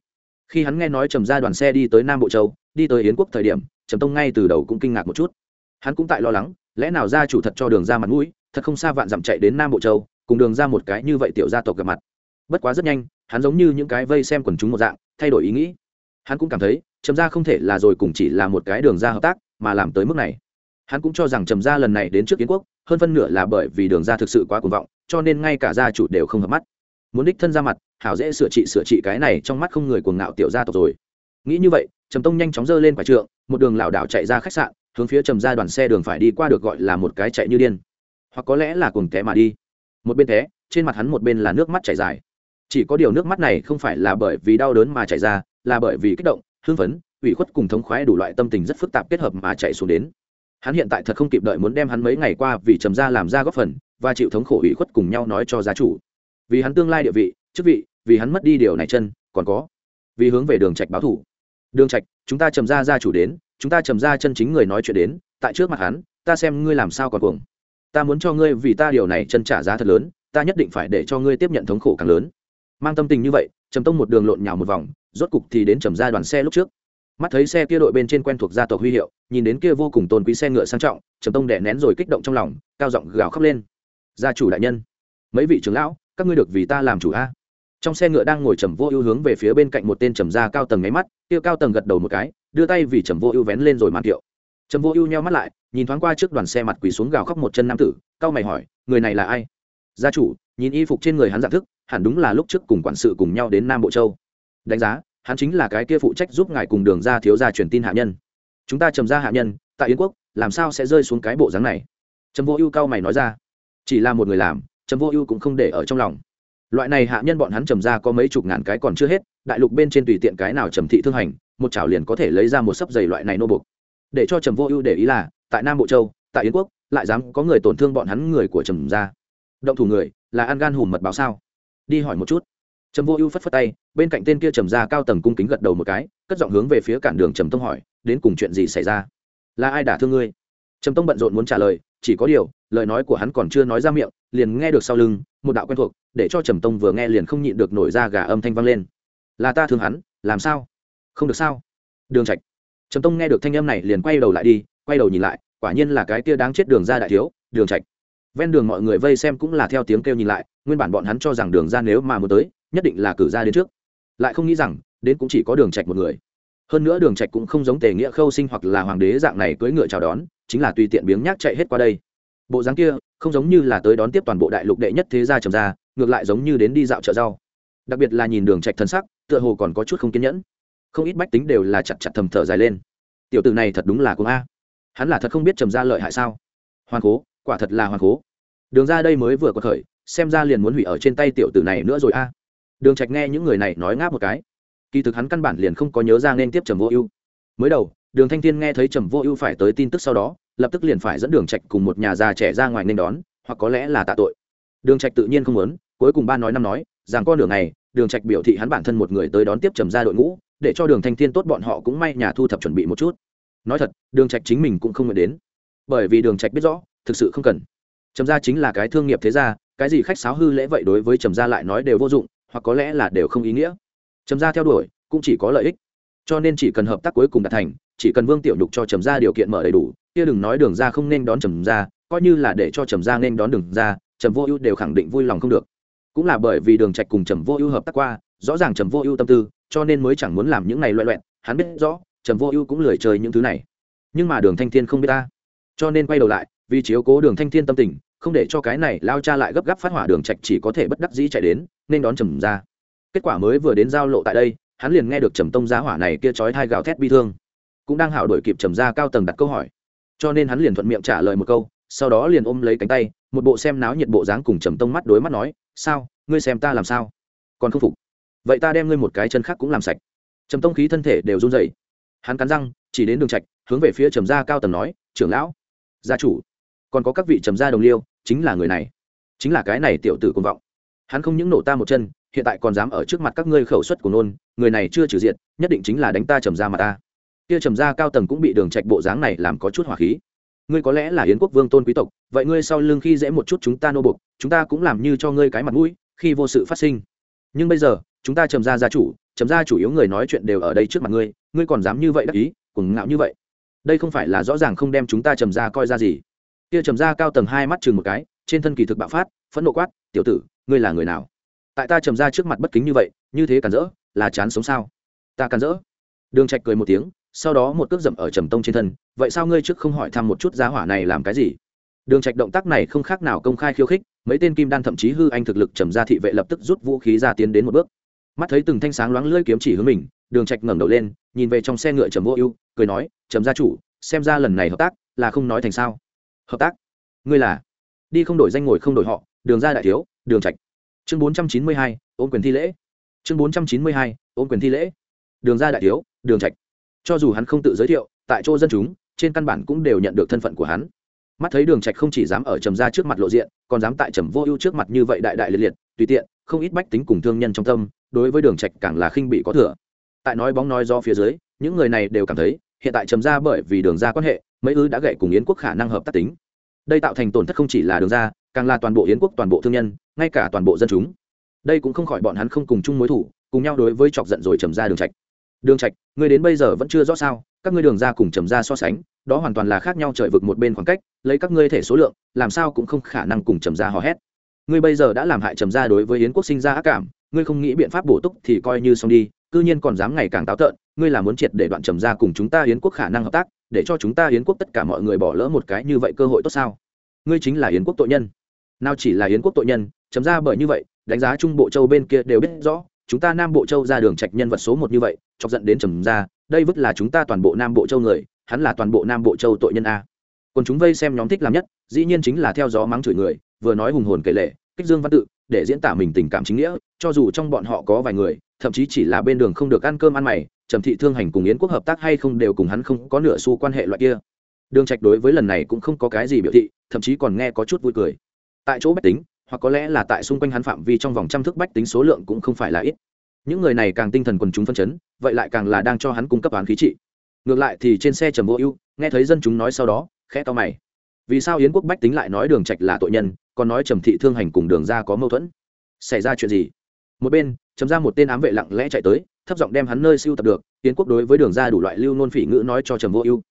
Khi hắn nghe nói trầm gia đoàn xe đi tới nam bộ châu, đi tới yến quốc thời điểm, trầm tông ngay từ đầu cũng kinh ngạc một chút. Hắn cũng tại lo lắng, lẽ nào gia chủ thật cho đường ra mặt mũi, thật không xa vạn dặm chạy đến nam bộ châu, cùng đường ra một cái như vậy tiểu gia tộc gặp mặt. Bất quá rất nhanh, hắn giống như những cái vây xem quần chúng một dạng, thay đổi ý nghĩ. Hắn cũng cảm thấy, trầm gia không thể là rồi cùng chỉ là một cái đường ra hợp tác, mà làm tới mức này. Hắn cũng cho rằng trầm gia lần này đến trước kiến quốc hơn phân nửa là bởi vì đường ra thực sự quá cuồng vọng, cho nên ngay cả gia chủ đều không hợp mắt. Muốn đích thân ra mặt, hảo dễ sửa trị sửa trị cái này trong mắt không người cuồng ngạo tiểu gia tộc rồi. Nghĩ như vậy, trầm tông nhanh chóng giơ lên quả trượng, một đường lảo đảo chạy ra khách sạn, hướng phía trầm ra đoàn xe đường phải đi qua được gọi là một cái chạy như điên. Hoặc có lẽ là cuồng té mà đi. Một bên té, trên mặt hắn một bên là nước mắt chảy dài. Chỉ có điều nước mắt này không phải là bởi vì đau đớn mà chảy ra, là bởi vì kích động, hưng phấn, ủy khuất cùng thống khoái đủ loại tâm tình rất phức tạp kết hợp mà chạy xuống đến hắn hiện tại thật không kịp đợi muốn đem hắn mấy ngày qua vì trầm ra làm ra góp phần và chịu thống khổ ủy khuất cùng nhau nói cho gia chủ. Vì hắn tương lai địa vị, chức vị, vì hắn mất đi điều này chân, còn có, vì hướng về đường trạch báo thủ. Đường trạch, chúng ta trầm ra gia chủ đến, chúng ta trầm ra chân chính người nói chuyện đến, tại trước mặt hắn, ta xem ngươi làm sao còn cuồng. Ta muốn cho ngươi vì ta điều này chân trả giá thật lớn, ta nhất định phải để cho ngươi tiếp nhận thống khổ càng lớn. Mang tâm tình như vậy, trầm tông một đường lộn nhào một vòng, rốt cục thì đến trầm ra đoàn xe lúc trước mắt thấy xe kia đội bên trên quen thuộc gia tộc huy hiệu, nhìn đến kia vô cùng tôn quý xe ngựa sang trọng, trầm tông đẻ nén rồi kích động trong lòng, cao giọng gào khóc lên. Gia chủ đại nhân, mấy vị trưởng lão, các ngươi được vì ta làm chủ a? Trong xe ngựa đang ngồi trầm vô ưu hướng về phía bên cạnh một tên trầm gia cao tầng nháy mắt, kia cao tầng gật đầu một cái, đưa tay vì trầm vô ưu vén lên rồi màn kiệu. Trầm vô ưu nheo mắt lại, nhìn thoáng qua trước đoàn xe mặt quỳ xuống gào khóc một chân nam tử cao mày hỏi, người này là ai? Gia chủ, nhìn y phục trên người hắn dạng thức, hẳn đúng là lúc trước cùng quản sự cùng nhau đến nam bộ châu. Đánh giá hắn chính là cái kia phụ trách giúp ngài cùng đường ra thiếu gia truyền tin hạ nhân. Chúng ta trầm ra hạ nhân, tại yến quốc, làm sao sẽ rơi xuống cái bộ dáng này? Trầm vô ưu cao mày nói ra. Chỉ là một người làm, trầm vô ưu cũng không để ở trong lòng. Loại này hạ nhân bọn hắn trầm ra có mấy chục ngàn cái còn chưa hết, đại lục bên trên tùy tiện cái nào trầm thị thương hành, một chảo liền có thể lấy ra một sấp giày loại này nô bục để cho trầm vô ưu để ý là, tại nam bộ châu, tại yến quốc, lại dám có người tổn thương bọn hắn người của trầm ra động thủ người, là ăn gan hùm mật báo sao? Đi hỏi một chút trầm vô ưu phất phất tay, bên cạnh tên kia trầm ra cao tầng cung kính gật đầu một cái, cất giọng hướng về phía cản đường trầm tông hỏi, đến cùng chuyện gì xảy ra? Là ai đả thương ngươi? Trầm tông bận rộn muốn trả lời, chỉ có điều, lời nói của hắn còn chưa nói ra miệng, liền nghe được sau lưng, một đạo quen thuộc, để cho trầm tông vừa nghe liền không nhịn được nổi ra gà âm thanh vang lên. Là ta thương hắn, làm sao? Không được sao? Đường trạch. Trầm tông nghe được thanh âm này liền quay đầu lại đi, quay đầu nhìn lại, quả nhiên là cái kia đáng chết đường ra đại thiếu, đường trạch. Ven đường mọi người vây xem cũng là theo tiếng kêu nhìn lại, nguyên bản bọn hắn cho rằng đường ra nếu mà muốn tới nhất định là cử ra đến trước. Lại không nghĩ rằng, đến cũng chỉ có đường trạch một người. Hơn nữa đường trạch cũng không giống tề nghĩa khâu sinh hoặc là hoàng đế dạng này cưỡi ngựa chào đón, chính là tùy tiện biếng nhác chạy hết qua đây. Bộ dáng kia, không giống như là tới đón tiếp toàn bộ đại lục đệ nhất thế gia trầm ra ngược lại giống như đến đi dạo chợ rau. Đặc biệt là nhìn đường trạch thân sắc, tựa hồ còn có chút không kiên nhẫn. Không ít bách tính đều là chặt chặt thầm thở dài lên. Tiểu tử này thật đúng là cũng a. Hắn là thật không biết trầm ra lợi hại sao? Hoàn cố, quả thật là hoàn cố. Đường ra đây mới vừa có khởi, xem ra liền muốn hủy ở trên tay tiểu tử này nữa rồi a đường trạch nghe những người này nói ngáp một cái. Kỳ thực hắn căn bản liền không có nhớ ra nên tiếp trầm vô ưu. Mới đầu, đường thanh thiên nghe thấy trầm vô ưu phải tới tin tức sau đó, lập tức liền phải dẫn đường trạch cùng một nhà già trẻ ra ngoài nên đón, hoặc có lẽ là tạ tội. Đường trạch tự nhiên không muốn, cuối cùng ba nói năm nói, rằng con đường này, đường trạch biểu thị hắn bản thân một người tới đón tiếp trầm ra đội ngũ, để cho đường thanh thiên tốt bọn họ cũng may nhà thu thập chuẩn bị một chút. Nói thật, đường trạch chính mình cũng không nguyện đến. Bởi vì đường trạch biết rõ, thực sự không cần. Trầm gia chính là cái thương nghiệp thế gia, cái gì khách sáo hư lễ vậy đối với trầm gia lại nói đều vô dụng hoặc có lẽ là đều không ý nghĩa. Trầm gia theo đuổi, cũng chỉ có lợi ích. Cho nên chỉ cần hợp tác cuối cùng đạt thành, chỉ cần vương tiểu nhục cho trầm gia điều kiện mở đầy đủ, kia đừng nói đường ra không nên đón trầm gia, coi như là để cho trầm gia nên đón đường ra trầm vô ưu đều khẳng định vui lòng không được. Cũng là bởi vì đường trạch cùng trầm vô ưu hợp tác qua, rõ ràng trầm vô ưu tâm tư, cho nên mới chẳng muốn làm những này loẹ loẹn, hắn biết rõ, trầm vô ưu cũng lười chơi những thứ này. Nhưng mà đường thanh thiên không biết ta. Cho nên quay đầu lại, vì chiếu cố đường thanh thiên tâm tình, không để cho cái này lao cha lại gấp gáp phát hỏa đường trạch chỉ có thể bất đắc dĩ chạy đến nên đón trầm ra. Kết quả mới vừa đến giao lộ tại đây, hắn liền nghe được trầm tông giá hỏa này kia chói thai gào thét bi thương. Cũng đang hảo đổi kịp trầm ra cao tầng đặt câu hỏi. Cho nên hắn liền thuận miệng trả lời một câu, sau đó liền ôm lấy cánh tay, một bộ xem náo nhiệt bộ dáng cùng trầm tông mắt đối mắt nói, sao, ngươi xem ta làm sao? Còn không phục? Vậy ta đem ngươi một cái chân khác cũng làm sạch. Trầm tông khí thân thể đều run rẩy. Hắn cắn răng, chỉ đến đường trạch, hướng về phía trầm gia cao tầng nói, trưởng lão, gia chủ, còn có các vị trầm gia đồng liêu, chính là người này, chính là cái này tiểu tử cuồng vọng hắn không những nổ ta một chân, hiện tại còn dám ở trước mặt các ngươi khẩu suất của nôn, người này chưa trừ diện nhất định chính là đánh ta trầm ra mà ta. Kia trầm ra cao tầng cũng bị đường trạch bộ dáng này làm có chút hỏa khí. Ngươi có lẽ là yến quốc vương tôn quý tộc, vậy ngươi sau lưng khi dễ một chút chúng ta nô bục chúng ta cũng làm như cho ngươi cái mặt mũi, khi vô sự phát sinh. Nhưng bây giờ, chúng ta trầm ra gia chủ, trầm ra chủ yếu người nói chuyện đều ở đây trước mặt ngươi ngươi còn dám như vậy đắc ý, cuồng ngạo như vậy. Đây không phải là rõ ràng không đem chúng ta trầm ra coi ra gì. Kia trầm ra cao tầng hai mắt chừng một cái, trên thân kỳ thực bạo phát, phẫn nộ quát, tiểu tử ngươi là người nào? Tại ta trầm ra trước mặt bất kính như vậy, như thế cản rỡ, là chán sống sao? Ta cản rỡ. Đường trạch cười một tiếng, sau đó một cước dậm ở trầm tông trên thân, vậy sao ngươi trước không hỏi thăm một chút giá hỏa này làm cái gì? Đường trạch động tác này không khác nào công khai khiêu khích, mấy tên kim đan thậm chí hư anh thực lực trầm ra thị vệ lập tức rút vũ khí ra tiến đến một bước. Mắt thấy từng thanh sáng loáng lưỡi kiếm chỉ hướng mình, đường trạch ngẩng đầu lên, nhìn về trong xe ngựa trầm vô ưu, cười nói, trầm gia chủ, xem ra lần này hợp tác là không nói thành sao. Hợp tác? Ngươi là? Đi không đổi danh ngồi không đổi họ đường ra đại thiếu đường trạch. Chương 492, ôn quyền thi lễ. Chương 492, ôn quyền thi lễ. Đường ra đại thiếu đường trạch. Cho dù hắn không tự giới thiệu tại chỗ dân chúng trên căn bản cũng đều nhận được thân phận của hắn. Mắt thấy đường trạch không chỉ dám ở trầm gia trước mặt lộ diện còn dám tại trầm vô ưu trước mặt như vậy đại đại liệt liệt tùy tiện không ít bách tính cùng thương nhân trong tâm đối với đường trạch càng là khinh bị có thừa. Tại nói bóng nói do phía dưới những người này đều cảm thấy hiện tại trầm gia bởi vì đường gia quan hệ mấy ư đã gậy cùng yến quốc khả năng hợp tác tính. Đây tạo thành tổn thất không chỉ là đường gia càng là toàn bộ yến quốc, toàn bộ thương nhân, ngay cả toàn bộ dân chúng. Đây cũng không khỏi bọn hắn không cùng chung mối thủ, cùng nhau đối với chọc giận rồi trầm gia đường trạch. Đường trạch người đến bây giờ vẫn chưa rõ sao? Các ngươi đường gia cùng trầm gia so sánh, đó hoàn toàn là khác nhau trời vực một bên khoảng cách, lấy các ngươi thể số lượng, làm sao cũng không khả năng cùng trầm gia hò hét. Ngươi bây giờ đã làm hại trầm gia đối với yến quốc sinh ra ác cảm, ngươi không nghĩ biện pháp bổ túc thì coi như xong đi, cư nhiên còn dám ngày càng táo tợn, ngươi là muốn triệt để đoạn trầm gia cùng chúng ta yến quốc khả năng hợp tác, để cho chúng ta yến quốc tất cả mọi người bỏ lỡ một cái như vậy cơ hội tốt sao? Ngươi chính là yến quốc tội nhân nào chỉ là yến quốc tội nhân, chấm ra bởi như vậy, đánh giá trung bộ châu bên kia đều biết rõ, chúng ta nam bộ châu ra đường trạch nhân vật số một như vậy, chọc giận đến trầm ra, đây vứt là chúng ta toàn bộ nam bộ châu người, hắn là toàn bộ nam bộ châu tội nhân a. Còn chúng vây xem nhóm thích làm nhất, dĩ nhiên chính là theo gió mắng chửi người, vừa nói hùng hồn kể lệ, kích dương văn tự, để diễn tả mình tình cảm chính nghĩa, cho dù trong bọn họ có vài người, thậm chí chỉ là bên đường không được ăn cơm ăn mày, trầm thị thương hành cùng yến quốc hợp tác hay không đều cùng hắn không có nửa xu quan hệ loại kia. Đường trạch đối với lần này cũng không có cái gì biểu thị, thậm chí còn nghe có chút vui cười tại chỗ bách tính, hoặc có lẽ là tại xung quanh hắn phạm vi trong vòng trăm thước bách tính số lượng cũng không phải là ít. Những người này càng tinh thần quần chúng phân chấn, vậy lại càng là đang cho hắn cung cấp toán khí trị. Ngược lại thì trên xe trầm vô ưu, nghe thấy dân chúng nói sau đó, khẽ to mày. Vì sao yến quốc bách tính lại nói đường trạch là tội nhân, còn nói trầm thị thương hành cùng đường ra có mâu thuẫn? Xảy ra chuyện gì? Một bên chấm ra một tên ám vệ lặng lẽ chạy tới, thấp giọng đem hắn nơi siêu tập được, yến quốc đối với đường ra đủ loại lưu nôn phỉ ngữ nói cho trầm vô ưu.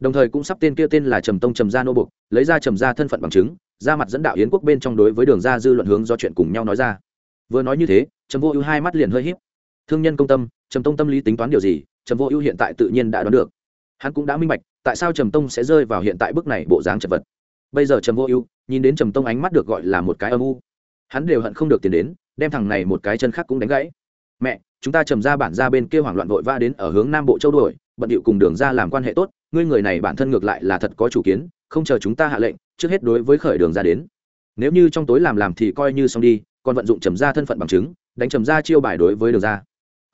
Đồng thời cũng sắp tên kia tên là trầm tông trầm gia nô bục lấy ra trầm gia thân phận bằng chứng ra mặt dẫn đạo yến quốc bên trong đối với đường ra dư luận hướng do chuyện cùng nhau nói ra. Vừa nói như thế, trầm vô ưu hai mắt liền hơi híp. Thương nhân công tâm, trầm tông tâm lý tính toán điều gì, trầm vô ưu hiện tại tự nhiên đã đoán được. Hắn cũng đã minh bạch, tại sao trầm tông sẽ rơi vào hiện tại bước này bộ dáng chật vật. Bây giờ trầm vô ưu, nhìn đến trầm tông ánh mắt được gọi là một cái âm u. Hắn đều hận không được tiền đến, đem thằng này một cái chân khác cũng đánh gãy. Mẹ, chúng ta trầm ra bản ra bên kia hoảng loạn vội va đến ở hướng nam bộ châu đuổi, bận điệu cùng đường ra làm quan hệ tốt, ngươi người này bản thân ngược lại là thật có chủ kiến, không chờ chúng ta hạ lệnh trước hết đối với khởi đường ra đến. Nếu như trong tối làm làm thì coi như xong đi, còn vận dụng trầm ra thân phận bằng chứng, đánh trầm ra chiêu bài đối với đường ra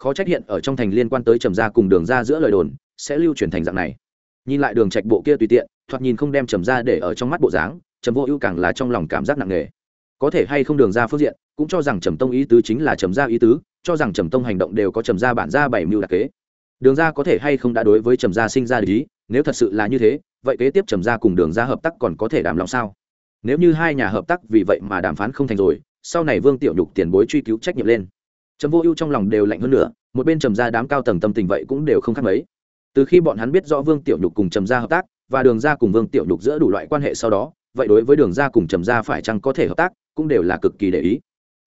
khó trách hiện ở trong thành liên quan tới trầm ra cùng đường ra giữa lời đồn, sẽ lưu truyền thành dạng này. Nhìn lại đường trạch bộ kia tùy tiện, thoạt nhìn không đem trầm ra để ở trong mắt bộ dáng, trầm vô ưu càng là trong lòng cảm giác nặng nề. Có thể hay không đường ra phương diện, cũng cho rằng trầm tông ý tứ chính là trầm ra ý tứ, cho rằng trầm tông hành động đều có trầm ra bản ra bảy mưu đặc kế. Đường ra có thể hay không đã đối với trầm gia sinh ra lý nếu thật sự là như thế vậy kế tiếp trầm gia cùng đường ra hợp tác còn có thể đàm lòng sao? Nếu như hai nhà hợp tác vì vậy mà đàm phán không thành rồi, sau này vương tiểu nhục tiền bối truy cứu trách nhiệm lên. Trầm vô ưu trong lòng đều lạnh hơn nữa, một bên trầm gia đám cao tầng tâm tình vậy cũng đều không khác mấy. Từ khi bọn hắn biết rõ vương tiểu nhục cùng trầm gia hợp tác, và đường gia cùng vương tiểu nhục giữa đủ loại quan hệ sau đó, vậy đối với đường gia cùng trầm gia phải chăng có thể hợp tác, cũng đều là cực kỳ để ý.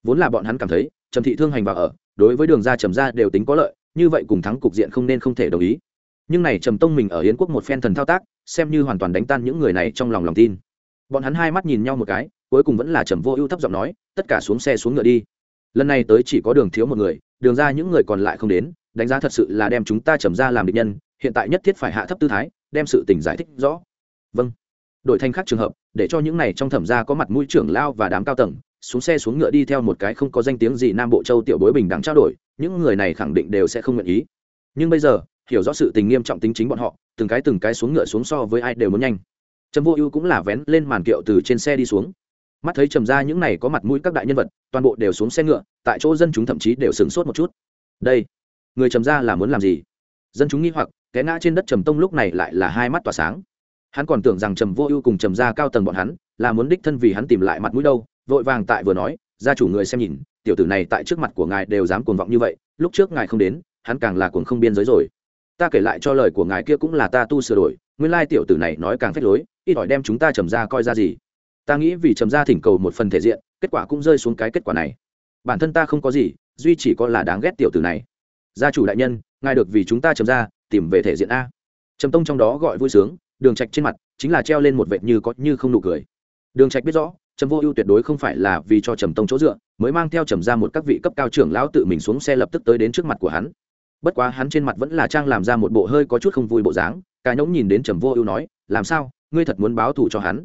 Vốn là bọn hắn cảm thấy, trầm thị thương hành vào ở, đối với đường gia trầm gia đều tính có lợi, như vậy cùng thắng cục diện không nên không thể đồng ý nhưng này trầm tông mình ở yến quốc một phen thần thao tác, xem như hoàn toàn đánh tan những người này trong lòng lòng tin. Bọn hắn hai mắt nhìn nhau một cái, cuối cùng vẫn là trầm vô ưu thấp giọng nói, tất cả xuống xe xuống ngựa đi. Lần này tới chỉ có đường thiếu một người, đường ra những người còn lại không đến, đánh giá thật sự là đem chúng ta trầm ra làm định nhân, hiện tại nhất thiết phải hạ thấp tư thái, đem sự tình giải thích rõ. Vâng. Đổi thành khác trường hợp, để cho những này trong thẩm gia có mặt mũi trưởng lao và đám cao tầng, xuống xe xuống ngựa đi theo một cái không có danh tiếng gì nam bộ châu tiểu bối bình đẳng trao đổi, những người này khẳng định đều sẽ không nguyện ý. Nhưng bây giờ hiểu rõ sự tình nghiêm trọng tính chính bọn họ, từng cái từng cái xuống ngựa xuống so với ai đều muốn nhanh. Trầm vô ưu cũng là vén lên màn kiệu từ trên xe đi xuống. Mắt thấy trầm ra những này có mặt mũi các đại nhân vật, toàn bộ đều xuống xe ngựa, tại chỗ dân chúng thậm chí đều sửng sốt một chút. Đây, người trầm ra là muốn làm gì? Dân chúng nghi hoặc, té ngã trên đất trầm tông lúc này lại là hai mắt tỏa sáng. Hắn còn tưởng rằng trầm vô ưu cùng trầm ra cao tầng bọn hắn, là muốn đích thân vì hắn tìm lại mặt mũi đâu, vội vàng tại vừa nói, gia chủ người xem nhìn, tiểu tử này tại trước mặt của ngài đều dám cuồng vọng như vậy, lúc trước ngài không đến, hắn càng là cuồng không biên giới rồi ta kể lại cho lời của ngài kia cũng là ta tu sửa đổi, nguyên lai tiểu tử này nói càng phách lối, ít ỏi đem chúng ta trầm ra coi ra gì. Ta nghĩ vì trầm ra thỉnh cầu một phần thể diện, kết quả cũng rơi xuống cái kết quả này. Bản thân ta không có gì, duy chỉ có là đáng ghét tiểu tử này. Gia chủ đại nhân, ngài được vì chúng ta trầm ra, tìm về thể diện a. Trầm tông trong đó gọi vui sướng, đường trạch trên mặt chính là treo lên một vệt như có như không nụ cười. Đường trạch biết rõ, trầm vô ưu tuyệt đối không phải là vì cho trầm tông chỗ dựa, mới mang theo trầm ra một các vị cấp cao trưởng lão tự mình xuống xe lập tức tới đến trước mặt của hắn bất quá hắn trên mặt vẫn là trang làm ra một bộ hơi có chút không vui bộ dáng cả nhỗng nhìn đến trầm vô ưu nói làm sao? Ngươi thật muốn báo thù cho hắn?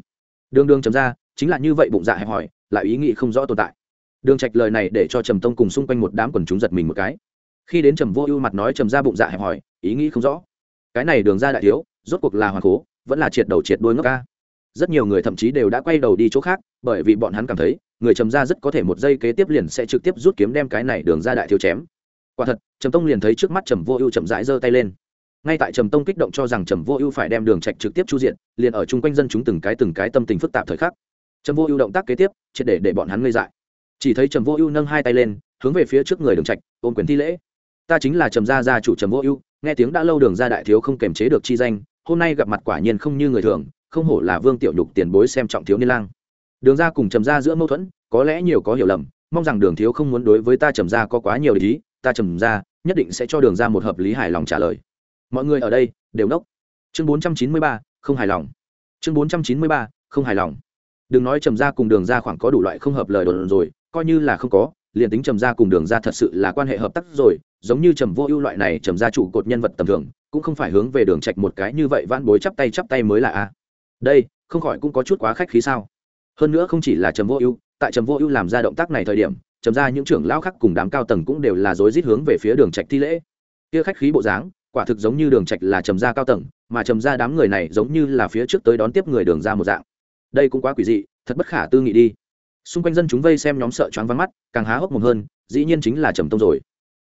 Đường đường trầm ra chính là như vậy bụng dạ hẹp hòi, lại ý nghĩ không rõ tồn tại. Đường trạch lời này để cho trầm tông cùng xung quanh một đám quần chúng giật mình một cái. Khi đến trầm vô ưu mặt nói trầm ra bụng dạ hẹp hòi, ý nghĩ không rõ. Cái này đường ra đại thiếu rốt cuộc là hoàng cố vẫn là triệt đầu triệt đuôi ngốc ca. Rất nhiều người thậm chí đều đã quay đầu đi chỗ khác bởi vì bọn hắn cảm thấy người trầm ra rất có thể một giây kế tiếp liền sẽ trực tiếp rút kiếm đem cái này đường ra đại thiếu chém quả thật, trầm tông liền thấy trước mắt trầm vô ưu chậm rãi giơ tay lên. Ngay tại trầm tông kích động cho rằng trầm vô ưu phải đem đường trạch trực tiếp chu diện, liền ở chung quanh dân chúng từng cái từng cái tâm tình phức tạp thời khắc. Trầm vô ưu động tác kế tiếp, triệt để để bọn hắn ngây dại. Chỉ thấy trầm vô ưu nâng hai tay lên, hướng về phía trước người đường trạch, ôm quyền thi lễ. Ta chính là trầm gia gia chủ trầm vô ưu, nghe tiếng đã lâu đường gia đại thiếu không kềm chế được chi danh, hôm nay gặp mặt quả nhiên không như người thường, không hổ là vương tiểu nhục tiền bối xem trọng thiếu niên lang. Đường gia cùng trầm gia giữa mâu thuẫn, có lẽ nhiều có hiểu lầm, mong rằng đường thiếu không muốn đối với ta trầm gia có quá nhiều lý ta trầm gia nhất định sẽ cho đường ra một hợp lý hài lòng trả lời. Mọi người ở đây, đều nốc. Chương bốn trăm chín mươi ba, không hài lòng. Chương bốn trăm chín mươi ba, không hài lòng. Đừng nói trầm ra cùng đường ra khoảng có đủ loại không hợp lời đồn rồi, coi như là không có, liền tính trầm ra cùng đường ra thật sự là quan hệ hợp tác rồi, giống như trầm vô ưu loại này trầm ra trụ cột nhân vật tầm thường, cũng không phải hướng về đường trạch một cái như vậy vãn bối chắp tay chắp tay mới là a. Đây, không khỏi cũng có chút quá khách khí sao. Hơn nữa không chỉ là trầm vô ưu, tại trầm vô ưu làm ra động tác này thời điểm trầm ra những trưởng lão khác cùng đám cao tầng cũng đều là rối rít hướng về phía đường trạch thi lễ. Kia khách khí bộ dáng, quả thực giống như đường trạch là trầm ra cao tầng, mà trầm ra đám người này giống như là phía trước tới đón tiếp người đường ra một dạng. Đây cũng quá quỷ dị, thật bất khả tư nghị đi. Xung quanh dân chúng vây xem nhóm sợ choáng váng mắt, càng há hốc mồm hơn, dĩ nhiên chính là trầm tông rồi.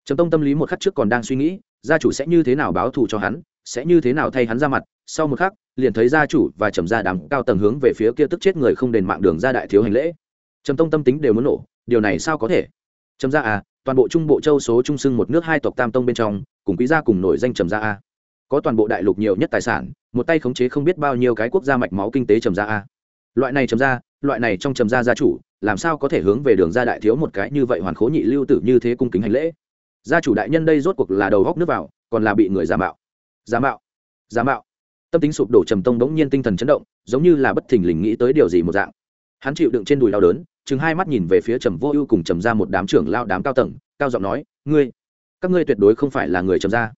Trầm tông tâm lý một khắc trước còn đang suy nghĩ, gia chủ sẽ như thế nào báo thù cho hắn, sẽ như thế nào thay hắn ra mặt, sau một khắc, liền thấy gia chủ và trầm gia đám cao tầng hướng về phía kia tức chết người không đền mạng đường ra đại thiếu hành lễ trầm tông tâm tính đều muốn nổ, điều này sao có thể? Trầm gia à toàn bộ trung bộ châu số trung sưng một nước hai tộc tam tông bên trong, cùng quý gia cùng nổi danh trầm gia a có toàn bộ đại lục nhiều nhất tài sản, một tay khống chế không biết bao nhiêu cái quốc gia mạch máu kinh tế trầm gia a loại này trầm gia, loại này trong trầm gia gia chủ, làm sao có thể hướng về đường gia đại thiếu một cái như vậy hoàn khố nhị lưu tử như thế cung kính hành lễ? Gia chủ đại nhân đây rốt cuộc là đầu góc nước vào, còn là bị người giả mạo. Giả mạo giả mạo. Tâm tính sụp đổ trầm tông bỗng nhiên tinh thần chấn động, giống như là bất thình lình nghĩ tới điều gì một dạng. Hắn chịu đựng trên đùi đau đớn chừng hai mắt nhìn về phía trầm vô ưu cùng trầm ra một đám trưởng lao đám cao tầng cao giọng nói ngươi các ngươi tuyệt đối không phải là người trầm ra,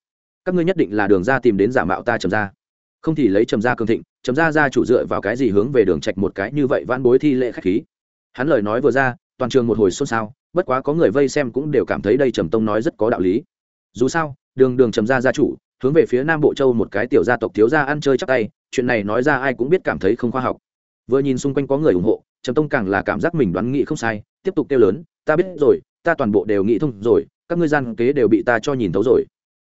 các ngươi nhất định là đường ra tìm đến giả mạo ta trầm ra, không thì lấy trầm ra cường thịnh trầm gia ra chủ dựa vào cái gì hướng về đường trạch một cái như vậy vãn bối thi lệ khách khí? Hắn lời nói vừa ra toàn trường một hồi xôn xao bất quá có người vây xem cũng đều cảm thấy đây trầm tông nói rất có đạo lý. Dù sao đường đường trầm ra gia chủ hướng về phía nam bộ châu một cái tiểu gia tộc thiếu gia ăn chơi chắc tay chuyện này nói ra ai cũng biết cảm thấy không khoa học. Vừa nhìn xung quanh có người ủng hộ trầm tông càng là cảm giác mình đoán nghĩ không sai, tiếp tục kêu lớn, ta biết rồi, ta toàn bộ đều nghĩ thông rồi, các ngươi gian kế đều bị ta cho nhìn thấu rồi.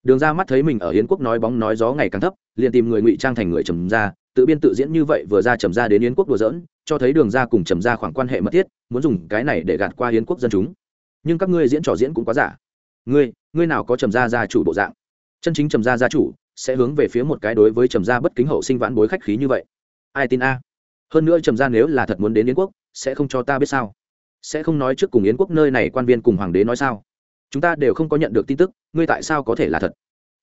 Đường ra mắt thấy mình ở yến quốc nói bóng nói gió ngày càng thấp, liền tìm người ngụy trang thành người trầm ra tự biên tự diễn như vậy vừa ra trầm ra đến yến quốc đùa dỡn cho thấy đường ra cùng trầm ra khoảng quan hệ mật thiết, muốn dùng cái này để gạt qua yến quốc dân chúng. Nhưng các ngươi diễn trò diễn cũng quá giả. Ngươi ngươi nào có trầm ra gia chủ bộ dạng? Chân chính trầm ra gia chủ sẽ hướng về phía một cái đối với trầm ra bất kính hậu sinh vãn bối khách khí như vậy. Ai tin a? Hơn nữa trầm ra nếu là thật muốn đến yến quốc, sẽ không cho ta biết sao? Sẽ không nói trước cùng yến quốc nơi này quan viên cùng hoàng đế nói sao? Chúng ta đều không có nhận được tin tức, ngươi tại sao có thể là thật?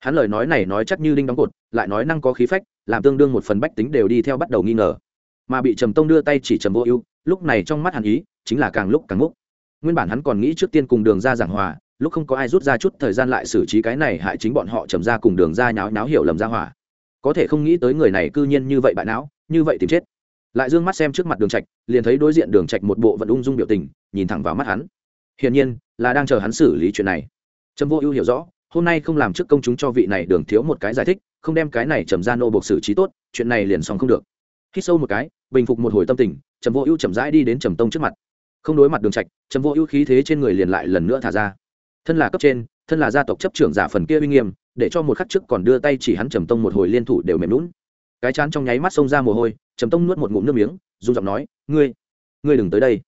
Hắn lời nói này nói chắc như đinh đóng cột, lại nói năng có khí phách, làm tương đương một phần bách tính đều đi theo bắt đầu nghi ngờ. Mà bị trầm tông đưa tay chỉ trầm vô ưu, lúc này trong mắt hàn ý, chính là càng lúc càng múc. Nguyên bản hắn còn nghĩ trước tiên cùng đường ra giảng hòa, lúc không có ai rút ra chút thời gian lại xử trí cái này hại chính bọn họ trầm ra cùng đường ra nháo nháo hiểu lầm ra hỏa có thể không nghĩ tới người này cư nhiên như vậy bại não, như vậy tìm chết lại d ư ơ n g mắt xem trước mặt đường trạch, liền thấy đối diện đường trạch một bộ vận ung dung biểu tình, nhìn thẳng vào mắt hắn. Hiển nhiên, là đang chờ hắn xử lý chuyện này. Trầm vô ưu hiểu rõ, hôm nay không làm trước công chúng cho vị này đường thiếu một cái giải thích, không đem cái này trầm ra nô buộc xử trí tốt, chuyện này liền xong không được. Khi sâu một cái, bình phục một hồi tâm tình, trầm vô ưu chậm rãi đi đến trầm tông trước mặt. Không đối mặt đường trạch, trầm vô ưu khí thế trên người liền lại lần nữa thả ra. Thân là cấp trên, thân là gia tộc chấp trưởng giả phần kia uy nghiêm, để cho một khắc trước còn đưa tay chỉ hắn trầm tông một hồi liên thủ đều mềm lún cái chán trong nháy mắt xông ra mồ hôi trầm tông nuốt một ngụm nước miếng, run giọng nói, ngươi ngươi đừng tới đây.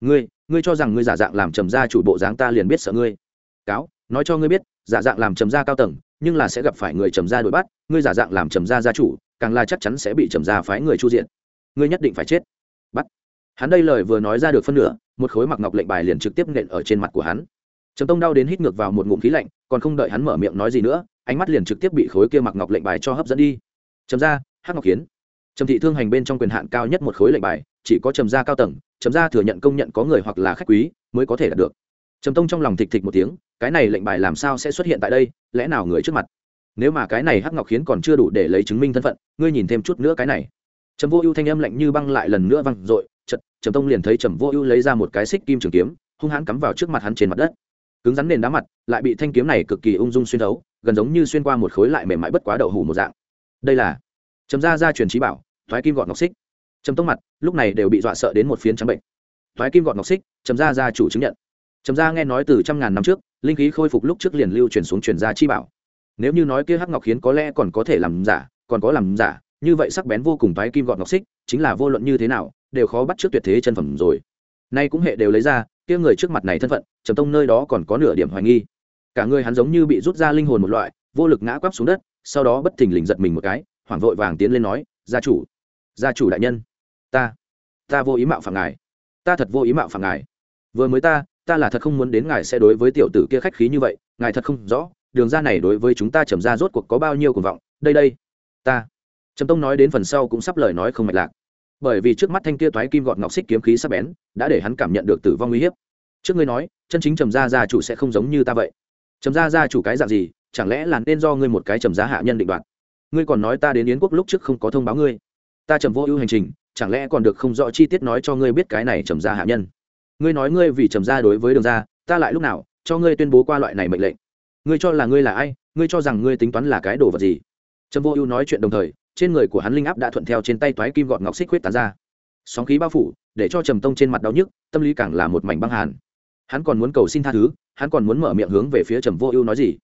Ngươi ngươi cho rằng ngươi giả dạng làm trầm gia chủ bộ dáng ta liền biết sợ ngươi. Cáo, nói cho ngươi biết, giả dạng làm trầm gia cao tầng, nhưng là sẽ gặp phải người trầm gia đuổi bắt, ngươi giả dạng làm trầm gia gia chủ, càng là chắc chắn sẽ bị trầm gia phái người chu diện. Ngươi nhất định phải chết. Bắt. Hắn đây lời vừa nói ra được phân nửa, một khối mặc ngọc lệnh bài liền trực tiếp nện ở trên mặt của hắn. Trầm tông đau đến hít ngược vào một ngụm khí lạnh, còn không đợi hắn mở miệng nói gì nữa, ánh mắt liền trực tiếp bị khối kia mặc ngọc lệnh bài cho hấp dẫn đi. Trầm ra hắc ngọc hiến trầm thị thương hành bên trong quyền hạn cao nhất một khối lệnh bài, chỉ có trầm gia cao tầng, trầm gia thừa nhận công nhận có người hoặc là khách quý mới có thể đạt được. Trầm tông trong lòng thịch thịch một tiếng, cái này lệnh bài làm sao sẽ xuất hiện tại đây, lẽ nào người trước mặt? Nếu mà cái này hắc ngọc khiến còn chưa đủ để lấy chứng minh thân phận, ngươi nhìn thêm chút nữa cái này. Trầm vô ưu thanh âm lạnh như băng lại lần nữa văng dội chật trầm tông liền thấy trầm vô ưu lấy ra một cái xích kim trường kiếm, hung hãn cắm vào trước mặt hắn trên mặt đất. Cứng rắn nền đá mặt, lại bị thanh kiếm này cực kỳ ung dung xuyên thấu, gần giống như xuyên qua một khối lại mềm mại bất quá đậu hủ một dạng. Đây là trầm gia gia truyền trí bảo thoái kim gọn ngọc xích. Trầm tông mặt, lúc này đều bị dọa sợ đến một phiến trắng bệnh. Thoái kim gọn ngọc xích, trầm gia gia chủ chứng nhận. Trầm gia nghe nói từ trăm ngàn năm trước, linh khí khôi phục lúc trước liền lưu chuyển xuống truyền gia chi bảo. Nếu như nói kia hắc ngọc khiến có lẽ còn có thể làm giả, còn có làm giả, như vậy sắc bén vô cùng thoái kim gọn ngọc xích, chính là vô luận như thế nào, đều khó bắt trước tuyệt thế chân phẩm rồi. Nay cũng hệ đều lấy ra, kia người trước mặt này thân phận, trầm tông nơi đó còn có nửa điểm hoài nghi. Cả người hắn giống như bị rút ra linh hồn một loại, vô lực ngã quắp xuống đất, sau đó bất thình lình giật mình một cái, hoảng vội vàng tiến lên nói, gia chủ gia chủ đại nhân. Ta ta vô ý mạo phạm ngài. Ta thật vô ý mạo phạm ngài. Vừa mới ta ta là thật không muốn đến ngài sẽ đối với tiểu tử kia khách khí như vậy, ngài thật không rõ, đường ra này đối với chúng ta trầm ra rốt cuộc có bao nhiêu cuồng vọng. Đây đây. Ta. Trầm tông nói đến phần sau cũng sắp lời nói không mạch lạc. Bởi vì trước mắt thanh kia toái kim gọt ngọc xích kiếm khí sắp bén, đã để hắn cảm nhận được tử vong uy hiếp. Trước ngươi nói, chân chính trầm gia gia chủ sẽ không giống như ta vậy. Trầm gia gia chủ cái dạng gì, chẳng lẽ là nên do ngươi một cái trầm giá hạ nhân định đoạt? Ngươi còn nói ta đến yến quốc lúc trước không có thông báo ngươi ta trầm vô ưu hành trình, chẳng lẽ còn được không rõ chi tiết nói cho ngươi biết cái này trầm gia hạ nhân? Ngươi nói ngươi vì trầm gia đối với đường gia ta lại lúc nào cho ngươi tuyên bố qua loại này mệnh lệnh? Ngươi cho là ngươi là ai? Ngươi cho rằng ngươi tính toán là cái đồ vật gì? Trầm vô ưu nói chuyện đồng thời, trên người của hắn linh áp đã thuận theo trên tay toái kim gọn ngọc xích huyết tán ra. Sóng khí bao phủ, để cho trầm tông trên mặt đau nhức, tâm lý càng là một mảnh băng hàn. Hắn còn muốn cầu xin tha thứ, hắn còn muốn mở miệng hướng về phía trầm vô ưu nói gì?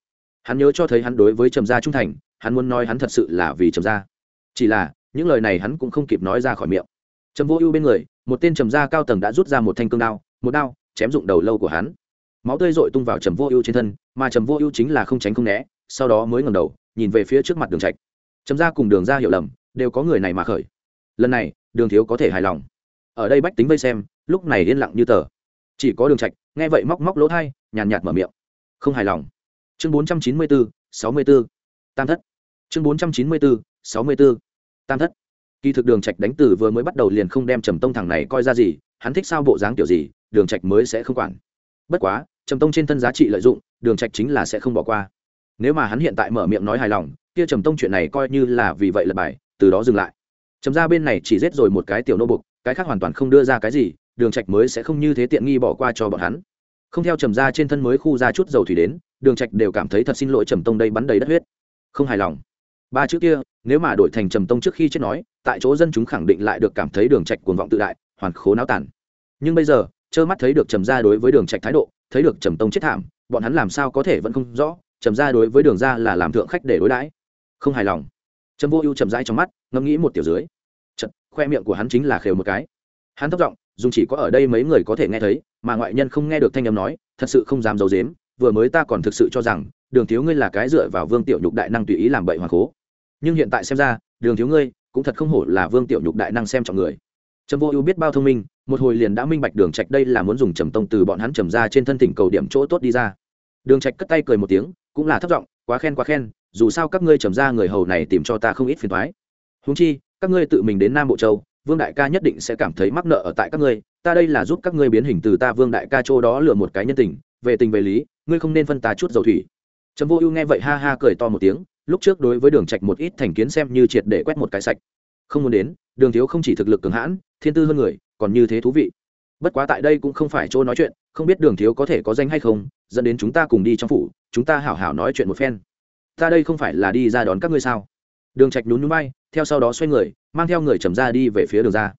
Hắn nhớ cho thấy hắn đối với trầm gia trung thành, hắn muốn nói hắn thật sự là vì trầm gia. Chỉ là những lời này hắn cũng không kịp nói ra khỏi miệng. Trầm vô ưu bên người một tên trầm da cao tầng đã rút ra một thanh cương đao một đao chém dụng đầu lâu của hắn. Máu tươi dội tung vào trầm vô ưu trên thân mà trầm vô ưu chính là không tránh không né sau đó mới ngẩng đầu nhìn về phía trước mặt đường trạch. Trầm ra cùng đường ra hiểu lầm đều có người này mà khởi. Lần này đường thiếu có thể hài lòng. Ở đây bách tính vây xem lúc này yên lặng như tờ. Chỉ có đường trạch nghe vậy móc móc lỗ thay nhàn nhạt mở miệng. Không hài lòng. Chương 494, 64. tam thất. Chương 494, 64 tam thất. Kỳ thực đường trạch đánh từ vừa mới bắt đầu liền không đem trầm tông thằng này coi ra gì, hắn thích sao bộ dáng kiểu gì, đường trạch mới sẽ không quản. Bất quá, trầm tông trên thân giá trị lợi dụng, đường trạch chính là sẽ không bỏ qua. Nếu mà hắn hiện tại mở miệng nói hài lòng, kia trầm tông chuyện này coi như là vì vậy là bài, từ đó dừng lại. Trầm ra bên này chỉ giết rồi một cái tiểu nô bục, cái khác hoàn toàn không đưa ra cái gì, đường trạch mới sẽ không như thế tiện nghi bỏ qua cho bọn hắn. Không theo trầm ra trên thân mới khu ra chút dầu thủy đến, đường trạch đều cảm thấy thật xin lỗi trầm tông đây bắn đầy đất huyết. Không hài lòng ba chữ kia, nếu mà đổi thành trầm tông trước khi chết nói, tại chỗ dân chúng khẳng định lại được cảm thấy đường trạch cuồng vọng tự đại, hoàn khố náo tản nhưng bây giờ, trơ mắt thấy được trầm gia đối với đường trạch thái độ, thấy được trầm tông chết thảm, bọn hắn làm sao có thể vẫn không rõ, trầm gia đối với đường gia là làm thượng khách để đối đãi. Không hài lòng. Trầm vô ưu trầm rãi trong mắt, ngẫm nghĩ một tiểu dưới. Chật khoe miệng của hắn chính là khều một cái. Hắn thấp giọng, dùng chỉ có ở đây mấy người có thể nghe thấy, mà ngoại nhân không nghe được thanh âm nói, thật sự không dám giấu dếm vừa mới ta còn thực sự cho rằng, đường thiếu ngươi là cái dựa vào vương tiểu nhục đại năng tùy ý làm bậy hoàng cố nhưng hiện tại xem ra, đường thiếu ngươi, cũng thật không hổ là vương tiểu nhục đại năng xem trọng người. Trầm vô ưu biết bao thông minh, một hồi liền đã minh bạch đường trạch đây là muốn dùng trầm tông từ bọn hắn trầm ra trên thân thỉnh cầu điểm chỗ tốt đi ra. Đường trạch cất tay cười một tiếng, cũng là thấp giọng, quá khen quá khen, dù sao các ngươi trầm ra người hầu này tìm cho ta không ít phiền toái. Huống chi, các ngươi tự mình đến nam bộ châu, vương đại ca nhất định sẽ cảm thấy mắc nợ ở tại các ngươi, ta đây là giúp các ngươi biến hình từ ta vương đại ca chỗ đó lừa một cái nhân tình, về tình về lý, ngươi không nên phân ta chút dầu thủy. Trầm vô ưu nghe vậy ha ha cười to một tiếng lúc trước đối với đường trạch một ít thành kiến xem như triệt để quét một cái sạch. Không muốn đến, đường thiếu không chỉ thực lực cường hãn, thiên tư hơn người, còn như thế thú vị. Bất quá tại đây cũng không phải chỗ nói chuyện, không biết đường thiếu có thể có danh hay không, dẫn đến chúng ta cùng đi trong phủ, chúng ta hảo hảo nói chuyện một phen. Ta đây không phải là đi ra đón các ngươi sao? Đường trạch nhún nhún bay theo sau đó xoay người, mang theo người trầm ra đi về phía đường ra.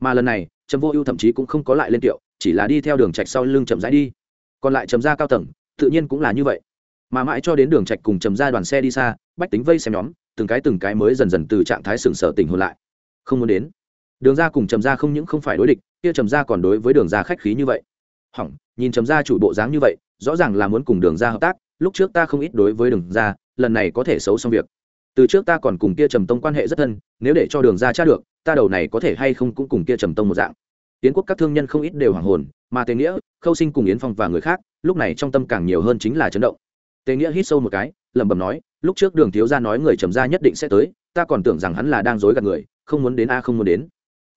Mà lần này, trầm vô ưu thậm chí cũng không có lại lên tiệu, chỉ là đi theo đường trạch sau lưng chậm rãi đi. Còn lại trầm ra cao tầng, tự nhiên cũng là như vậy mà mãi cho đến đường trạch cùng trầm ra đoàn xe đi xa, bách tính vây xem nhóm, từng cái từng cái mới dần dần từ trạng thái sừng sờ tỉnh hồn lại. Không muốn đến. Đường ra cùng trầm ra không những không phải đối địch, kia trầm ra còn đối với đường ra khách khí như vậy. Hỏng, nhìn trầm ra chủ bộ dáng như vậy, rõ ràng là muốn cùng đường ra hợp tác, lúc trước ta không ít đối với đường ra, lần này có thể xấu xong việc. Từ trước ta còn cùng kia trầm tông quan hệ rất thân, nếu để cho đường ra tra được, ta đầu này có thể hay không cũng cùng kia trầm tông một dạng. Tiến quốc các thương nhân không ít đều hoàng hồn, mà tề nghĩa, khâu sinh cùng yến phong và người khác, lúc này trong tâm càng nhiều hơn chính là chấn động tề nghĩa hít sâu một cái, lẩm bẩm nói, lúc trước đường thiếu gia nói người trầm gia nhất định sẽ tới, ta còn tưởng rằng hắn là đang dối gạt người, không muốn đến a, không muốn đến.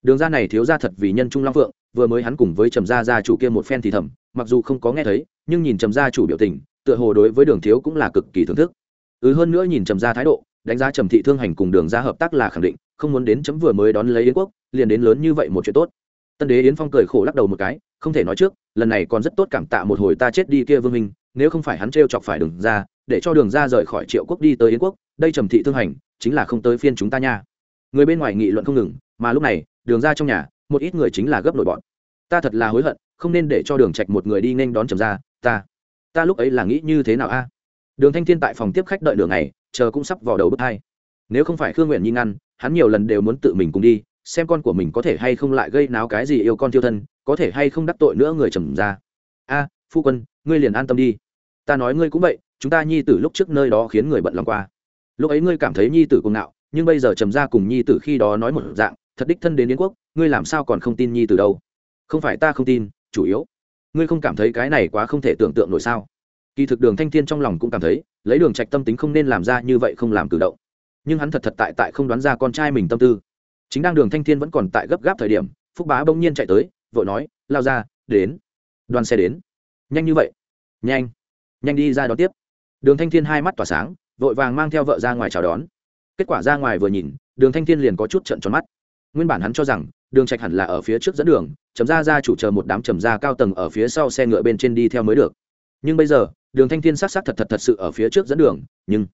Đường gia này thiếu gia thật vì nhân trung long phượng, vừa mới hắn cùng với trầm gia gia chủ kia một phen thì thầm, mặc dù không có nghe thấy, nhưng nhìn trầm gia chủ biểu tình, tựa hồ đối với đường thiếu cũng là cực kỳ thưởng thức. Ừ hơn nữa nhìn trầm gia thái độ, đánh giá trầm thị thương hành cùng đường gia hợp tác là khẳng định, không muốn đến chấm vừa mới đón lấy yến quốc, liền đến lớn như vậy một chuyện tốt. Tân đế yến phong cười khổ lắc đầu một cái, không thể nói trước, lần này còn rất tốt cảm tạ một hồi ta chết đi kia vương minh nếu không phải hắn t chọc phải đường ra, để cho đường ra rời khỏi triệu quốc đi tới yến quốc, đây trầm thị thương hành, chính là không tới phiên chúng ta nha. Người bên ngoài nghị luận không ngừng, mà lúc này, đường ra trong nhà, một ít người chính là gấp nổi bọn. Ta thật là hối hận, không nên để cho đường trạch một người đi nên đón trầm ra, ta ta lúc ấy là nghĩ như thế nào a? Đường thanh thiên tại phòng tiếp khách đợi đường này chờ cũng sắp vào đầu bước hai. Nếu không phải khương nguyện nhi ngăn, hắn nhiều lần đều muốn tự mình cùng đi, xem con của mình có thể hay không lại gây náo cái gì yêu con tiêu thân, có thể hay không đắc tội nữa người trầm ra. A, phu quân, ngươi liền an tâm đi ta nói ngươi cũng vậy, chúng ta nhi tử lúc trước nơi đó khiến người bận lòng qua. Lúc ấy ngươi cảm thấy nhi tử cùng nạo nhưng bây giờ trầm ra cùng nhi tử khi đó nói một dạng, thật đích thân đến yến quốc, ngươi làm sao còn không tin nhi tử đâu? Không phải ta không tin, chủ yếu, ngươi không cảm thấy cái này quá không thể tưởng tượng nổi sao? Kỳ thực đường thanh thiên trong lòng cũng cảm thấy, lấy đường trạch tâm tính không nên làm ra như vậy không làm cử động. Nhưng hắn thật thật tại tại không đoán ra con trai mình tâm tư. Chính đang đường thanh thiên vẫn còn tại gấp gáp thời điểm, phúc bá bỗng nhiên chạy tới, vội nói, lao ra, đến, đoàn xe đến. Nhanh như vậy. Nhanh nhanh đi ra đón tiếp. Đường thanh thiên hai mắt tỏa sáng, vội vàng mang theo vợ ra ngoài chào đón. Kết quả ra ngoài vừa nhìn, đường thanh thiên liền có chút trận tròn mắt. Nguyên bản hắn cho rằng, đường trạch hẳn là ở phía trước dẫn đường, chấm ra ra chủ chờ một đám trầm ra cao tầng ở phía sau xe ngựa bên trên đi theo mới được. Nhưng bây giờ, đường thanh thiên sát sát thật thật thật sự ở phía trước dẫn đường, nhưng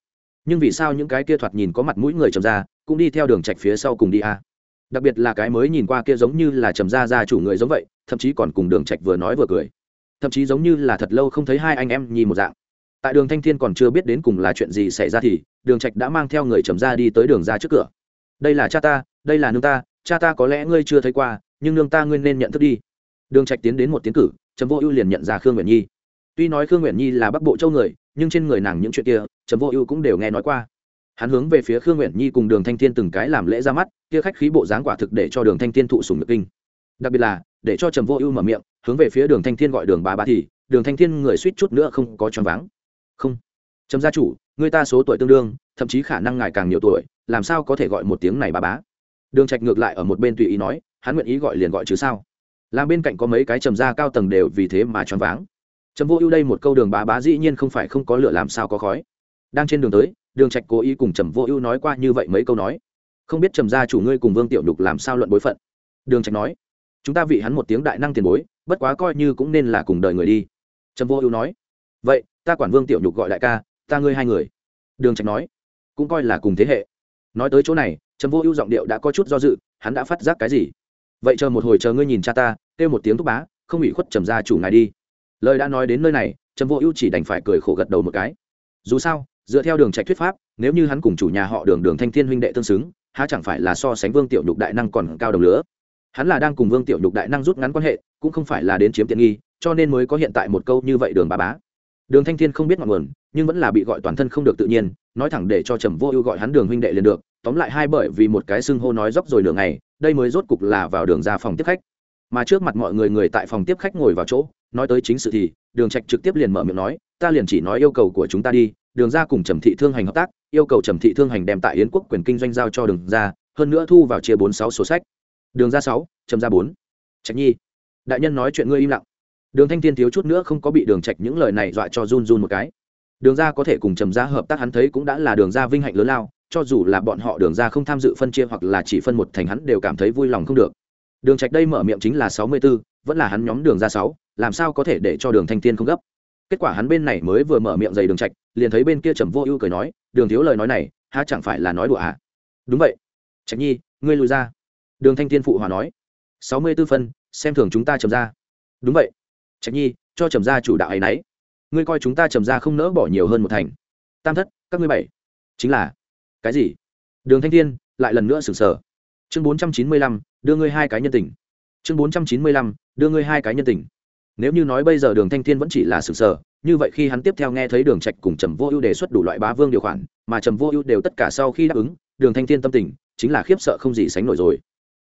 nhưng vì sao những cái kia thoạt nhìn có mặt mũi người trầm ra, cũng đi theo đường trạch phía sau cùng đi a à? đặc biệt là cái mới nhìn qua kia giống như là trầm ra ra chủ người giống vậy, thậm chí còn cùng đường trạch vừa nói vừa cười thậm chí giống như là thật lâu không thấy hai anh em nhìn một dạng. Tại đường thanh thiên còn chưa biết đến cùng là chuyện gì xảy ra thì, đường trạch đã mang theo người trầm ra đi tới đường ra trước cửa. Đây là cha ta, đây là nương ta, cha ta có lẽ ngươi chưa thấy qua, nhưng nương ta ngươi nên nhận thức đi. Đường trạch tiến đến một tiến cử, trầm vô ưu liền nhận ra khương nguyện nhi. Tuy nói khương nguyện nhi là bắc bộ châu người, nhưng trên người nàng những chuyện kia, trầm vô ưu cũng đều nghe nói qua. Hắn hướng về phía khương nguyện nhi cùng đường thanh thiên từng cái làm lễ ra mắt, kia khách khí bộ dáng quả thực để cho đường thanh thiên thụ sùng nhược kinh. Đặc biệt là, để cho trầm vô ưu mở miệng hướng về phía đường thanh thiên gọi đường bà bà thì, đường thanh thiên người suýt chút nữa không có choáng váng. Không. Trầm gia chủ, người ta số tuổi tương đương, thậm chí khả năng ngày càng nhiều tuổi, làm sao có thể gọi một tiếng này bà bá? Đường trạch ngược lại ở một bên tùy ý nói, hắn nguyện ý gọi liền gọi chứ sao? Làm bên cạnh có mấy cái trầm gia cao tầng đều vì thế mà choáng váng. Trầm vô ưu đây một câu đường bá bá dĩ nhiên không phải không có lửa làm sao có khói. Đang trên đường tới, đường trạch cố ý cùng trầm vô ưu nói qua như vậy mấy câu nói. Không biết trầm gia chủ ngươi cùng vương tiểu đục làm sao luận bối phận? Đường trạch nói, chúng ta vị hắn một tiếng đại năng tiền bối bất quá coi như cũng nên là cùng đời người đi. Trầm vô ưu nói, vậy, ta quản vương tiểu nhục gọi đại ca, ta ngươi hai người. Đường trạch nói, cũng coi là cùng thế hệ. Nói tới chỗ này, trầm vô ưu giọng điệu đã có chút do dự, hắn đã phát giác cái gì? Vậy chờ một hồi chờ ngươi nhìn cha ta, kêu một tiếng thúc bá, không bị khuất trầm gia chủ ngài đi. Lời đã nói đến nơi này, trầm vô ưu chỉ đành phải cười khổ gật đầu một cái. Dù sao, dựa theo đường trạch thuyết pháp, nếu như hắn cùng chủ nhà họ đường đường thanh thiên huynh đệ tương xứng, há chẳng phải là so sánh vương tiểu nhục đại năng còn cao đồng lứa? Hắn là đang cùng vương tiểu nhục đại năng rút ngắn quan hệ, cũng không phải là đến chiếm tiện nghi, cho nên mới có hiện tại một câu như vậy đường bà bá. Đường thanh thiên không biết ngọn nguồn, nhưng vẫn là bị gọi toàn thân không được tự nhiên, nói thẳng để cho trầm vô ưu gọi hắn đường huynh đệ liền được, tóm lại hai bởi vì một cái xưng hô nói dốc rồi đường này đây mới rốt cục là vào đường ra phòng tiếp khách. Mà trước mặt mọi người người tại phòng tiếp khách ngồi vào chỗ, nói tới chính sự thì, đường trạch trực tiếp liền mở miệng nói, ta liền chỉ nói yêu cầu của chúng ta đi, đường ra cùng trầm thị thương hành hợp tác, yêu cầu trầm thị thương hành đem tại yến quốc quyền kinh doanh giao cho đường ra, hơn nữa thu vào chia bốn sáu sổ sách đường ra sáu trầm ra bốn. Trạch nhi đại nhân nói chuyện ngươi im lặng. Đường thanh thiên thiếu chút nữa không có bị đường trạch những lời này dọa cho run run một cái. Đường ra có thể cùng trầm ra hợp tác hắn thấy cũng đã là đường ra vinh hạnh lớn lao cho dù là bọn họ đường ra không tham dự phân chia hoặc là chỉ phân một thành hắn đều cảm thấy vui lòng không được. Đường trạch đây mở miệng chính là sáu mươi 64, vẫn là hắn nhóm đường ra sáu làm sao có thể để cho đường thanh thiên không gấp? Kết quả hắn bên này mới vừa mở miệng dày đường trạch liền thấy bên kia trầm vô ưu cười nói đường thiếu lời nói này há chẳng phải là nói đùa à? Đúng vậy. Trạch nhi ngươi lùi ra đường thanh thiên phụ hòa nói, sáu mươi 64 phân, xem thường chúng ta trầm ra đúng vậy. Trạch nhi, cho trầm ra chủ đạo ấy nấy. Ngươi coi chúng ta trầm ra không nỡ bỏ nhiều hơn một thành. Tam thất, các ngươi bảy. Chính là. Cái gì? Đường thanh thiên lại lần nữa sửng sở chương bốn trăm chín mươi lăm, đưa ngươi hai cái nhân tình. Chương bốn trăm chín mươi lăm, đưa ngươi hai cái nhân tình. Nếu như nói bây giờ đường thanh thiên vẫn chỉ là sửng sở như vậy khi hắn tiếp theo nghe thấy đường trạch cùng trầm vô ưu đề xuất đủ loại bá vương điều khoản, mà trầm vô ưu đều tất cả sau khi đáp ứng, đường thanh thiên tâm tình chính là khiếp sợ không gì sánh nổi rồi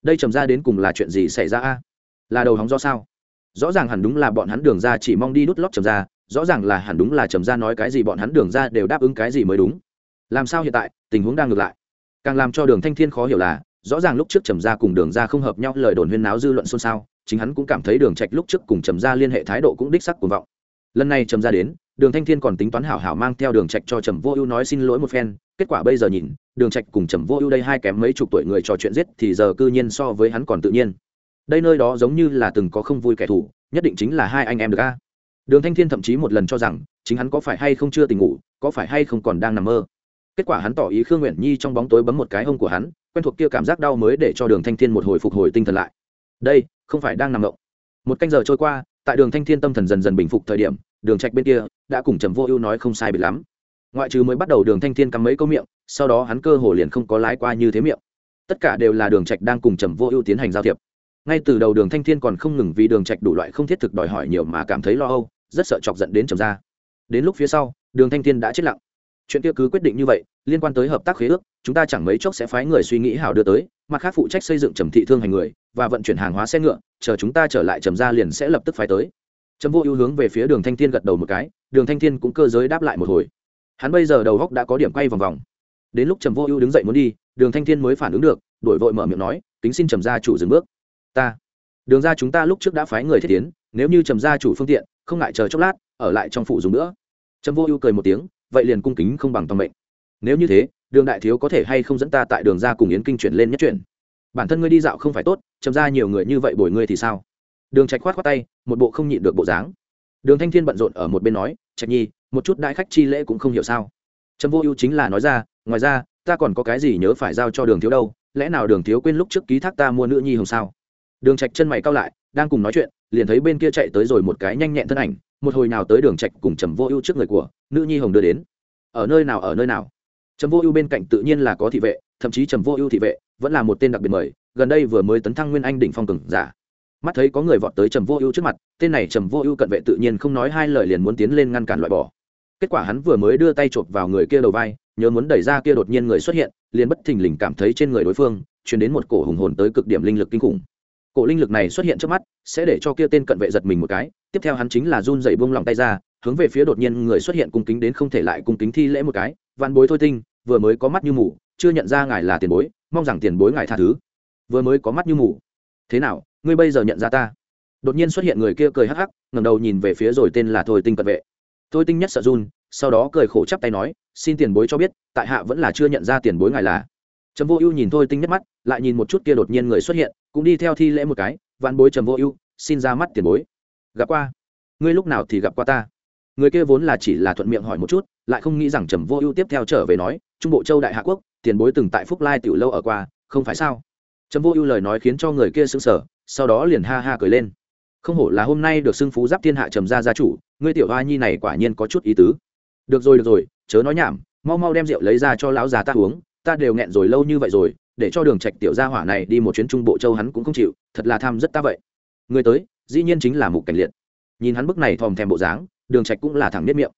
đây trầm ra đến cùng là chuyện gì xảy ra a? Là đầu hóng do sao? Rõ ràng hẳn đúng là bọn hắn đường ra chỉ mong đi đút lót trầm ra, rõ ràng là hẳn đúng là trầm ra nói cái gì bọn hắn đường ra đều đáp ứng cái gì mới đúng. Làm sao hiện tại, tình huống đang ngược lại? Càng làm cho đường thanh thiên khó hiểu là, rõ ràng lúc trước trầm gia cùng đường gia không hợp nhau lời đồn huyên náo dư luận xôn xao, chính hắn cũng cảm thấy đường trạch lúc trước cùng trầm gia liên hệ thái độ cũng đích sắc cuồng vọng. Lần này trầm gia đến, đường thanh thiên còn tính toán hảo hảo mang theo đường trạch cho trầm vô ưu nói xin lỗi một phen kết quả bây giờ nhìn, đường trạch cùng trầm vô ưu đây hai kém mấy chục tuổi người trò chuyện giết thì giờ cư nhiên so với hắn còn tự nhiên. Đây nơi đó giống như là từng có không vui kẻ thù, nhất định chính là hai anh em được a. Đường thanh thiên thậm chí một lần cho rằng, chính hắn có phải hay không chưa tỉnh ngủ, có phải hay không còn đang nằm mơ. Kết quả hắn tỏ ý khương nguyện nhi trong bóng tối bấm một cái hông của hắn, quen thuộc kia cảm giác đau mới để cho đường thanh thiên một hồi phục hồi tinh thần lại. Đây, không phải đang nằm ngộng một canh giờ trôi qua, tại đường thanh thiên tâm thần dần dần bình phục thời điểm, đường trạch bên kia đã cùng trầm vô ưu nói không sai bị lắm ngoại trừ mới bắt đầu đường thanh thiên cắm mấy câu miệng, sau đó hắn cơ hồ liền không có lái qua như thế miệng. Tất cả đều là đường trạch đang cùng trầm vô ưu tiến hành giao thiệp. Ngay từ đầu đường thanh thiên còn không ngừng vì đường trạch đủ loại không thiết thực đòi hỏi nhiều mà cảm thấy lo âu, rất sợ chọc giận đến trầm gia. đến lúc phía sau, đường thanh thiên đã chết lặng. Chuyện kia cứ quyết định như vậy, liên quan tới hợp tác khế ước, chúng ta chẳng mấy chốc sẽ phái người suy nghĩ hảo đưa tới, mặt khác phụ trách xây dựng trầm thị thương hành người, và vận chuyển hàng hóa xe ngựa, chờ chúng ta trở lại trầm gia liền sẽ lập tức phái tới. Trầm vô ưu hướng về phía đường thanh thiên gật đầu một cái, đường thanh thiên cũng cơ giới đáp lại một hồi hắn bây giờ đầu góc đã có điểm quay vòng vòng. Đến lúc trầm vô ưu đứng dậy muốn đi, đường thanh thiên mới phản ứng được, đổi vội mở miệng nói, kính xin trầm gia chủ dừng bước. Ta. Đường ra chúng ta lúc trước đã phái người thiết tiến, nếu như trầm gia chủ phương tiện, không ngại chờ chốc lát, ở lại trong phủ dùng nữa. Trầm vô ưu cười một tiếng, vậy liền cung kính không bằng tòng mệnh. Nếu như thế, đường đại thiếu có thể hay không dẫn ta tại đường ra cùng yến kinh chuyển lên nhất chuyển? Bản thân ngươi đi dạo không phải tốt, trầm ra nhiều người như vậy bồi ngươi thì sao? Đường trạch khoát khoát tay, một bộ không nhịn được bộ dáng đường thanh thiên bận rộn ở một bên nói, trạch nhi, một chút đại khách chi lễ cũng không hiểu sao? Trầm vô ưu chính là nói ra, ngoài ra, ta còn có cái gì nhớ phải giao cho đường thiếu đâu, lẽ nào đường thiếu quên lúc trước ký thác ta mua nữ nhi hồng sao? Đường trạch chân mày cao lại, đang cùng nói chuyện, liền thấy bên kia chạy tới rồi một cái nhanh nhẹn thân ảnh, một hồi nào tới đường trạch cùng trầm vô ưu trước người của, nữ nhi hồng đưa đến. Ở nơi nào, ở nơi nào? Trầm vô ưu bên cạnh tự nhiên là có thị vệ, thậm chí trầm vô ưu thị vệ vẫn là một tên đặc biệt mời, gần đây vừa mới tấn thăng nguyên anh đỉnh phong cường giả mắt thấy có người vọt tới trầm vô ưu trước mặt, tên này trầm vô ưu cận vệ tự nhiên không nói hai lời liền muốn tiến lên ngăn cản loại bỏ. Kết quả hắn vừa mới đưa tay chộp vào người kia đầu vai, nhớ muốn đẩy ra kia đột nhiên người xuất hiện, liền bất thình lình cảm thấy trên người đối phương chuyển đến một cổ hùng hồn tới cực điểm linh lực kinh khủng. Cổ linh lực này xuất hiện trước mắt, sẽ để cho kia tên cận vệ giật mình một cái, tiếp theo hắn chính là run dậy buông lòng tay ra, hướng về phía đột nhiên người xuất hiện cung kính đến không thể lại cung kính thi lễ một cái văn bối thôi tinh, vừa mới có mắt như mù, chưa nhận ra ngài là tiền bối, mong rằng tiền bối ngài tha thứ. Vừa mới có mắt như mù. Thế nào? Ngươi bây giờ nhận ra ta. Đột nhiên xuất hiện người kia cười hắc hắc, ngẩng đầu nhìn về phía rồi tên là thôi tinh cận vệ. Thôi tinh nhất sợ run, sau đó cười khổ chắp tay nói, xin tiền bối cho biết, tại hạ vẫn là chưa nhận ra tiền bối ngài là. Trầm vô ưu nhìn thôi tinh nhất mắt, lại nhìn một chút kia đột nhiên người xuất hiện, cũng đi theo thi lễ một cái, vạn bối trầm vô ưu, xin ra mắt tiền bối. Gặp qua. Ngươi lúc nào thì gặp qua ta? Người kia vốn là chỉ là thuận miệng hỏi một chút, lại không nghĩ rằng trầm vô ưu tiếp theo trở về nói, trung bộ châu đại hạ quốc, tiền bối từng tại phúc lai tiểu lâu ở qua, không phải sao? Trầm vô ưu lời nói khiến cho người kia sững sờ sau đó liền ha ha cười lên. Không hổ là hôm nay được xưng phú giáp thiên hạ trầm gia gia chủ, ngươi tiểu hoa nhi này quả nhiên có chút ý tứ. Được rồi được rồi, chớ nói nhảm, mau mau đem rượu lấy ra cho lão già ta uống, ta đều nghẹn rồi lâu như vậy rồi, để cho đường trạch tiểu gia hỏa này đi một chuyến trung bộ châu hắn cũng không chịu, thật là tham rất ta vậy. Người tới, dĩ nhiên chính là mục cảnh liệt. Nhìn hắn bức này thòm thèm bộ dáng, đường trạch cũng là thẳng biết miệng.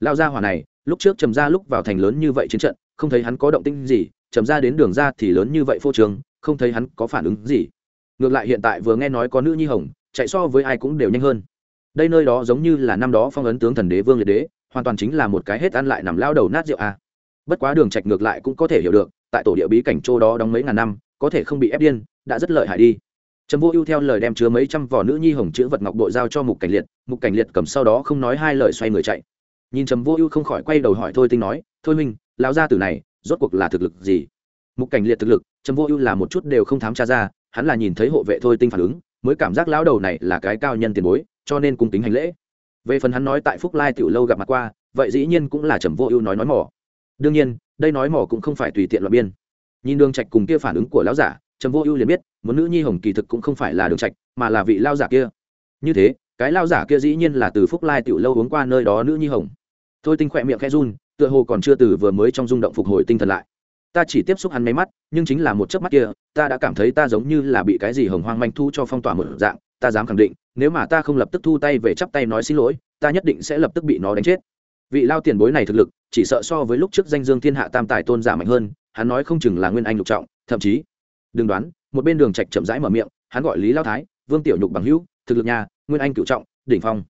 Lao gia hỏa này, lúc trước trầm gia lúc vào thành lớn như vậy chiến trận, không thấy hắn có động tĩnh gì, trầm gia đến đường ra thì lớn như vậy phô trường không thấy hắn có phản ứng gì ngược lại hiện tại vừa nghe nói có nữ nhi hồng, chạy so với ai cũng đều nhanh hơn. Đây nơi đó giống như là năm đó phong ấn tướng thần đế vương liệt đế, hoàn toàn chính là một cái hết ăn lại nằm lao đầu nát rượu a à. bất quá đường trạch ngược lại cũng có thể hiểu được, tại tổ địa bí cảnh châu đó đóng mấy ngàn năm, có thể không bị ép điên, đã rất lợi hại đi. Trầm vô ưu theo lời đem chứa mấy trăm vỏ nữ nhi hồng chữ vật ngọc bội giao cho mục cảnh liệt, mục cảnh liệt cầm sau đó không nói hai lời xoay người chạy. Nhìn trầm vô ưu không khỏi quay đầu hỏi thôi tinh nói, thôi minh, lão gia tử này, rốt cuộc là thực lực gì? Mục cảnh liệt thực lực, trầm vô ưu là một chút đều không thám tra ra hắn là nhìn thấy hộ vệ thôi tinh phản ứng, mới cảm giác lão đầu này là cái cao nhân tiền bối, cho nên cung kính hành lễ. Về phần hắn nói tại phúc lai tiểu lâu gặp mặt qua, vậy dĩ nhiên cũng là trầm vô ưu nói nói mỏ. Đương nhiên, đây nói mỏ cũng không phải tùy tiện loại biên. Nhìn đường trạch cùng kia phản ứng của lão giả, trầm vô ưu liền biết muốn nữ nhi hồng kỳ thực cũng không phải là đường trạch, mà là vị lao giả kia. Như thế, cái lao giả kia dĩ nhiên là từ phúc lai tiểu lâu uống qua nơi đó nữ nhi hồng. Thôi tinh khỏe miệng khẽ run, tựa hồ còn chưa từ vừa mới trong rung động phục hồi tinh thần lại ta chỉ tiếp xúc hắn mấy mắt, nhưng chính là một chớp mắt kia, ta đã cảm thấy ta giống như là bị cái gì hồng hoang manh thu cho phong tỏa một dạng, ta dám khẳng định, nếu mà ta không lập tức thu tay về chắp tay nói xin lỗi, ta nhất định sẽ lập tức bị nó đánh chết. Vị lao tiền bối này thực lực, chỉ sợ so với lúc trước danh dương thiên hạ tam tài tôn giả mạnh hơn, hắn nói không chừng là nguyên anh lục trọng, thậm chí, đừng đoán, một bên đường trạch chậm rãi mở miệng, hắn gọi lý lao thái, vương tiểu nhục bằng hữu, thực lực nhà, nguyên anh cửu trọng, đỉnh phong.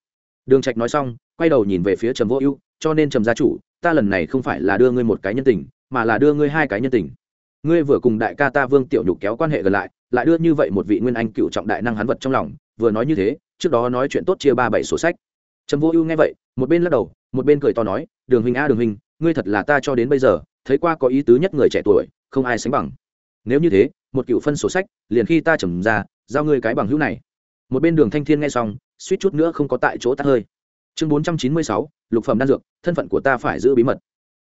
Đường trạch nói xong, quay đầu nhìn về phía trầm vô ưu, cho nên trầm gia chủ, ta lần này không phải là đưa ngươi một cái nhân tình mà là đưa ngươi hai cái nhân tình. Ngươi vừa cùng đại ca ta vương tiểu nhục kéo quan hệ gần lại lại đưa như vậy một vị nguyên anh cựu trọng đại năng hắn vật trong lòng, vừa nói như thế, trước đó nói chuyện tốt chia ba bảy sổ sách. Trầm vô ưu nghe vậy, một bên lắc đầu, một bên cười to nói, đường hình a, đường hình ngươi thật là ta cho đến bây giờ, thấy qua có ý tứ nhất người trẻ tuổi, không ai sánh bằng. Nếu như thế, một cựu phân sổ sách, liền khi ta trầm ra, giao ngươi cái bằng hữu này. Một bên đường thanh thiên nghe xong, suýt chút nữa không có tại chỗ tắt hơi. Chương bốn trăm chín mươi sáu, lục phẩm đan dược, thân phận của ta phải giữ bí mật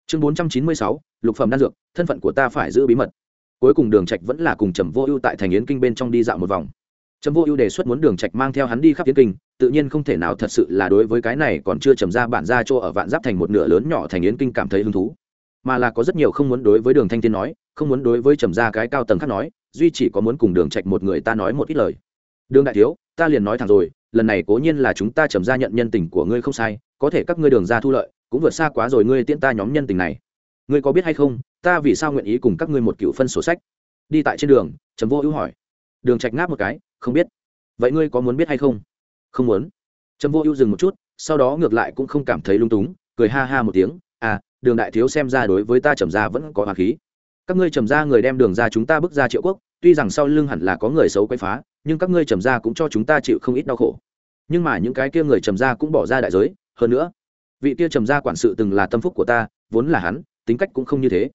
chương bốn trăm chín mươi sáu, lục phẩm đan dược, thân phận của ta phải giữ bí mật. Cuối cùng đường trạch vẫn là cùng trầm vô ưu tại thành yến kinh bên trong đi dạo một vòng. Trầm vô ưu đề xuất muốn đường trạch mang theo hắn đi khắp yến kinh, tự nhiên không thể nào thật sự là đối với cái này còn chưa trầm ra bản ra chỗ ở vạn giáp thành một nửa lớn nhỏ thành yến kinh cảm thấy hứng thú. Mà là có rất nhiều không muốn đối với đường thanh thiên nói, không muốn đối với trầm ra cái cao tầng khác nói, duy chỉ có muốn cùng đường trạch một người ta nói một ít lời. Đường đại thiếu, ta liền nói thẳng rồi, lần này cố nhiên là chúng ta trầm ra nhận nhân tình của ngươi không sai, có thể các ngươi đường ra thu lợi cũng vượt xa quá rồi ngươi tiễn ta nhóm nhân tình này. Ngươi có biết hay không, ta vì sao nguyện ý cùng các ngươi một cựu phân sổ sách? Đi tại trên đường, trầm vô ưu hỏi. Đường trạch ngáp một cái, không biết. Vậy ngươi có muốn biết hay không? Không muốn. Trầm vô ưu dừng một chút, sau đó ngược lại cũng không cảm thấy lung túng, cười ha ha một tiếng. À đường đại thiếu xem ra đối với ta trầm ra vẫn có hòa khí. Các ngươi trầm ra người đem đường ra chúng ta bước ra triệu quốc, tuy rằng sau lưng hẳn là có người xấu quấy phá, nhưng các ngươi trầm ra cũng cho chúng ta chịu không ít đau khổ. Nhưng mà những cái kia người trầm ra cũng bỏ ra đại giới, hơn nữa vị kia trầm Gia quản sự từng là tâm phúc của ta, vốn là hắn, tính cách cũng không như thế.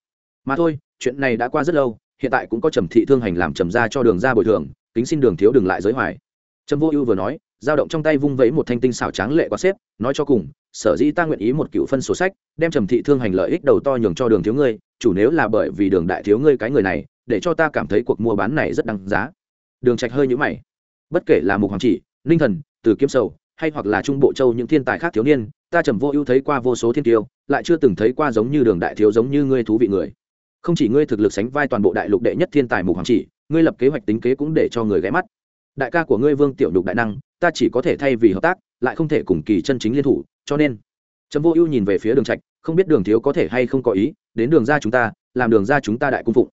Mà thôi, chuyện này đã qua rất lâu, hiện tại cũng có trầm thị thương hành làm trầm Gia cho đường ra bồi thường, kính xin đường thiếu đừng lại giới hoài. Trầm vô ưu vừa nói, dao động trong tay vung vẫy một thanh tinh xảo tráng lệ quá xếp, nói cho cùng, sở dĩ ta nguyện ý một cựu phân sổ sách, đem trầm thị thương hành lợi ích đầu to nhường cho đường thiếu ngươi, chủ nếu là bởi vì đường đại thiếu ngươi cái người này, để cho ta cảm thấy cuộc mua bán này rất đáng giá. Đường trạch hơi nhũ mày. Bất kể là mục hoàng chỉ, ninh thần, từ kiếm sầu hay hoặc là trung bộ châu những thiên tài khác thiếu niên, ta trầm vô ưu thấy qua vô số thiên tiêu, lại chưa từng thấy qua giống như đường đại thiếu giống như ngươi thú vị người. Không chỉ ngươi thực lực sánh vai toàn bộ đại lục đệ nhất thiên tài mục hoàng chỉ, ngươi lập kế hoạch tính kế cũng để cho người ghé mắt. Đại ca của ngươi vương tiểu nhục đại năng, ta chỉ có thể thay vì hợp tác, lại không thể cùng kỳ chân chính liên thủ, cho nên. Trầm vô ưu nhìn về phía đường trạch, không biết đường thiếu có thể hay không có ý, đến đường ra chúng ta, làm đường ra chúng ta đại cung phụng.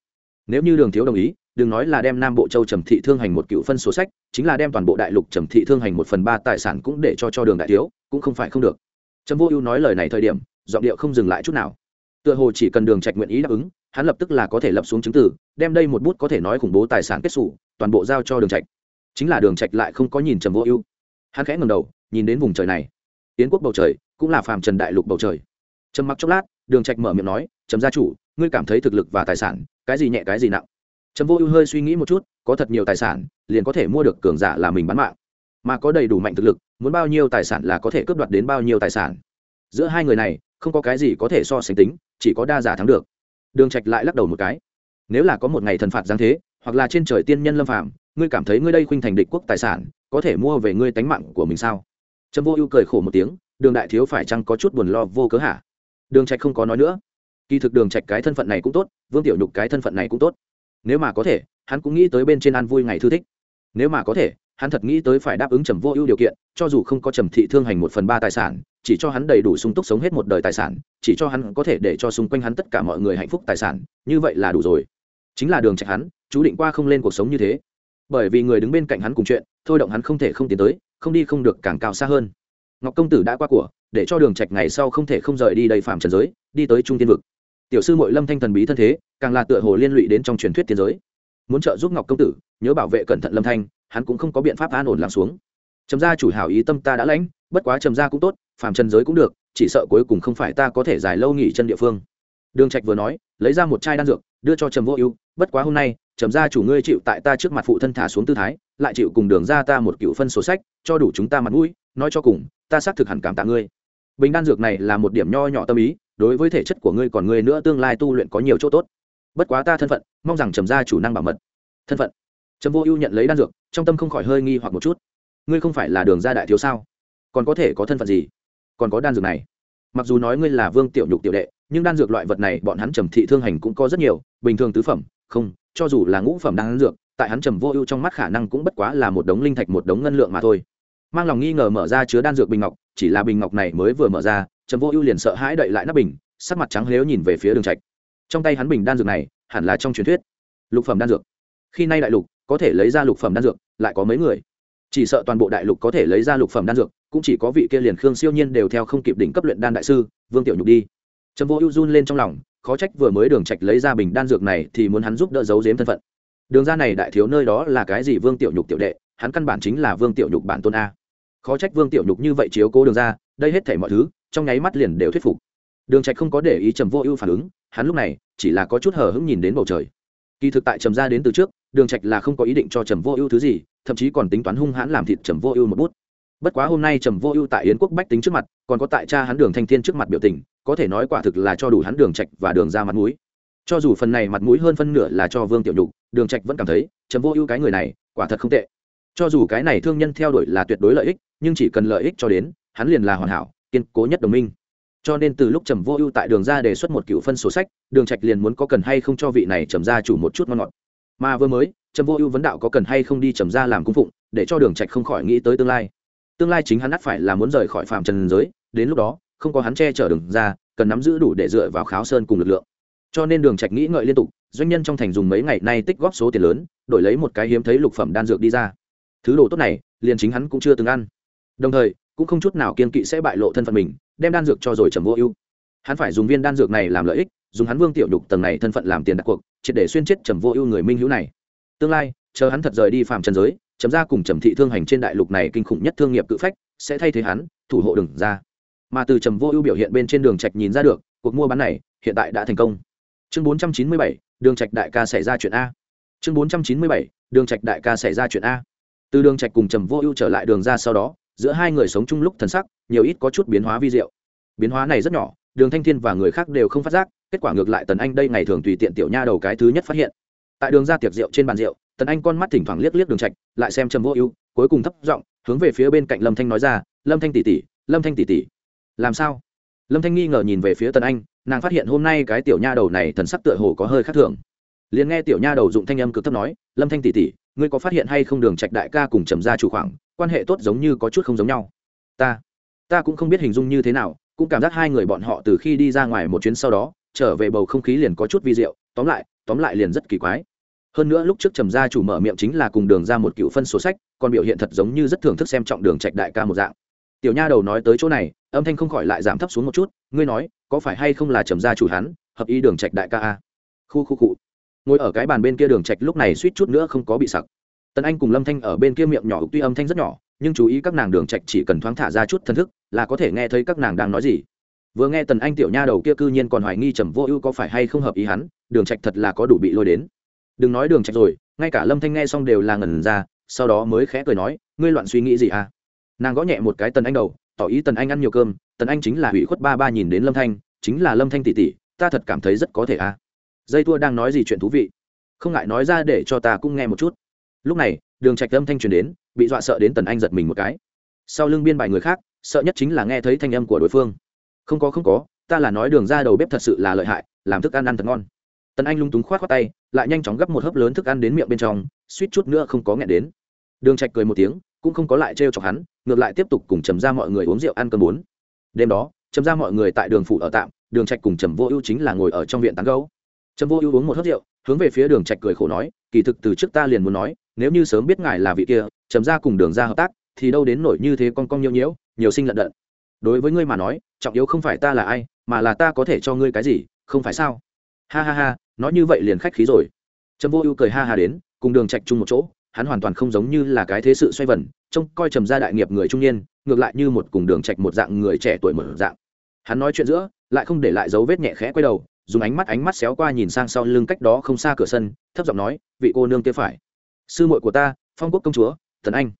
Nếu như đường thiếu đồng ý đừng nói là đem nam bộ châu trầm thị thương hành một cựu phân số sách, chính là đem toàn bộ đại lục trầm thị thương hành một phần ba tài sản cũng để cho cho đường đại thiếu, cũng không phải không được. Trầm vô ưu nói lời này thời điểm, giọng điệu không dừng lại chút nào. Tựa hồ chỉ cần đường trạch nguyện ý đáp ứng, hắn lập tức là có thể lập xuống chứng từ, đem đây một bút có thể nói khủng bố tài sản kết sủ, toàn bộ giao cho đường trạch. Chính là đường trạch lại không có nhìn trầm vô ưu. Hắn khẽ ngẩng đầu, nhìn đến vùng trời này. Yến quốc bầu trời, cũng là phàm trần đại lục bầu trời. Trầm mặc chốc lát, đường trạch mở miệng nói, trầm gia chủ, ngươi cảm thấy thực lực và tài sản, cái gì nhẹ cái gì nặng? Trầm vô ưu hơi suy nghĩ một chút, có thật nhiều tài sản, liền có thể mua được cường giả là mình bán mạng. Mà có đầy đủ mạnh thực lực, muốn bao nhiêu tài sản là có thể cướp đoạt đến bao nhiêu tài sản. Giữa hai người này, không có cái gì có thể so sánh tính, chỉ có đa giả thắng được. Đường trạch lại lắc đầu một cái. Nếu là có một ngày thần phạt giáng thế, hoặc là trên trời tiên nhân lâm phạm ngươi cảm thấy ngươi đây khuynh thành địch quốc tài sản, có thể mua về ngươi tánh mạng của mình sao? Trầm vô ưu cười khổ một tiếng, đường đại thiếu phải chăng có chút buồn lo vô cớ hả? Đường trạch không có nói nữa. Kỳ thực đường trạch cái thân phận này cũng tốt, vương tiểu nhục cái thân phận này cũng tốt nếu mà có thể, hắn cũng nghĩ tới bên trên an vui ngày thư thích. Nếu mà có thể, hắn thật nghĩ tới phải đáp ứng trầm vô ưu điều kiện, cho dù không có trầm thị thương hành một phần ba tài sản, chỉ cho hắn đầy đủ sung túc sống hết một đời tài sản, chỉ cho hắn có thể để cho xung quanh hắn tất cả mọi người hạnh phúc tài sản, như vậy là đủ rồi. Chính là đường chạy hắn, chú định qua không lên cuộc sống như thế. Bởi vì người đứng bên cạnh hắn cùng chuyện, thôi động hắn không thể không tiến tới, không đi không được càng cao xa hơn. Ngọc công tử đã qua của, để cho đường trạch ngày sau không thể không rời đi đầy phạm trần giới, đi tới trung tiên vực tiểu sư mội lâm thanh thần bí thân thế, càng là tựa hồ liên lụy đến trong truyền thuyết tiên giới. Muốn trợ giúp ngọc công tử, nhớ bảo vệ cẩn thận lâm thanh, hắn cũng không có biện pháp an ổn lắng xuống. Trầm gia chủ hảo ý tâm ta đã lãnh, bất quá trầm gia cũng tốt, phàm trần giới cũng được, chỉ sợ cuối cùng không phải ta có thể dài lâu nghỉ chân địa phương. Đường trạch vừa nói, lấy ra một chai đan dược, đưa cho trầm vô ưu, bất quá hôm nay, trầm gia chủ ngươi chịu tại ta trước mặt phụ thân thả xuống tư thái, lại chịu cùng đường ra ta một cựu phân sổ sách, cho đủ chúng ta mặt mũi, nói cho cùng, ta xác thực hẳn cảm tạ ngươi. Bình đan dược này là một điểm nho nhỏ tâm ý đối với thể chất của ngươi còn ngươi nữa tương lai tu luyện có nhiều chỗ tốt. Bất quá ta thân phận, mong rằng trầm gia chủ năng bảo mật. Thân phận. Trầm vô ưu nhận lấy đan dược, trong tâm không khỏi hơi nghi hoặc một chút. Ngươi không phải là đường gia đại thiếu sao? Còn có thể có thân phận gì? Còn có đan dược này. Mặc dù nói ngươi là vương tiểu nhục tiểu đệ, nhưng đan dược loại vật này bọn hắn trầm thị thương hành cũng có rất nhiều, bình thường tứ phẩm, không, cho dù là ngũ phẩm đan dược, tại hắn trầm vô ưu trong mắt khả năng cũng bất quá là một đống linh thạch, một đống ngân lượng mà thôi. Mang lòng nghi ngờ mở ra chứa đan dược bình ngọc, chỉ là bình ngọc này mới vừa mở ra trầm vô ưu liền sợ hãi đậy lại nắp bình, sắc mặt trắng lếu nhìn về phía đường trạch. Trong tay hắn bình đan dược này, hẳn là trong truyền thuyết. Lục phẩm đan dược. Khi nay đại lục có thể lấy ra lục phẩm đan dược, lại có mấy người? Chỉ sợ toàn bộ đại lục có thể lấy ra lục phẩm đan dược, cũng chỉ có vị kia liền khương siêu nhiên đều theo không kịp đỉnh cấp luyện đan đại sư, vương tiểu nhục đi. Trầm vô ưu run lên trong lòng, khó trách vừa mới đường trạch lấy ra bình đan dược này thì muốn hắn giúp đỡ giấu giếm thân phận. Đường ra này đại thiếu nơi đó là cái gì vương tiểu nhục tiểu đệ, hắn căn bản chính là vương tiểu nhục bản tôn a. Khó trách vương tiểu nhục như vậy chiếu cố đường ra đây hết thảy mọi thứ trong nháy mắt liền đều thuyết phục. Đường trạch không có để ý trầm vô ưu phản ứng, hắn lúc này chỉ là có chút hờ hững nhìn đến bầu trời. Kỳ thực tại trầm ra đến từ trước, đường trạch là không có ý định cho trầm vô ưu thứ gì, thậm chí còn tính toán hung hãn làm thịt trầm vô ưu một bút. Bất quá hôm nay trầm vô ưu tại yến quốc bách tính trước mặt, còn có tại cha hắn đường thanh thiên trước mặt biểu tình, có thể nói quả thực là cho đủ hắn đường trạch và đường ra mặt mũi. Cho dù phần này mặt mũi hơn phân nửa là cho vương tiểu nhục, đường trạch vẫn cảm thấy trầm vô ưu cái người này quả thật không tệ. Cho dù cái này thương nhân theo đuổi là tuyệt đối lợi ích, nhưng chỉ cần lợi ích cho đến, hắn liền là hoàn hảo kiên cố nhất đồng minh. Cho nên từ lúc trầm vô ưu tại đường ra đề xuất một cựu phân sổ sách, đường trạch liền muốn có cần hay không cho vị này trầm ra chủ một chút ngon ngọt. Mà vừa mới, trầm vô ưu vấn đạo có cần hay không đi trầm ra làm cung phụng, để cho đường trạch không khỏi nghĩ tới tương lai. Tương lai chính hắn ắt phải là muốn rời khỏi phạm trần giới, đến lúc đó, không có hắn che chở đường ra, cần nắm giữ đủ để dựa vào kháo sơn cùng lực lượng. Cho nên đường trạch nghĩ ngợi liên tục, doanh nhân trong thành dùng mấy ngày nay tích góp số tiền lớn, đổi lấy một cái hiếm thấy lục phẩm đan dược đi ra. Thứ đồ tốt này, liền chính hắn cũng chưa từng ăn. Đồng thời cũng không chút nào kiên kỵ sẽ bại lộ thân phận mình đem đan dược cho rồi trầm vô ưu. Hắn phải dùng viên đan dược này làm lợi ích dùng hắn vương tiểu đục tầng này thân phận làm tiền đặt cuộc triệt để xuyên chết trầm vô ưu người minh hữu này. Tương lai chờ hắn thật rời đi phạm trần giới chấm ra cùng trầm thị thương hành trên đại lục này kinh khủng nhất thương nghiệp cự phách sẽ thay thế hắn thủ hộ đường ra. Mà từ trầm vô ưu biểu hiện bên trên đường trạch nhìn ra được cuộc mua bán này hiện tại đã thành công. Chương 497, đường trạch đại ca xảy ra chuyện a. Chương 497, đường trạch đại ca xảy ra chuyện a. Từ đường trạch cùng trầm vô ưu trở lại đường ra sau đó giữa hai người sống chung lúc thần sắc, nhiều ít có chút biến hóa vi diệu. Biến hóa này rất nhỏ, đường thanh thiên và người khác đều không phát giác, kết quả ngược lại tần anh đây ngày thường tùy tiện tiểu nha đầu cái thứ nhất phát hiện. Tại đường ra tiệc rượu trên bàn rượu, tần anh con mắt thỉnh thoảng liếc liếc đường trạch, lại xem trầm vô ưu, cuối cùng thấp giọng, hướng về phía bên cạnh lâm thanh nói ra, lâm thanh tỷ tỷ, lâm thanh tỷ tỷ. Làm sao? Lâm thanh nghi ngờ nhìn về phía tần anh, nàng phát hiện hôm nay cái tiểu nha đầu này thần sắc tựa hồ có hơi khác thường. Liền nghe tiểu nha đầu dụng thanh âm cực thấp nói, lâm thanh tỷ tỷ, ngươi có phát hiện hay không đường trạch đại ca cùng trầm gia chủ khoảng quan hệ tốt giống như có chút không giống nhau. Ta ta cũng không biết hình dung như thế nào, cũng cảm giác hai người bọn họ từ khi đi ra ngoài một chuyến sau đó, trở về bầu không khí liền có chút vi diệu, tóm lại tóm lại liền rất kỳ quái. Hơn nữa lúc trước trầm gia chủ mở miệng chính là cùng đường ra một cựu phân số sách, còn biểu hiện thật giống như rất thưởng thức xem trọng đường trạch đại ca một dạng. Tiểu nha đầu nói tới chỗ này, âm thanh không khỏi lại giảm thấp xuống một chút, ngươi nói, có phải hay không là trầm gia chủ hắn, hợp ý đường trạch đại ca a? Khu khu cụ ngồi ở cái bàn bên kia đường trạch lúc này suýt chút nữa không có bị sặc tần anh cùng lâm thanh ở bên kia miệng nhỏ, tuy âm thanh rất nhỏ, nhưng chú ý các nàng đường trạch chỉ cần thoáng thả ra chút thân thức, là có thể nghe thấy các nàng đang nói gì. Vừa nghe tần anh tiểu nha đầu kia cư nhiên còn hoài nghi trầm vô ưu có phải hay không hợp ý hắn, đường trạch thật là có đủ bị lôi đến. Đừng nói đường trạch rồi, ngay cả lâm thanh nghe xong đều là ngẩn ra, sau đó mới khẽ cười nói, ngươi loạn suy nghĩ gì à? Nàng gõ nhẹ một cái tần anh đầu, tỏ ý tần anh ăn nhiều cơm, tần anh chính là hủy khuất ba ba nhìn đến lâm thanh, chính là lâm thanh tỷ tỷ ta thật cảm thấy rất có thể à. Dây tua đang nói gì chuyện thú vị. Không ngại nói ra để cho ta cũng nghe một chút lúc này, đường trạch âm thanh truyền đến, bị dọa sợ đến tần anh giật mình một cái. Sau lưng biên bài người khác, sợ nhất chính là nghe thấy thanh âm của đối phương. Không có không có, ta là nói đường ra đầu bếp thật sự là lợi hại, làm thức ăn ăn thật ngon. Tần anh lung túng khoát khoát tay, lại nhanh chóng gấp một hớp lớn thức ăn đến miệng bên trong, suýt chút nữa không có nghẹn đến. Đường trạch cười một tiếng, cũng không có lại trêu chọc hắn, ngược lại tiếp tục cùng trầm ra mọi người uống rượu ăn cơm bốn. Đêm đó, trầm ra mọi người tại đường phủ ở tạm, đường trạch cùng trầm vô ưu chính là ngồi ở trong viện tán gấu trầm vô ưu uống một hớp rượu, hướng về phía đường trạch cười khổ nói, kỳ thực từ trước ta liền muốn nói nếu như sớm biết ngài là vị kia trầm ra cùng đường ra hợp tác, thì đâu đến nổi như thế con con nhiễu nhiễu, nhiều sinh lận đận. Đối với ngươi mà nói, trọng yếu không phải ta là ai, mà là ta có thể cho ngươi cái gì, không phải sao? Ha ha ha, nói như vậy liền khách khí rồi. Trầm vô ưu cười ha ha đến, cùng đường trạch chung một chỗ, hắn hoàn toàn không giống như là cái thế sự xoay vần, trông coi trầm gia đại nghiệp người trung niên, ngược lại như một cùng đường trạch một dạng người trẻ tuổi một dạng. Hắn nói chuyện giữa, lại không để lại dấu vết nhẹ khẽ quay đầu, dùng ánh mắt ánh mắt xéo qua nhìn sang sau lưng cách đó không xa cửa sân, thấp giọng nói, vị cô nương kia phải sư muội của ta, phong quốc công chúa, thần anh.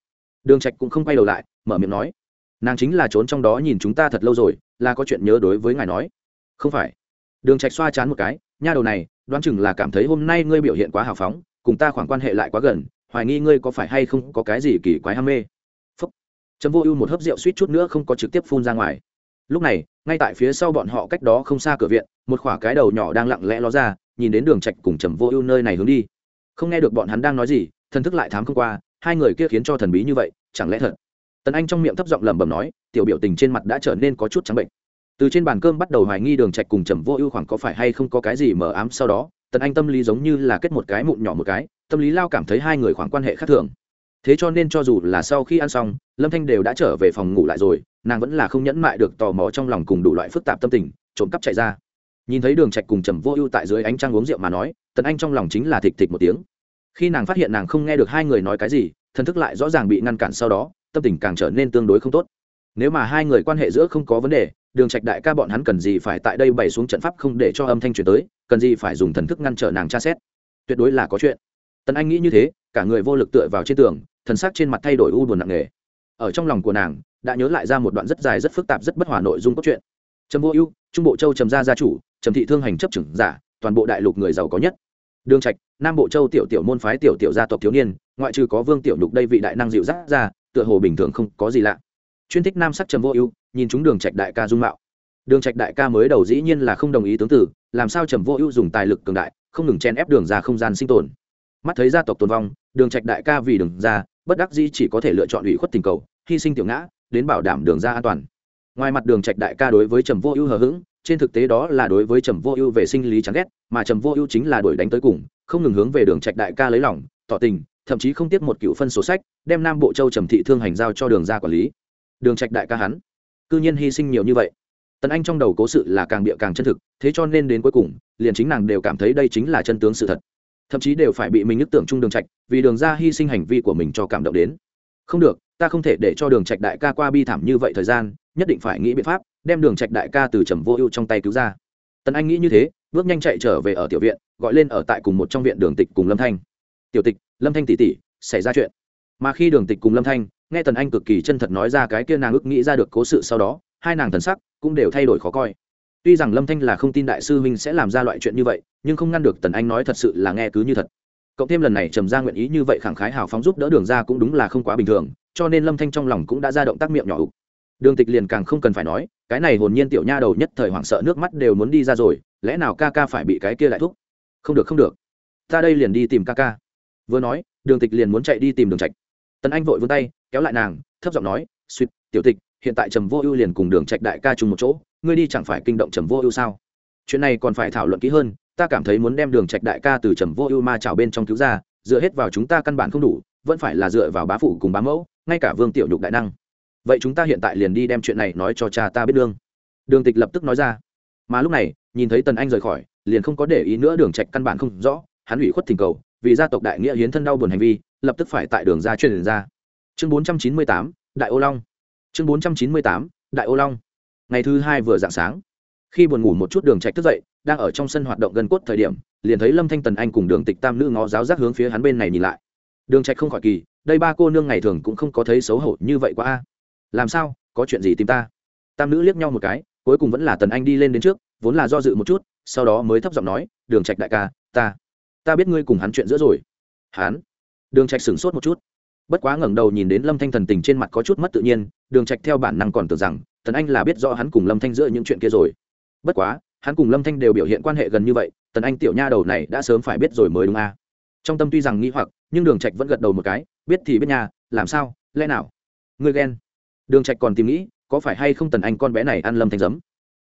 Đường trạch cũng không quay đầu lại, mở miệng nói, nàng chính là trốn trong đó nhìn chúng ta thật lâu rồi, là có chuyện nhớ đối với ngài nói. Không phải. Đường trạch xoa chán một cái, nha đầu này, đoán chừng là cảm thấy hôm nay ngươi biểu hiện quá hào phóng, cùng ta khoảng quan hệ lại quá gần, hoài nghi ngươi có phải hay không có cái gì kỳ quái ham mê. Phúc. Trầm vô ưu một hớp rượu suýt chút nữa không có trực tiếp phun ra ngoài. Lúc này, ngay tại phía sau bọn họ cách đó không xa cửa viện, một khỏa cái đầu nhỏ đang lặng lẽ ló ra, nhìn đến đường trạch cùng trầm vô ưu nơi này hướng đi không nghe được bọn hắn đang nói gì, thần thức lại thám không qua, hai người kia khiến cho thần bí như vậy, chẳng lẽ thật? Tần anh trong miệng thấp giọng lẩm bẩm nói, tiểu biểu tình trên mặt đã trở nên có chút trắng bệnh. Từ trên bàn cơm bắt đầu hoài nghi đường trạch cùng trầm vô ưu khoảng có phải hay không có cái gì mờ ám sau đó, tần anh tâm lý giống như là kết một cái mụn nhỏ một cái, tâm lý lao cảm thấy hai người khoảng quan hệ khác thường. Thế cho nên cho dù là sau khi ăn xong, lâm thanh đều đã trở về phòng ngủ lại rồi, nàng vẫn là không nhẫn mại được tò mò trong lòng cùng đủ loại phức tạp tâm tình, trộm cắp chạy ra. Nhìn thấy đường trạch cùng trầm vô ưu tại dưới ánh trăng uống rượu mà nói tần anh trong lòng chính là thịch thịch một tiếng. Khi nàng phát hiện nàng không nghe được hai người nói cái gì, thần thức lại rõ ràng bị ngăn cản sau đó, tâm tình càng trở nên tương đối không tốt. Nếu mà hai người quan hệ giữa không có vấn đề, đường trạch đại ca bọn hắn cần gì phải tại đây bày xuống trận pháp không để cho âm thanh truyền tới, cần gì phải dùng thần thức ngăn trở nàng tra xét. Tuyệt đối là có chuyện. Tần anh nghĩ như thế, cả người vô lực tựa vào trên tường, thần sắc trên mặt thay đổi u buồn nặng nề. Ở trong lòng của nàng, đã nhớ lại ra một đoạn rất dài rất phức tạp rất bất hòa nội dung cốt truyện. Trầm vô ưu, trung bộ châu trầm gia gia chủ, trầm thị thương hành chấp trưởng giả toàn bộ đại lục người giàu có nhất. Đường trạch, nam bộ châu tiểu tiểu môn phái tiểu tiểu gia tộc thiếu niên, ngoại trừ có vương tiểu nhục đây vị đại năng dịu dắt ra, tựa hồ bình thường không có gì lạ. Chuyên thích nam sắc trầm vô ưu, nhìn chúng đường trạch đại ca dung mạo. Đường trạch đại ca mới đầu dĩ nhiên là không đồng ý tướng tử, làm sao trầm vô ưu dùng tài lực cường đại, không ngừng chen ép đường ra không gian sinh tồn. Mắt thấy gia tộc tồn vong, đường trạch đại ca vì đường ra, bất đắc dĩ chỉ có thể lựa chọn ủy khuất tình cầu, hy sinh tiểu ngã, đến bảo đảm đường ra an toàn. Ngoài mặt đường trạch đại ca đối với trầm vô ưu hờ hững trên thực tế đó là đối với trầm vô ưu về sinh lý chán ghét, mà trầm vô ưu chính là đuổi đánh tới cùng, không ngừng hướng về đường trạch đại ca lấy lòng, tỏ tình, thậm chí không tiếc một cựu phân sổ sách, đem nam bộ châu trầm thị thương hành giao cho đường ra quản lý. Đường trạch đại ca hắn, cư nhiên hy sinh nhiều như vậy. Tần anh trong đầu cố sự là càng bịa càng chân thực, thế cho nên đến cuối cùng, liền chính nàng đều cảm thấy đây chính là chân tướng sự thật. Thậm chí đều phải bị mình ức tưởng chung đường trạch, vì đường ra hy sinh hành vi của mình cho cảm động đến. Không được, ta không thể để cho đường trạch đại ca qua bi thảm như vậy thời gian, nhất định phải nghĩ biện pháp đem đường trạch đại ca từ trầm vô ưu trong tay cứu ra. Tần anh nghĩ như thế, bước nhanh chạy trở về ở tiểu viện, gọi lên ở tại cùng một trong viện đường tịch cùng lâm thanh. Tiểu tịch, lâm thanh tỷ tỷ, xảy ra chuyện. Mà khi đường tịch cùng lâm thanh, nghe tần anh cực kỳ chân thật nói ra cái kia nàng ước nghĩ ra được cố sự sau đó, hai nàng thần sắc cũng đều thay đổi khó coi. Tuy rằng lâm thanh là không tin đại sư huynh sẽ làm ra loại chuyện như vậy, nhưng không ngăn được tần anh nói thật sự là nghe cứ như thật. Cộng thêm lần này trầm ra nguyện ý như vậy khẳng khái hào phóng giúp đỡ đường ra cũng đúng là không quá bình thường, cho nên lâm thanh trong lòng cũng đã ra động tác miệng nhỏ ục đường tịch liền càng không cần phải nói, cái này hồn nhiên tiểu nha đầu nhất thời hoảng sợ nước mắt đều muốn đi ra rồi, lẽ nào ca ca phải bị cái kia lại thúc? Không được không được. Ta đây liền đi tìm ca ca. Vừa nói, đường tịch liền muốn chạy đi tìm đường trạch. Tần anh vội vươn tay, kéo lại nàng, thấp giọng nói suýt tiểu tịch, hiện tại trầm vô ưu liền cùng đường trạch đại ca chung một chỗ, ngươi đi chẳng phải kinh động trầm vô ưu sao? Chuyện này còn phải thảo luận kỹ hơn, ta cảm thấy muốn đem đường trạch đại ca từ trầm vô ưu ma trào bên trong cứu ra, dựa hết vào chúng ta căn bản không đủ, vẫn phải là dựa vào bá phụ cùng bá mẫu, ngay cả vương tiểu nhục đại năng vậy chúng ta hiện tại liền đi đem chuyện này nói cho cha ta biết đương đường tịch lập tức nói ra. Mà lúc này nhìn thấy tần anh rời khỏi liền không có để ý nữa đường trạch căn bản không rõ hắn ủy khuất thỉnh cầu vì gia tộc đại nghĩa hiến thân đau buồn hành vi lập tức phải tại đường ra truyền ra. Chương 498, đại ô long. Chương 498, đại ô long. Ngày thứ hai vừa dạng sáng khi buồn ngủ một chút đường trạch thức dậy đang ở trong sân hoạt động gần cốt thời điểm liền thấy lâm thanh tần anh cùng đường tịch tam nữ ngó giáo giác hướng phía hắn bên này nhìn lại. Đường trạch không khỏi kỳ đây ba cô nương ngày thường cũng không có thấy xấu hổ như vậy quá a làm sao, có chuyện gì tìm ta? Tam nữ liếc nhau một cái, cuối cùng vẫn là tần anh đi lên đến trước, vốn là do dự một chút, sau đó mới thấp giọng nói, đường trạch đại ca, ta ta biết ngươi cùng hắn chuyện giữa rồi. Hắn, đường trạch sửng sốt một chút. Bất quá ngẩng đầu nhìn đến lâm thanh thần tình trên mặt có chút mất tự nhiên, đường trạch theo bản năng còn tưởng rằng, tần anh là biết rõ hắn cùng lâm thanh giữa những chuyện kia rồi. Bất quá, hắn cùng lâm thanh đều biểu hiện quan hệ gần như vậy, tần anh tiểu nha đầu này đã sớm phải biết rồi mới đúng à. trong tâm tuy rằng nghi hoặc, nhưng đường trạch vẫn gật đầu một cái, biết thì biết nha, làm sao, lẽ nào? Ngươi ghen đường trạch còn tìm nghĩ, có phải hay không tần anh con bé này ăn lâm thanh giấm?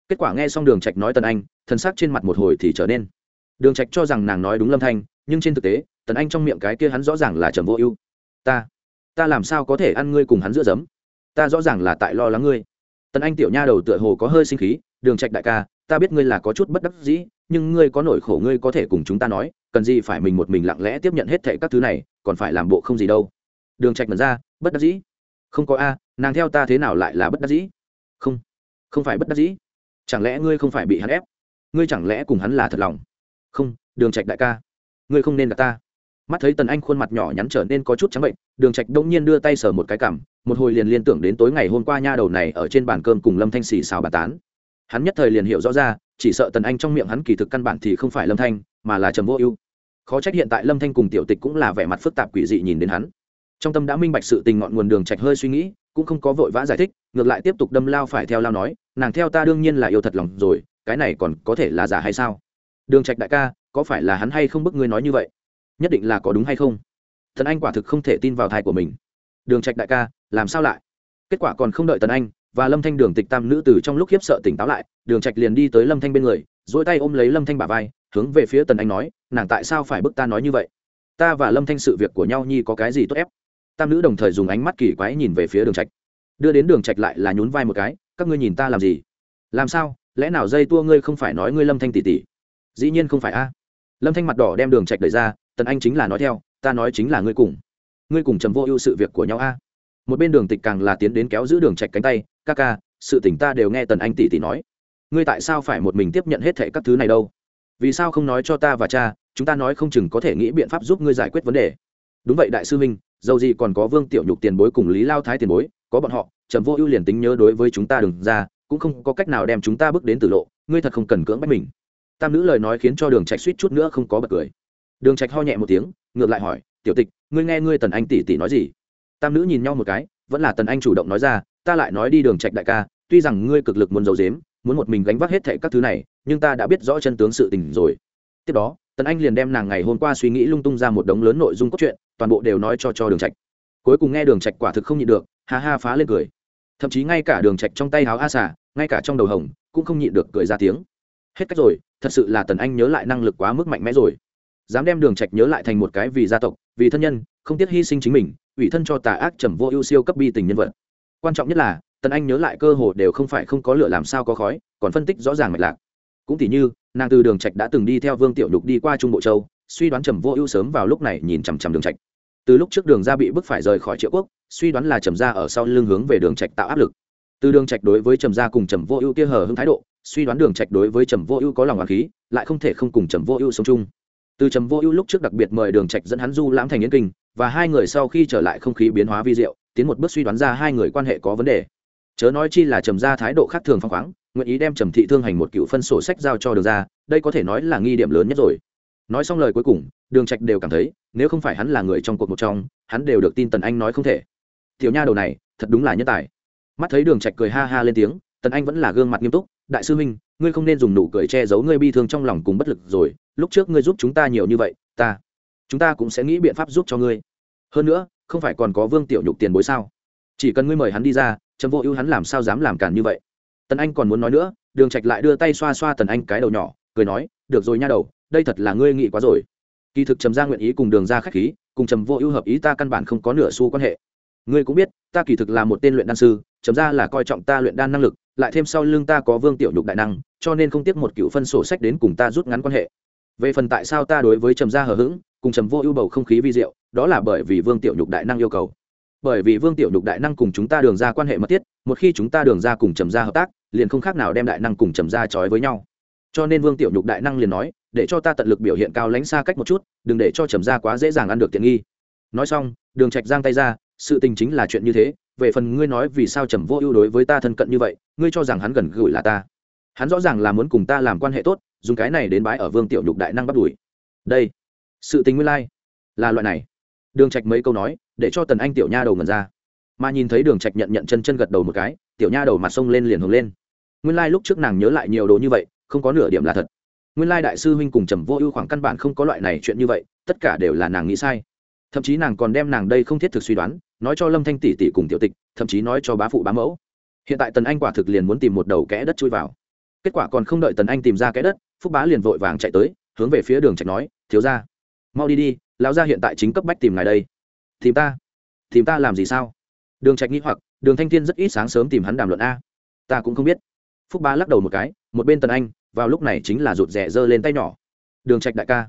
Kết quả nghe xong đường trạch nói tần anh, thần sắc trên mặt một hồi thì trở nên. Đường trạch cho rằng nàng nói đúng lâm thanh, nhưng trên thực tế, tần anh trong miệng cái kia hắn rõ ràng là trầm vô ưu. Ta ta làm sao có thể ăn ngươi cùng hắn giữa giấm? Ta rõ ràng là tại lo lắng ngươi. Tần anh tiểu nha đầu tựa hồ có hơi sinh khí, đường trạch đại ca, ta biết ngươi là có chút bất đắc dĩ, nhưng ngươi có nỗi khổ ngươi có thể cùng chúng ta nói, cần gì phải mình một mình lặng lẽ tiếp nhận hết thảy các thứ này, còn phải làm bộ không gì đâu. Đường trạch mật ra, bất đắc dĩ? Không có a, nàng theo ta thế nào lại là bất đắc dĩ? Không không phải bất đắc dĩ. Chẳng lẽ ngươi không phải bị hắn ép? Ngươi chẳng lẽ cùng hắn là thật lòng? Không, đường trạch đại ca, ngươi không nên gặp ta. Mắt thấy tần anh khuôn mặt nhỏ nhắn trở nên có chút trắng bệnh, đường trạch đông nhiên đưa tay sờ một cái cằm, một hồi liền liên tưởng đến tối ngày hôm qua nha đầu này ở trên bàn cơm cùng lâm thanh xì xào bà tán. Hắn nhất thời liền hiểu rõ ra, chỉ sợ tần anh trong miệng hắn kỳ thực căn bản thì không phải lâm thanh, mà là trầm vô ưu. Khó trách hiện tại lâm thanh cùng tiểu tịch cũng là vẻ mặt phức tạp quỷ dị nhìn đến hắn trong tâm đã minh bạch sự tình ngọn nguồn đường trạch hơi suy nghĩ, cũng không có vội vã giải thích, ngược lại tiếp tục đâm lao phải theo lao nói, nàng theo ta đương nhiên là yêu thật lòng rồi, cái này còn có thể là giả hay sao? Đường trạch đại ca, có phải là hắn hay không bức ngươi nói như vậy? Nhất định là có đúng hay không? Thần anh quả thực không thể tin vào thai của mình. Đường trạch đại ca, làm sao lại? Kết quả còn không đợi tần anh, và lâm thanh đường tịch tam nữ từ trong lúc khiếp sợ tỉnh táo lại, đường trạch liền đi tới lâm thanh bên người, duỗi tay ôm lấy lâm thanh bả vai, hướng về phía tần anh nói, nàng tại sao phải bức ta nói như vậy? Ta và lâm thanh sự việc của nhau nhi có cái gì tốt ép? Tam nữ đồng thời dùng ánh mắt kỳ quái nhìn về phía đường trạch. Đưa đến đường trạch lại là nhún vai một cái, các ngươi nhìn ta làm gì? Làm sao? Lẽ nào dây tua ngươi không phải nói ngươi lâm thanh tỷ tỷ? Dĩ nhiên không phải a. Lâm thanh mặt đỏ đem đường trạch đẩy ra, tần anh chính là nói theo, ta nói chính là ngươi cùng. Ngươi cùng trầm vô ưu sự việc của nhau a. Một bên đường tịch càng là tiến đến kéo giữ đường trạch cánh tay, ca ca, sự tình ta đều nghe tần anh tỷ tỷ nói. Ngươi tại sao phải một mình tiếp nhận hết thảy các thứ này đâu? Vì sao không nói cho ta và cha, chúng ta nói không chừng có thể nghĩ biện pháp giúp ngươi giải quyết vấn đề. Đúng vậy, đại sư huynh dầu gì còn có vương tiểu nhục tiền bối cùng lý lao thái tiền bối, có bọn họ, trầm vô ưu liền tính nhớ đối với chúng ta đừng ra, cũng không có cách nào đem chúng ta bước đến tử lộ, ngươi thật không cần cưỡng bách mình. Tam nữ lời nói khiến cho đường trạch suýt chút nữa không có bật cười. Đường trạch ho nhẹ một tiếng, ngược lại hỏi, tiểu tịch, ngươi nghe ngươi tần anh tỷ tỷ nói gì? Tam nữ nhìn nhau một cái, vẫn là tần anh chủ động nói ra, ta lại nói đi đường trạch đại ca, tuy rằng ngươi cực lực muốn giấu giếm, muốn một mình gánh vác hết thảy các thứ này, nhưng ta đã biết rõ chân tướng sự tình rồi. Tiếp đó tần anh liền đem nàng ngày hôm qua suy nghĩ lung tung ra một đống lớn nội dung cốt truyện, toàn bộ đều nói cho cho đường trạch. Cuối cùng nghe đường trạch quả thực không nhịn được, ha ha phá lên cười. Thậm chí ngay cả đường trạch trong tay háo a xà, ngay cả trong đầu hồng, cũng không nhịn được cười ra tiếng. Hết cách rồi, thật sự là tần anh nhớ lại năng lực quá mức mạnh mẽ rồi. Dám đem đường trạch nhớ lại thành một cái vì gia tộc, vì thân nhân, không tiếc hy sinh chính mình, ủy thân cho tà ác trầm vô ưu siêu cấp bi tình nhân vật. Quan trọng nhất là, tần anh nhớ lại cơ hồ đều không phải không có lửa làm sao có khói, còn phân tích rõ ràng mạch lạc cũng tỉ như, nàng từ đường trạch đã từng đi theo vương tiểu nhục đi qua trung bộ châu, suy đoán trầm vô ưu sớm vào lúc này nhìn chằm chằm đường trạch. Từ lúc trước đường ra bị bức phải rời khỏi triệu quốc, suy đoán là trầm gia ở sau lưng hướng về đường trạch tạo áp lực. Từ đường trạch đối với trầm gia cùng trầm vô ưu kia hờ hững thái độ, suy đoán đường trạch đối với trầm vô ưu có lòng oán khí, lại không thể không cùng trầm vô ưu sống chung. Từ trầm vô ưu lúc trước đặc biệt mời đường trạch dẫn hắn du lãm thành yến kinh, và hai người sau khi trở lại không khí biến hóa vi diệu, tiến một bước suy đoán ra hai người quan hệ có vấn đề chớ nói chi là trầm gia thái độ khác thường phong khoáng, nguyện ý đem trầm thị thương hành một cựu phân sổ sách giao cho đường ra đây có thể nói là nghi điểm lớn nhất rồi. Nói xong lời cuối cùng, đường trạch đều cảm thấy, nếu không phải hắn là người trong cuộc một trong, hắn đều được tin tần anh nói không thể. Tiểu nha đầu này, thật đúng là nhân tài. Mắt thấy đường trạch cười ha ha lên tiếng, tần anh vẫn là gương mặt nghiêm túc, đại sư huynh, ngươi không nên dùng nụ cười che giấu ngươi bi thương trong lòng cùng bất lực rồi, lúc trước ngươi giúp chúng ta nhiều như vậy, ta, chúng ta cũng sẽ nghĩ biện pháp giúp cho ngươi. Hơn nữa, không phải còn có vương tiểu nhục tiền bối sao? Chỉ cần ngươi mời hắn đi ra trầm vô ưu hắn làm sao dám làm cản như vậy? Tần anh còn muốn nói nữa, đường trạch lại đưa tay xoa xoa tần anh cái đầu nhỏ, cười nói, được rồi nha đầu, đây thật là ngươi nghĩ quá rồi. Kỳ thực trầm gia nguyện ý cùng đường ra khách khí, cùng trầm vô ưu hợp ý ta căn bản không có nửa xu quan hệ. Ngươi cũng biết, ta kỳ thực là một tên luyện đan sư, trầm ra là coi trọng ta luyện đan năng lực, lại thêm sau lưng ta có vương tiểu nhục đại năng, cho nên không tiếc một cựu phân sổ sách đến cùng ta rút ngắn quan hệ. Về phần tại sao ta đối với trầm gia hờ hững, cùng trầm vô ưu bầu không khí vi diệu, đó là bởi vì vương tiểu nhục đại năng yêu cầu bởi vì vương tiểu nhục đại năng cùng chúng ta đường ra quan hệ mật thiết, một khi chúng ta đường ra cùng trầm gia hợp tác, liền không khác nào đem đại năng cùng trầm gia trói với nhau. Cho nên vương tiểu nhục đại năng liền nói, để cho ta tận lực biểu hiện cao lãnh xa cách một chút, đừng để cho trầm gia quá dễ dàng ăn được tiện nghi. Nói xong, đường trạch giang tay ra, sự tình chính là chuyện như thế, về phần ngươi nói vì sao trầm vô ưu đối với ta thân cận như vậy, ngươi cho rằng hắn gần gũi là ta. Hắn rõ ràng là muốn cùng ta làm quan hệ tốt, dùng cái này đến bái ở vương tiểu nhục đại năng bắt đuổi. Đây, sự tình nguyên lai, là loại này đường trạch mấy câu nói, để cho tần anh tiểu nha đầu ngẩn ra. Mà nhìn thấy đường trạch nhận nhận chân chân gật đầu một cái, tiểu nha đầu mặt sông lên liền hướng lên. Nguyên lai lúc trước nàng nhớ lại nhiều đồ như vậy, không có nửa điểm là thật. Nguyên lai đại sư huynh cùng trầm vô ưu khoảng căn bản không có loại này chuyện như vậy, tất cả đều là nàng nghĩ sai. Thậm chí nàng còn đem nàng đây không thiết thực suy đoán, nói cho lâm thanh tỷ tỷ cùng tiểu tịch, thậm chí nói cho bá phụ bá mẫu. Hiện tại tần anh quả thực liền muốn tìm một đầu kẽ đất chui vào. Kết quả còn không đợi tần anh tìm ra kẽ đất, phúc bá liền vội vàng chạy tới, hướng về phía đường trạch nói, thiếu gia, mau đi đi lão gia hiện tại chính cấp bách tìm ngài đây. Tìm ta? Tìm ta làm gì sao? Đường trạch nghĩ hoặc đường thanh thiên rất ít sáng sớm tìm hắn đàm luận a. Ta cũng không biết. Phúc bá lắc đầu một cái một bên tần anh vào lúc này chính là rụt rè giơ lên tay nhỏ. Đường trạch đại ca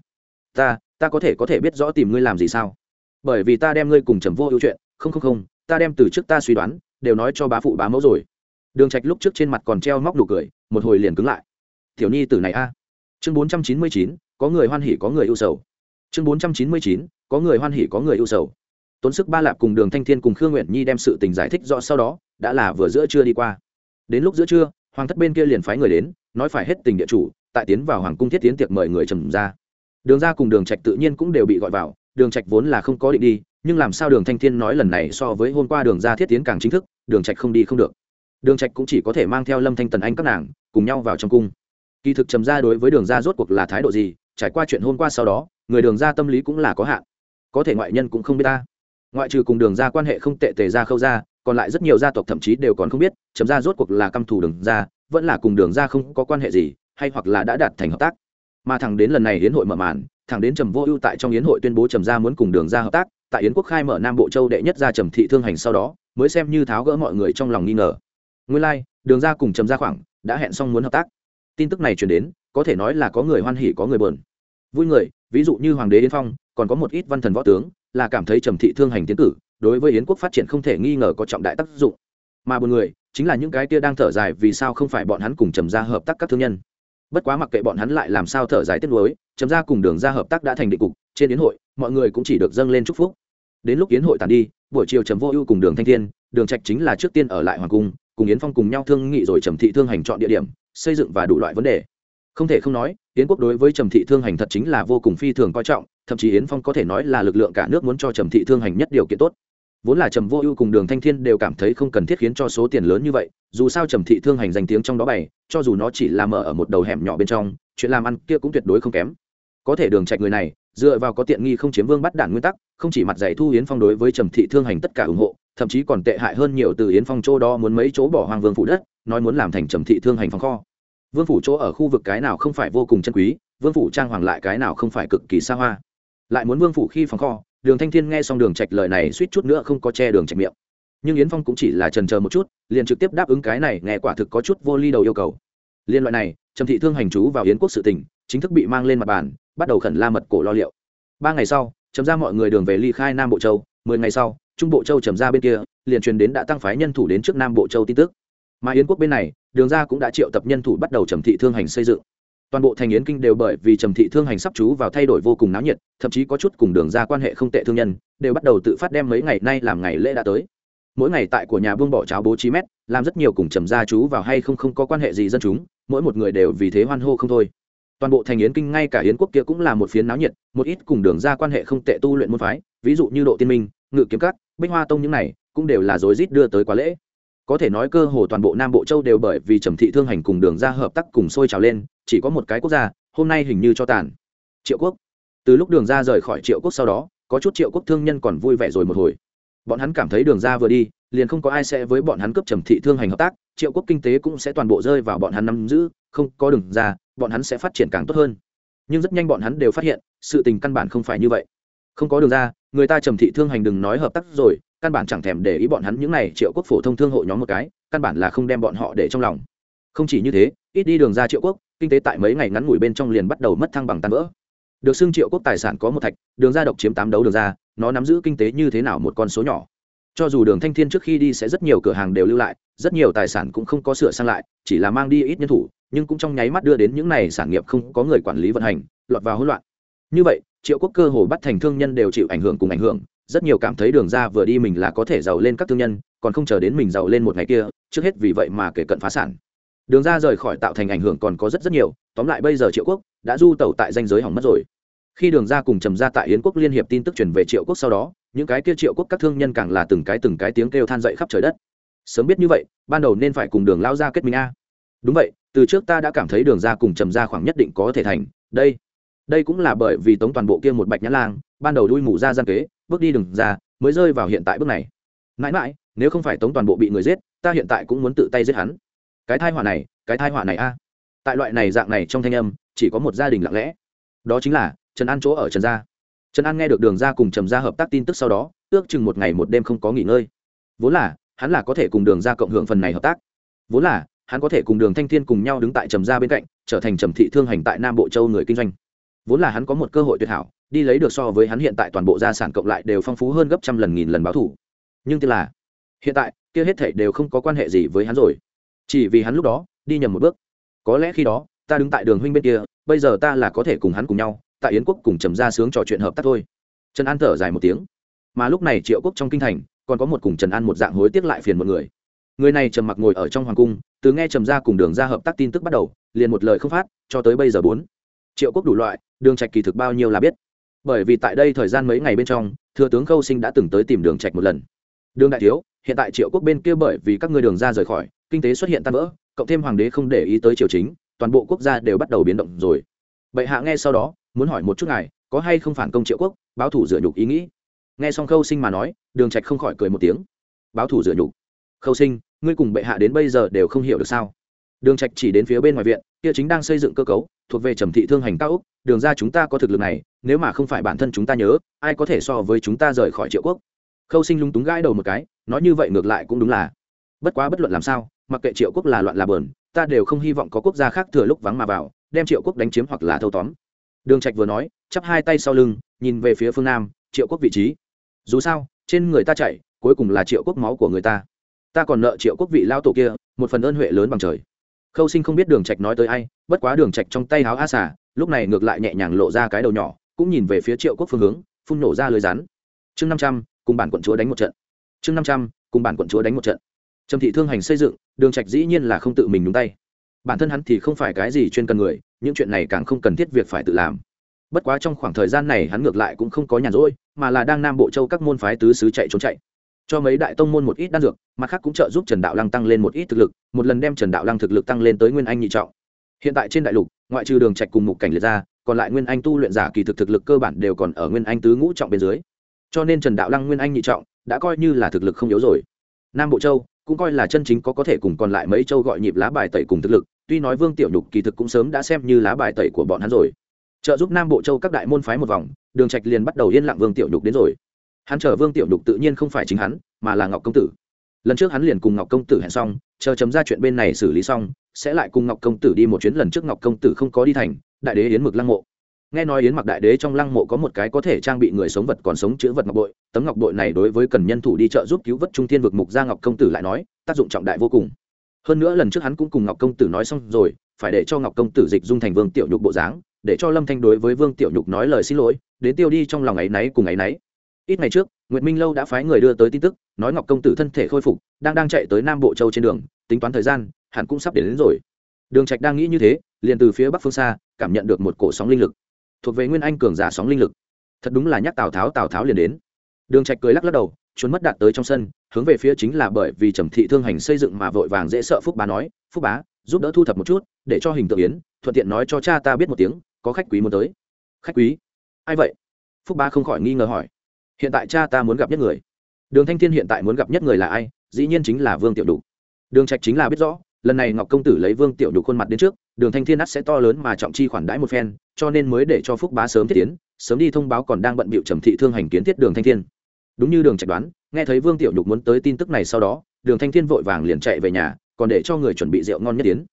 ta ta có thể có thể biết rõ tìm ngươi làm gì sao? Bởi vì ta đem ngươi cùng trầm vô ưu chuyện không không không ta đem từ trước ta suy đoán đều nói cho bá phụ bá mẫu rồi. Đường trạch lúc trước trên mặt còn treo móc đủ cười một hồi liền cứng lại. Tiểu nhi tử này a. Chương 499, có người hoan hỉ có người ưu sầu chương 499, có người hoan hỉ có người ưu sầu. Tốn sức ba lạp cùng đường thanh thiên cùng khương nguyện nhi đem sự tình giải thích rõ sau đó đã là vừa giữa trưa đi qua. Đến lúc giữa trưa hoàng thất bên kia liền phái người đến nói phải hết tình địa chủ tại tiến vào hoàng cung thiết tiến tiệc mời người trầm ra. Đường ra cùng đường trạch tự nhiên cũng đều bị gọi vào đường trạch vốn là không có định đi nhưng làm sao đường thanh thiên nói lần này so với hôm qua đường ra thiết tiến càng chính thức đường trạch không đi không được. Đường trạch cũng chỉ có thể mang theo lâm thanh tần anh các nàng cùng nhau vào trong cung. Kỳ thực trầm ra đối với đường ra rốt cuộc là thái độ gì trải qua chuyện hôm qua sau đó người đường ra tâm lý cũng là có hạn. Có thể ngoại nhân cũng không biết ta. Ngoại trừ cùng đường ra quan hệ không tệ tề ra khâu ra còn lại rất nhiều gia tộc thậm chí đều còn không biết trầm ra rốt cuộc là căm thù đường ra vẫn là cùng đường ra không có quan hệ gì hay hoặc là đã đạt thành hợp tác. Mà thẳng đến lần này hiến hội mở màn thẳng đến trầm vô ưu tại trong yến hội tuyên bố trầm gia muốn cùng đường ra hợp tác tại yến quốc khai mở nam bộ châu đệ nhất gia trầm thị thương hành sau đó mới xem như tháo gỡ mọi người trong lòng nghi ngờ. Nguyên lai、like, đường ra cùng trầm ra khoảng đã hẹn xong muốn hợp tác. Tin tức này chuyển đến có thể nói là có người hoan hỉ có người bờn vui người, ví dụ như hoàng đế yến phong, còn có một ít văn thần võ tướng, là cảm thấy trầm thị thương hành tiến cử, đối với yến quốc phát triển không thể nghi ngờ có trọng đại tác dụng. Mà một người, chính là những cái kia đang thở dài vì sao không phải bọn hắn cùng trầm ra hợp tác các thương nhân. Bất quá mặc kệ bọn hắn lại làm sao thở dài tiếp nối trầm ra cùng đường ra hợp tác đã thành định cục, trên yến hội, mọi người cũng chỉ được dâng lên chúc phúc. Đến lúc yến hội tàn đi, buổi chiều trầm vô ưu cùng đường thanh thiên, đường trạch chính là trước tiên ở lại hoàng cung, cùng yến phong cùng nhau thương nghị rồi trầm thị thương hành chọn địa điểm, xây dựng và đủ loại vấn đề không thể không nói, yến quốc đối với trầm thị thương hành thật chính là vô cùng phi thường coi trọng, thậm chí yến phong có thể nói là lực lượng cả nước muốn cho trầm thị thương hành nhất điều kiện tốt. Vốn là trầm vô ưu cùng đường thanh thiên đều cảm thấy không cần thiết khiến cho số tiền lớn như vậy, dù sao trầm thị thương hành danh tiếng trong đó bày, cho dù nó chỉ là mở ở một đầu hẻm nhỏ bên trong, chuyện làm ăn kia cũng tuyệt đối không kém. Có thể đường trạch người này, dựa vào có tiện nghi không chiếm vương bắt đản nguyên tắc, không chỉ mặt giày thu yến phong đối với trầm thị thương hành tất cả ủng hộ, thậm chí còn tệ hại hơn nhiều từ yến phong chỗ đó muốn mấy chỗ bỏ hoang vương phủ đất, nói muốn làm thành trầm thị thương hành phòng kho vương phủ chỗ ở khu vực cái nào không phải vô cùng chân quý, vương phủ trang hoàng lại cái nào không phải cực kỳ xa hoa. Lại muốn vương phủ khi phòng kho, đường thanh thiên nghe xong đường trạch lời này suýt chút nữa không có che đường trạch miệng. Nhưng yến phong cũng chỉ là trần chờ một chút, liền trực tiếp đáp ứng cái này, nghe quả thực có chút vô ly đầu yêu cầu. Liên loại này, trầm thị thương hành chú vào yến quốc sự tình, chính thức bị mang lên mặt bàn, bắt đầu khẩn la mật cổ lo liệu. Ba ngày sau trầm ra mọi người đường về ly khai nam bộ châu, mười ngày sau, trung bộ châu trầm ra bên kia, liền truyền đến đã tăng phái nhân thủ đến trước nam bộ châu tin tức mà yến quốc bên này, đường ra cũng đã triệu tập nhân thủ bắt đầu trầm thị thương hành xây dựng. Toàn bộ thành yến kinh đều bởi vì trầm thị thương hành sắp chú vào thay đổi vô cùng náo nhiệt, thậm chí có chút cùng đường ra quan hệ không tệ thương nhân, đều bắt đầu tự phát đem mấy ngày nay làm ngày lễ đã tới. Mỗi ngày tại của nhà vương bỏ cháo bố trí mét, làm rất nhiều cùng trầm gia chú vào hay không không có quan hệ gì dân chúng, mỗi một người đều vì thế hoan hô không thôi. Toàn bộ thành yến kinh ngay cả yến quốc kia cũng là một phiến náo nhiệt, một ít cùng đường ra quan hệ không tệ tu luyện môn phái, ví dụ như độ tiên minh, ngự kiếm cát bích hoa tông những này, cũng đều là rối rít đưa tới quá lễ có thể nói cơ hồ toàn bộ nam bộ châu đều bởi vì trầm thị thương hành cùng đường ra hợp tác cùng sôi trào lên, chỉ có một cái quốc gia, hôm nay hình như cho tàn. Triệu quốc. Từ lúc đường ra rời khỏi triệu quốc sau đó, có chút triệu quốc thương nhân còn vui vẻ rồi một hồi. Bọn hắn cảm thấy đường ra vừa đi, liền không có ai sẽ với bọn hắn cướp trầm thị thương hành hợp tác, triệu quốc kinh tế cũng sẽ toàn bộ rơi vào bọn hắn nắm giữ, không có đường ra bọn hắn sẽ phát triển càng tốt hơn. Nhưng rất nhanh bọn hắn đều phát hiện, sự tình căn bản không phải như vậy. Không có đường ra người ta trầm thị thương hành đừng nói hợp tác rồi căn bản chẳng thèm để ý bọn hắn những này triệu quốc phổ thông thương hộ nhóm một cái, căn bản là không đem bọn họ để trong lòng. Không chỉ như thế, ít đi đường ra triệu quốc, kinh tế tại mấy ngày ngắn ngủi bên trong liền bắt đầu mất thăng bằng tan vỡ. Được xưng triệu quốc tài sản có một thạch, đường ra độc chiếm tám đấu đường ra, nó nắm giữ kinh tế như thế nào một con số nhỏ. Cho dù đường thanh thiên trước khi đi sẽ rất nhiều cửa hàng đều lưu lại, rất nhiều tài sản cũng không có sửa sang lại, chỉ là mang đi ít nhân thủ, nhưng cũng trong nháy mắt đưa đến những này sản nghiệp không có người quản lý vận hành, lọt vào hỗn loạn. Như vậy, triệu quốc cơ hồ bắt thành thương nhân đều chịu ảnh hưởng cùng ảnh hưởng rất nhiều cảm thấy đường ra vừa đi mình là có thể giàu lên các thương nhân, còn không chờ đến mình giàu lên một ngày kia, trước hết vì vậy mà kể cận phá sản. Đường ra rời khỏi tạo thành ảnh hưởng còn có rất rất nhiều, tóm lại bây giờ triệu quốc đã du tẩu tại danh giới hỏng mất rồi. Khi đường ra cùng trầm ra tại yến quốc liên hiệp tin tức truyền về triệu quốc sau đó, những cái kia triệu quốc các thương nhân càng là từng cái từng cái tiếng kêu than dậy khắp trời đất. Sớm biết như vậy, ban đầu nên phải cùng đường lao ra kết minh a. Đúng vậy, từ trước ta đã cảm thấy đường ra cùng trầm ra khoảng nhất định có thể thành, đây đây cũng là bởi vì tống toàn bộ kia một bạch nhã lang, ban đầu đuôi mù ra gian kế, bước đi đường ra, mới rơi vào hiện tại bước này. Mãi mãi, nếu không phải tống toàn bộ bị người giết, ta hiện tại cũng muốn tự tay giết hắn. Cái thai họa này, cái thai họa này a. Tại loại này dạng này trong thanh âm, chỉ có một gia đình lặng lẽ. Đó chính là trần an chỗ ở trần gia. Trần an nghe được đường ra cùng trầm gia hợp tác tin tức sau đó, ước chừng một ngày một đêm không có nghỉ ngơi. Vốn là, hắn là có thể cùng đường ra cộng hưởng phần này hợp tác. Vốn là, hắn có thể cùng đường thanh thiên cùng nhau đứng tại trầm gia bên cạnh, trở thành trầm thị thương hành tại nam bộ châu người kinh doanh vốn là hắn có một cơ hội tuyệt hảo, đi lấy được so với hắn hiện tại toàn bộ gia sản cộng lại đều phong phú hơn gấp trăm lần nghìn lần báo thủ. Nhưng tức là, hiện tại, kia hết thể đều không có quan hệ gì với hắn rồi. Chỉ vì hắn lúc đó, đi nhầm một bước. Có lẽ khi đó, ta đứng tại đường huynh bên kia, bây giờ ta là có thể cùng hắn cùng nhau, tại yến quốc cùng trầm ra sướng trò chuyện hợp tác thôi. Trần an thở dài một tiếng. Mà lúc này triệu quốc trong kinh thành, còn có một cùng trần an một dạng hối tiếc lại phiền một người. Người này trầm mặc ngồi ở trong hoàng cung, từ nghe trầm ra cùng đường ra hợp tác tin tức bắt đầu, liền một lời không phát, cho tới bây giờ bốn triệu quốc đủ loại, đường trạch kỳ thực bao nhiêu là biết. Bởi vì tại đây thời gian mấy ngày bên trong, thừa tướng khâu sinh đã từng tới tìm đường trạch một lần. Đường đại thiếu, hiện tại triệu quốc bên kia bởi vì các ngươi đường ra rời khỏi, kinh tế xuất hiện tan vỡ, cộng thêm hoàng đế không để ý tới triều chính, toàn bộ quốc gia đều bắt đầu biến động rồi. Bệ hạ nghe sau đó, muốn hỏi một chút ngài, có hay không phản công triệu quốc, báo thủ rửa nhục ý nghĩ? Nghe xong khâu sinh mà nói, đường trạch không khỏi cười một tiếng. Báo thủ rửa nhục. Khâu sinh, ngươi cùng bệ hạ đến bây giờ đều không hiểu được sao? Đường trạch chỉ đến phía bên ngoài viện kia chính đang xây dựng cơ cấu, thuộc về trầm thị thương hành cao úc đường ra chúng ta có thực lực này, nếu mà không phải bản thân chúng ta nhớ, ai có thể so với chúng ta rời khỏi triệu quốc? Khâu sinh lung túng gãi đầu một cái, nói như vậy ngược lại cũng đúng là. Bất quá bất luận làm sao, mặc kệ triệu quốc là loạn là bờn, ta đều không hy vọng có quốc gia khác thừa lúc vắng mà vào, đem triệu quốc đánh chiếm hoặc là thâu tóm. Đường trạch vừa nói, chắp hai tay sau lưng, nhìn về phía phương nam, triệu quốc vị trí. Dù sao, trên người ta chạy, cuối cùng là triệu quốc máu của người ta. Ta còn nợ triệu quốc vị lao tổ kia, một phần ơn huệ lớn bằng trời khâu sinh không biết đường trạch nói tới ai, bất quá đường trạch trong tay háo a xà, lúc này ngược lại nhẹ nhàng lộ ra cái đầu nhỏ, cũng nhìn về phía triệu quốc phương hướng, phun nổ ra lưới rắn. Chương năm trăm, cùng bản quận chúa đánh một trận. Chương năm trăm, cùng bản quận chúa đánh một trận. Trầm thị thương hành xây dựng, đường trạch dĩ nhiên là không tự mình nhúng tay. Bản thân hắn thì không phải cái gì chuyên cần người, những chuyện này càng không cần thiết việc phải tự làm. Bất quá trong khoảng thời gian này hắn ngược lại cũng không có nhàn rỗi, mà là đang nam bộ châu các môn phái tứ xứ chạy trốn chạy cho mấy đại tông môn một ít đan dược, mặt khác cũng trợ giúp trần đạo lăng tăng lên một ít thực lực, một lần đem trần đạo lăng thực lực tăng lên tới nguyên anh nhị trọng. Hiện tại trên đại lục, ngoại trừ đường trạch cùng mục cảnh liệt ra, còn lại nguyên anh tu luyện giả kỳ thực thực lực cơ bản đều còn ở nguyên anh tứ ngũ trọng bên dưới. Cho nên trần đạo lăng nguyên anh nhị trọng đã coi như là thực lực không yếu rồi. Nam bộ châu cũng coi là chân chính có có thể cùng còn lại mấy châu gọi nhịp lá bài tẩy cùng thực lực, tuy nói vương tiểu nhục kỳ thực cũng sớm đã xem như lá bài tẩy của bọn hắn rồi. Trợ giúp nam bộ châu các đại môn phái một vòng, đường trạch liền bắt đầu yên lặng vương tiểu nhục đến rồi hắn chờ vương tiểu nhục tự nhiên không phải chính hắn, mà là ngọc công tử. Lần trước hắn liền cùng ngọc công tử hẹn xong, chờ chấm ra chuyện bên này xử lý xong, sẽ lại cùng ngọc công tử đi một chuyến lần trước ngọc công tử không có đi thành, đại đế yến mực lăng mộ. Nghe nói yến mặc đại đế trong lăng mộ có một cái có thể trang bị người sống vật còn sống chữ vật ngọc bội, tấm ngọc bội này đối với cần nhân thủ đi chợ giúp cứu vớt trung thiên vực mục gia ngọc công tử lại nói, tác dụng trọng đại vô cùng. Hơn nữa lần trước hắn cũng cùng ngọc công tử nói xong rồi, phải để cho ngọc công tử dịch dung thành vương tiểu nhục bộ dáng, để cho lâm thanh đối với vương tiểu nhục nói lời xin lỗi, đến tiêu đi trong lòng ấy náy cùng ấy náy ít ngày trước nguyễn minh lâu đã phái người đưa tới tin tức nói ngọc công tử thân thể khôi phục đang đang chạy tới nam bộ châu trên đường tính toán thời gian hẳn cũng sắp đến, đến rồi. Đường trạch đang nghĩ như thế liền từ phía bắc phương xa cảm nhận được một cổ sóng linh lực. Thuộc về nguyên anh cường giả sóng linh lực. Thật đúng là nhắc tào tháo tào tháo liền đến. Đường trạch cười lắc lắc đầu trốn mất đạt tới trong sân hướng về phía chính là bởi vì trầm thị thương hành xây dựng mà vội vàng dễ sợ phúc bá nói phúc bá giúp đỡ thu thập một chút để cho hình tượng yến thuận tiện nói cho cha ta biết một tiếng có khách quý muốn tới. Khách quý? Ai vậy? Phúc bá không khỏi nghi ngờ hỏi hiện tại cha ta muốn gặp nhất người. Đường thanh thiên hiện tại muốn gặp nhất người là ai? Dĩ nhiên chính là vương tiểu đục. Đường trạch chính là biết rõ, lần này ngọc công tử lấy vương tiểu đục khuôn mặt đến trước, đường thanh thiên ắt sẽ to lớn mà trọng chi khoản đãi một phen, cho nên mới để cho phúc bá sớm thiết tiến, sớm đi thông báo còn đang bận bịu trầm thị thương hành kiến thiết đường thanh thiên. Đúng như đường trạch đoán, nghe thấy vương tiểu nhục muốn tới tin tức này sau đó, đường thanh thiên vội vàng liền chạy về nhà, còn để cho người chuẩn bị rượu ngon nhất tiến.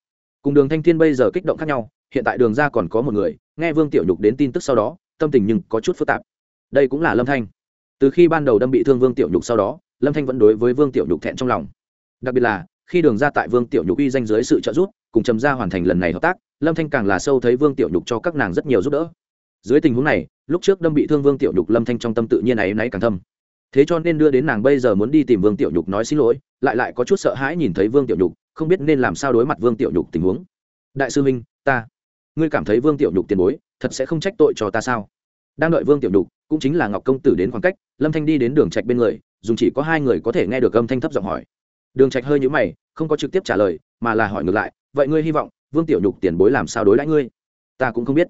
Cùng đường thanh thiên bây giờ kích động khác nhau, hiện tại đường ra còn có một người, nghe vương tiểu nhục đến tin tức sau đó, tâm tình nhưng có chút phức tạp. Đây cũng là lâm thanh từ khi ban đầu đâm bị thương vương tiểu nhục sau đó lâm thanh vẫn đối với vương tiểu nhục thẹn trong lòng đặc biệt là khi đường ra tại vương tiểu nhục uy danh dưới sự trợ giúp cùng trầm ra hoàn thành lần này hợp tác lâm thanh càng là sâu thấy vương tiểu nhục cho các nàng rất nhiều giúp đỡ dưới tình huống này lúc trước đâm bị thương vương tiểu nhục lâm thanh trong tâm tự nhiên này náy càng thâm thế cho nên đưa đến nàng bây giờ muốn đi tìm vương tiểu nhục nói xin lỗi lại lại có chút sợ hãi nhìn thấy vương tiểu nhục không biết nên làm sao đối mặt vương tiểu nhục tình huống đại sư minh ta ngươi cảm thấy vương tiểu nhục tiền bối thật sẽ không trách tội cho ta sao đang đợi vương tiểu nhục cũng chính là ngọc công tử đến khoảng cách, lâm thanh đi đến đường trạch bên người, dùng chỉ có hai người có thể nghe được âm thanh thấp giọng hỏi. Đường trạch hơi nhíu mày, không có trực tiếp trả lời, mà là hỏi ngược lại, vậy ngươi hy vọng, vương tiểu nhục tiền bối làm sao đối đãi ngươi? Ta cũng không biết.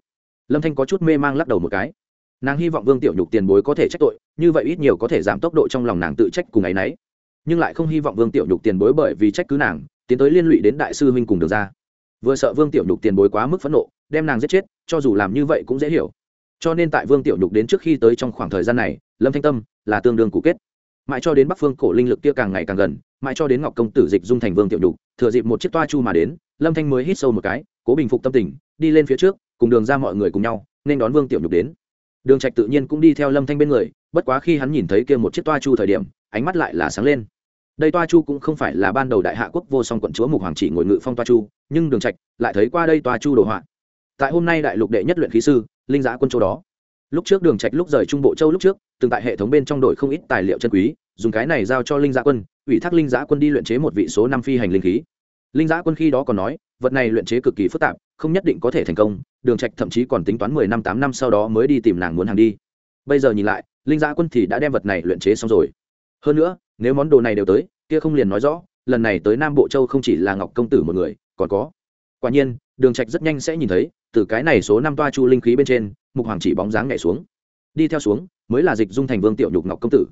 Lâm thanh có chút mê mang lắc đầu một cái. Nàng hy vọng vương tiểu nhục tiền bối có thể trách tội, như vậy ít nhiều có thể giảm tốc độ trong lòng nàng tự trách cùng ấ y n ấ y nhưng lại không hy vọng vương tiểu nhục tiền bối bởi vì trách cứ nàng, tiến tới liên lụy đến đại sư huynh cùng được ra vừa sợ vương tiểu nhục tiền bối quá mức phẫn nộ, đem nàng giết chết, cho dù làm như vậy cũng dễ hiểu cho nên tại vương tiểu nhục đến trước khi tới trong khoảng thời gian này, lâm thanh tâm là tương đương cụ kết. Mãi cho đến bắc phương cổ linh lực kia càng ngày càng gần, mãi cho đến ngọc công tử dịch dung thành vương tiểu nhục, thừa dịp một chiếc toa chu mà đến, lâm thanh mới hít sâu một cái, cố bình phục tâm tình, đi lên phía trước, cùng đường ra mọi người cùng nhau, nên đón vương tiểu nhục đến. Đường trạch tự nhiên cũng đi theo lâm thanh bên người, bất quá khi hắn nhìn thấy kia một chiếc toa chu thời điểm, ánh mắt lại là sáng lên. Đây toa chu cũng không phải là ban đầu đại hạ quốc vô song quận chúa mục hoàng chỉ ngồi ngự phong toa chu, nhưng đường trạch lại thấy qua đây toa chu đồ họa. Tại hôm nay đại lục đệ nhất luyện khí sư linh giã quân châu đó. Lúc trước đường trạch lúc rời trung bộ châu lúc trước, từng tại hệ thống bên trong đổi không ít tài liệu chân quý, dùng cái này giao cho linh giã quân, ủy thác linh giã quân đi luyện chế một vị số năm phi hành linh khí. Linh giã quân khi đó còn nói, vật này luyện chế cực kỳ phức tạp, không nhất định có thể thành công, đường trạch thậm chí còn tính toán mười năm tám năm sau đó mới đi tìm nàng muốn hàng đi. Bây giờ nhìn lại, linh giã quân thì đã đem vật này luyện chế xong rồi. Hơn nữa, nếu món đồ này đều tới, kia không liền nói rõ, lần này tới nam bộ châu không chỉ là ngọc công tử một người, còn có. Quả nhiên, đường trạch rất nhanh sẽ nhìn thấy từ cái này số năm toa chu linh khí bên trên, mục hoàng chỉ bóng dáng nhảy xuống. Đi theo xuống, mới là dịch dung thành vương tiểu nhục ngọc công tử.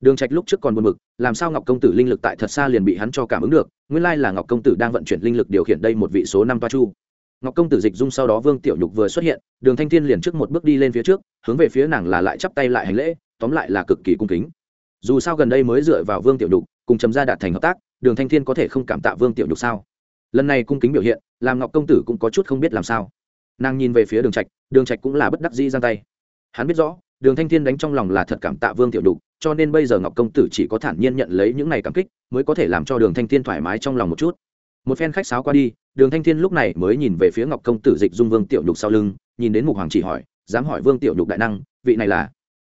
Đường trạch lúc trước còn buồn bực, làm sao ngọc công tử linh lực tại thật xa liền bị hắn cho cảm ứng được, nguyên lai là ngọc công tử đang vận chuyển linh lực điều khiển đây một vị số năm toa chu. Ngọc công tử dịch dung sau đó vương tiểu nhục vừa xuất hiện, đường thanh thiên liền trước một bước đi lên phía trước, hướng về phía nàng là lại chắp tay lại hành lễ, tóm lại là cực kỳ cung kính. Dù sao gần đây mới dựa vào vương tiểu nhục, cùng chấm ra đạt thành hợp tác, đường thanh thiên có thể không cảm tạ vương tiểu nhục sao? Lần này cung kính biểu hiện, làm ngọc công tử cũng có chút không biết làm sao nàng nhìn về phía đường trạch đường trạch cũng là bất đắc dĩ giang tay. Hắn biết rõ, đường thanh thiên đánh trong lòng là thật cảm tạ vương tiểu đục cho nên bây giờ ngọc công tử chỉ có thản nhiên nhận lấy những này cảm kích, mới có thể làm cho đường thanh thiên thoải mái trong lòng một chút. Một phen khách sáo qua đi, đường thanh thiên lúc này mới nhìn về phía ngọc công tử dịch dung vương tiểu đục sau lưng, nhìn đến mục hoàng chỉ hỏi, dám hỏi vương tiểu đục đại năng, vị này là?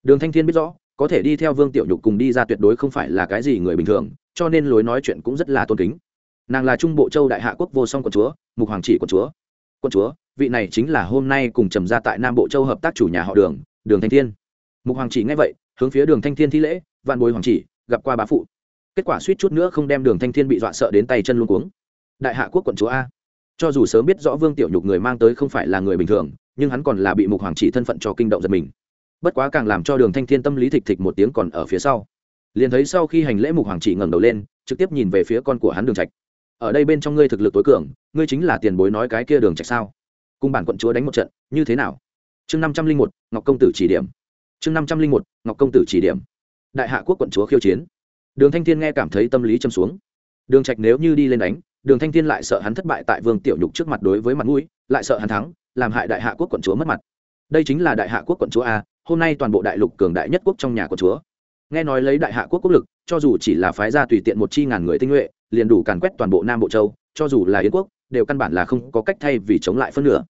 Đường thanh thiên biết rõ, có thể đi theo vương tiểu đục cùng đi ra tuyệt đối không phải là cái gì người bình thường, cho nên lối nói chuyện cũng rất là tôn kính. Nàng là trung bộ châu đại hạ quốc vô song của chúa, mục hoàng chỉ của chúa. Quân chúa? Vị này chính là hôm nay cùng trầm ra tại nam bộ châu hợp tác chủ nhà họ đường đường thanh thiên. Mục hoàng chỉ nghe vậy, hướng phía đường thanh thiên thi lễ, vạn bối hoàng chỉ, gặp qua bá phụ. Kết quả suýt chút nữa không đem đường thanh thiên bị dọa sợ đến tay chân luôn cuống. Đại hạ quốc quận chúa a. Cho dù sớm biết rõ vương tiểu nhục người mang tới không phải là người bình thường, nhưng hắn còn là bị mục hoàng chỉ thân phận cho kinh động giật mình. Bất quá càng làm cho đường thanh thiên tâm lý thịch thịch một tiếng còn ở phía sau. Liền thấy sau khi hành lễ mục hoàng chỉ ngẩng đầu lên, trực tiếp nhìn về phía con của hắn đường trạch. Ở đây bên trong ngươi thực lực tối cường, ngươi chính là tiền bối nói cái kia đường trạch sao? Cùng bản quận chúa đánh một trận, như thế nào? Chương năm trăm linh một, ngọc công tử chỉ điểm. Chương năm trăm linh một, ngọc công tử chỉ điểm. Đại hạ quốc quận chúa khiêu chiến. Đường thanh thiên nghe cảm thấy tâm lý châm xuống. Đường trạch nếu như đi lên đánh, đường thanh thiên lại sợ hắn thất bại tại vương tiểu nhục trước mặt đối với mặt mũi, lại sợ hắn thắng, làm hại đại hạ quốc quận chúa mất mặt. Đây chính là đại hạ quốc quận chúa a, hôm nay toàn bộ đại lục cường đại nhất quốc trong nhà quận chúa. Nghe nói lấy đại hạ quốc quốc lực, cho dù chỉ là phái ra tùy tiện một chi ngàn người tinh nhuệ, liền đủ càn quét toàn bộ nam bộ châu, cho dù là yến quốc đều căn bản là không có cách thay vì chống lại phân nửa.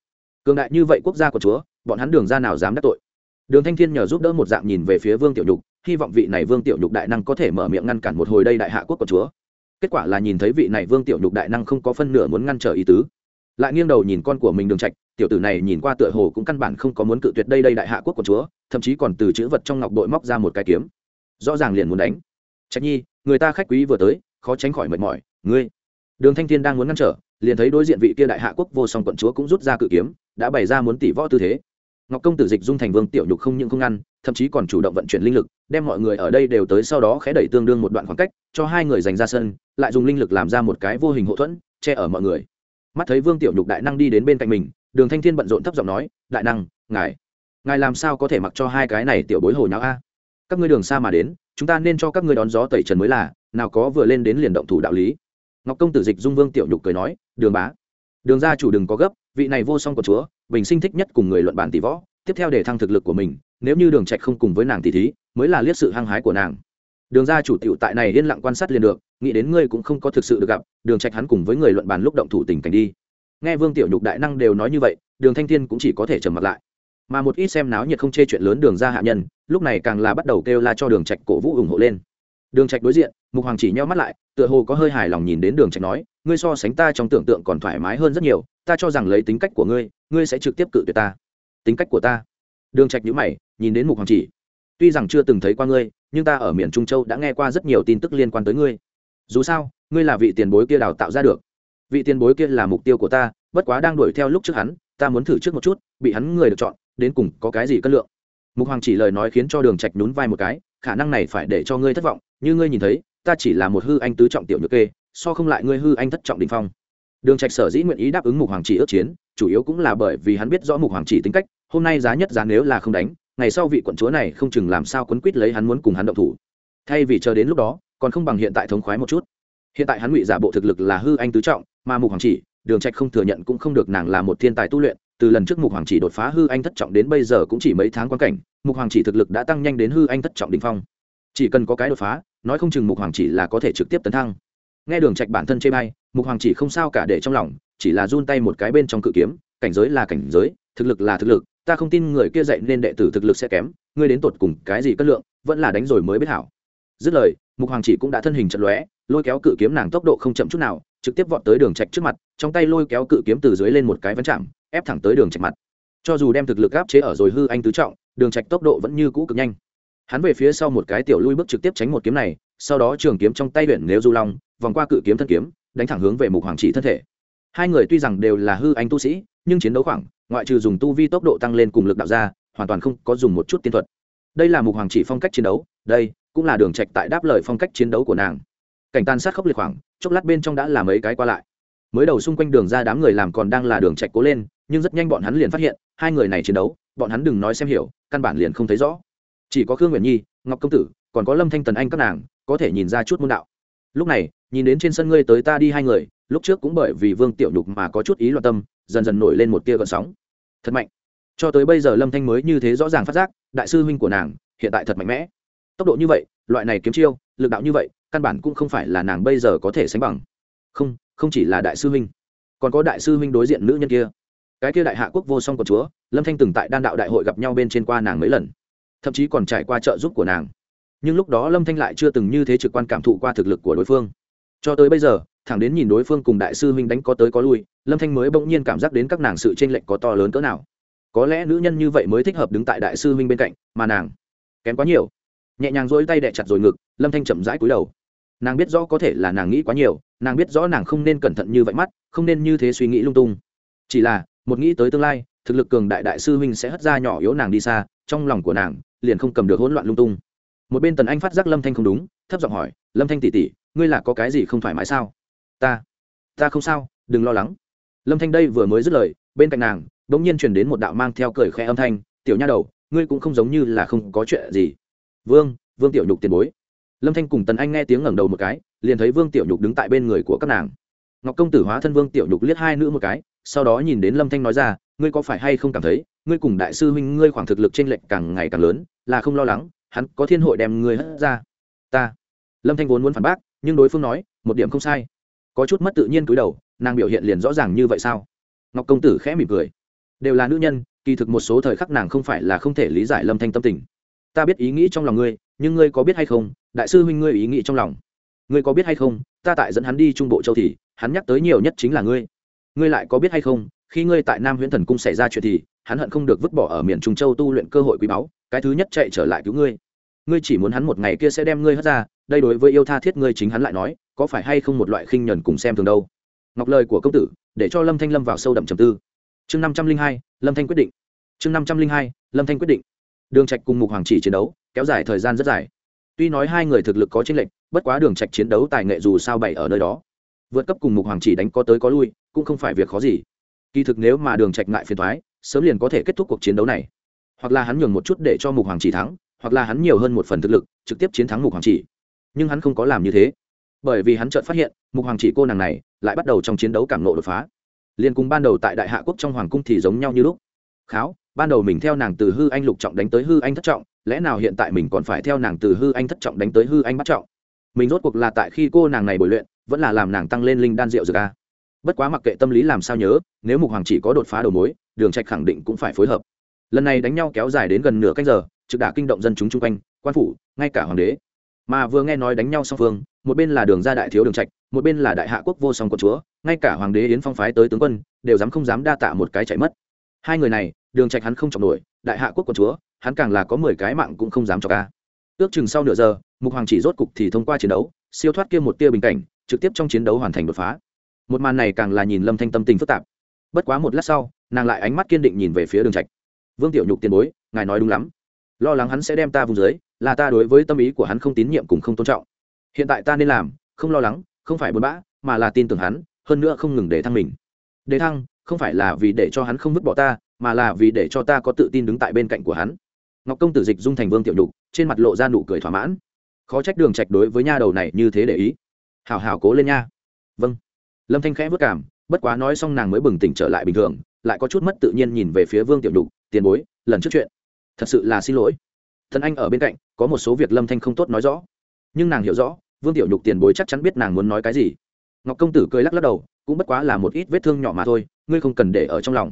Cường đại như vậy quốc gia của chúa, bọn hắn đường ra nào dám đắc tội? Đường thanh thiên nhờ giúp đỡ một dạng nhìn về phía vương tiểu nhục, hy vọng vị này vương tiểu nhục đại năng có thể mở miệng ngăn cản một hồi đây đại hạ quốc của chúa. Kết quả là nhìn thấy vị này vương tiểu nhục đại năng không có phân nửa muốn ngăn trở ý tứ. Lại nghiêng đầu nhìn con của mình đường trạch, tiểu tử này nhìn qua tựa hồ cũng căn bản không có muốn cự tuyệt đây đây đại hạ quốc của chúa, thậm chí còn từ chữ vật trong ngọc bội móc ra một cái kiếm. Rõ ràng liền muốn đánh. Trạch nhi, người ta khách quý vừa tới, khó tránh khỏi mệt mỏi, ngươi. Đường thanh thiên đang muốn ngăn trở liền thấy đối diện vị kia đại hạ quốc vô song quận chúa cũng rút ra cự kiếm, đã bày ra muốn tỷ võ tư thế. Ngọc công tử dịch dung thành vương tiểu nhục không những không ngăn, thậm chí còn chủ động vận chuyển linh lực, đem mọi người ở đây đều tới sau đó khé đẩy tương đương một đoạn khoảng cách, cho hai người dành ra sân, lại dùng linh lực làm ra một cái vô hình hậu thuẫn, che ở mọi người. Mắt thấy vương tiểu nhục đại năng đi đến bên cạnh mình, đường thanh thiên bận rộn thấp giọng nói, đại năng, ngài ngài làm sao có thể mặc cho hai cái này tiểu bối hồi nháo a? Các ngươi đường xa mà đến, chúng ta nên cho các ngươi đón gió tẩy trần mới là, nào có vừa lên đến liền động thủ đạo lý. Ngọc công tử dịch dung vương tiểu nhục cười nói đường bá. Đường gia chủ đừng có gấp, vị này vô song của chúa, bình sinh thích nhất cùng người luận bản tỷ võ, tiếp theo để thăng thực lực của mình, nếu như đường trạch không cùng với nàng tỷ thí, mới là liếc sự hăng hái của nàng. Đường gia chủ tiểu tại này yên lặng quan sát liền được, nghĩ đến ngươi cũng không có thực sự được gặp, đường trạch hắn cùng với người luận bàn lúc động thủ tình cảnh đi. Nghe vương tiểu nhục đại năng đều nói như vậy, đường thanh thiên cũng chỉ có thể trầm mặt lại. Mà một ít xem náo nhiệt không chê chuyện lớn đường gia hạ nhân, lúc này càng là bắt đầu kêu la cho đường trạch cổ vũ ủng hộ lên. Đường trạch đối diện, mục hoàng chỉ nheo mắt lại, tựa hồ có hơi hài lòng nhìn đến đường trạch nói ngươi so sánh ta trong tưởng tượng còn thoải mái hơn rất nhiều, ta cho rằng lấy tính cách của ngươi ngươi sẽ trực tiếp cự tuyệt ta. Tính cách của ta. Đường trạch nhíu mày, nhìn đến mục hoàng chỉ. Tuy rằng chưa từng thấy qua ngươi, nhưng ta ở miền trung châu đã nghe qua rất nhiều tin tức liên quan tới ngươi. Dù sao, ngươi là vị tiền bối kia đào tạo ra được. Vị tiền bối kia là mục tiêu của ta, bất quá đang đuổi theo lúc trước hắn, ta muốn thử trước một chút, bị hắn người được chọn, đến cùng có cái gì cân lượng. Mục hoàng chỉ lời nói khiến cho đường trạch nhún vai một cái, khả năng này phải để cho ngươi thất vọng, như ngươi nhìn thấy, ta chỉ là một hư anh tứ trọng tiểu nhược kê so không lại ngươi hư anh thất trọng đình phong. Đường trạch sở dĩ nguyện ý đáp ứng mục hoàng chỉ ước chiến, chủ yếu cũng là bởi vì hắn biết rõ mục hoàng chỉ tính cách, hôm nay giá nhất giá nếu là không đánh, ngày sau vị quận chúa này không chừng làm sao quấn quýt lấy hắn muốn cùng hắn động thủ. Thay vì chờ đến lúc đó, còn không bằng hiện tại thống khoái một chút. Hiện tại hắn ngụy giả bộ thực lực là hư anh tứ trọng, mà mục hoàng chỉ, đường trạch không thừa nhận cũng không được nàng là một thiên tài tu luyện, từ lần trước mục hoàng chỉ đột phá hư anh thất trọng đến bây giờ cũng chỉ mấy tháng quan cảnh, mục hoàng chỉ thực lực đã tăng nhanh đến hư anh thất trọng đỉnh phong. Chỉ cần có cái đột phá, nói không chừng mục hoàng chỉ là có thể trực tiếp tấn thăng nghe đường trạch bản thân chê bay mục hoàng chỉ không sao cả để trong lòng, chỉ là run tay một cái bên trong cự kiếm, cảnh giới là cảnh giới, thực lực là thực lực, ta không tin người kia dạy nên đệ tử thực lực sẽ kém, ngươi đến tột cùng cái gì cân lượng, vẫn là đánh rồi mới biết hảo. Dứt lời, mục hoàng chỉ cũng đã thân hình trận lóe, lôi kéo cự kiếm nàng tốc độ không chậm chút nào, trực tiếp vọt tới đường trạch trước mặt, trong tay lôi kéo cự kiếm từ dưới lên một cái vấn chạm, ép thẳng tới đường trạch mặt. Cho dù đem thực lực áp chế ở rồi hư anh tứ trọng, đường trạch tốc độ vẫn như cũ cực nhanh. Hắn về phía sau một cái tiểu lui bước trực tiếp tránh một kiếm này, sau đó trường kiếm trong tay luyện nếu du long vòng qua cự kiếm thân kiếm, đánh thẳng hướng về mục hoàng chỉ thân thể. Hai người tuy rằng đều là hư anh tu sĩ, nhưng chiến đấu khoảng, ngoại trừ dùng tu vi tốc độ tăng lên cùng lực đạo ra, hoàn toàn không có dùng một chút tiên thuật. Đây là mục hoàng chỉ phong cách chiến đấu, đây cũng là đường trạch tại đáp lời phong cách chiến đấu của nàng. Cảnh tan sát khốc liệt khoảng, chốc lát bên trong đã là mấy cái qua lại. Mới đầu xung quanh đường ra đám người làm còn đang là đường trạch cố lên, nhưng rất nhanh bọn hắn liền phát hiện, hai người này chiến đấu, bọn hắn đừng nói xem hiểu, căn bản liền không thấy rõ. Chỉ có khương nguyện nhi, ngọc công tử, còn có lâm thanh tần anh các nàng, có thể nhìn ra chút môn đạo. Lúc này nhìn đến trên sân ngươi tới ta đi hai người, lúc trước cũng bởi vì vương tiểu nhục mà có chút ý loạn tâm, dần dần nổi lên một tia gợn sóng. Thật mạnh. Cho tới bây giờ lâm thanh mới như thế rõ ràng phát giác, đại sư huynh của nàng, hiện tại thật mạnh mẽ. Tốc độ như vậy, loại này kiếm chiêu, lực đạo như vậy, căn bản cũng không phải là nàng bây giờ có thể sánh bằng. Không không chỉ là đại sư huynh, còn có đại sư huynh đối diện nữ nhân kia. Cái kia đại hạ quốc vô song của chúa, lâm thanh từng tại đan đạo đại hội gặp nhau bên trên qua nàng mấy lần, thậm chí còn trải qua trợ giúp của nàng. Nhưng lúc đó lâm thanh lại chưa từng như thế trực quan cảm thụ qua thực lực của đối phương cho tới bây giờ, thẳng đến nhìn đối phương cùng đại sư huynh đánh có tới có lui, lâm thanh mới bỗng nhiên cảm giác đến các nàng sự tranh lệch có to lớn cỡ nào. Có lẽ nữ nhân như vậy mới thích hợp đứng tại đại sư huynh bên cạnh, mà nàng kém quá nhiều. Nhẹ nhàng dỗi tay đẻ chặt rồi ngực, lâm thanh chậm rãi cúi đầu. Nàng biết rõ có thể là nàng nghĩ quá nhiều, nàng biết rõ nàng không nên cẩn thận như vậy mắt, không nên như thế suy nghĩ lung tung. Chỉ là, một nghĩ tới tương lai, thực lực cường đại đại sư huynh sẽ hất ra nhỏ yếu nàng đi xa, trong lòng của nàng liền không cầm được hỗn loạn lung tung. Một bên tần anh phát giác lâm thanh không đúng, thấp giọng hỏi, lâm thanh tỉ tỉ ngươi là có cái gì không thoải mái sao? Ta ta không sao, đừng lo lắng. Lâm thanh đây vừa mới dứt lời, bên cạnh nàng đ ỗ n g nhiên truyền đến một đạo mang theo cười khẽ âm thanh, tiểu nha đầu, ngươi cũng không giống như là không có chuyện gì. Vương vương tiểu nhục tiền bối. Lâm thanh cùng tần anh nghe tiếng ngẩng đầu một cái, liền thấy vương tiểu nhục đứng tại bên người của các nàng. Ngọc công tử hóa thân vương tiểu nhục liếc hai nữ một cái, sau đó nhìn đến lâm thanh nói ra, ngươi có phải hay không cảm thấy, ngươi cùng đại sư huynh ngươi khoảng thực lực t r ê n lệch càng ngày càng lớn, là không lo lắng, hắn có thiên hội đem ngươi hất ra. Ta. Lâm thanh vốn muốn phản bác nhưng đối phương nói, một điểm không sai. Có chút mất tự nhiên cúi đầu, nàng biểu hiện liền rõ ràng như vậy sao? Ngọc công tử khẽ mỉm cười. Đều là nữ nhân, kỳ thực một số thời khắc nàng không phải là không thể lý giải lâm thanh tâm tình. Ta biết ý nghĩ trong lòng ngươi, nhưng ngươi có biết hay không? Đại sư huynh ngươi ý nghĩ trong lòng. Ngươi có biết hay không? Ta tại dẫn hắn đi trung bộ châu thì, hắn nhắc tới nhiều nhất chính là ngươi. Ngươi lại có biết hay không? Khi ngươi tại nam huyễn thần cung xảy ra chuyện thì, hắn hận không được vứt bỏ ở miền trung châu tu luyện cơ hội quý báu, cái thứ nhất chạy trở lại cứu ngươi. Ngươi chỉ muốn hắn một ngày kia sẽ đem ngươi hất ra đây đối với yêu tha thiết ngươi chính hắn lại nói, có phải hay không một loại khinh nhuần cùng xem thường đâu? Ngọc lời của công tử, để cho lâm thanh lâm vào sâu đậm trầm tư. Chương năm trăm linh hai, lâm thanh quyết định. Chương năm trăm linh hai, lâm thanh quyết định. Đường trạch cùng mục hoàng chỉ chiến đấu, kéo dài thời gian rất dài. Tuy nói hai người thực lực có chênh lệch, bất quá đường trạch chiến đấu tài nghệ dù sao bảy ở nơi đó. Vượt cấp cùng mục hoàng chỉ đánh có tới có lui, cũng không phải việc khó gì. Kỳ thực nếu mà đường trạch ngại phiền thoái sớm liền có thể kết thúc cuộc chiến đấu này. Hoặc là hắn nhường một chút để cho mục hoàng chỉ thắng, hoặc là hắn nhiều hơn một phần thực lực, trực tiếp chiến thắng mục hoàng chỉ nhưng hắn không có làm như thế. Bởi vì hắn chợt phát hiện, mục hoàng chỉ cô nàng này lại bắt đầu trong chiến đấu cảm nộ đột phá. Liền cùng ban đầu tại đại hạ quốc trong hoàng cung thì giống nhau như lúc. Kháo, ban đầu mình theo nàng từ hư anh lục trọng đánh tới hư anh thất trọng, lẽ nào hiện tại mình còn phải theo nàng từ hư anh thất trọng đánh tới hư anh bắt trọng? Mình rốt cuộc là tại khi cô nàng này bồi luyện, vẫn là làm nàng tăng lên linh đan rượu dược a. Bất quá mặc kệ tâm lý làm sao nhớ, nếu mục hoàng chỉ có đột phá đầu mối, đường trạch khẳng định cũng phải phối hợp. Lần này đánh nhau kéo dài đến gần nửa canh giờ, trực đả kinh động dân chúng chung quanh, quan phủ, ngay cả hoàng đế mà vừa nghe nói đánh nhau song phương, một bên là đường gia đại thiếu đường trạch, một bên là đại hạ quốc vô song của chúa, ngay cả hoàng đế yến phong phái tới tướng quân, đều dám không dám đa tạ một cái chạy mất. Hai người này, đường trạch hắn không chọc nổi, đại hạ quốc của chúa, hắn càng là có mười cái mạng cũng không dám cho ca. Ước chừng sau nửa giờ, mục hoàng chỉ rốt cục thì thông qua chiến đấu, siêu thoát kia một tia bình cảnh, trực tiếp trong chiến đấu hoàn thành đột phá. Một màn này càng là nhìn lâm thanh tâm tình phức tạp. Bất quá một lát sau, nàng lại ánh mắt kiên định nhìn về phía đường trạch. Vương tiểu nhục tiền bối, ngài nói đúng lắm. Lo lắng hắn sẽ đem ta vùng dưới là ta đối với tâm ý của hắn không tín nhiệm cùng không tôn trọng. Hiện tại ta nên làm, không lo lắng, không phải buồn bã, mà là tin tưởng hắn, hơn nữa không ngừng để thăng mình. Để thăng, không phải là vì để cho hắn không vứt bỏ ta, mà là vì để cho ta có tự tin đứng tại bên cạnh của hắn. Ngọc công tử dịch dung thành vương tiểu nhục, trên mặt lộ ra nụ cười thỏa mãn. Khó trách đường trạch đối với nha đầu này như thế để ý. Hảo hảo cố lên nha. Vâng. Lâm thanh khẽ vất cảm, bất quá nói xong nàng mới bừng tỉnh trở lại bình thường, lại có chút mất tự nhiên nhìn về phía vương tiểu nhục, tiền bối, lần trước chuyện, thật sự là xin lỗi thần anh ở bên cạnh, có một số việc lâm thanh không tốt nói rõ. Nhưng nàng hiểu rõ, vương tiểu nhục tiền bối chắc chắn biết nàng muốn nói cái gì. Ngọc công tử cười lắc lắc đầu, cũng bất quá là một ít vết thương nhỏ mà thôi, ngươi không cần để ở trong lòng.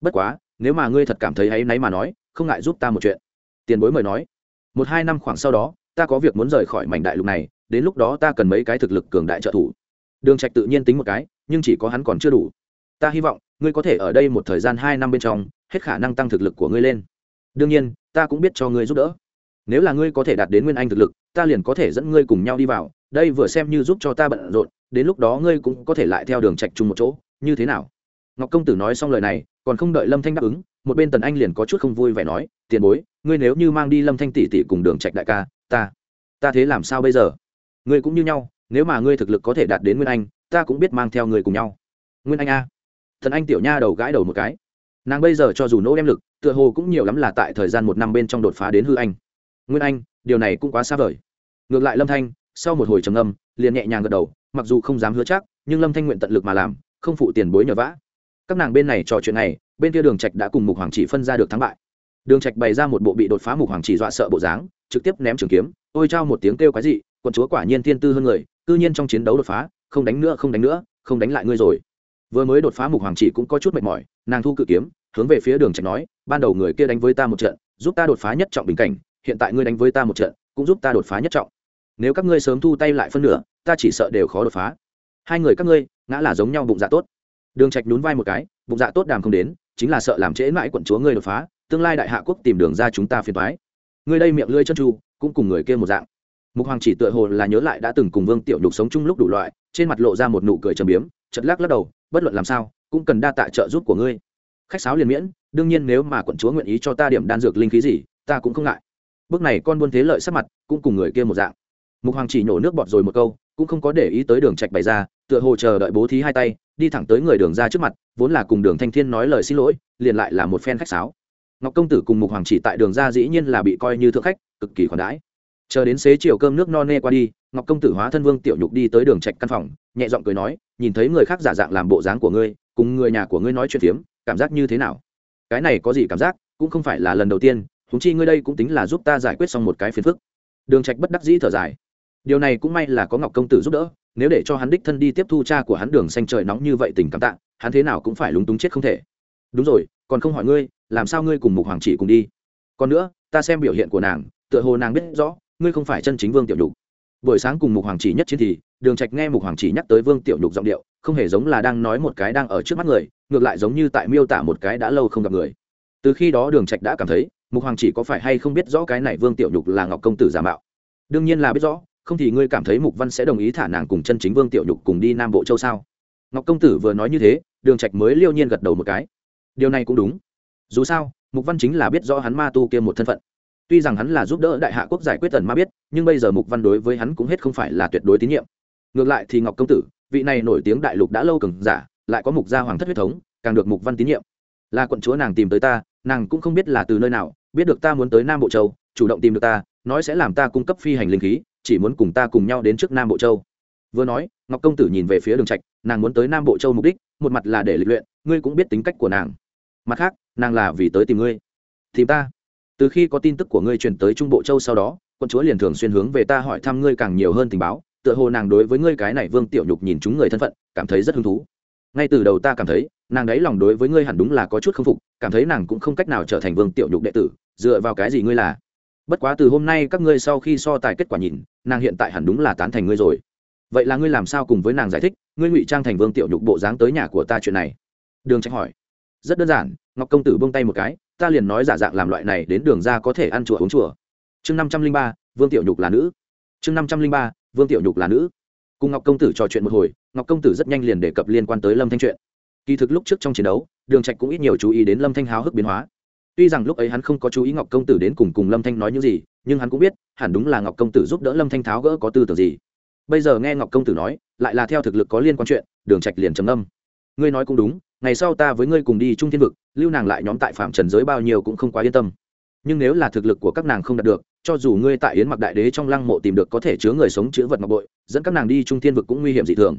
Bất quá, nếu mà ngươi thật cảm thấy hay náy mà nói, không ngại giúp ta một chuyện. Tiền bối mời nói. Một hai năm khoảng sau đó, ta có việc muốn rời khỏi mảnh đại lục này, đến lúc đó ta cần mấy cái thực lực cường đại trợ thủ. Đường trạch tự nhiên tính một cái, nhưng chỉ có hắn còn chưa đủ. Ta hy vọng, ngươi có thể ở đây một thời gian hai năm bên trong, hết khả năng tăng thực lực của ngươi lên đương nhiên, ta cũng biết cho ngươi giúp đỡ. Nếu là ngươi có thể đạt đến nguyên anh thực lực, ta liền có thể dẫn ngươi cùng nhau đi vào. Đây vừa xem như giúp cho ta bận rộn, đến lúc đó ngươi cũng có thể lại theo đường trạch chung một chỗ. Như thế nào? Ngọc công tử nói xong lời này, còn không đợi lâm thanh đáp ứng, một bên tần anh liền có chút không vui vẻ nói, tiền bối, ngươi nếu như mang đi lâm thanh tỷ tỷ cùng đường trạch đại ca, ta ta thế làm sao bây giờ? Ngươi cũng như nhau, nếu mà ngươi thực lực có thể đạt đến nguyên anh, ta cũng biết mang theo người cùng nhau. Nguyên anh a? Thần anh tiểu nha đầu gãi đầu một cái nàng bây giờ cho dù nỗ đem lực, tựa hồ cũng nhiều lắm là tại thời gian một năm bên trong đột phá đến hư anh. Nguyên anh, điều này cũng quá xa vời. Ngược lại lâm thanh, sau một hồi trầm âm liền nhẹ nhàng gật đầu, mặc dù không dám hứa chắc, nhưng lâm thanh nguyện tận lực mà làm, không phụ tiền bối nhờ vã các nàng bên này trò chuyện này, bên kia đường trạch đã cùng mục hoàng chỉ phân ra được thắng bại. Đường trạch bày ra một bộ bị đột phá mục hoàng chỉ dọa sợ bộ dáng, trực tiếp ném trường kiếm, ôi trao một tiếng kêu quái dị quận chúa quả nhiên thiên tư hơn người, cư nhiên trong chiến đấu đột phá, không đánh nữa, không đánh nữa, không đánh lại ngươi rồi. Vừa mới đột phá mục hoàng chỉ cũng có chút mệt mỏi, nàng thu cự kiếm hướng về phía đường trạch nói, ban đầu người kia đánh với ta một trận, giúp ta đột phá nhất trọng bình cảnh, hiện tại ngươi đánh với ta một trận, cũng giúp ta đột phá nhất trọng. Nếu các ngươi sớm thu tay lại phân nửa, ta chỉ sợ đều khó đột phá. Hai người các ngươi, ngã là giống nhau bụng dạ tốt. Đường trạch nhún vai một cái, bụng dạ tốt đàm không đến, chính là sợ làm trễ mãi quận chúa ngươi đột phá, tương lai đại hạ quốc tìm đường ra chúng ta phiền toái. Ngươi đây miệng lưỡi chân tru, cũng cùng người kia một dạng. Mục hoàng chỉ tựa hồ là nhớ lại đã từng cùng vương tiểu nhục sống chung lúc đủ loại, trên mặt lộ ra một nụ cười trầm biếm chật lắc lắc đầu, bất luận làm sao, cũng cần đa tạ trợ giúp của ngươi khách sáo liền miễn, đương nhiên nếu mà quận chúa nguyện ý cho ta điểm đan dược linh khí gì, ta cũng không ngại. Bước này con buôn thế lợi sắc mặt cũng cùng người kia một dạng. Mục hoàng chỉ nhổ nước bọt rồi một câu, cũng không có để ý tới đường trạch bày ra, tựa hồ chờ đợi bố thí hai tay, đi thẳng tới người đường ra trước mặt, vốn là cùng đường thanh thiên nói lời xin lỗi, liền lại là một phen khách sáo. Ngọc công tử cùng mục hoàng chỉ tại đường ra dĩ nhiên là bị coi như thượng khách, cực kỳ khoản đãi. Chờ đến xế chiều cơm nước no nê qua đi, ngọc công tử hóa thân vương tiểu nhục đi tới đường trạch căn phòng, nhẹ giọng cười nói, nhìn thấy người khác giả dạng làm bộ dáng của ngươi, cùng người nhà của ngươi nói chuyện phiếm cảm giác như thế nào? Cái này có gì cảm giác? Cũng không phải là lần đầu tiên húng chi ngươi đây cũng tính là giúp ta giải quyết xong một cái phiền phức. Đường trạch bất đắc dĩ thở dài. Điều này cũng may là có ngọc công tử giúp đỡ, nếu để cho hắn đích thân đi tiếp thu cha của hắn đường xanh trời nóng như vậy tình cảm tạ, hắn thế nào cũng phải lúng túng chết không thể. Đúng rồi, còn không hỏi ngươi, làm sao ngươi cùng mục hoàng chỉ cùng đi? Còn nữa, ta xem biểu hiện của nàng, tựa hồ nàng biết rõ, ngươi không phải chân chính vương tiểu nhục. Buổi sáng cùng mục hoàng chỉ nhất chiến thì, đường trạch nghe mục hoàng chỉ nhắc tới vương tiểu nhục giọng điệu không hề giống là đang nói một cái đang ở trước mắt người, ngược lại giống như tại miêu tả một cái đã lâu không gặp người. Từ khi đó đường trạch đã cảm thấy, mục hoàng chỉ có phải hay không biết rõ cái này vương tiểu nhục là ngọc công tử giả mạo. Đương nhiên là biết rõ, không thì ngươi cảm thấy mục văn sẽ đồng ý thả nàng cùng chân chính vương tiểu nhục cùng đi nam bộ châu sao? Ngọc công tử vừa nói như thế, đường trạch mới liêu nhiên gật đầu một cái. Điều này cũng đúng. Dù sao, mục văn chính là biết rõ hắn ma tu kia một thân phận. Tuy rằng hắn là giúp đỡ đại hạ quốc giải quyết tần ma biết, nhưng bây giờ mục văn đối với hắn cũng hết không phải là tuyệt đối tín nhiệm. Ngược lại thì ngọc công tử vị này nổi tiếng đại lục đã lâu cường giả, lại có mục gia hoàng thất huyết thống, càng được mục văn tín nhiệm. Là quận chúa nàng tìm tới ta, nàng cũng không biết là từ nơi nào, biết được ta muốn tới nam bộ châu, chủ động tìm được ta, nói sẽ làm ta cung cấp phi hành linh khí, chỉ muốn cùng ta cùng nhau đến trước nam bộ châu. Vừa nói, ngọc công tử nhìn về phía đường trạch, nàng muốn tới nam bộ châu mục đích, một mặt là để lịch luyện, ngươi cũng biết tính cách của nàng. Mặt khác, nàng là vì tới tìm ngươi. Tìm ta. Từ khi có tin tức của ngươi truyền tới trung bộ châu sau đó quân chúa liền thường xuyên hướng về ta hỏi thăm ngươi càng nhiều hơn tình báo tựa hồ nàng đối với ngươi cái này vương tiểu nhục nhìn chúng người thân phận, cảm thấy rất hứng thú. Ngay từ đầu ta cảm thấy, nàng đấy lòng đối với ngươi hẳn đúng là có chút k phục, cảm thấy nàng cũng không cách nào trở thành vương tiểu nhục đệ tử, dựa vào cái gì ngươi là? Bất quá từ hôm nay các ngươi sau khi so tài kết quả nhìn, nàng hiện tại hẳn đúng là tán thành ngươi rồi. Vậy là ngươi làm sao cùng với nàng giải thích, ngươi ngụy trang thành vương tiểu nhục bộ dáng tới nhà của ta chuyện này? Đường tránh hỏi. Rất đơn giản, ngọc công tử bông tay một cái, ta liền nói giả dạng làm loại này đến đường ra có thể ăn chùa uống chùa. Chương năm trăm linh ba, vương tiểu nhục là nữ. Chương năm trăm linh ba vương tiểu nhục là nữ. Cùng ngọc công tử trò chuyện một hồi, ngọc công tử rất nhanh liền đề cập liên quan tới lâm thanh chuyện. Kỳ thực lúc trước trong chiến đấu, đường trạch cũng ít nhiều chú ý đến lâm thanh háo hức biến hóa. Tuy rằng lúc ấy hắn không có chú ý ngọc công tử đến cùng cùng lâm thanh nói những gì, nhưng hắn cũng biết, hẳn đúng là ngọc công tử giúp đỡ lâm thanh tháo gỡ có tư tưởng gì. Bây giờ nghe ngọc công tử nói, lại là theo thực lực có liên quan chuyện, đường trạch liền trầm âm ngươi nói cũng đúng, ngày sau ta với ngươi cùng đi trung thiên vực, lưu nàng lại nhóm tại phạm trần giới bao nhiêu cũng không quá yên tâm. Nhưng nếu là thực lực của các nàng không đạt được cho dù ngươi tại yến mặc đại đế trong lăng mộ tìm được có thể chứa người sống chứa vật ngọc bội, dẫn các nàng đi trung thiên vực cũng nguy hiểm dị thường.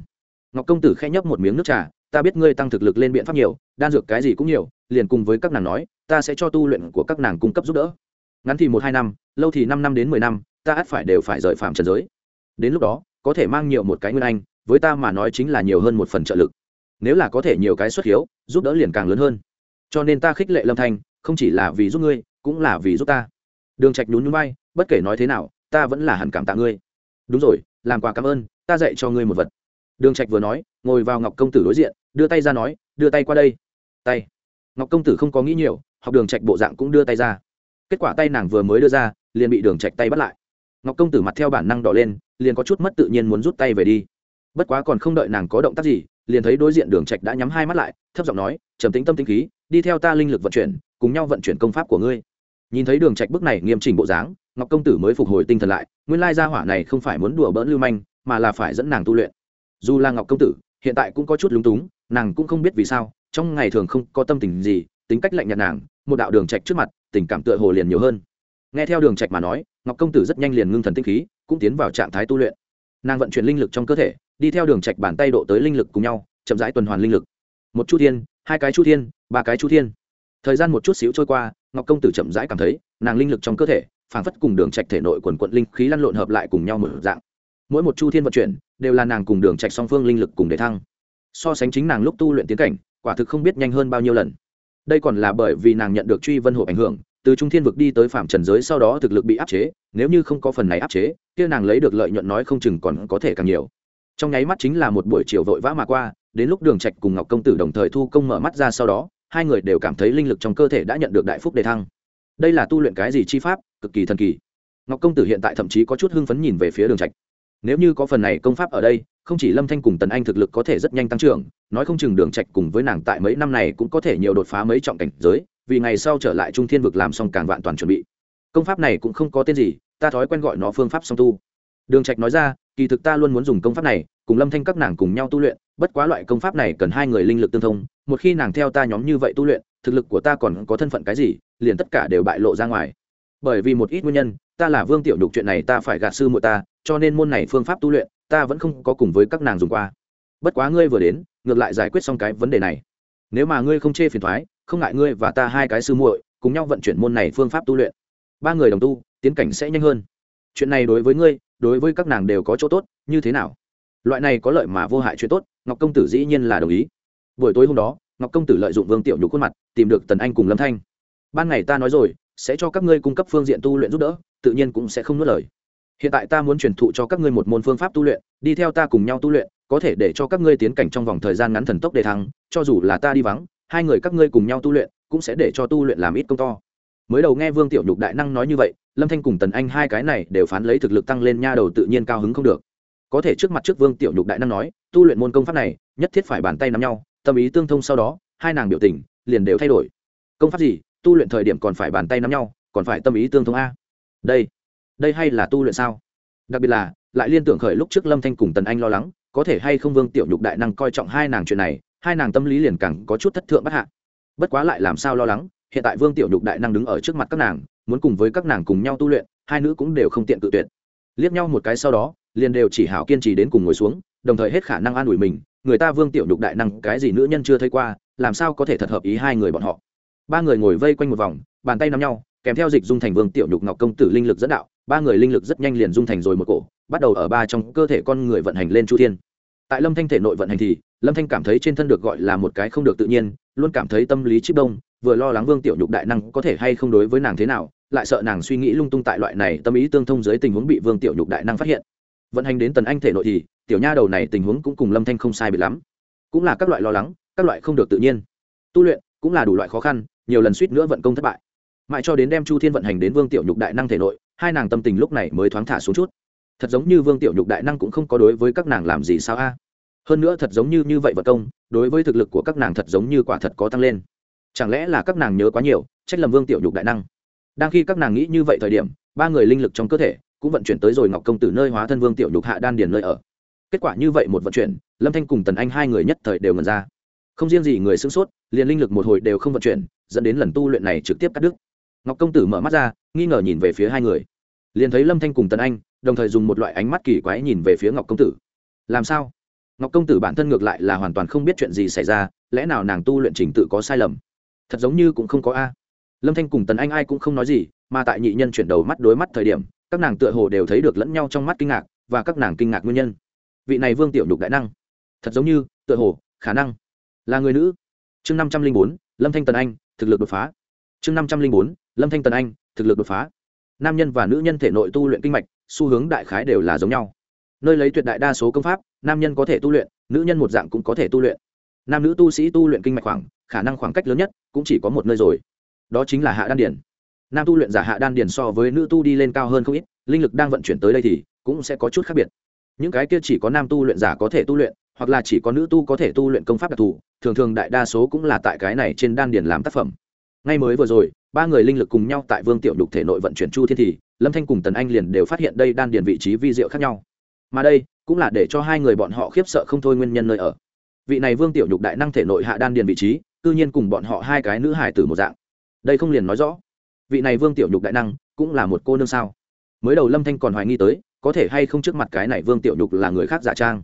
Ngọc công tử khẽ nhấp một miếng nước trà, ta biết ngươi tăng thực lực lên biện pháp nhiều, đan dược cái gì cũng nhiều, liền cùng với các nàng nói, ta sẽ cho tu luyện của các nàng cung cấp giúp đỡ. Ngắn thì một hai năm, lâu thì năm năm đến mười năm, ta ắt phải đều phải rời phạm trần giới. Đến lúc đó, có thể mang nhiều một cái nguyên anh, với ta mà nói chính là nhiều hơn một phần trợ lực. Nếu là có thể nhiều cái xuất hiếu, giúp đỡ liền càng lớn hơn. Cho nên ta khích lệ lâm thanh, không chỉ là vì giúp ngươi, cũng là vì giúp ta đường trạch nhún nhún bay bất kể nói thế nào, ta vẫn là hẳn cảm tạ ngươi. Đúng rồi, làm quà cảm ơn, ta dạy cho ngươi một vật. Đường trạch vừa nói, ngồi vào ngọc công tử đối diện, đưa tay ra nói, đưa tay qua đây. Tay. Ngọc công tử không có nghĩ nhiều, học đường trạch bộ dạng cũng đưa tay ra. Kết quả tay nàng vừa mới đưa ra, liền bị đường trạch tay bắt lại. Ngọc công tử mặt theo bản năng đỏ lên, liền có chút mất tự nhiên muốn rút tay về đi. Bất quá còn không đợi nàng có động tác gì, liền thấy đối diện đường trạch đã nhắm hai mắt lại, thấp giọng nói, trầm tĩnh tâm tĩnh khí, đi theo ta linh lực vận chuyển, cùng nhau vận chuyển công pháp của ngươi nhìn thấy đường trạch bức này nghiêm chỉnh bộ dáng, ngọc công tử mới phục hồi tinh thần lại, nguyên lai gia hỏa này không phải muốn đùa bỡn lưu manh, mà là phải dẫn nàng tu luyện. Dù là ngọc công tử, hiện tại cũng có chút lúng túng, nàng cũng không biết vì sao, trong ngày thường không có tâm tình gì, tính cách lạnh nhạt nàng, một đạo đường trạch trước mặt, tình cảm tựa hồ liền nhiều hơn. Nghe theo đường trạch mà nói, ngọc công tử rất nhanh liền ngưng thần tinh khí, cũng tiến vào trạng thái tu luyện. Nàng vận chuyển linh lực trong cơ thể, đi theo đường trạch bàn tay độ tới linh lực cùng nhau, chậm rãi tuần hoàn linh lực. Một chu thiên, hai cái chu thiên, ba cái chu thiên. Thời gian một chút xíu trôi qua ngọc công tử chậm rãi cảm thấy, nàng linh lực trong cơ thể, phảng phất cùng đường trạch thể nội quần quận linh khí lăn lộn hợp lại cùng nhau một dạng. Mỗi một chu thiên vận chuyển, đều là nàng cùng đường trạch song phương linh lực cùng để thăng. So sánh chính nàng lúc tu luyện tiến cảnh, quả thực không biết nhanh hơn bao nhiêu lần. Đây còn là bởi vì nàng nhận được truy vân hộ ảnh hưởng, từ trung thiên vực đi tới phạm trần giới sau đó thực lực bị áp chế, nếu như không có phần này áp chế, kia nàng lấy được lợi nhuận nói không chừng còn có thể càng nhiều. Trong nháy mắt chính là một buổi chiều vội vã mà qua, đến lúc đường trạch cùng ngọc công tử đồng thời thu công mở mắt ra sau đó hai người đều cảm thấy linh lực trong cơ thể đã nhận được đại phúc đề thăng. Đây là tu luyện cái gì chi pháp, cực kỳ thần kỳ. Ngọc công tử hiện tại thậm chí có chút hưng phấn nhìn về phía đường trạch. Nếu như có phần này công pháp ở đây, không chỉ lâm thanh cùng tần anh thực lực có thể rất nhanh tăng trưởng, nói không chừng đường trạch cùng với nàng tại mấy năm này cũng có thể nhiều đột phá mấy trọng cảnh giới, vì ngày sau trở lại trung thiên vực làm xong càng vạn toàn chuẩn bị. Công pháp này cũng không có tên gì, ta thói quen gọi nó phương pháp song tu. Đường trạch nói ra, kỳ thực ta luôn muốn dùng công pháp này, cùng lâm thanh các nàng cùng nhau tu luyện, bất quá loại công pháp này cần hai người linh lực tương thông một khi nàng theo ta nhóm như vậy tu luyện, thực lực của ta còn có thân phận cái gì, liền tất cả đều bại lộ ra ngoài. Bởi vì một ít nguyên nhân, ta là vương tiểu nhục chuyện này ta phải gạt sư muội ta, cho nên môn này phương pháp tu luyện, ta vẫn không có cùng với các nàng dùng qua. Bất quá ngươi vừa đến, ngược lại giải quyết xong cái vấn đề này. Nếu mà ngươi không chê phiền thoái, không ngại ngươi và ta hai cái sư muội cùng nhau vận chuyển môn này phương pháp tu luyện. Ba người đồng tu, tiến cảnh sẽ nhanh hơn. Chuyện này đối với ngươi, đối với các nàng đều có chỗ tốt, như thế nào? Loại này có lợi mà vô hại chuyện tốt, ngọc công tử dĩ nhiên là đồng ý buổi tối hôm đó, ngọc công tử lợi dụng vương tiểu nhục khuôn mặt, tìm được tần anh cùng lâm thanh. Ban ngày ta nói rồi, sẽ cho các ngươi cung cấp phương diện tu luyện giúp đỡ, tự nhiên cũng sẽ không nuốt lời. Hiện tại ta muốn truyền thụ cho các ngươi một môn phương pháp tu luyện, đi theo ta cùng nhau tu luyện, có thể để cho các ngươi tiến cảnh trong vòng thời gian ngắn thần tốc đề thăng, cho dù là ta đi vắng, hai người các ngươi cùng nhau tu luyện, cũng sẽ để cho tu luyện làm ít công to. Mới đầu nghe vương tiểu nhục đại năng nói như vậy, lâm thanh cùng tần anh hai cái này đều phán lấy thực lực tăng lên nha đầu tự nhiên cao hứng không được. Có thể trước mặt trước vương tiểu nhục đại năng nói, tu luyện môn công pháp này, nhất thiết phải bàn tay nắm nhau tâm ý tương thông sau đó, hai nàng biểu tình liền đều thay đổi. Công pháp gì? Tu luyện thời điểm còn phải bàn tay nắm nhau, còn phải tâm ý tương thông a. Đây đây hay là tu luyện sao? Đặc biệt là, lại liên tưởng khởi lúc trước lâm thanh cùng tần anh lo lắng, có thể hay không vương tiểu nhục đại năng coi trọng hai nàng chuyện này, hai nàng tâm lý liền càng có chút thất thượng bất hạ. Bất quá lại làm sao lo lắng, hiện tại vương tiểu nhục đại năng đứng ở trước mặt các nàng, muốn cùng với các nàng cùng nhau tu luyện, hai nữ cũng đều không tiện tự tuyệt. Liếc nhau một cái sau đó, liền đều chỉ hảo kiên trì đến cùng ngồi xuống, đồng thời hết khả năng an ủi mình người ta vương tiểu nhục đại năng, cái gì nữ nhân chưa thấy qua, làm sao có thể thật hợp ý hai người bọn họ? Ba người ngồi vây quanh một vòng, bàn tay nắm nhau, kèm theo dịch dung thành vương tiểu nhục ngọc công tử linh lực dẫn đạo, ba người linh lực rất nhanh liền dung thành rồi một cổ, bắt đầu ở ba trong cơ thể con người vận hành lên chu thiên. Tại lâm thanh thể nội vận hành thì, lâm thanh cảm thấy trên thân được gọi là một cái không được tự nhiên, luôn cảm thấy tâm lý chip đông, vừa lo lắng vương tiểu nhục đại năng có thể hay không đối với nàng thế nào, lại sợ nàng suy nghĩ lung tung tại loại này tâm ý tương thông dưới tình huống bị vương tiểu nhục đại năng phát hiện vận hành đến tần anh thể nội thì, tiểu nha đầu này tình huống cũng cùng lâm thanh không sai bị lắm. Cũng là các loại lo lắng, các loại không được tự nhiên. Tu luyện cũng là đủ loại khó khăn, nhiều lần suýt nữa vận công thất bại. Mãi cho đến đem chu thiên vận hành đến vương tiểu nhục đại năng thể nội, hai nàng tâm tình lúc này mới thoáng thả xuống chút. Thật giống như vương tiểu nhục đại năng cũng không có đối với các nàng làm gì sao a? Hơn nữa thật giống như như vậy vật công, đối với thực lực của các nàng thật giống như quả thật có tăng lên. Chẳng lẽ là các nàng nhớ quá nhiều, trách lầm vương tiểu nhục đại năng? Đang khi các nàng nghĩ như vậy thời điểm, ba người linh lực trong cơ thể cũng vận chuyển tới rồi ngọc công tử nơi hóa thân vương tiểu nhục hạ đan điền nơi ở. Kết quả như vậy một vận chuyển, lâm thanh cùng tần anh hai người nhất thời đều ngần ra. Không riêng gì người sửng sốt, liền linh lực một hồi đều không vận chuyển, dẫn đến lần tu luyện này trực tiếp cắt đứt. Ngọc công tử mở mắt ra, nghi ngờ nhìn về phía hai người. Liền thấy lâm thanh cùng tần anh, đồng thời dùng một loại ánh mắt kỳ quái nhìn về phía ngọc công tử. Làm sao? Ngọc công tử bản thân ngược lại là hoàn toàn không biết chuyện gì xảy ra, lẽ nào nàng tu luyện trình tự có sai lầm? Thật giống như cũng không có a. Lâm thanh cùng tần anh ai cũng không nói gì, mà tại nhị nhân chuyển đầu mắt đối mắt thời điểm các nàng tựa hồ đều thấy được lẫn nhau trong mắt kinh ngạc và các nàng kinh ngạc nguyên nhân. Vị này vương tiểu nhục đại năng, thật giống như, tựa hồ, khả năng là người nữ. Chương năm trăm linh bốn, lâm thanh tần anh, thực lực đột phá. Chương năm trăm linh bốn, lâm thanh tần anh, thực lực đột phá. Nam nhân và nữ nhân thể nội tu luyện kinh mạch, xu hướng đại khái đều là giống nhau. Nơi lấy tuyệt đại đa số công pháp, nam nhân có thể tu luyện, nữ nhân một dạng cũng có thể tu luyện. Nam nữ tu sĩ tu luyện kinh mạch khoảng, khả năng khoảng cách lớn nhất cũng chỉ có một nơi rồi. Đó chính là hạ đan điển nam tu luyện giả hạ đan điển so với nữ tu đi lên cao hơn không ít, linh lực đang vận chuyển tới đây thì cũng sẽ có chút khác biệt. Những cái kia chỉ có nam tu luyện giả có thể tu luyện, hoặc là chỉ có nữ tu có thể tu luyện công pháp đặc thù, thường thường đại đa số cũng là tại cái này trên đan điển làm tác phẩm. Ngay mới vừa rồi, ba người linh lực cùng nhau tại vương tiểu đục thể nội vận chuyển chu thiên thì, lâm thanh cùng tần anh liền đều phát hiện đây đan điển vị trí vi diệu khác nhau. Mà đây, cũng là để cho hai người bọn họ khiếp sợ không thôi nguyên nhân nơi ở. Vị này vương tiểu nhục đại năng thể nội hạ đan điền vị trí tự nhiên cùng bọn họ hai cái nữ hải tử một dạng. Đây không liền nói rõ vị này vương tiểu nhục đại năng cũng là một cô nương sao? Mới đầu lâm thanh còn hoài nghi tới, có thể hay không trước mặt cái này vương tiểu nhục là người khác giả trang.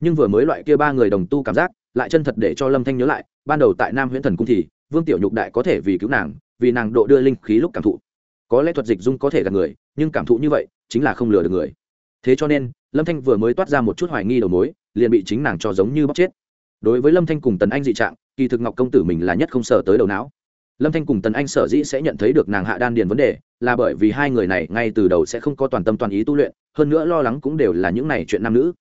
Nhưng vừa mới loại kia ba người đồng tu cảm giác, lại chân thật để cho lâm thanh nhớ lại, ban đầu tại nam huyễn thần cung thì, vương tiểu nhục đại có thể vì cứu nàng, vì nàng độ đưa linh khí lúc cảm thụ. Có lẽ thuật dịch dung có thể gặp người, nhưng cảm thụ như vậy, chính là không lừa được người. Thế cho nên, lâm thanh vừa mới toát ra một chút hoài nghi đầu mối, liền bị chính nàng cho giống như bóc chết. Đối với lâm thanh cùng tần anh dị trạng, kỳ thực ngọc công tử mình là nhất không sợ tới đầu não lâm thanh cùng tần anh sở dĩ sẽ nhận thấy được nàng hạ đan điền vấn đề là bởi vì hai người này ngay từ đầu sẽ không có toàn tâm toàn ý tu luyện, hơn nữa lo lắng cũng đều là những này chuyện nam nữ.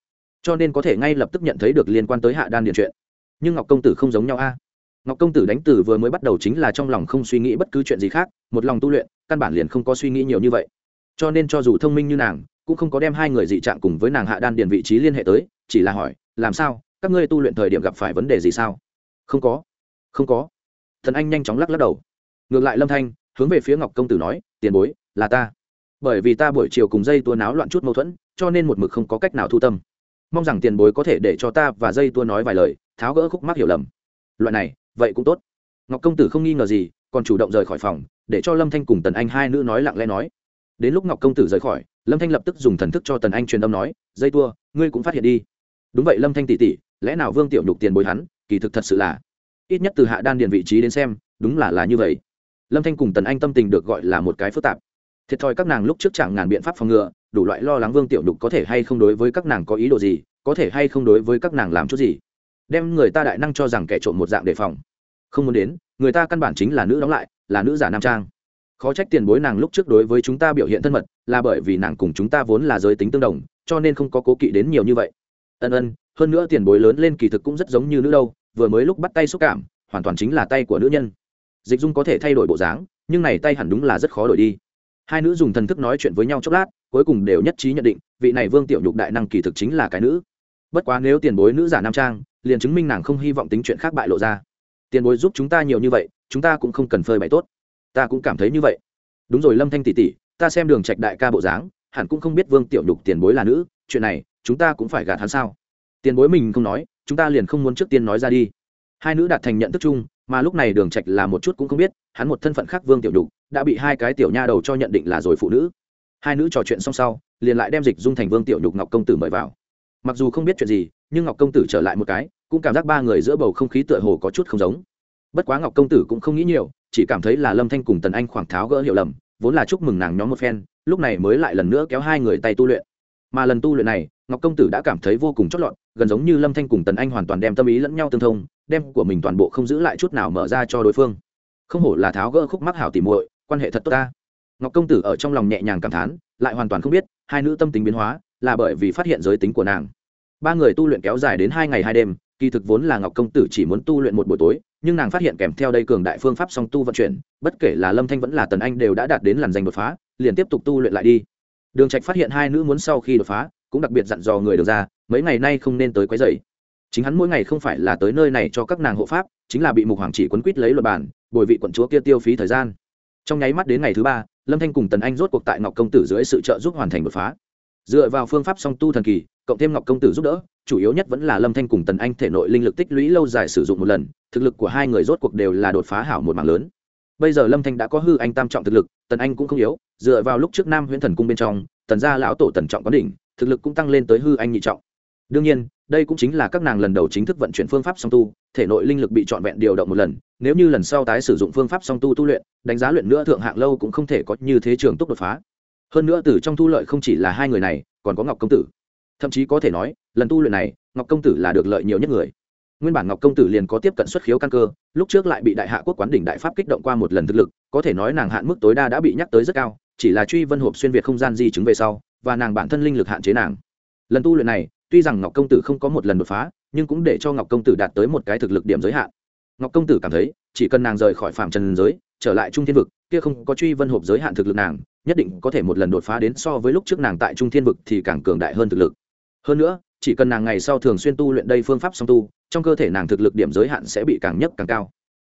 Cho nên có thể ngay lập tức nhận thấy được liên quan tới hạ đan điền chuyện. Nhưng ngọc công tử không giống nhau a. Ngọc công tử đánh từ vừa mới bắt đầu chính là trong lòng không suy nghĩ bất cứ chuyện gì khác, một lòng tu luyện, căn bản liền không có suy nghĩ nhiều như vậy. Cho nên cho dù thông minh như nàng, cũng không có đem hai người dị trạng cùng với nàng hạ đan điền vị trí liên hệ tới, chỉ là hỏi, làm sao? Các ngươi tu luyện thời điểm gặp phải vấn đề gì sao? Không có. Không có thần anh nhanh chóng lắc lắc đầu. Ngược lại lâm thanh, hướng về phía ngọc công tử nói, tiền bối, là ta. Bởi vì ta buổi chiều cùng dây tua náo loạn chút mâu thuẫn, cho nên một mực không có cách nào thu tâm. Mong rằng tiền bối có thể để cho ta và dây tua nói vài lời, tháo gỡ khúc mắc hiểu lầm. Loại này, vậy cũng tốt. Ngọc công tử không nghi ngờ gì, còn chủ động rời khỏi phòng, để cho lâm thanh cùng tần anh hai nữ nói lặng lẽ nói. Đến lúc ngọc công tử rời khỏi, lâm thanh lập tức dùng thần thức cho tần anh truyền âm nói, dây tua, ngươi cũng phát hiện đi. Đúng vậy lâm thanh tỉ tỉ lẽ nào vương tiểu nhục tiền bối hắn, kỳ thực thật sự là ít nhất từ hạ đan điền vị trí đến xem, đúng là là như vậy. Lâm thanh cùng tần anh tâm tình được gọi là một cái phức tạp. Thiệt thòi các nàng lúc trước chẳng ngàn biện pháp phòng ngừa, đủ loại lo lắng vương tiểu Đục có thể hay không đối với các nàng có ý đồ gì, có thể hay không đối với các nàng làm chút gì. Đem người ta đại năng cho rằng kẻ trộm một dạng đề phòng. Không muốn đến, người ta căn bản chính là nữ đóng lại, là nữ giả nam trang. Khó trách tiền bối nàng lúc trước đối với chúng ta biểu hiện thân mật, là bởi vì nàng cùng chúng ta vốn là giới tính tương đồng, cho nên không có cố kỵ đến nhiều như vậy. Ân ân, hơn nữa tiền bối lớn lên kỳ thực cũng rất giống như nữ đâu vừa mới lúc bắt tay xúc cảm, hoàn toàn chính là tay của nữ nhân. Dịch dung có thể thay đổi bộ dáng, nhưng này tay hẳn đúng là rất khó đổi đi. Hai nữ dùng thần thức nói chuyện với nhau chốc lát, cuối cùng đều nhất trí nhận định, vị này vương tiểu nhục đại năng kỳ thực chính là cái nữ. Bất quá nếu tiền bối nữ giả nam trang, liền chứng minh nàng không hy vọng tính chuyện khác bại lộ ra. Tiền bối giúp chúng ta nhiều như vậy, chúng ta cũng không cần phơi bày tốt. Ta cũng cảm thấy như vậy. Đúng rồi lâm thanh tỷ tỷ, ta xem đường trạch đại ca bộ dáng, hẳn cũng không biết vương tiểu nhục tiền bối là nữ, chuyện này, chúng ta cũng phải gạt hắn sao? Tiền bối mình không nói chúng ta liền không muốn trước tiên nói ra đi. Hai nữ đạt thành nhận thức chung, mà lúc này đường trạch là một chút cũng không biết, hắn một thân phận khác vương tiểu đục đã bị hai cái tiểu nha đầu cho nhận định là rồi phụ nữ. Hai nữ trò chuyện xong sau, liền lại đem dịch dung thành vương tiểu nhục ngọc công tử mời vào. Mặc dù không biết chuyện gì, nhưng ngọc công tử trở lại một cái, cũng cảm giác ba người giữa bầu không khí tựa hồ có chút không giống. Bất quá ngọc công tử cũng không nghĩ nhiều, chỉ cảm thấy là lâm thanh cùng tần anh khoảng tháo gỡ hiểu lầm, vốn là chúc mừng nàng nhóm một phen, lúc này mới lại lần nữa kéo hai người tay tu luyện. Mà lần tu luyện này ngọc công tử đã cảm thấy vô cùng chót lọt, gần giống như lâm thanh cùng tần anh hoàn toàn đem tâm ý lẫn nhau tương thông, đem của mình toàn bộ không giữ lại chút nào mở ra cho đối phương. Không hổ là tháo gỡ khúc mắc hảo tỉ muội, quan hệ thật tốt ta. Ngọc công tử ở trong lòng nhẹ nhàng cảm thán, lại hoàn toàn không biết, hai nữ tâm tính biến hóa, là bởi vì phát hiện giới tính của nàng. Ba người tu luyện kéo dài đến hai ngày hai đêm, kỳ thực vốn là ngọc công tử chỉ muốn tu luyện một buổi tối, nhưng nàng phát hiện kèm theo đây cường đại phương pháp song tu vận chuyển, bất kể là lâm thanh vẫn là tần anh đều đã đạt đến làn danh đột phá, liền tiếp tục tu luyện lại đi. Đường trạch phát hiện hai nữ muốn sau khi đột phá cũng đặc biệt dặn dò người được ra, mấy ngày nay không nên tới quấy rầy. Chính hắn mỗi ngày không phải là tới nơi này cho các nàng hộ pháp, chính là bị mục hoàng chỉ quấn quýt lấy luật bản, bồi vị quận chúa kia tiêu phí thời gian. Trong nháy mắt đến ngày thứ ba, lâm thanh cùng tần anh rốt cuộc tại ngọc công tử dưới sự trợ giúp hoàn thành đột phá. Dựa vào phương pháp song tu thần kỳ, cộng thêm ngọc công tử giúp đỡ, chủ yếu nhất vẫn là lâm thanh cùng tần anh thể nội linh lực tích lũy lâu dài sử dụng một lần, thực lực của hai người rốt cuộc đều là đột phá hảo một mảng lớn. Bây giờ lâm thanh đã có hư anh tam trọng thực lực, tần anh cũng không yếu, dựa vào lúc trước nam huyễn thần cung bên trong, tần gia lão tổ tần trọng có đỉnh thực lực cũng tăng lên tới hư anh nhị trọng. Đương nhiên, đây cũng chính là các nàng lần đầu chính thức vận chuyển phương pháp song tu, thể nội linh lực bị trọn vẹn điều động một lần, nếu như lần sau tái sử dụng phương pháp song tu tu luyện, đánh giá luyện nữa thượng hạng lâu cũng không thể có như thế trường tốc đột phá. Hơn nữa từ trong thu lợi không chỉ là hai người này, còn có ngọc công tử. Thậm chí có thể nói, lần tu luyện này, ngọc công tử là được lợi nhiều nhất người. Nguyên bản ngọc công tử liền có tiếp cận xuất khiếu căn cơ, lúc trước lại bị đại hạ quốc quán đỉnh đại pháp kích động qua một lần thực lực, có thể nói nàng hạn mức tối đa đã bị nhắc tới rất cao, chỉ là truy vân hộp xuyên việt không gian di chứng về sau và nàng bản thân linh lực hạn chế nàng. Lần tu luyện này, tuy rằng ngọc công tử không có một lần đột phá, nhưng cũng để cho ngọc công tử đạt tới một cái thực lực điểm giới hạn. Ngọc công tử cảm thấy, chỉ cần nàng rời khỏi phạm trần giới, trở lại trung thiên vực, kia không có truy vân hộp giới hạn thực lực nàng, nhất định có thể một lần đột phá đến so với lúc trước nàng tại trung thiên vực thì càng cường đại hơn thực lực. Hơn nữa, chỉ cần nàng ngày sau thường xuyên tu luyện đây phương pháp song tu, trong cơ thể nàng thực lực điểm giới hạn sẽ bị càng nhất càng cao.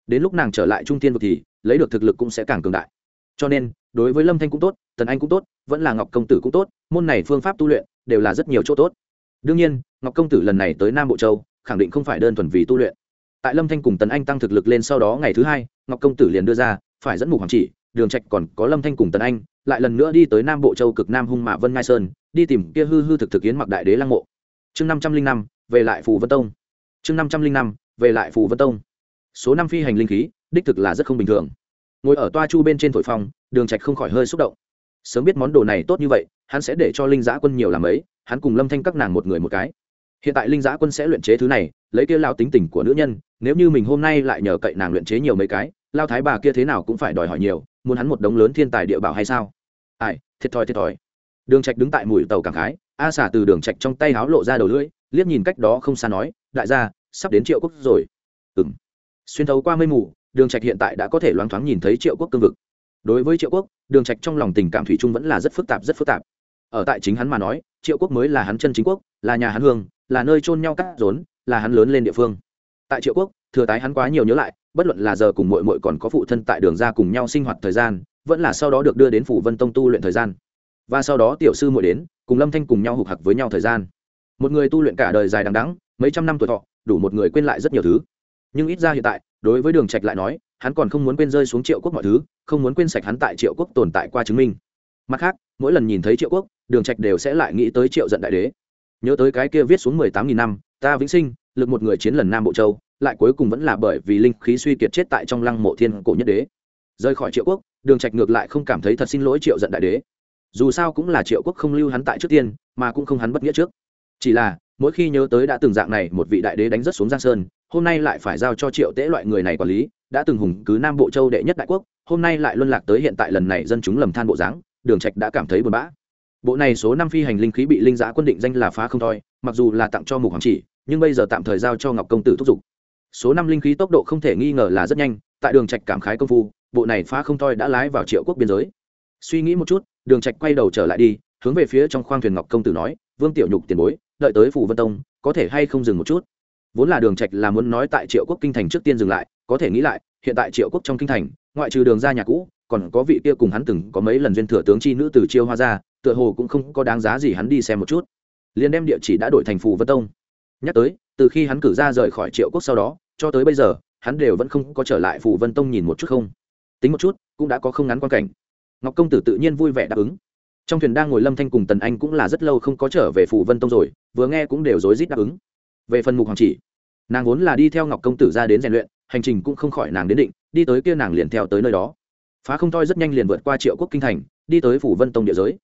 Đến lúc nàng trở lại trung thiên vực thì, lấy được thực lực cũng sẽ càng cường đại cho nên, đối với lâm thanh cũng tốt, tần anh cũng tốt, vẫn là ngọc công tử cũng tốt, môn này phương pháp tu luyện đều là rất nhiều chỗ tốt. Đương nhiên, ngọc công tử lần này tới nam bộ châu, khẳng định không phải đơn thuần vì tu luyện. Tại lâm thanh cùng tần anh tăng thực lực lên sau đó ngày thứ hai, ngọc công tử liền đưa ra, phải dẫn mục hoàng chỉ, đường trạch còn có lâm thanh cùng tần anh, lại lần nữa đi tới nam bộ châu cực nam hung mạ vân ngai sơn, đi tìm kia hư hư thực thực yến mặc đại đế lăng mộ. Chương năm trăm linh năm, về lại phù vân tông. Chương năm trăm linh năm, về lại phù vân tông. Số năm phi hành linh khí, đích thực là rất không bình thường ngồi ở toa chu bên trên thổi phong, đường trạch không khỏi hơi xúc động. Sớm biết món đồ này tốt như vậy, hắn sẽ để cho linh giã quân nhiều làm ấy, hắn cùng lâm thanh các nàng một người một cái. Hiện tại linh giã quân sẽ luyện chế thứ này, lấy kia lao tính tình của nữ nhân, nếu như mình hôm nay lại nhờ cậy nàng luyện chế nhiều mấy cái, lao thái bà kia thế nào cũng phải đòi hỏi nhiều, muốn hắn một đống lớn thiên tài địa bảo hay sao? Ai, thiệt thòi thiệt thòi. Đường trạch đứng tại mũi tàu cảng khái, a xả từ đường trạch trong tay háo lộ ra đầu lưỡi, liếc nhìn cách đó không xa nói, đại gia, sắp đến triệu quốc rồi. Ừm. Xuyên thấu qua mây mù đường trạch hiện tại đã có thể loáng thoáng nhìn thấy triệu quốc cương vực. Đối với triệu quốc, đường trạch trong lòng tình cảm thủy chung vẫn là rất phức tạp, rất phức tạp. Ở tại chính hắn mà nói, triệu quốc mới là hắn chân chính quốc, là nhà hắn hương, là nơi chôn nhau cắt rốn, là hắn lớn lên địa phương. Tại triệu quốc, thừa tái hắn quá nhiều nhớ lại, bất luận là giờ cùng muội muội còn có phụ thân tại đường ra cùng nhau sinh hoạt thời gian, vẫn là sau đó được đưa đến phủ vân tông tu luyện thời gian. Và sau đó tiểu sư muội đến, cùng lâm thanh cùng nhau hục hặc với nhau thời gian. Một người tu luyện cả đời dài đằng đẵng, mấy trăm năm tuổi thọ, đủ một người quên lại rất nhiều thứ nhưng ít ra hiện tại, đối với đường trạch lại nói, hắn còn không muốn quên rơi xuống triệu quốc mọi thứ, không muốn quên sạch hắn tại triệu quốc tồn tại qua chứng minh. Mặt khác, mỗi lần nhìn thấy triệu quốc, đường trạch đều sẽ lại nghĩ tới triệu giận đại đế. Nhớ tới cái kia viết xuống mười tám nghìn năm, ta vĩnh sinh, lực một người chiến lần nam bộ châu, lại cuối cùng vẫn là bởi vì linh khí suy kiệt chết tại trong lăng mộ thiên cổ nhất đế. Rời khỏi triệu quốc, đường trạch ngược lại không cảm thấy thật xin lỗi triệu giận đại đế. Dù sao cũng là triệu quốc không lưu hắn tại trước tiên, mà cũng không hắn bất nghĩa trước. Chỉ là, mỗi khi nhớ tới đã từng dạng này, một vị đại đế đánh rất xuống giang sơn hôm nay lại phải giao cho triệu tễ loại người này quản lý, đã từng hùng cứ nam bộ châu đệ nhất đại quốc, hôm nay lại luân lạc tới hiện tại lần này dân chúng lầm than bộ dáng, đường trạch đã cảm thấy buồn bã. Bộ này số năm phi hành linh khí bị linh giã quân định danh là phá không thôi, mặc dù là tặng cho mục hoàng chỉ, nhưng bây giờ tạm thời giao cho ngọc công tử thúc giục. Số năm linh khí tốc độ không thể nghi ngờ là rất nhanh, tại đường trạch cảm khái công phu, bộ này phá không thôi đã lái vào triệu quốc biên giới. Suy nghĩ một chút, đường trạch quay đầu trở lại đi, hướng về phía trong khoang thuyền ngọc công tử nói, vương tiểu nhục tiền bối, đợi tới phủ vân tông, có thể hay không dừng một chút? Vốn là đường trạch là muốn nói tại triệu quốc kinh thành trước tiên dừng lại, có thể nghĩ lại, hiện tại triệu quốc trong kinh thành, ngoại trừ đường ra nhà cũ, còn có vị kia cùng hắn từng có mấy lần duyên thừa tướng chi nữ từ chiêu hoa ra, tựa hồ cũng không có đáng giá gì hắn đi xem một chút. Liền đem địa chỉ đã đổi thành phù vân tông. Nhắc tới, từ khi hắn cử ra rời khỏi triệu quốc sau đó, cho tới bây giờ, hắn đều vẫn không có trở lại phù vân tông nhìn một chút không. Tính một chút, cũng đã có không ngắn quan cảnh. Ngọc công tử tự nhiên vui vẻ đáp ứng. Trong thuyền đang ngồi lâm thanh cùng tần anh cũng là rất lâu không có trở về phù vân tông rồi, vừa nghe cũng đều rối rít đáp ứng về phần mục hoàng chỉ, nàng vốn là đi theo ngọc công tử ra đến rèn luyện, hành trình cũng không khỏi nàng đến định, đi tới kia nàng liền theo tới nơi đó. Phá không toi rất nhanh liền vượt qua triệu quốc kinh thành, đi tới phủ vân tông địa giới.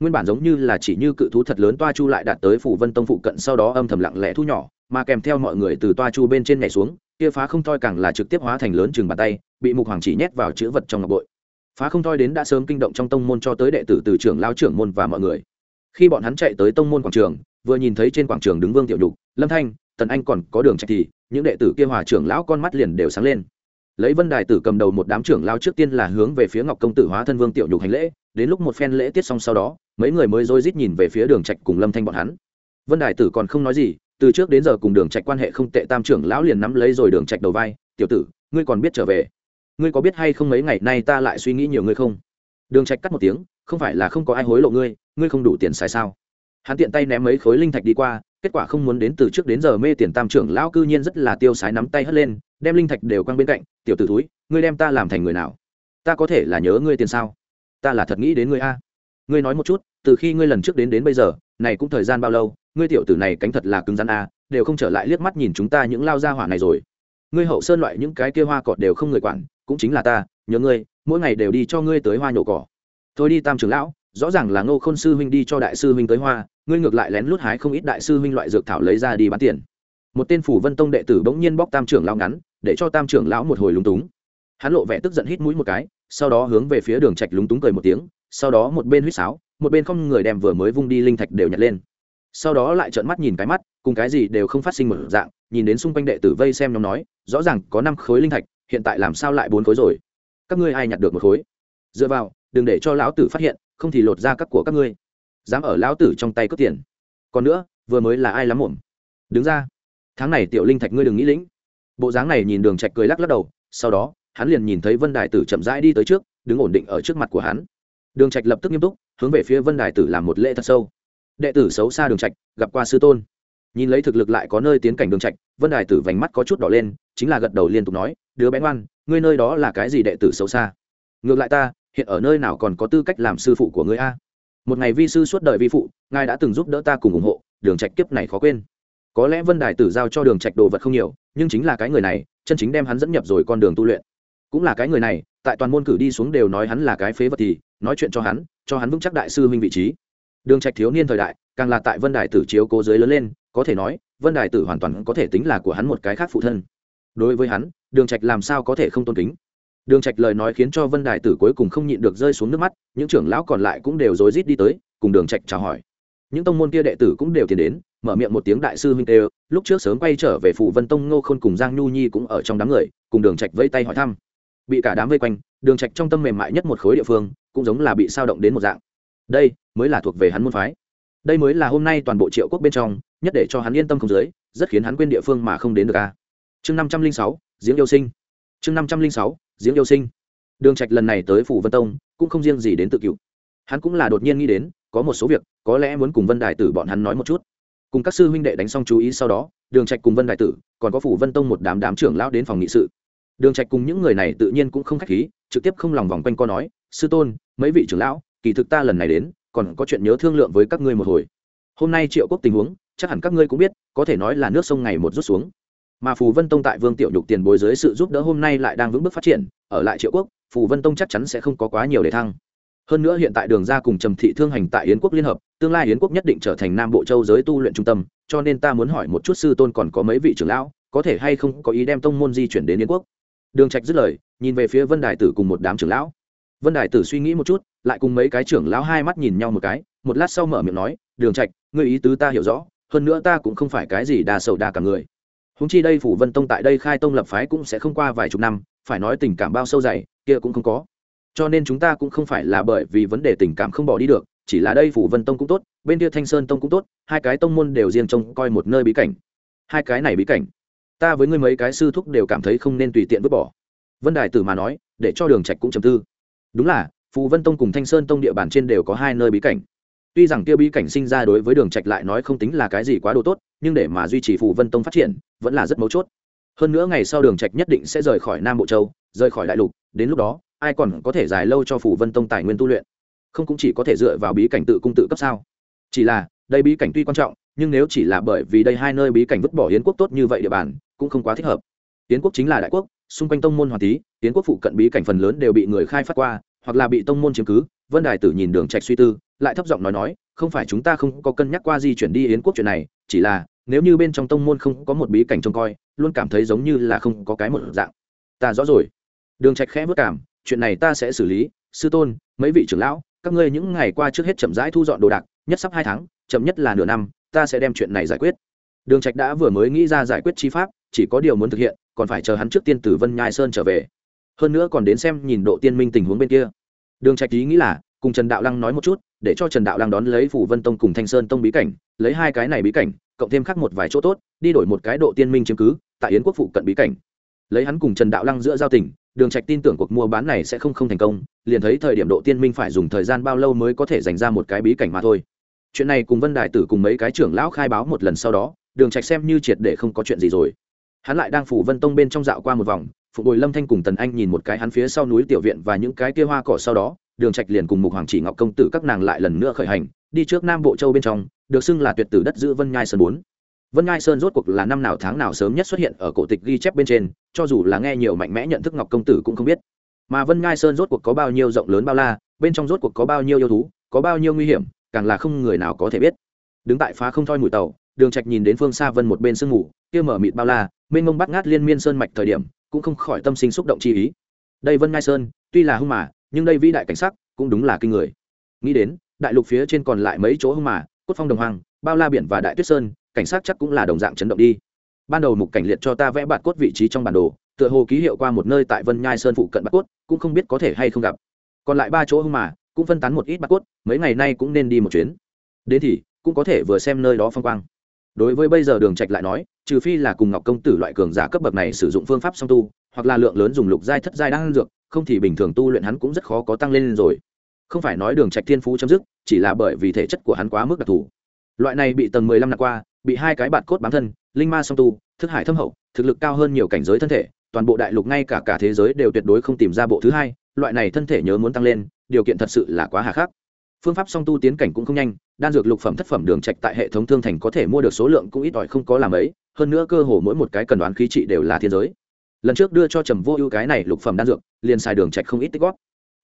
Nguyên bản giống như là chỉ như cự thú thật lớn toa chu lại đạt tới phủ vân tông phụ cận, sau đó âm thầm lặng lẽ thu nhỏ, mà kèm theo mọi người từ toa chu bên trên nhảy xuống, kia phá không toi càng là trực tiếp hóa thành lớn chừng bàn tay, bị mục hoàng chỉ nhét vào chữ vật trong ngọc bội. Phá không toi đến đã sớm kinh động trong tông môn cho tới đệ tử, từ trưởng lao trưởng môn và mọi người. Khi bọn hắn chạy tới tông môn quảng trường, vừa nhìn thấy trên quảng trường đứng vương tiểu đục lâm thanh, tần anh còn có đường trạch thì, những đệ tử kia hòa trưởng lão con mắt liền đều sáng lên. Lấy vân đài tử cầm đầu một đám trưởng lao trước tiên là hướng về phía ngọc công tử hóa thân vương tiểu nhục hành lễ, đến lúc một phen lễ tiết xong sau đó, mấy người mới rối rít nhìn về phía đường trạch cùng lâm thanh bọn hắn. Vân đài tử còn không nói gì, từ trước đến giờ cùng đường trạch quan hệ không tệ, tam trưởng lão liền nắm lấy rồi đường trạch đầu vai, tiểu tử, ngươi còn biết trở về. Ngươi có biết hay không mấy ngày nay ta lại suy nghĩ nhiều ngươi không? Đường trạch cắt một tiếng, không phải là không có ai hối lộ ngươi ngươi không đủ tiền xài sao? Hắn tiện tay ném mấy khối linh thạch đi qua kết quả không muốn đến từ trước đến giờ mê tiền tam trưởng lão cư nhiên rất là tiêu sái nắm tay hất lên, đem linh thạch đều quăng bên cạnh, tiểu tử túi ngươi đem ta làm thành người nào? Ta có thể là nhớ ngươi tiền sao? Ta là thật nghĩ đến ngươi a. Ngươi nói một chút, từ khi ngươi lần trước đến đến bây giờ, này cũng thời gian bao lâu? Ngươi tiểu tử này cánh thật là cứng rắn a, đều không trở lại liếc mắt nhìn chúng ta những lao gia hỏa này rồi. Ngươi hậu sơn loại những cái kia hoa cọt đều không người quản, cũng chính là ta, nhớ ngươi, mỗi ngày đều đi cho ngươi tới hoa nhổ cỏ. Thôi đi tam trưởng lão, rõ ràng là ngô khôn sư huynh đi cho đại sư huynh tới hoa ngươi ngược lại lén lút hái không ít đại sư huynh loại dược thảo lấy ra đi bán tiền. Một tên phủ vân tông đệ tử bỗng nhiên bóc tam trưởng lão ngắn, để cho tam trưởng lão một hồi lúng túng. Hắn lộ vẻ tức giận hít mũi một cái, sau đó hướng về phía đường trạch lúng túng cười một tiếng, sau đó một bên huýt sáo, một bên không người đem vừa mới vung đi linh thạch đều nhặt lên. Sau đó lại trợn mắt nhìn cái mắt, cùng cái gì đều không phát sinh một dạng, nhìn đến xung quanh đệ tử vây xem nhóm nói, rõ ràng có năm khối linh thạch, hiện tại làm sao lại bốn khối rồi? Các ngươi ai nhặt được một khối? Dựa vào, đừng để cho lão tử phát hiện, không thì lột ra các của các ngươi dám ở lão tử trong tay cướp tiền. Còn nữa, vừa mới là ai lắm muộn đứng ra. Tháng này tiểu linh thạch ngươi đừng nghĩ lĩnh. Bộ dáng này nhìn đường trạch cười lắc lắc đầu, sau đó, hắn liền nhìn thấy vân đài tử chậm rãi đi tới trước, đứng ổn định ở trước mặt của hắn. Đường trạch lập tức nghiêm túc, hướng về phía vân đài tử làm một lễ thật sâu. Đệ tử xấu xa đường trạch, gặp qua sư tôn. Nhìn lấy thực lực lại có nơi tiến cảnh đường trạch, vân đài tử vành mắt có chút đỏ lên, chính là gật đầu liên tục nói, đứa bé ngoan, ngươi nơi đó là cái gì đệ tử xấu xa? Ngược lại ta, hiện ở nơi nào còn có tư cách làm sư phụ của ngươi a? Một ngày vi sư suốt đời vi phụ, ngài đã từng giúp đỡ ta cùng ủng hộ, đường trạch kiếp này khó quên. Có lẽ vân đài tử giao cho đường trạch đồ vật không nhiều, nhưng chính là cái người này, chân chính đem hắn dẫn nhập rồi con đường tu luyện. Cũng là cái người này, tại toàn môn cử đi xuống đều nói hắn là cái phế vật thì, nói chuyện cho hắn cho hắn vững chắc đại sư huynh vị trí. Đường trạch thiếu niên thời đại, càng là tại vân đài tử chiếu cố dưới lớn lên, có thể nói, vân đài tử hoàn toàn có thể tính là của hắn một cái khác phụ thân. Đối với hắn, đường trạch làm sao có thể không tôn kính? Đường trạch lời nói khiến cho vân đài tử cuối cùng không nhịn được rơi xuống nước mắt, những trưởng lão còn lại cũng đều rối rít đi tới, cùng đường trạch chào hỏi. Những tông môn kia đệ tử cũng đều tiến đến, mở miệng một tiếng đại sư huynh tê, lúc trước sớm quay trở về phủ vân tông ngô khôn cùng giang nhu nhi cũng ở trong đám người, cùng đường trạch vẫy tay hỏi thăm. Bị cả đám vây quanh, đường trạch trong tâm mềm mại nhất một khối địa phương, cũng giống là bị sao động đến một dạng. Đây mới là thuộc về hắn môn phái. Đây mới là hôm nay toàn bộ triệu quốc bên trong, nhất để cho hắn yên tâm không dưới, rất khiến hắn quên địa phương mà không đến được a. Chương năm trăm linh sáu, giếng yêu sinh. Chương năm trăm linh sáu giếng yêu sinh. Đường trạch lần này tới phủ vân tông, cũng không riêng gì đến tự cứu hắn cũng là đột nhiên nghĩ đến, có một số việc, có lẽ muốn cùng vân đài tử bọn hắn nói một chút. Cùng các sư huynh đệ đánh xong chú ý sau đó, đường trạch cùng vân đại tử, còn có phủ vân tông một đám đám trưởng lão đến phòng nghị sự. Đường trạch cùng những người này tự nhiên cũng không khách khí, trực tiếp không lòng vòng quanh co nói, sư tôn, mấy vị trưởng lão, kỳ thực ta lần này đến, còn có chuyện nhớ thương lượng với các ngươi một hồi. Hôm nay triệu quốc tình huống, chắc hẳn các ngươi cũng biết, có thể nói là nước sông ngày một rút xuống mà phù vân tông tại vương tiểu nhục tiền bối dưới sự giúp đỡ hôm nay lại đang vững bước phát triển, ở lại triệu quốc, phù vân tông chắc chắn sẽ không có quá nhiều để thăng. Hơn nữa hiện tại đường ra cùng trầm thị thương hành tại yến quốc liên hợp, tương lai yến quốc nhất định trở thành nam bộ châu giới tu luyện trung tâm, cho nên ta muốn hỏi một chút sư tôn còn có mấy vị trưởng lão, có thể hay không có ý đem tông môn di chuyển đến yến quốc? Đường trạch dứt lời, nhìn về phía vân đài tử cùng một đám trưởng lão. Vân đài tử suy nghĩ một chút, lại cùng mấy cái trưởng lão hai mắt nhìn nhau một cái, một lát sau mở miệng nói, đường trạch, ngươi ý tứ ta hiểu rõ, hơn nữa ta cũng không phải cái gì đa sầu đa cả người húng chi đây phủ vân tông tại đây khai tông lập phái cũng sẽ không qua vài chục năm, phải nói tình cảm bao sâu dày, kia cũng không có. Cho nên chúng ta cũng không phải là bởi vì vấn đề tình cảm không bỏ đi được, chỉ là đây phủ vân tông cũng tốt, bên kia thanh sơn tông cũng tốt, hai cái tông môn đều riêng trông coi một nơi bí cảnh. Hai cái này bí cảnh, ta với ngươi mấy cái sư thúc đều cảm thấy không nên tùy tiện vứt bỏ. Vân đài tử mà nói, để cho đường trạch cũng trầm tư. Đúng là phù vân tông cùng thanh sơn tông địa bàn trên đều có hai nơi bí cảnh tuy rằng kia bí cảnh sinh ra đối với đường trạch lại nói không tính là cái gì quá đồ tốt, nhưng để mà duy trì phù vân tông phát triển, vẫn là rất mấu chốt. Hơn nữa ngày sau đường trạch nhất định sẽ rời khỏi nam bộ châu, rời khỏi đại lục, đến lúc đó, ai còn có thể dài lâu cho phù vân tông tài nguyên tu luyện? Không cũng chỉ có thể dựa vào bí cảnh tự cung tự cấp sao? Chỉ là, đây bí cảnh tuy quan trọng, nhưng nếu chỉ là bởi vì đây hai nơi bí cảnh vứt bỏ yến quốc tốt như vậy địa bàn, cũng không quá thích hợp. Yến quốc chính là đại quốc, xung quanh tông môn hoàn tí yến quốc phụ cận bí cảnh phần lớn đều bị người khai phát qua, hoặc là bị tông môn chiếm cứ, vân đài tử nhìn đường trạch suy tư lại thấp giọng nói nói, không phải chúng ta không có cân nhắc qua di chuyển đi yến quốc chuyện này, chỉ là, nếu như bên trong tông môn không có một bí cảnh trông coi, luôn cảm thấy giống như là không có cái một dạng. Ta rõ rồi. Đường trạch khẽ vất cảm, chuyện này ta sẽ xử lý. Sư tôn, mấy vị trưởng lão, các ngươi những ngày qua trước hết chậm rãi thu dọn đồ đạc, nhất sắp hai tháng, chậm nhất là nửa năm, ta sẽ đem chuyện này giải quyết. Đường trạch đã vừa mới nghĩ ra giải quyết chi pháp, chỉ có điều muốn thực hiện, còn phải chờ hắn trước tiên từ vân nhai sơn trở về. Hơn nữa còn đến xem nhìn độ tiên minh tình huống bên kia. Đường trạch ý nghĩ là, cùng trần đạo lăng nói một chút để cho trần đạo lăng đón lấy phủ vân tông cùng thanh sơn tông bí cảnh, lấy hai cái này bí cảnh, cộng thêm khác một vài chỗ tốt, đi đổi một cái độ tiên minh chiếm cứ, tại yến quốc phụ cận bí cảnh. Lấy hắn cùng trần đạo lăng giữa giao tình, đường trạch tin tưởng cuộc mua bán này sẽ không không thành công, liền thấy thời điểm độ tiên minh phải dùng thời gian bao lâu mới có thể dành ra một cái bí cảnh mà thôi. Chuyện này cùng vân đại tử cùng mấy cái trưởng lão khai báo một lần sau đó, đường trạch xem như triệt để không có chuyện gì rồi. Hắn lại đang phủ vân tông bên trong dạo qua một vòng phụ bồi lâm thanh cùng tần anh nhìn một cái hắn phía sau núi tiểu viện và những cái kia hoa cỏ sau đó đường trạch liền cùng mục hoàng chỉ ngọc công tử các nàng lại lần nữa khởi hành, đi trước nam bộ châu bên trong, được xưng là tuyệt tử đất giữ vân nhai sơn bốn. Vân nhai sơn rốt cuộc là năm nào tháng nào sớm nhất xuất hiện ở cổ tịch ghi chép bên trên, cho dù là nghe nhiều mạnh mẽ nhận thức ngọc công tử cũng không biết. Mà vân nhai sơn rốt cuộc có bao nhiêu rộng lớn bao la, bên trong rốt cuộc có bao nhiêu yêu thú, có bao nhiêu nguy hiểm, càng là không người nào có thể biết. Đứng tại phá không thoi mũi tàu, đường trạch nhìn đến phương xa vân một bên sương ngủ kia mở mịt bao la, mênh mông bắt ngát liên miên sơn mạch thời điểm, cũng không khỏi tâm sinh xúc động chi ý. Đây vân ngai sơn, tuy là hung mà nhưng đây vĩ đại cảnh sắc cũng đúng là kinh người. Nghĩ đến, đại lục phía trên còn lại mấy chỗ hung mà, cốt phong đồng hoàng bao la biển và đại tuyết sơn, cảnh sát chắc cũng là đồng dạng chấn động đi. Ban đầu mục cảnh liệt cho ta vẽ bạt cốt vị trí trong bản đồ, tựa hồ ký hiệu qua một nơi tại vân nhai sơn phụ cận bạt cốt, cũng không biết có thể hay không gặp. Còn lại ba chỗ hung mà, cũng phân tán một ít bạt cốt, mấy ngày nay cũng nên đi một chuyến. Đến thì, cũng có thể vừa xem nơi đó phong quang. Đối với bây giờ đường trạch lại nói, trừ phi là cùng ngọc công tử loại cường giả cấp bậc này sử dụng phương pháp song tu, hoặc là lượng lớn dùng lục giai thất giai đang dược không thì bình thường tu luyện hắn cũng rất khó có tăng lên rồi. Không phải nói đường trạch thiên phú chấm dứt, chỉ là bởi vì thể chất của hắn quá mức đặc thù. Loại này bị tầng mười lăm nặng qua, bị hai cái bạt cốt bám thân, linh ma song tu, thức hải thâm hậu, thực lực cao hơn nhiều cảnh giới thân thể, toàn bộ đại lục ngay cả cả thế giới đều tuyệt đối không tìm ra bộ thứ hai, loại này thân thể nhớ muốn tăng lên, điều kiện thật sự là quá hà khắc. Phương pháp song tu tiến cảnh cũng không nhanh, đan dược lục phẩm thất phẩm đường trạch tại hệ thống thương thành có thể mua được số lượng cũng ít ỏi không có làm ấy, hơn nữa cơ hồ mỗi một cái cần đoán khí trị đều là thiên giới lần trước đưa cho trầm vô ưu cái này lục phẩm đan dược, liền xài đường trạch không ít tích góp.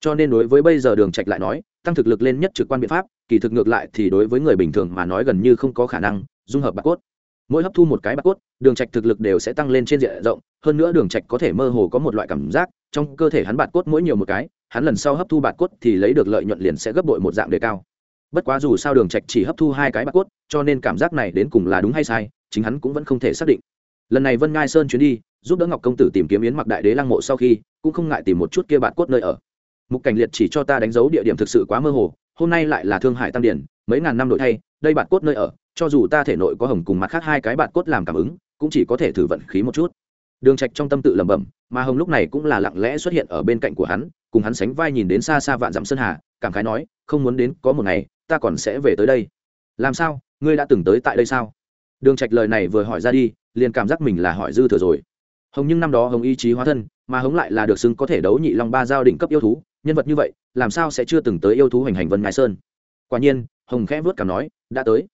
Cho nên đối với bây giờ đường trạch lại nói, tăng thực lực lên nhất trực quan biện pháp, kỳ thực ngược lại thì đối với người bình thường mà nói gần như không có khả năng, dung hợp bạc cốt. Mỗi hấp thu một cái bạc cốt, đường trạch thực lực đều sẽ tăng lên trên diện rộng, hơn nữa đường trạch có thể mơ hồ có một loại cảm giác, trong cơ thể hắn bạc cốt mỗi nhiều một cái, hắn lần sau hấp thu bạc cốt thì lấy được lợi nhuận liền sẽ gấp bội một dạng đề cao. Bất quá dù sao đường trạch chỉ hấp thu hai cái bạc cốt, cho nên cảm giác này đến cùng là đúng hay sai, chính hắn cũng vẫn không thể xác định. Lần này vân ngai sơn chuyến đi giúp đỡ ngọc công tử tìm kiếm yến mặc đại đế lăng mộ sau khi, cũng không ngại tìm một chút kia bạt cốt nơi ở. Mục cảnh liệt chỉ cho ta đánh dấu địa điểm thực sự quá mơ hồ, hôm nay lại là thương hải tăng điển, mấy ngàn năm đổi thay, đây bạt cốt nơi ở, cho dù ta thể nội có hồng cùng mặt khác hai cái bạt cốt làm cảm ứng, cũng chỉ có thể thử vận khí một chút. Đường trạch trong tâm tự lẩm bẩm, mà hồng lúc này cũng là lặng lẽ xuất hiện ở bên cạnh của hắn, cùng hắn sánh vai nhìn đến xa xa vạn dặm sơn hà, cảm khái nói, không muốn đến, có một ngày, ta còn sẽ về tới đây. Làm sao? Ngươi đã từng tới tại đây sao? Đường trạch lời này vừa hỏi ra đi, liền cảm giác mình là hỏi dư thừa rồi hồng nhưng năm đó hồng ý chí hóa thân, mà hống lại là được xưng có thể đấu nhị long ba giao đỉnh cấp yêu thú, nhân vật như vậy, làm sao sẽ chưa từng tới yêu thú hành hành vân ngài sơn? Quả nhiên, hồng khẽ vớt cảm nói, đã tới.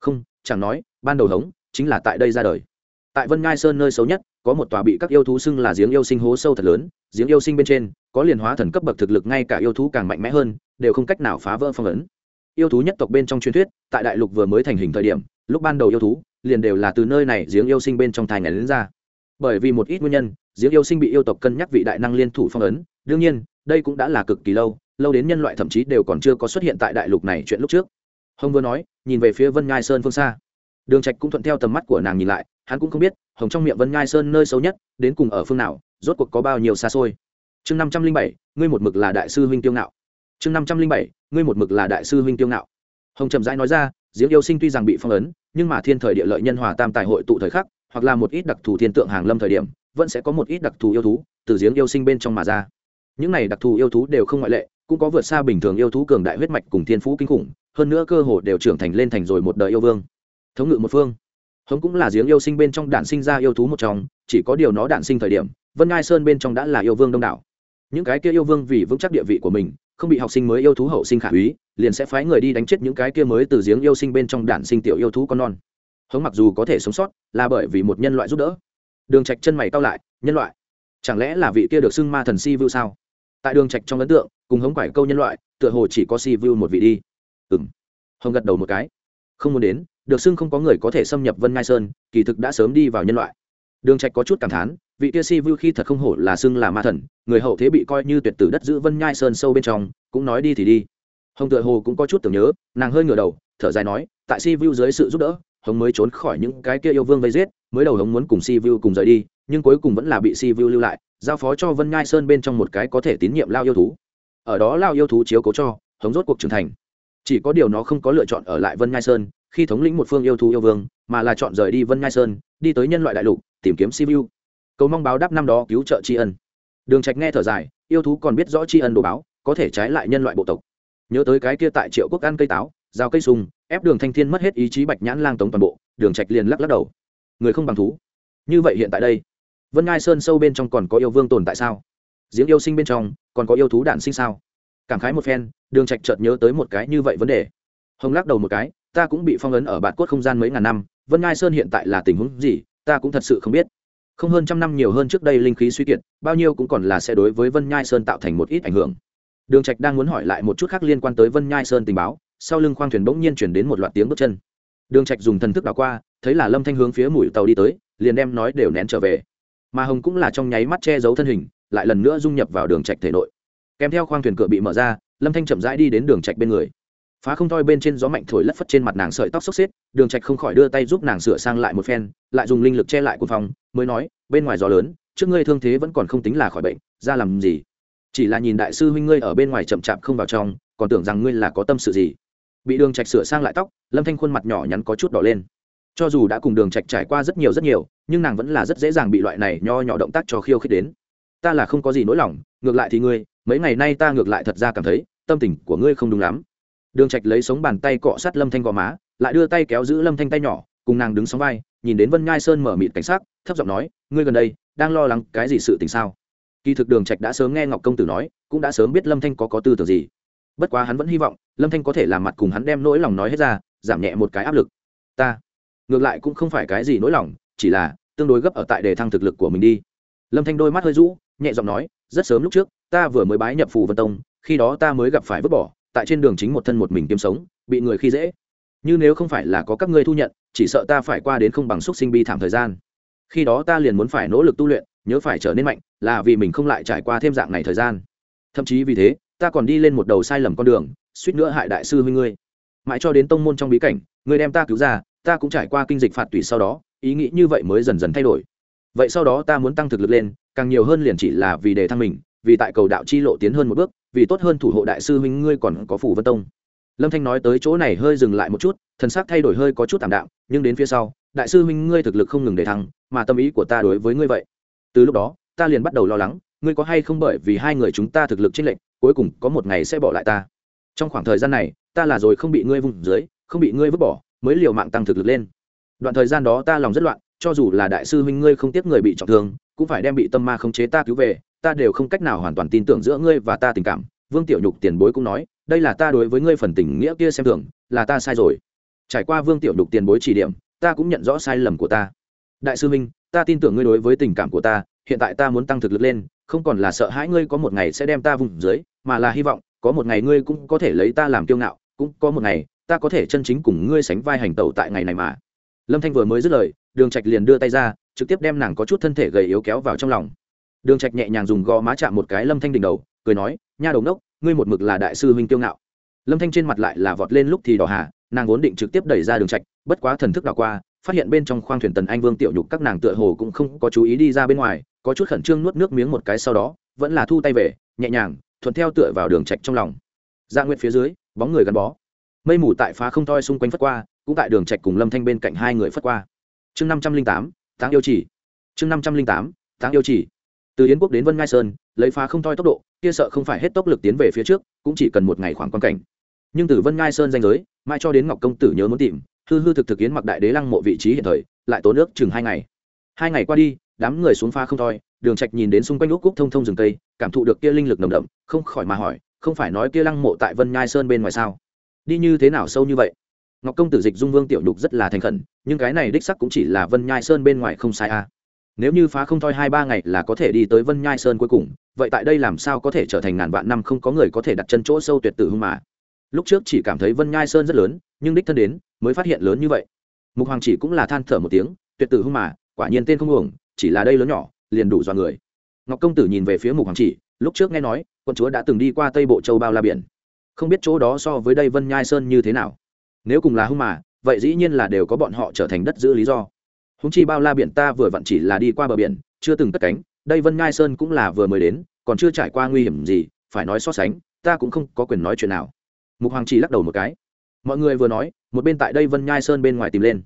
Không, chẳng nói, ban đầu hống chính là tại đây ra đời. Tại vân ngai sơn nơi xấu nhất, có một tòa bị các yêu thú xưng là giếng yêu sinh hố sâu thật lớn, giếng yêu sinh bên trên, có liền hóa thần cấp bậc thực lực ngay cả yêu thú càng mạnh mẽ hơn, đều không cách nào phá vỡ phong ấn. Yêu thú nhất tộc bên trong truyền thuyết, tại đại lục vừa mới thành hình thời điểm, lúc ban đầu yêu thú, liền đều là từ nơi này giếng yêu sinh bên trong thai ngày đến ra bởi vì một ít nguyên nhân giếng yêu sinh bị yêu tộc cân nhắc vị đại năng liên thủ phong ấn. Đương nhiên, đây cũng đã là cực kỳ lâu lâu đến nhân loại thậm chí đều còn chưa có xuất hiện tại đại lục này chuyện lúc trước. Hồng vừa nói, nhìn về phía vân ngai sơn phương xa. Đường trạch cũng thuận theo tầm mắt của nàng nhìn lại, hắn cũng không biết, hồng trong miệng vân ngai sơn nơi sâu nhất, đến cùng ở phương nào, rốt cuộc có bao nhiêu xa xôi. Chương năm trăm linh bảy, ngươi một mực là đại sư huynh tiêu ngạo. Chương năm trăm linh bảy, ngươi một mực là đại sư huynh tiêu ngạo. Hồng trầm rãi nói ra diễm yêu sinh tuy rằng bị phong ấn, nhưng mà thiên thời địa lợi nhân hòa tam tài hội tụ thời khắc hoặc là một ít đặc thù thiên tượng hàng lâm thời điểm, vẫn sẽ có một ít đặc thù yêu thú từ giếng yêu sinh bên trong mà ra. Những này đặc thù yêu thú đều không ngoại lệ, cũng có vượt xa bình thường yêu thú cường đại huyết mạch cùng thiên phú kinh khủng, hơn nữa cơ hồ đều trưởng thành lên thành rồi một đời yêu vương. Thống ngự một phương. Hống cũng là giếng yêu sinh bên trong đạn sinh ra yêu thú một trong, chỉ có điều nó đạn sinh thời điểm, vân ngai sơn bên trong đã là yêu vương đông đảo. Những cái kia yêu vương vì vững chắc địa vị của mình, không bị học sinh mới yêu thú hậu sinh khả úy, liền sẽ phái người đi đánh chết những cái kia mới từ giếng yêu sinh bên trong đạn sinh tiểu yêu thú con non hống mặc dù có thể sống sót, là bởi vì một nhân loại giúp đỡ. Đường trạch chân mày cao lại, nhân loại? Chẳng lẽ là vị kia được xưng ma thần si vu sao? Tại đường trạch trong ấn tượng, cùng hống quải câu nhân loại, tựa hồ chỉ có si vu một vị đi. Ừm. Hồng gật đầu một cái. Không muốn đến, được xưng không có người có thể xâm nhập vân ngai sơn, kỳ thực đã sớm đi vào nhân loại. Đường trạch có chút cảm thán, vị kia si vu khi thật không hổ là xưng là ma thần, người hậu thế bị coi như tuyệt tử đất giữ vân nhai sơn sâu bên trong, cũng nói đi thì đi. Hồng tựa hồ cũng có chút tưởng nhớ, nàng hơi ngửa đầu, thở dài nói, tại si vu dưới sự giúp đỡ hống mới trốn khỏi những cái kia yêu vương vây giết, mới đầu hống muốn cùng si vu cùng rời đi, nhưng cuối cùng vẫn là bị si vu lưu lại, giao phó cho vân nhai sơn bên trong một cái có thể tín nhiệm lao yêu thú. Ở đó lao yêu thú chiếu cố cho, hống rốt cuộc trưởng thành. Chỉ có điều nó không có lựa chọn ở lại vân nhai sơn, khi thống lĩnh một phương yêu thú yêu vương, mà là chọn rời đi vân nhai sơn, đi tới nhân loại đại lục, tìm kiếm si vu cầu mong báo đáp năm đó cứu trợ tri ân. Đường trạch nghe thở dài, yêu thú còn biết rõ tri ân đồ báo, có thể trái lại nhân loại bộ tộc. Nhớ tới cái kia tại triệu quốc ăn cây táo giao cây sung ép đường thanh thiên mất hết ý chí bạch nhãn lang tống toàn bộ, đường trạch liền lắc lắc đầu. Người không bằng thú. Như vậy hiện tại đây, vân ngai sơn sâu bên trong còn có yêu vương tồn tại sao? Giếng yêu sinh bên trong, còn có yêu thú đản sinh sao? Cảm khái một phen, đường trạch chợt nhớ tới một cái như vậy vấn đề. Hồng lắc đầu một cái, ta cũng bị phong ấn ở bạt cốt không gian mấy ngàn năm, vân ngai sơn hiện tại là tình huống gì, ta cũng thật sự không biết. Không hơn trăm năm nhiều hơn trước đây linh khí suy kiệt, bao nhiêu cũng còn là sẽ đối với vân nhai sơn tạo thành một ít ảnh hưởng. Đường trạch đang muốn hỏi lại một chút khác liên quan tới vân nhai sơn tình báo sau lưng khoang thuyền bỗng nhiên chuyển đến một loạt tiếng bước chân. Đường trạch dùng thần thức đảo qua, thấy là lâm thanh hướng phía mũi tàu đi tới, liền đem nói đều nén trở về. Mà hồng cũng là trong nháy mắt che giấu thân hình, lại lần nữa dung nhập vào đường trạch thể nội. Kèm theo khoang thuyền cửa bị mở ra, lâm thanh chậm rãi đi đến đường trạch bên người. Phá không thoi bên trên gió mạnh thổi lất phất trên mặt nàng sợi tóc xốc xếp, đường trạch không khỏi đưa tay giúp nàng sửa sang lại một phen, lại dùng linh lực che lại cuồng phòng mới nói, bên ngoài gió lớn, trước ngươi thương thế vẫn còn không tính là khỏi bệnh, ra làm gì? Chỉ là nhìn đại sư huynh ngươi ở bên ngoài chậm chạp không vào trong, còn tưởng rằng ngươi là có tâm sự gì? Bị đường trạch sửa sang lại tóc, lâm thanh khuôn mặt nhỏ nhắn có chút đỏ lên. Cho dù đã cùng đường trạch trải qua rất nhiều rất nhiều, nhưng nàng vẫn là rất dễ dàng bị loại này nho nhỏ động tác cho khiêu khích đến. Ta là không có gì nỗi lòng, ngược lại thì ngươi, mấy ngày nay ta ngược lại thật ra cảm thấy, tâm tình của ngươi không đúng lắm. Đường trạch lấy sống bàn tay cọ sát lâm thanh gò má, lại đưa tay kéo giữ lâm thanh tay nhỏ, cùng nàng đứng sóng vai, nhìn đến vân nhai sơn mở mịt cảnh sát thấp giọng nói, ngươi gần đây, đang lo lắng cái gì sự tình sao? Kỳ thực đường trạch đã sớm nghe ngọc công tử nói, cũng đã sớm biết lâm thanh có có tư tưởng gì bất quá hắn vẫn hy vọng, lâm thanh có thể làm mặt cùng hắn đem nỗi lòng nói hết ra, giảm nhẹ một cái áp lực. Ta, ngược lại cũng không phải cái gì nỗi lòng, chỉ là, tương đối gấp ở tại đề thăng thực lực của mình đi. Lâm thanh đôi mắt hơi rũ, nhẹ giọng nói, rất sớm lúc trước, ta vừa mới bái nhập phù vân tông, khi đó ta mới gặp phải vứt bỏ, tại trên đường chính một thân một mình kiếm sống, bị người khi dễ. Như nếu không phải là có các ngươi thu nhận, chỉ sợ ta phải qua đến không bằng xúc sinh bi thảm thời gian. Khi đó ta liền muốn phải nỗ lực tu luyện, nhớ phải trở nên mạnh, là vì mình không lại trải qua thêm dạng này thời gian. Thậm chí vì thế ta còn đi lên một đầu sai lầm con đường, suýt nữa hại đại sư huy ngươi. Mãi cho đến tông môn trong bí cảnh người đem ta cứu ra, ta cũng trải qua kinh dịch phạt tùy sau đó, ý nghĩ như vậy mới dần dần thay đổi. Vậy sau đó ta muốn tăng thực lực lên, càng nhiều hơn liền chỉ là vì đề thăng mình, vì tại cầu đạo chi lộ tiến hơn một bước, vì tốt hơn thủ hộ đại sư huynh ngươi còn có phủ vân tông. Lâm thanh nói tới chỗ này hơi dừng lại một chút, thần sắc thay đổi hơi có chút tạm đạm, nhưng đến phía sau, đại sư huynh ngươi thực lực không ngừng để thăng, mà tâm ý của ta đối với ngươi vậy. Từ lúc đó, ta liền bắt đầu lo lắng ngươi có hay không bởi vì hai người chúng ta thực lực chênh lệch, cuối cùng có một ngày sẽ bỏ lại ta? Trong khoảng thời gian này, ta là rồi không bị ngươi vùng dưới, không bị ngươi vứt bỏ, mới liều mạng tăng thực lực lên. Đoạn thời gian đó ta lòng rất loạn, cho dù là đại sư huynh ngươi không tiếc người bị trọng thương, cũng phải đem bị tâm ma khống chế ta cứu về, ta đều không cách nào hoàn toàn tin tưởng giữa ngươi và ta tình cảm. Vương tiểu nhục tiền bối cũng nói, đây là ta đối với ngươi phần tình nghĩa kia xem thường, là ta sai rồi. Trải qua vương tiểu nhục tiền bối chỉ điểm, ta cũng nhận rõ sai lầm của ta. Đại sư minh, ta tin tưởng ngươi đối với tình cảm của ta, hiện tại ta muốn tăng thực lực lên không còn là sợ hãi ngươi có một ngày sẽ đem ta vùng dưới, mà là hy vọng, có một ngày ngươi cũng có thể lấy ta làm kiêu ngạo, cũng có một ngày, ta có thể chân chính cùng ngươi sánh vai hành tẩu tại ngày này mà. Lâm thanh vừa mới dứt lời, đường trạch liền đưa tay ra, trực tiếp đem nàng có chút thân thể gầy yếu kéo vào trong lòng. Đường trạch nhẹ nhàng dùng gò má chạm một cái lâm thanh đỉnh đầu, cười nói, nha đầu nốc ngươi một mực là đại sư huynh kiêu ngạo. Lâm thanh trên mặt lại là vọt lên lúc thì đỏ hà, nàng vốn định trực tiếp đẩy ra đường trạch, bất quá thần thức đảo qua phát hiện bên trong khoang thuyền tần anh vương tiểu nhục các nàng tựa hồ cũng không có chú ý đi ra bên ngoài, có chút khẩn trương nuốt nước miếng một cái sau đó, vẫn là thu tay về, nhẹ nhàng, thuận theo tựa vào đường trạch trong lòng. Dạ nguyện phía dưới, bóng người gắn bó. Mây mù tại phá không toi xung quanh phất qua, cũng tại đường trạch cùng lâm thanh bên cạnh hai người phất qua. Chương năm trăm linh tám, táng yêu chỉ. Chương năm trăm linh tám, táng yêu chỉ. Từ yến quốc đến vân ngai sơn, lấy phá không toi tốc độ, kia sợ không phải hết tốc lực tiến về phía trước, cũng chỉ cần một ngày khoảng quan cảnh. Nhưng từ vân ngai sơn danh giới mai cho đến ngọc công tử nhớ muốn tìm hư hư thực thực yến mặc đại đế lăng mộ vị trí hiện thời, lại tốn nước chừng hai ngày. Hai ngày qua đi, đám người xuống pha không thôi, đường trạch nhìn đến xung quanh úc cúc thông thông rừng cây, cảm thụ được kia linh lực nồng đậm, không khỏi mà hỏi, không phải nói kia lăng mộ tại vân nhai sơn bên ngoài sao? Đi như thế nào sâu như vậy? Ngọc công tử dịch dung vương tiểu nhục rất là thành khẩn, nhưng cái này đích sắc cũng chỉ là vân nhai sơn bên ngoài không sai a nếu như phá không thôi hai ba ngày là có thể đi tới vân nhai sơn cuối cùng, vậy tại đây làm sao có thể trở thành ngàn vạn năm không có người có thể đặt chân chỗ sâu tuyệt tử hung mà? Lúc trước chỉ cảm thấy vân nhai sơn rất lớn, nhưng đích thân đến mới phát hiện lớn như vậy. Mục hoàng chỉ cũng là than thở một tiếng, tuyệt tử hung mà, quả nhiên tên không uổng, chỉ là đây lớn nhỏ, liền đủ dọa người. Ngọc công tử nhìn về phía mục hoàng chỉ, lúc trước nghe nói, quân chúa đã từng đi qua tây bộ châu bao la biển. Không biết chỗ đó so với đây vân nhai sơn như thế nào. Nếu cùng là hung mà, vậy dĩ nhiên là đều có bọn họ trở thành đất giữ lý do. Húng chi bao la biển ta vừa vặn chỉ là đi qua bờ biển, chưa từng cất cánh, đây vân nhai sơn cũng là vừa mới đến, còn chưa trải qua nguy hiểm gì, phải nói so sánh, ta cũng không có quyền nói chuyện nào. Mục hoàng chỉ lắc đầu một cái mọi người vừa nói, một bên tại đây vân nhai sơn bên ngoài tìm lên.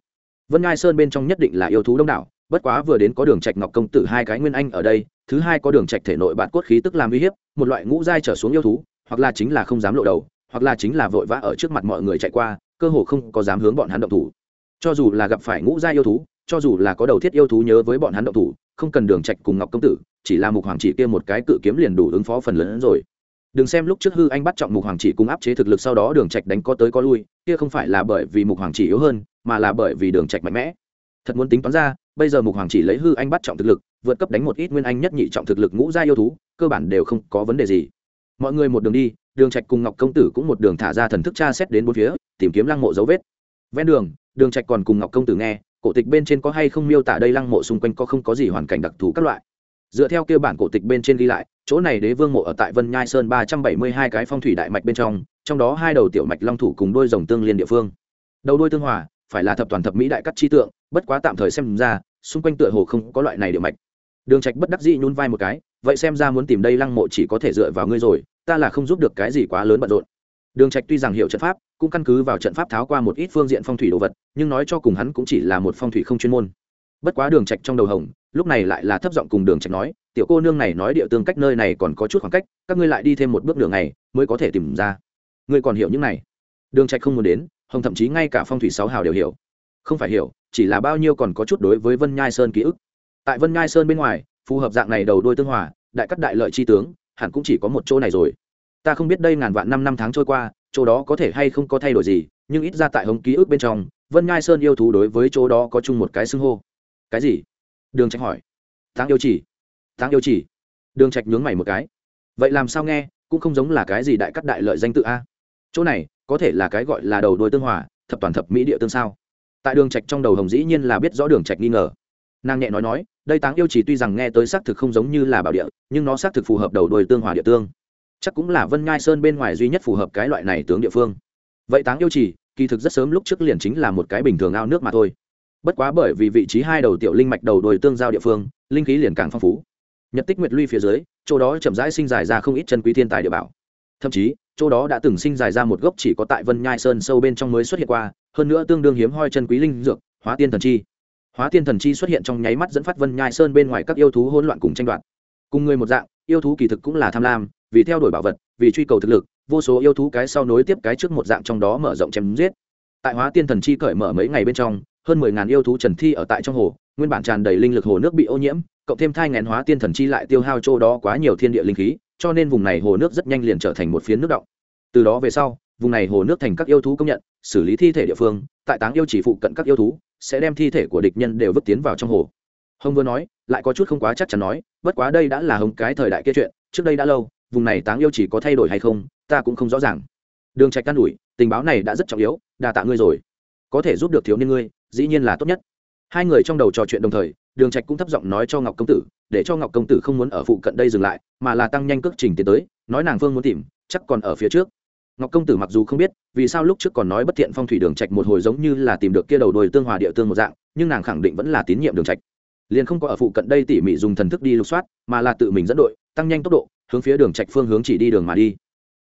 Vân nhai sơn bên trong nhất định là yêu thú đông đảo, bất quá vừa đến có đường trạch ngọc công tử hai cái nguyên anh ở đây, thứ hai có đường trạch thể nội bạn cốt khí tức làm uy hiếp, một loại ngũ giai trở xuống yêu thú, hoặc là chính là không dám lộ đầu, hoặc là chính là vội vã ở trước mặt mọi người chạy qua, cơ hồ không có dám hướng bọn hắn động thủ. Cho dù là gặp phải ngũ giai yêu thú, cho dù là có đầu thiết yêu thú nhớ với bọn hắn động thủ, không cần đường trạch cùng ngọc công tử, chỉ là mục hoàng chỉ kia một cái cự kiếm liền đủ ứng phó phần lớn hơn rồi đừng xem lúc trước hư anh bắt trọng mục hoàng chỉ cùng áp chế thực lực sau đó đường trạch đánh có tới có lui, kia không phải là bởi vì mục hoàng chỉ yếu hơn, mà là bởi vì đường trạch mạnh mẽ. Thật muốn tính toán ra, bây giờ mục hoàng chỉ lấy hư anh bắt trọng thực lực, vượt cấp đánh một ít nguyên anh nhất nhị trọng thực lực ngũ gia yêu thú, cơ bản đều không có vấn đề gì. Mọi người một đường đi, đường trạch cùng ngọc công tử cũng một đường thả ra thần thức tra xét đến bốn phía, tìm kiếm lăng mộ dấu vết. Ven đường đường trạch còn cùng ngọc công tử nghe, cổ tịch bên trên có hay không miêu tả đây lăng mộ xung quanh có không có gì hoàn cảnh đặc thù các loại dựa theo kia bản cổ tịch bên trên ghi lại, chỗ này đế vương mộ ở tại vân nhai sơn ba trăm bảy mươi hai cái phong thủy đại mạch bên trong trong đó hai đầu tiểu mạch long thủ cùng đôi rồng tương liên địa phương. Đầu đôi tương hòa, phải là thập toàn thập mỹ đại cắt chi tượng, bất quá tạm thời xem ra, xung quanh tựa hồ không có loại này địa mạch. Đường trạch bất đắc dĩ nhún vai một cái, vậy xem ra muốn tìm đây lăng mộ chỉ có thể dựa vào ngươi rồi, ta là không giúp được cái gì quá lớn bận rộn. Đường trạch tuy rằng hiểu trận pháp, cũng căn cứ vào trận pháp tháo qua một ít phương diện phong thủy đồ vật, nhưng nói cho cùng hắn cũng chỉ là một phong thủy không chuyên môn bất quá đường trạch trong đầu hồng, lúc này lại là thấp giọng cùng đường trạch nói, tiểu cô nương này nói địa tương cách nơi này còn có chút khoảng cách, các ngươi lại đi thêm một bước đường này mới có thể tìm ra. Ngươi còn hiểu những này? Đường trạch không muốn đến, hồng thậm chí ngay cả phong thủy sáu hào đều hiểu. Không phải hiểu, chỉ là bao nhiêu còn có chút đối với vân nhai sơn ký ức. Tại vân nhai sơn bên ngoài, phù hợp dạng này đầu đuôi tương hòa, đại cắt đại lợi chi tướng, hẳn cũng chỉ có một chỗ này rồi. Ta không biết đây ngàn vạn năm năm tháng trôi qua, chỗ đó có thể hay không có thay đổi gì, nhưng ít ra tại Hồng ký ức bên trong, vân nhai sơn yêu thú đối với chỗ đó có chung một cái xưng hô cái gì? Đường trạch hỏi. Táng yêu chỉ. Táng yêu chỉ. Đường trạch nhướng mày một cái. Vậy làm sao nghe, cũng không giống là cái gì đại cắt đại lợi danh tự a. Chỗ này, có thể là cái gọi là đầu đuôi tương hòa, thập toàn thập mỹ địa tương sao. Tại đường trạch trong đầu hồng dĩ nhiên là biết rõ đường trạch nghi ngờ. Nàng nhẹ nói nói, đây táng yêu chỉ tuy rằng nghe tới xác thực không giống như là bảo địa, nhưng nó xác thực phù hợp đầu đuôi tương hòa địa tương. Chắc cũng là vân ngai sơn bên ngoài duy nhất phù hợp cái loại này tướng địa phương. Vậy táng yêu chỉ, kỳ thực rất sớm lúc trước liền chính là một cái bình thường ao nước mà thôi bất quá bởi vì vị trí hai đầu tiểu linh mạch đầu đồi tương giao địa phương, linh khí liền càng phong phú. Nhật tích nguyệt luy phía dưới, chỗ đó chậm rãi sinh dài ra không ít chân quý thiên tài địa bảo. Thậm chí, chỗ đó đã từng sinh dài ra một gốc chỉ có tại vân nhai sơn sâu bên trong mới xuất hiện qua, hơn nữa tương đương hiếm hoi chân quý linh dược, hóa tiên thần chi. Hóa tiên thần chi xuất hiện trong nháy mắt dẫn phát vân nhai sơn bên ngoài các yêu thú hỗn loạn cùng tranh đoạt. Cùng người một dạng, yêu thú kỳ thực cũng là tham lam, vì theo đuổi bảo vật, vì truy cầu thực lực, vô số yêu thú cái sau nối tiếp cái trước một dạng trong đó mở rộng chém giết. Tại hóa tiên thần chi cởi mở mấy ngày bên trong hơn mười ngàn yêu thú trần thi ở tại trong hồ, nguyên bản tràn đầy linh lực hồ nước bị ô nhiễm, cộng thêm thai ngàn hóa tiên thần chi lại tiêu hao chỗ đó quá nhiều thiên địa linh khí, cho nên vùng này hồ nước rất nhanh liền trở thành một phiến nước động. Từ đó về sau, vùng này hồ nước thành các yêu thú công nhận, xử lý thi thể địa phương, tại táng yêu chỉ phụ cận các yêu thú, sẽ đem thi thể của địch nhân đều vứt tiến vào trong hồ. Hồng vừa nói, lại có chút không quá chắc chắn nói, bất quá đây đã là hồng cái thời đại kia chuyện, trước đây đã lâu, vùng này táng yêu chỉ có thay đổi hay không, ta cũng không rõ ràng. Đường trạch can đuổi tình báo này đã rất trọng yếu, đa tạ ngươi rồi. Có thể giúp được thiếu niên ngươi dĩ nhiên là tốt nhất. Hai người trong đầu trò chuyện đồng thời, đường trạch cũng thấp giọng nói cho ngọc công tử, để cho ngọc công tử không muốn ở phụ cận đây dừng lại, mà là tăng nhanh cước trình tiến tới, nói nàng vương muốn tìm, chắc còn ở phía trước. Ngọc công tử mặc dù không biết, vì sao lúc trước còn nói bất thiện phong thủy đường trạch một hồi giống như là tìm được kia đầu đuôi tương hòa địa tương một dạng, nhưng nàng khẳng định vẫn là tín nhiệm đường trạch. Liền không có ở phụ cận đây tỉ mỉ dùng thần thức đi lục soát, mà là tự mình dẫn đội, tăng nhanh tốc độ, hướng phía đường trạch phương hướng chỉ đi đường mà đi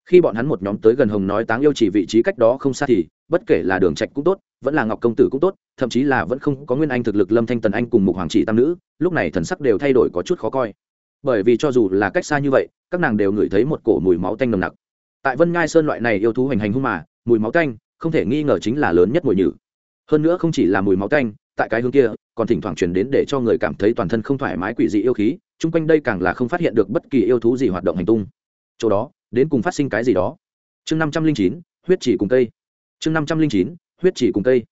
khi bọn hắn một nhóm tới gần hồng nói táng yêu chỉ vị trí cách đó không xa thì, bất kể là đường trạch cũng tốt, vẫn là ngọc công tử cũng tốt, thậm chí là vẫn không có nguyên anh thực lực lâm thanh tần anh cùng mục hoàng chỉ tam nữ, lúc này thần sắc đều thay đổi có chút khó coi. Bởi vì cho dù là cách xa như vậy, các nàng đều ngửi thấy một cổ mùi máu tanh nồng nặc. Tại vân ngai sơn loại này yêu thú hành hành hung mà, mùi máu tanh, không thể nghi ngờ chính là lớn nhất mùi nhử. Hơn nữa không chỉ là mùi máu tanh, tại cái hướng kia, còn thỉnh thoảng truyền đến để cho người cảm thấy toàn thân không thoải mái quỷ dị yêu khí, chung quanh đây càng là không phát hiện được bất kỳ yêu thú gì hoạt động hành tung. Chỗ đó đến cùng phát sinh cái gì đó. Chương năm trăm linh chín, huyết chỉ cùng cây. Chương năm trăm linh chín, huyết chỉ cùng cây.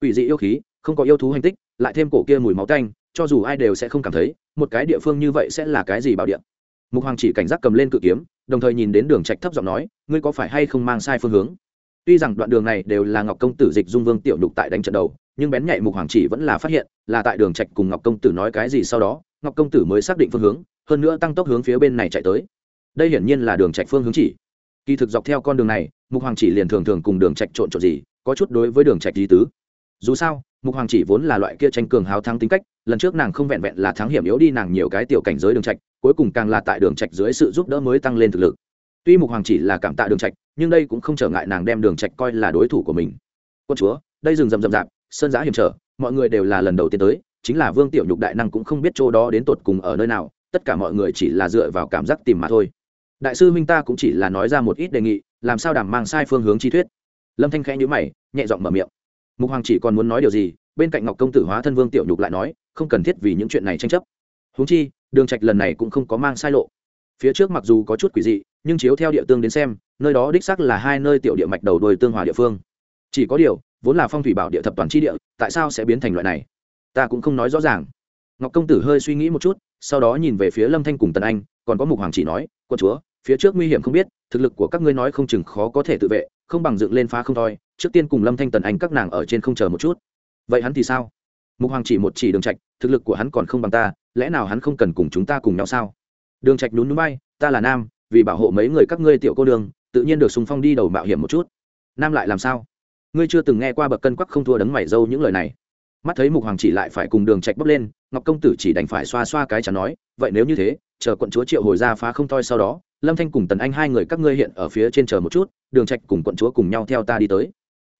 Ủy dị yêu khí, không có yêu thú hành tích, lại thêm cổ kia mùi máu tanh, cho dù ai đều sẽ không cảm thấy, một cái địa phương như vậy sẽ là cái gì bảo địa. Mục hoàng chỉ cảnh giác cầm lên cự kiếm, đồng thời nhìn đến đường trạch thấp giọng nói, ngươi có phải hay không mang sai phương hướng? Tuy rằng đoạn đường này đều là ngọc công tử dịch dung vương tiểu nhục tại đánh trận đầu, nhưng bén nhạy mục hoàng chỉ vẫn là phát hiện, là tại đường trạch cùng ngọc công tử nói cái gì sau đó, ngọc công tử mới xác định phương hướng, hơn nữa tăng tốc hướng phía bên này chạy tới đây hiển nhiên là đường trạch phương hướng chỉ. Kỳ thực dọc theo con đường này, mục hoàng chỉ liền thường thường cùng đường trạch trộn trộn gì, có chút đối với đường trạch lý tứ. Dù sao, mục hoàng chỉ vốn là loại kia tranh cường hào thắng tính cách, lần trước nàng không vẹn vẹn là thắng hiểm yếu đi nàng nhiều cái tiểu cảnh giới đường trạch, cuối cùng càng là tại đường trạch dưới sự giúp đỡ mới tăng lên thực lực. Tuy mục hoàng chỉ là cảm tạ đường trạch, nhưng đây cũng không trở ngại nàng đem đường trạch coi là đối thủ của mình. Quân chúa, đây rừng rậm rậm rạp, sơn giá hiểm trở, mọi người đều là lần đầu tiên tới, chính là vương tiểu nhục đại năng cũng không biết chỗ đó đến tột cùng ở nơi nào, tất cả mọi người chỉ là dựa vào cảm giác tìm mà thôi đại sư huynh ta cũng chỉ là nói ra một ít đề nghị, làm sao đảm mang sai phương hướng chi thuyết. Lâm thanh khẽ nhữ mày, nhẹ giọng mở miệng. Mục hoàng chỉ còn muốn nói điều gì, bên cạnh ngọc công tử hóa thân vương tiểu nhục lại nói, không cần thiết vì những chuyện này tranh chấp. Húng chi, đường trạch lần này cũng không có mang sai lộ. Phía trước mặc dù có chút quỷ dị, nhưng chiếu theo địa tương đến xem, nơi đó đích xác là hai nơi tiểu địa mạch đầu đuôi tương hòa địa phương. Chỉ có điều, vốn là phong thủy bảo địa thập toàn chi địa, tại sao sẽ biến thành loại này? Ta cũng không nói rõ ràng. Ngọc công tử hơi suy nghĩ một chút, sau đó nhìn về phía lâm thanh cùng tần anh, còn có mục hoàng chỉ nói, quân chúa phía trước nguy hiểm không biết, thực lực của các ngươi nói không chừng khó có thể tự vệ, không bằng dựng lên phá không thôi, trước tiên cùng lâm thanh tần anh các nàng ở trên không chờ một chút. Vậy hắn thì sao? Mục hoàng chỉ một chỉ đường trạch, thực lực của hắn còn không bằng ta, lẽ nào hắn không cần cùng chúng ta cùng nhau sao? Đường trạch nhún núi bay, ta là nam, vì bảo hộ mấy người các ngươi tiểu cô đường tự nhiên được xung phong đi đầu mạo hiểm một chút. Nam lại làm sao? Ngươi chưa từng nghe qua bậc cân quắc không thua đấng mày dâu những lời này. Mắt thấy mục hoàng chỉ lại phải cùng đường trạch bốc lên, ngọc công tử chỉ đành phải xoa xoa cái chả nói, vậy nếu như thế, chờ quận chúa triệu hồi ra phá không toi sau đó lâm thanh cùng tần anh hai người các ngươi hiện ở phía trên chờ một chút, đường trạch cùng quận chúa cùng nhau theo ta đi tới.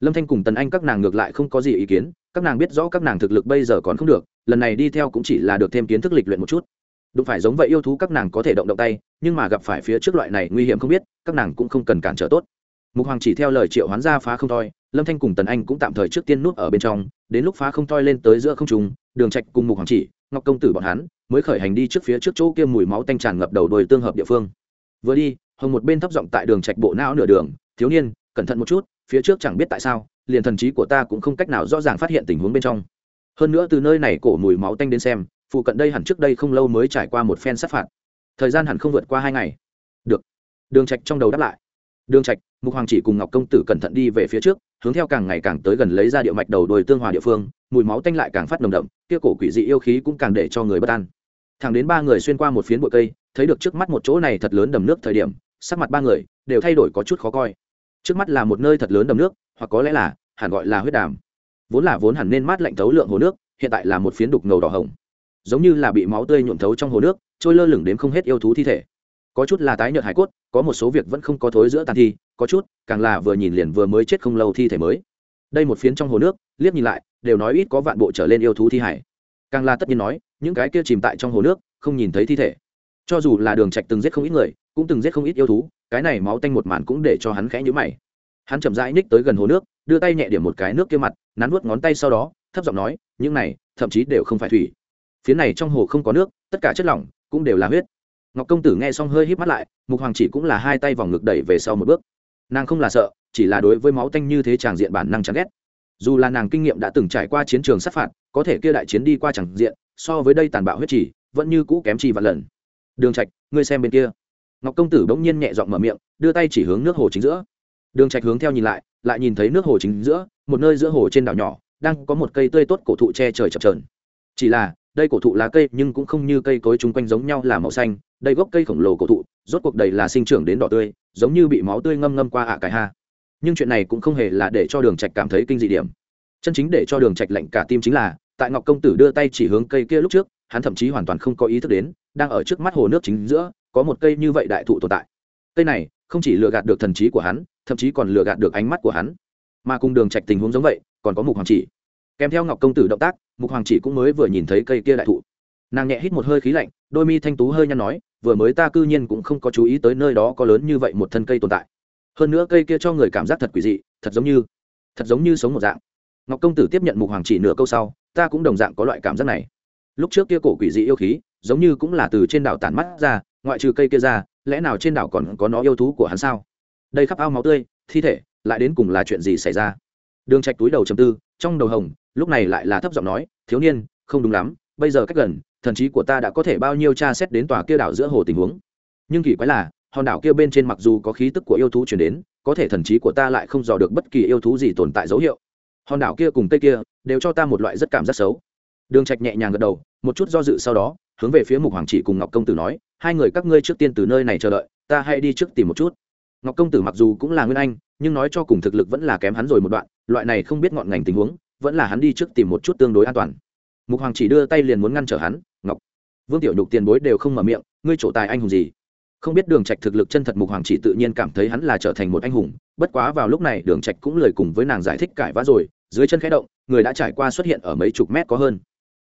Lâm thanh cùng tần anh các nàng ngược lại không có gì ý kiến, các nàng biết rõ các nàng thực lực bây giờ còn không được, lần này đi theo cũng chỉ là được thêm kiến thức lịch luyện một chút. Đúng phải giống vậy yêu thú các nàng có thể động động tay, nhưng mà gặp phải phía trước loại này nguy hiểm không biết, các nàng cũng không cần cản trở tốt. Mục hoàng chỉ theo lời triệu hoán ra phá không toi lâm thanh cùng tần anh cũng tạm thời trước tiên nút ở bên trong, đến lúc phá không toi lên tới giữa không trùng đường trạch cùng mục hoàng chỉ, ngọc công tử bọn hắn, mới khởi hành đi trước phía trước chỗ kia mùi máu tanh tràn ngập đầu đồi tương hợp địa phương vừa đi, hồng một bên thấp giọng tại đường trạch bộ não nửa đường, thiếu niên, cẩn thận một chút, phía trước chẳng biết tại sao, liền thần trí của ta cũng không cách nào rõ ràng phát hiện tình huống bên trong. Hơn nữa từ nơi này cổ mùi máu tanh đến xem, phụ cận đây hẳn trước đây không lâu mới trải qua một phen sát phạt. Thời gian hẳn không vượt qua hai ngày. Được. Đường trạch trong đầu đáp lại. Đường trạch, mục hoàng chỉ cùng ngọc công tử cẩn thận đi về phía trước, hướng theo càng ngày càng tới gần lấy ra địa mạch đầu đồi tương hòa địa phương, mùi máu tanh lại càng phát nồng đậm, kia cổ quỷ dị yêu khí cũng càng để cho người bất an. Thẳng đến ba người xuyên qua một phiến bụi cây thấy được trước mắt một chỗ này thật lớn đầm nước thời điểm, sắc mặt ba người đều thay đổi có chút khó coi. Trước mắt là một nơi thật lớn đầm nước, hoặc có lẽ là, hẳn gọi là huyết đàm. Vốn là vốn hẳn nên mát lạnh thấu lượng hồ nước, hiện tại là một phiến đục ngầu đỏ hồng. Giống như là bị máu tươi nhuộm thấu trong hồ nước, trôi lơ lửng đến không hết yêu thú thi thể. Có chút là tái nhợt hải cốt, có một số việc vẫn không có thối giữa tàn thi, có chút, càng là vừa nhìn liền vừa mới chết không lâu thi thể mới. Đây một phiến trong hồ nước, liếc nhìn lại, đều nói ít có vạn bộ trở lên yêu thú thi hải. Càng là tất nhiên nói, những cái kia chìm tại trong hồ nước, không nhìn thấy thi thể cho dù là đường trạch từng giết không ít người, cũng từng giết không ít yêu thú, cái này máu tanh một màn cũng để cho hắn khẽ nhíu mày. Hắn chậm rãi ních tới gần hồ nước, đưa tay nhẹ điểm một cái nước kia mặt, nắn nuốt ngón tay sau đó, thấp giọng nói, những này, thậm chí đều không phải thủy. Phía này trong hồ không có nước, tất cả chất lỏng cũng đều là huyết. Ngọc công tử nghe xong hơi híp mắt lại, mục hoàng chỉ cũng là hai tay vòng ngực đẩy về sau một bước. Nàng không là sợ, chỉ là đối với máu tanh như thế tràng diện bản năng chán ghét. Dù là nàng kinh nghiệm đã từng trải qua chiến trường sát phạt, có thể kia đại chiến đi qua chẳng diện, so với đây tàn bạo huyết chỉ vẫn như cũ kém chi vạn lần đường trạch, ngươi xem bên kia. Ngọc công tử bỗng nhiên nhẹ giọng mở miệng, đưa tay chỉ hướng nước hồ chính giữa. Đường trạch hướng theo nhìn lại lại nhìn thấy nước hồ chính giữa, một nơi giữa hồ trên đảo nhỏ, đang có một cây tươi tốt cổ thụ che trời chập chờn. Chỉ là, đây cổ thụ lá cây, nhưng cũng không như cây cối chúng quanh giống nhau là màu xanh, đây gốc cây khổng lồ cổ thụ, rốt cuộc đầy là sinh trưởng đến đỏ tươi, giống như bị máu tươi ngâm ngâm qua ạ cái ha. Nhưng chuyện này cũng không hề là để cho đường trạch cảm thấy kinh dị điểm. Chân chính để cho đường trạch lạnh cả tim chính là, tại ngọc công tử đưa tay chỉ hướng cây kia lúc trước, hắn thậm chí hoàn toàn không có ý thức đến đang ở trước mắt hồ nước chính giữa, có một cây như vậy đại thụ tồn tại. Cây này không chỉ lừa gạt được thần trí của hắn, thậm chí còn lừa gạt được ánh mắt của hắn. Mà cùng đường trạch tình huống giống vậy, còn có mục hoàng chỉ. Kèm theo ngọc công tử động tác, mục hoàng chỉ cũng mới vừa nhìn thấy cây kia đại thụ. Nàng nhẹ hít một hơi khí lạnh, đôi mi thanh tú hơi nhăn nói, vừa mới ta cư nhiên cũng không có chú ý tới nơi đó có lớn như vậy một thân cây tồn tại. Hơn nữa cây kia cho người cảm giác thật quỷ dị, thật giống như, thật giống như sống một dạng. Ngọc công tử tiếp nhận mục hoàng chỉ nửa câu sau, ta cũng đồng dạng có loại cảm giác này. Lúc trước kia cổ quỷ dị yêu khí giống như cũng là từ trên đảo tản mắt ra, ngoại trừ cây kia ra, lẽ nào trên đảo còn có nó yêu thú của hắn sao? Đây khắp ao máu tươi, thi thể, lại đến cùng là chuyện gì xảy ra? Đường trạch túi đầu chầm tư, trong đầu hồng, lúc này lại là thấp giọng nói, thiếu niên, không đúng lắm, bây giờ cách gần, thần trí của ta đã có thể bao nhiêu tra xét đến tòa kia đảo giữa hồ tình huống. Nhưng kỳ quái là, hòn đảo kia bên trên mặc dù có khí tức của yêu thú chuyển đến, có thể thần trí của ta lại không dò được bất kỳ yêu thú gì tồn tại dấu hiệu. Hòn đảo kia cùng cây kia, đều cho ta một loại rất cảm giác xấu. Đường trạch nhẹ nhàng gật đầu, một chút do dự sau đó hướng về phía mục hoàng chỉ cùng ngọc công tử nói, hai người các ngươi trước tiên từ nơi này chờ đợi, ta hãy đi trước tìm một chút. Ngọc công tử mặc dù cũng là nguyên anh, nhưng nói cho cùng thực lực vẫn là kém hắn rồi một đoạn, loại này không biết ngọn ngành tình huống, vẫn là hắn đi trước tìm một chút tương đối an toàn. Mục hoàng chỉ đưa tay liền muốn ngăn trở hắn, ngọc, vương tiểu nhục tiền bối đều không mở miệng, ngươi chỗ tài anh hùng gì? Không biết đường trạch thực lực chân thật mục hoàng chỉ tự nhiên cảm thấy hắn là trở thành một anh hùng, bất quá vào lúc này đường trạch cũng lời cùng với nàng giải thích cãi vã rồi, dưới chân khẽ động, người đã trải qua xuất hiện ở mấy chục mét có hơn.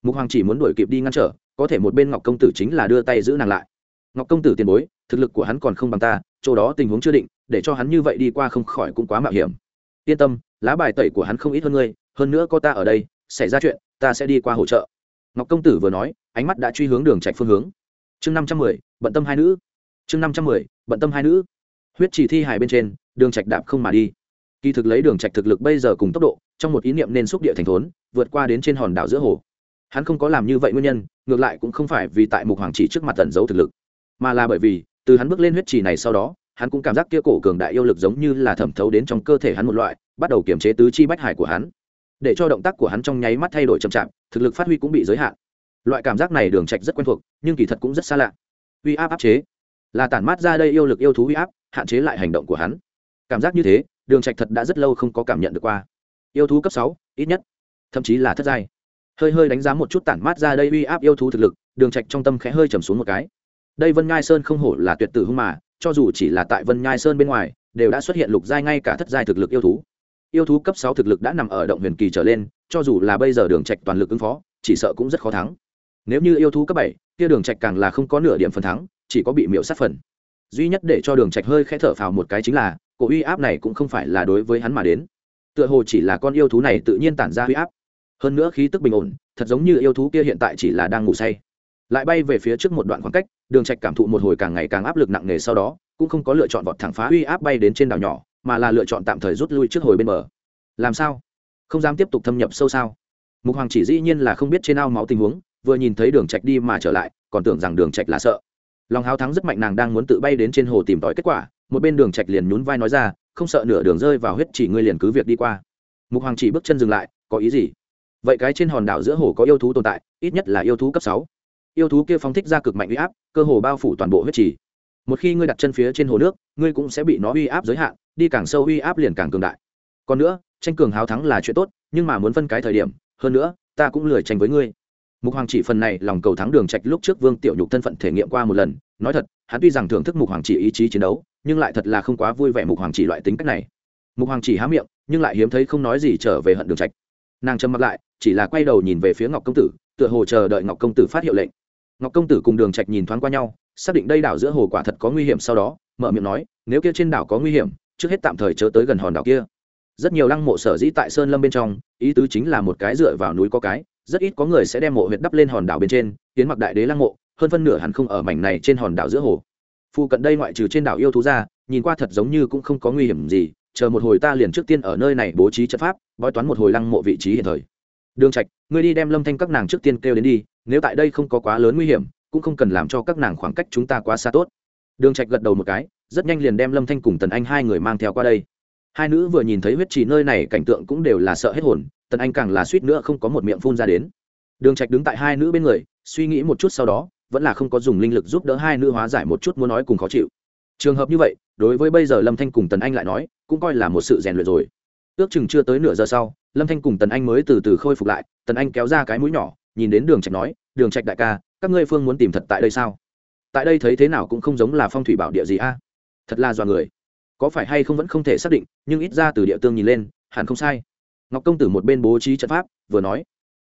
Mục hoàng chỉ muốn đuổi kịp đi ngăn trở có thể một bên ngọc công tử chính là đưa tay giữ nàng lại. Ngọc công tử tiền bối, thực lực của hắn còn không bằng ta, chỗ đó tình huống chưa định, để cho hắn như vậy đi qua không khỏi cũng quá mạo hiểm. Yên tâm, lá bài tẩy của hắn không ít hơn ngươi, hơn nữa có ta ở đây, xảy ra chuyện, ta sẽ đi qua hỗ trợ. Ngọc công tử vừa nói, ánh mắt đã truy hướng đường trạch phương hướng. Chương năm trăm mười, bận tâm hai nữ. Chương năm trăm mười, bận tâm hai nữ. Huyết chỉ thi hài bên trên, đường trạch đạp không mà đi. Kỳ thực lấy đường trạch thực lực bây giờ cùng tốc độ, trong một ý niệm nên xúc địa thành thốn, vượt qua đến trên hòn đảo giữa hồ. Hắn không có làm như vậy nguyên nhân ngược lại cũng không phải vì tại mục hoàng chỉ trước mặt tẩn giấu thực lực, mà là bởi vì, từ hắn bước lên huyết trì này sau đó, hắn cũng cảm giác kia cổ cường đại yêu lực giống như là thẩm thấu đến trong cơ thể hắn một loại, bắt đầu kiềm chế tứ chi bách hải của hắn. Để cho động tác của hắn trong nháy mắt thay đổi chậm chạp, thực lực phát huy cũng bị giới hạn. Loại cảm giác này đường trạch rất quen thuộc, nhưng kỳ thật cũng rất xa lạ. Uy áp áp chế. Là tản mát ra đây yêu lực yêu thú uy áp, hạn chế lại hành động của hắn. Cảm giác như thế, đường trạch thật đã rất lâu không có cảm nhận được qua. Yêu thú cấp sáu, ít nhất. Thậm chí là thất giai hơi hơi đánh giá một chút tản mát ra đây uy áp yêu thú thực lực, đường trạch trong tâm khẽ hơi trầm xuống một cái. Đây vân nhai sơn không hổ là tuyệt tử hung mà, cho dù chỉ là tại vân nhai sơn bên ngoài, đều đã xuất hiện lục giai ngay cả thất giai thực lực yêu thú. Yêu thú cấp sáu thực lực đã nằm ở động huyền kỳ trở lên, cho dù là bây giờ đường trạch toàn lực ứng phó, chỉ sợ cũng rất khó thắng. Nếu như yêu thú cấp bảy, kia đường trạch càng là không có nửa điểm phần thắng, chỉ có bị miểu sát phần. Duy nhất để cho đường trạch hơi khẽ thở phào một cái chính là, cổ uy áp này cũng không phải là đối với hắn mà đến. Tựa hồ chỉ là con yêu thú này tự nhiên tản ra uy áp hơn nữa khí tức bình ổn, thật giống như yêu thú kia hiện tại chỉ là đang ngủ say. Lại bay về phía trước một đoạn khoảng cách, đường trạch cảm thụ một hồi càng ngày càng áp lực nặng nề sau đó, cũng không có lựa chọn vọt thẳng phá uy áp bay đến trên đảo nhỏ, mà là lựa chọn tạm thời rút lui trước hồi bên bờ. Làm sao? Không dám tiếp tục thâm nhập sâu sao? Mục hoàng chỉ dĩ nhiên là không biết trên ao máu tình huống, vừa nhìn thấy đường trạch đi mà trở lại, còn tưởng rằng đường trạch là sợ. Lòng háo thắng rất mạnh nàng đang muốn tự bay đến trên hồ tìm tòi kết quả, một bên đường trạch liền nhún vai nói ra, không sợ nửa đường rơi vào huyết chỉ ngươi liền cứ việc đi qua. Mục hoàng chỉ bước chân dừng lại, có ý gì? Vậy cái trên hòn đảo giữa hồ có yêu thú tồn tại, ít nhất là yêu thú cấp sáu. Yêu thú kia phóng thích ra cực mạnh uy áp, cơ hồ bao phủ toàn bộ huyết trì. Một khi ngươi đặt chân phía trên hồ nước, ngươi cũng sẽ bị nó uy áp giới hạn, đi càng sâu uy áp liền càng cường đại. Còn nữa, tranh cường háo thắng là chuyện tốt, nhưng mà muốn phân cái thời điểm, hơn nữa, ta cũng lười tranh với ngươi. Mục hoàng chỉ phần này lòng cầu thắng đường trạch lúc trước vương tiểu nhục thân phận thể nghiệm qua một lần, nói thật, hắn tuy rằng thưởng thức mục hoàng chỉ ý chí chiến đấu, nhưng lại thật là không quá vui vẻ mục hoàng chỉ loại tính cách này. Mục hoàng chỉ há miệng, nhưng lại hiếm thấy không nói gì trở về hận đường trạch. Nàng trầm mặt lại chỉ là quay đầu nhìn về phía ngọc công tử, tựa hồ chờ đợi ngọc công tử phát hiệu lệnh. Ngọc công tử cùng đường trạch nhìn thoáng qua nhau, xác định đây đảo giữa hồ quả thật có nguy hiểm sau đó, mở miệng nói, nếu kia trên đảo có nguy hiểm, trước hết tạm thời chớ tới gần hòn đảo kia. Rất nhiều lăng mộ sở dĩ tại sơn lâm bên trong, ý tứ chính là một cái dựa vào núi có cái, rất ít có người sẽ đem mộ huyệt đắp lên hòn đảo bên trên tiến mặc đại đế lăng mộ, hơn phân nửa hẳn không ở mảnh này trên hòn đảo giữa hồ. Phu cận đây ngoại trừ trên đảo yêu thú ra, nhìn qua thật giống như cũng không có nguy hiểm gì, chờ một hồi ta liền trước tiên ở nơi này bố trí trận pháp, bói toán một hồi lăng mộ vị trí hiện thời đường trạch, ngươi đi đem lâm thanh các nàng trước tiên kêu đến đi, nếu tại đây không có quá lớn nguy hiểm, cũng không cần làm cho các nàng khoảng cách chúng ta quá xa tốt. Đường trạch gật đầu một cái, rất nhanh liền đem lâm thanh cùng tần anh hai người mang theo qua đây. Hai nữ vừa nhìn thấy huyết trì nơi này cảnh tượng cũng đều là sợ hết hồn, tần anh càng là suýt nữa không có một miệng phun ra đến. Đường trạch đứng tại hai nữ bên người, suy nghĩ một chút sau đó, vẫn là không có dùng linh lực giúp đỡ hai nữ hóa giải một chút muốn nói cùng khó chịu. Trường hợp như vậy, đối với bây giờ lâm thanh cùng tần anh lại nói, cũng coi là một sự rèn luyện rồi. Ước chừng chưa tới nửa giờ sau lâm thanh cùng tần anh mới từ từ khôi phục lại, tần anh kéo ra cái mũi nhỏ, nhìn đến đường trạch nói, đường trạch đại ca, các ngươi phương muốn tìm thật tại đây sao? Tại đây thấy thế nào cũng không giống là phong thủy bảo địa gì a. Thật là do người. Có phải hay không vẫn không thể xác định, nhưng ít ra từ địa tương nhìn lên, hẳn không sai. Ngọc công tử một bên bố trí trận pháp, vừa nói.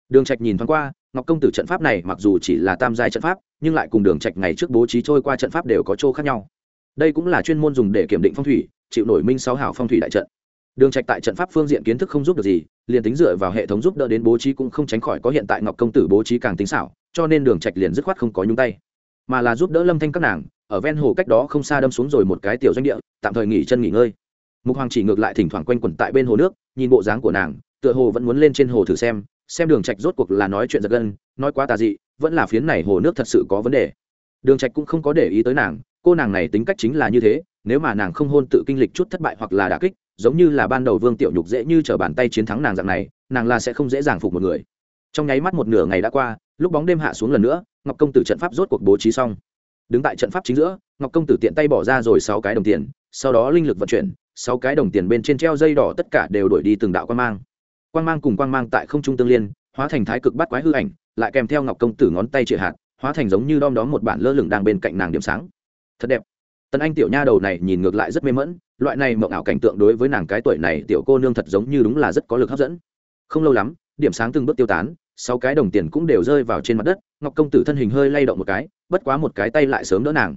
Đường trạch nhìn thoáng qua, ngọc công tử trận pháp này mặc dù chỉ là tam giai trận pháp, nhưng lại cùng đường trạch ngày trước bố trí trôi qua trận pháp đều có chỗ khác nhau. Đây cũng là chuyên môn dùng để kiểm định phong thủy, chịu nổi minh sáu hảo phong thủy đại trận. Đường trạch tại trận pháp phương diện kiến thức không giúp được gì liền tính dựa vào hệ thống giúp đỡ đến bố trí cũng không tránh khỏi có hiện tại ngọc công tử bố trí càng tính xảo, cho nên đường trạch liền dứt khoát không có nhúng tay. Mà là giúp đỡ lâm thanh các nàng, ở ven hồ cách đó không xa đâm xuống rồi một cái tiểu doanh địa, tạm thời nghỉ chân nghỉ ngơi. Mục hoàng chỉ ngược lại thỉnh thoảng quanh quẩn tại bên hồ nước, nhìn bộ dáng của nàng, tựa hồ vẫn muốn lên trên hồ thử xem xem đường trạch rốt cuộc là nói chuyện giật gân, nói quá tà dị, vẫn là phiến này hồ nước thật sự có vấn đề. Đường trạch cũng không có để ý tới nàng, cô nàng này tính cách chính là như thế, nếu mà nàng không hôn tự kinh lịch chút thất bại hoặc là đả kích giống như là ban đầu vương tiểu nhục dễ như trở bàn tay chiến thắng nàng dạng này, nàng là sẽ không dễ dàng phục một người. Trong nháy mắt một nửa ngày đã qua, lúc bóng đêm hạ xuống lần nữa, ngọc công tử trận pháp rốt cuộc bố trí xong. Đứng tại trận pháp chính giữa, ngọc công tử tiện tay bỏ ra rồi sáu cái đồng tiền, sau đó linh lực vận chuyển, sáu cái đồng tiền bên trên treo dây đỏ tất cả đều đổi đi từng đạo quan mang. Quan mang cùng quan mang tại không trung tương liên, hóa thành thái cực bắt quái hư ảnh, lại kèm theo ngọc công tử ngón tay chĩa hạt, hóa thành giống như đom đóm một bản lơ lửng đang bên cạnh nàng điểm sáng. Thật đẹp tần anh tiểu nha đầu này nhìn ngược lại rất mê mẫn, loại này mộng ảo cảnh tượng đối với nàng cái tuổi này tiểu cô nương thật giống như đúng là rất có lực hấp dẫn. Không lâu lắm, điểm sáng từng bước tiêu tán, sáu cái đồng tiền cũng đều rơi vào trên mặt đất, ngọc công tử thân hình hơi lay động một cái, bất quá một cái tay lại sớm đỡ nàng.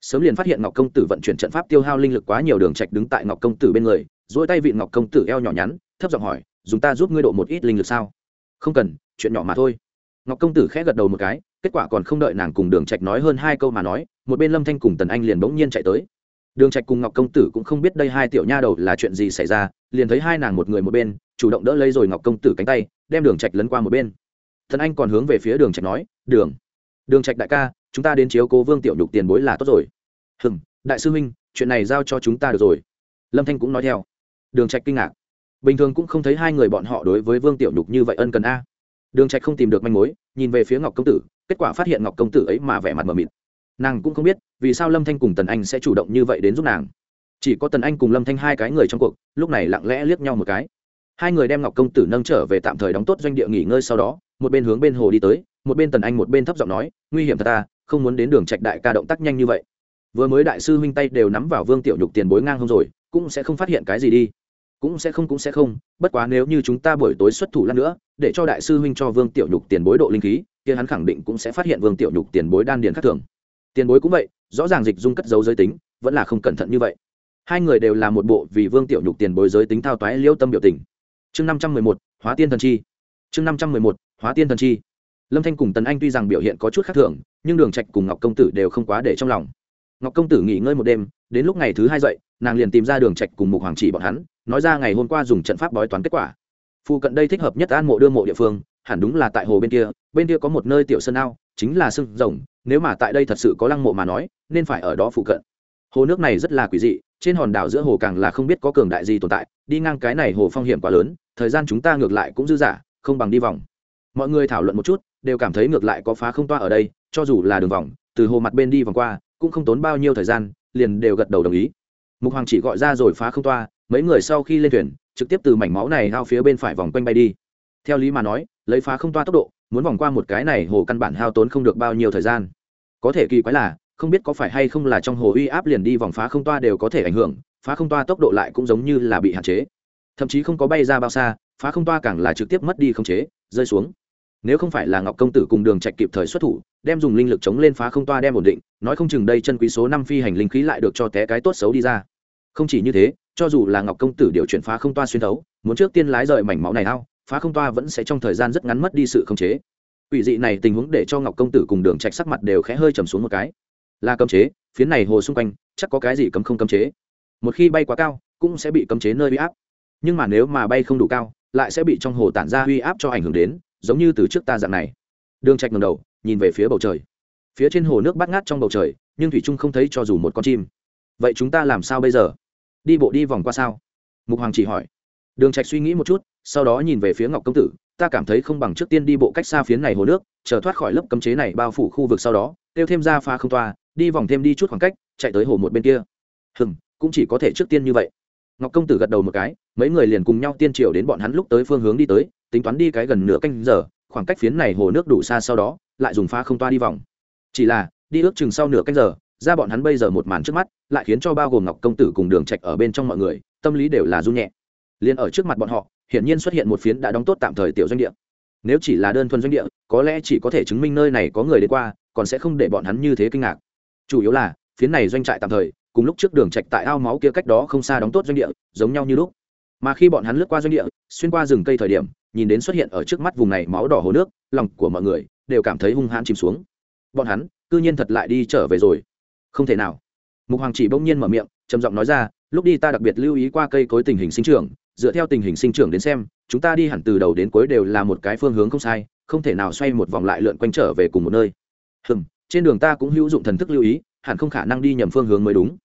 Sớm liền phát hiện ngọc công tử vận chuyển trận pháp tiêu hao linh lực quá nhiều đường trạch đứng tại ngọc công tử bên người dỗi tay vị ngọc công tử eo nhỏ nhắn, thấp giọng hỏi, dùng ta giúp ngươi độ một ít linh lực sao? Không cần, chuyện nhỏ mà thôi. Ngọc công tử khẽ gật đầu một cái, kết quả còn không đợi nàng cùng đường trạch nói hơn hai câu mà nói một bên lâm thanh cùng tần anh liền bỗng nhiên chạy tới đường trạch cùng ngọc công tử cũng không biết đây hai tiểu nha đầu là chuyện gì xảy ra liền thấy hai nàng một người một bên chủ động đỡ lấy rồi ngọc công tử cánh tay đem đường trạch lấn qua một bên thần anh còn hướng về phía đường trạch nói đường đường trạch đại ca chúng ta đến chiếu cố vương tiểu nhục tiền bối là tốt rồi hừm đại sư huynh chuyện này giao cho chúng ta được rồi lâm thanh cũng nói theo đường trạch kinh ngạc bình thường cũng không thấy hai người bọn họ đối với vương tiểu nhục như vậy ân cần a đường trạch không tìm được manh mối nhìn về phía ngọc công tử kết quả phát hiện ngọc công tử ấy mà vẻ mặt mờ mịt nàng cũng không biết, vì sao lâm thanh cùng tần anh sẽ chủ động như vậy đến giúp nàng. Chỉ có tần anh cùng lâm thanh hai cái người trong cuộc, lúc này lặng lẽ liếc nhau một cái. Hai người đem ngọc công tử nâng trở về tạm thời đóng tốt doanh địa nghỉ ngơi sau đó, một bên hướng bên hồ đi tới, một bên tần anh một bên thấp giọng nói, nguy hiểm thật ta, không muốn đến đường trạch đại ca động tác nhanh như vậy. Vừa mới đại sư huynh tay đều nắm vào vương tiểu nhục tiền bối ngang không rồi, cũng sẽ không phát hiện cái gì đi. Cũng sẽ không, cũng sẽ không, bất quá nếu như chúng ta buổi tối xuất thủ lần nữa, để cho đại sư huynh cho vương tiểu nhục tiền bối độ linh khí, kia hắn khẳng định cũng sẽ phát hiện vương tiểu nhục tiền bối đan điền khác thường tiền bối cũng vậy, rõ ràng dịch dung cất dấu giới tính, vẫn là không cẩn thận như vậy. Hai người đều là một bộ vì vương tiểu nhục tiền bối giới tính thao toái liêu tâm biểu tình. Chương năm trăm mười một, hóa tiên thần chi. Chương năm trăm mười một, hóa tiên thần chi. Lâm thanh cùng tần anh tuy rằng biểu hiện có chút khác thường, nhưng đường trạch cùng ngọc công tử đều không quá để trong lòng. Ngọc công tử nghỉ ngơi một đêm, đến lúc ngày thứ hai dậy, nàng liền tìm ra đường trạch cùng mục hoàng chỉ bọn hắn, nói ra ngày hôm qua dùng trận pháp bói toán kết quả. Phụ cận đây thích hợp nhất an mộ đưa mộ địa phương, hẳn đúng là tại hồ bên kia bên kia có một nơi tiểu sơn ao, chính là sưng rồng nếu mà tại đây thật sự có lăng mộ mà nói, nên phải ở đó phụ cận. Hồ nước này rất là quỷ dị, trên hòn đảo giữa hồ càng là không biết có cường đại gì tồn tại, đi ngang cái này hồ phong hiểm quá lớn, thời gian chúng ta ngược lại cũng dư dả, không bằng đi vòng. Mọi người thảo luận một chút, đều cảm thấy ngược lại có phá không toa ở đây, cho dù là đường vòng, từ hồ mặt bên đi vòng qua, cũng không tốn bao nhiêu thời gian, liền đều gật đầu đồng ý. Mục hoàng chỉ gọi ra rồi phá không toa, mấy người sau khi lên thuyền, trực tiếp từ mảnh máu này hao phía bên phải vòng quanh bay đi. Theo lý mà nói lấy phá không toa tốc độ, muốn vòng qua một cái này hồ căn bản hao tốn không được bao nhiêu thời gian. Có thể kỳ quái là, không biết có phải hay không là trong hồ uy áp liền đi vòng phá không toa đều có thể ảnh hưởng, phá không toa tốc độ lại cũng giống như là bị hạn chế. Thậm chí không có bay ra bao xa, phá không toa càng là trực tiếp mất đi không chế, rơi xuống. Nếu không phải là ngọc công tử cùng đường trạch kịp thời xuất thủ, đem dùng linh lực chống lên phá không toa đem ổn định, nói không chừng đây chân quý số năm phi hành linh khí lại được cho té cái tốt xấu đi ra. Không chỉ như thế, cho dù là ngọc công tử điều chuyển phá không toa xuyên thấu, muốn trước tiên lái rời mảnh máu này ao phá không toa vẫn sẽ trong thời gian rất ngắn mất đi sự khống chế. Ủy dị này tình huống để cho ngọc công tử cùng đường trạch sắc mặt đều khẽ hơi trầm xuống một cái. Là cấm chế phía này hồ xung quanh, chắc có cái gì cấm không cấm chế. Một khi bay quá cao, cũng sẽ bị cấm chế nơi uy áp. Nhưng mà nếu mà bay không đủ cao, lại sẽ bị trong hồ tản ra uy áp cho ảnh hưởng đến, giống như từ trước ta dạng này. Đường trạch ngẩng đầu, nhìn về phía bầu trời. Phía trên hồ nước bát ngát trong bầu trời, nhưng thủy trung không thấy cho dù một con chim. Vậy chúng ta làm sao bây giờ? Đi bộ đi vòng qua sao? Mục hoàng chỉ hỏi. Đường trạch suy nghĩ một chút sau đó nhìn về phía ngọc công tử, ta cảm thấy không bằng trước tiên đi bộ cách xa phía này hồ nước, chờ thoát khỏi lớp cấm chế này bao phủ khu vực sau đó, tiêu thêm ra pha không toa, đi vòng thêm đi chút khoảng cách, chạy tới hồ một bên kia. Hừng cũng chỉ có thể trước tiên như vậy. Ngọc công tử gật đầu một cái, mấy người liền cùng nhau tiên triều đến bọn hắn lúc tới phương hướng đi tới, tính toán đi cái gần nửa canh giờ, khoảng cách phiến này hồ nước đủ xa sau đó, lại dùng pha không toa đi vòng. Chỉ là, đi ước chừng sau nửa canh giờ, ra bọn hắn bây giờ một màn trước mắt, lại khiến cho bao gồm ngọc công tử cùng đường trạch ở bên trong mọi người, tâm lý đều là run nhẹ. Liền ở trước mặt bọn họ hiển nhiên xuất hiện một phiến đã đóng tốt tạm thời tiểu doanh địa. Nếu chỉ là đơn thuần doanh địa, có lẽ chỉ có thể chứng minh nơi này có người đến qua, còn sẽ không để bọn hắn như thế kinh ngạc. Chủ yếu là, phiến này doanh trại tạm thời, cùng lúc trước đường trạch tại ao máu kia cách đó không xa đóng tốt doanh địa, giống nhau như lúc. Mà khi bọn hắn lướt qua doanh địa, xuyên qua rừng cây thời điểm, nhìn đến xuất hiện ở trước mắt vùng này máu đỏ hồ nước, lòng của mọi người đều cảm thấy hung hãn chìm xuống. Bọn hắn, cư nhiên thật lại đi trở về rồi. Không thể nào. Mục hoàng chỉ bỗng nhiên mở miệng, trầm giọng nói ra lúc đi ta đặc biệt lưu ý qua cây cối tình hình sinh trưởng, dựa theo tình hình sinh trưởng đến xem, chúng ta đi hẳn từ đầu đến cuối đều là một cái phương hướng không sai, không thể nào xoay một vòng lại lượn quanh trở về cùng một nơi. Hừm, trên đường ta cũng hữu dụng thần thức lưu ý, hẳn không khả năng đi nhầm phương hướng mới đúng.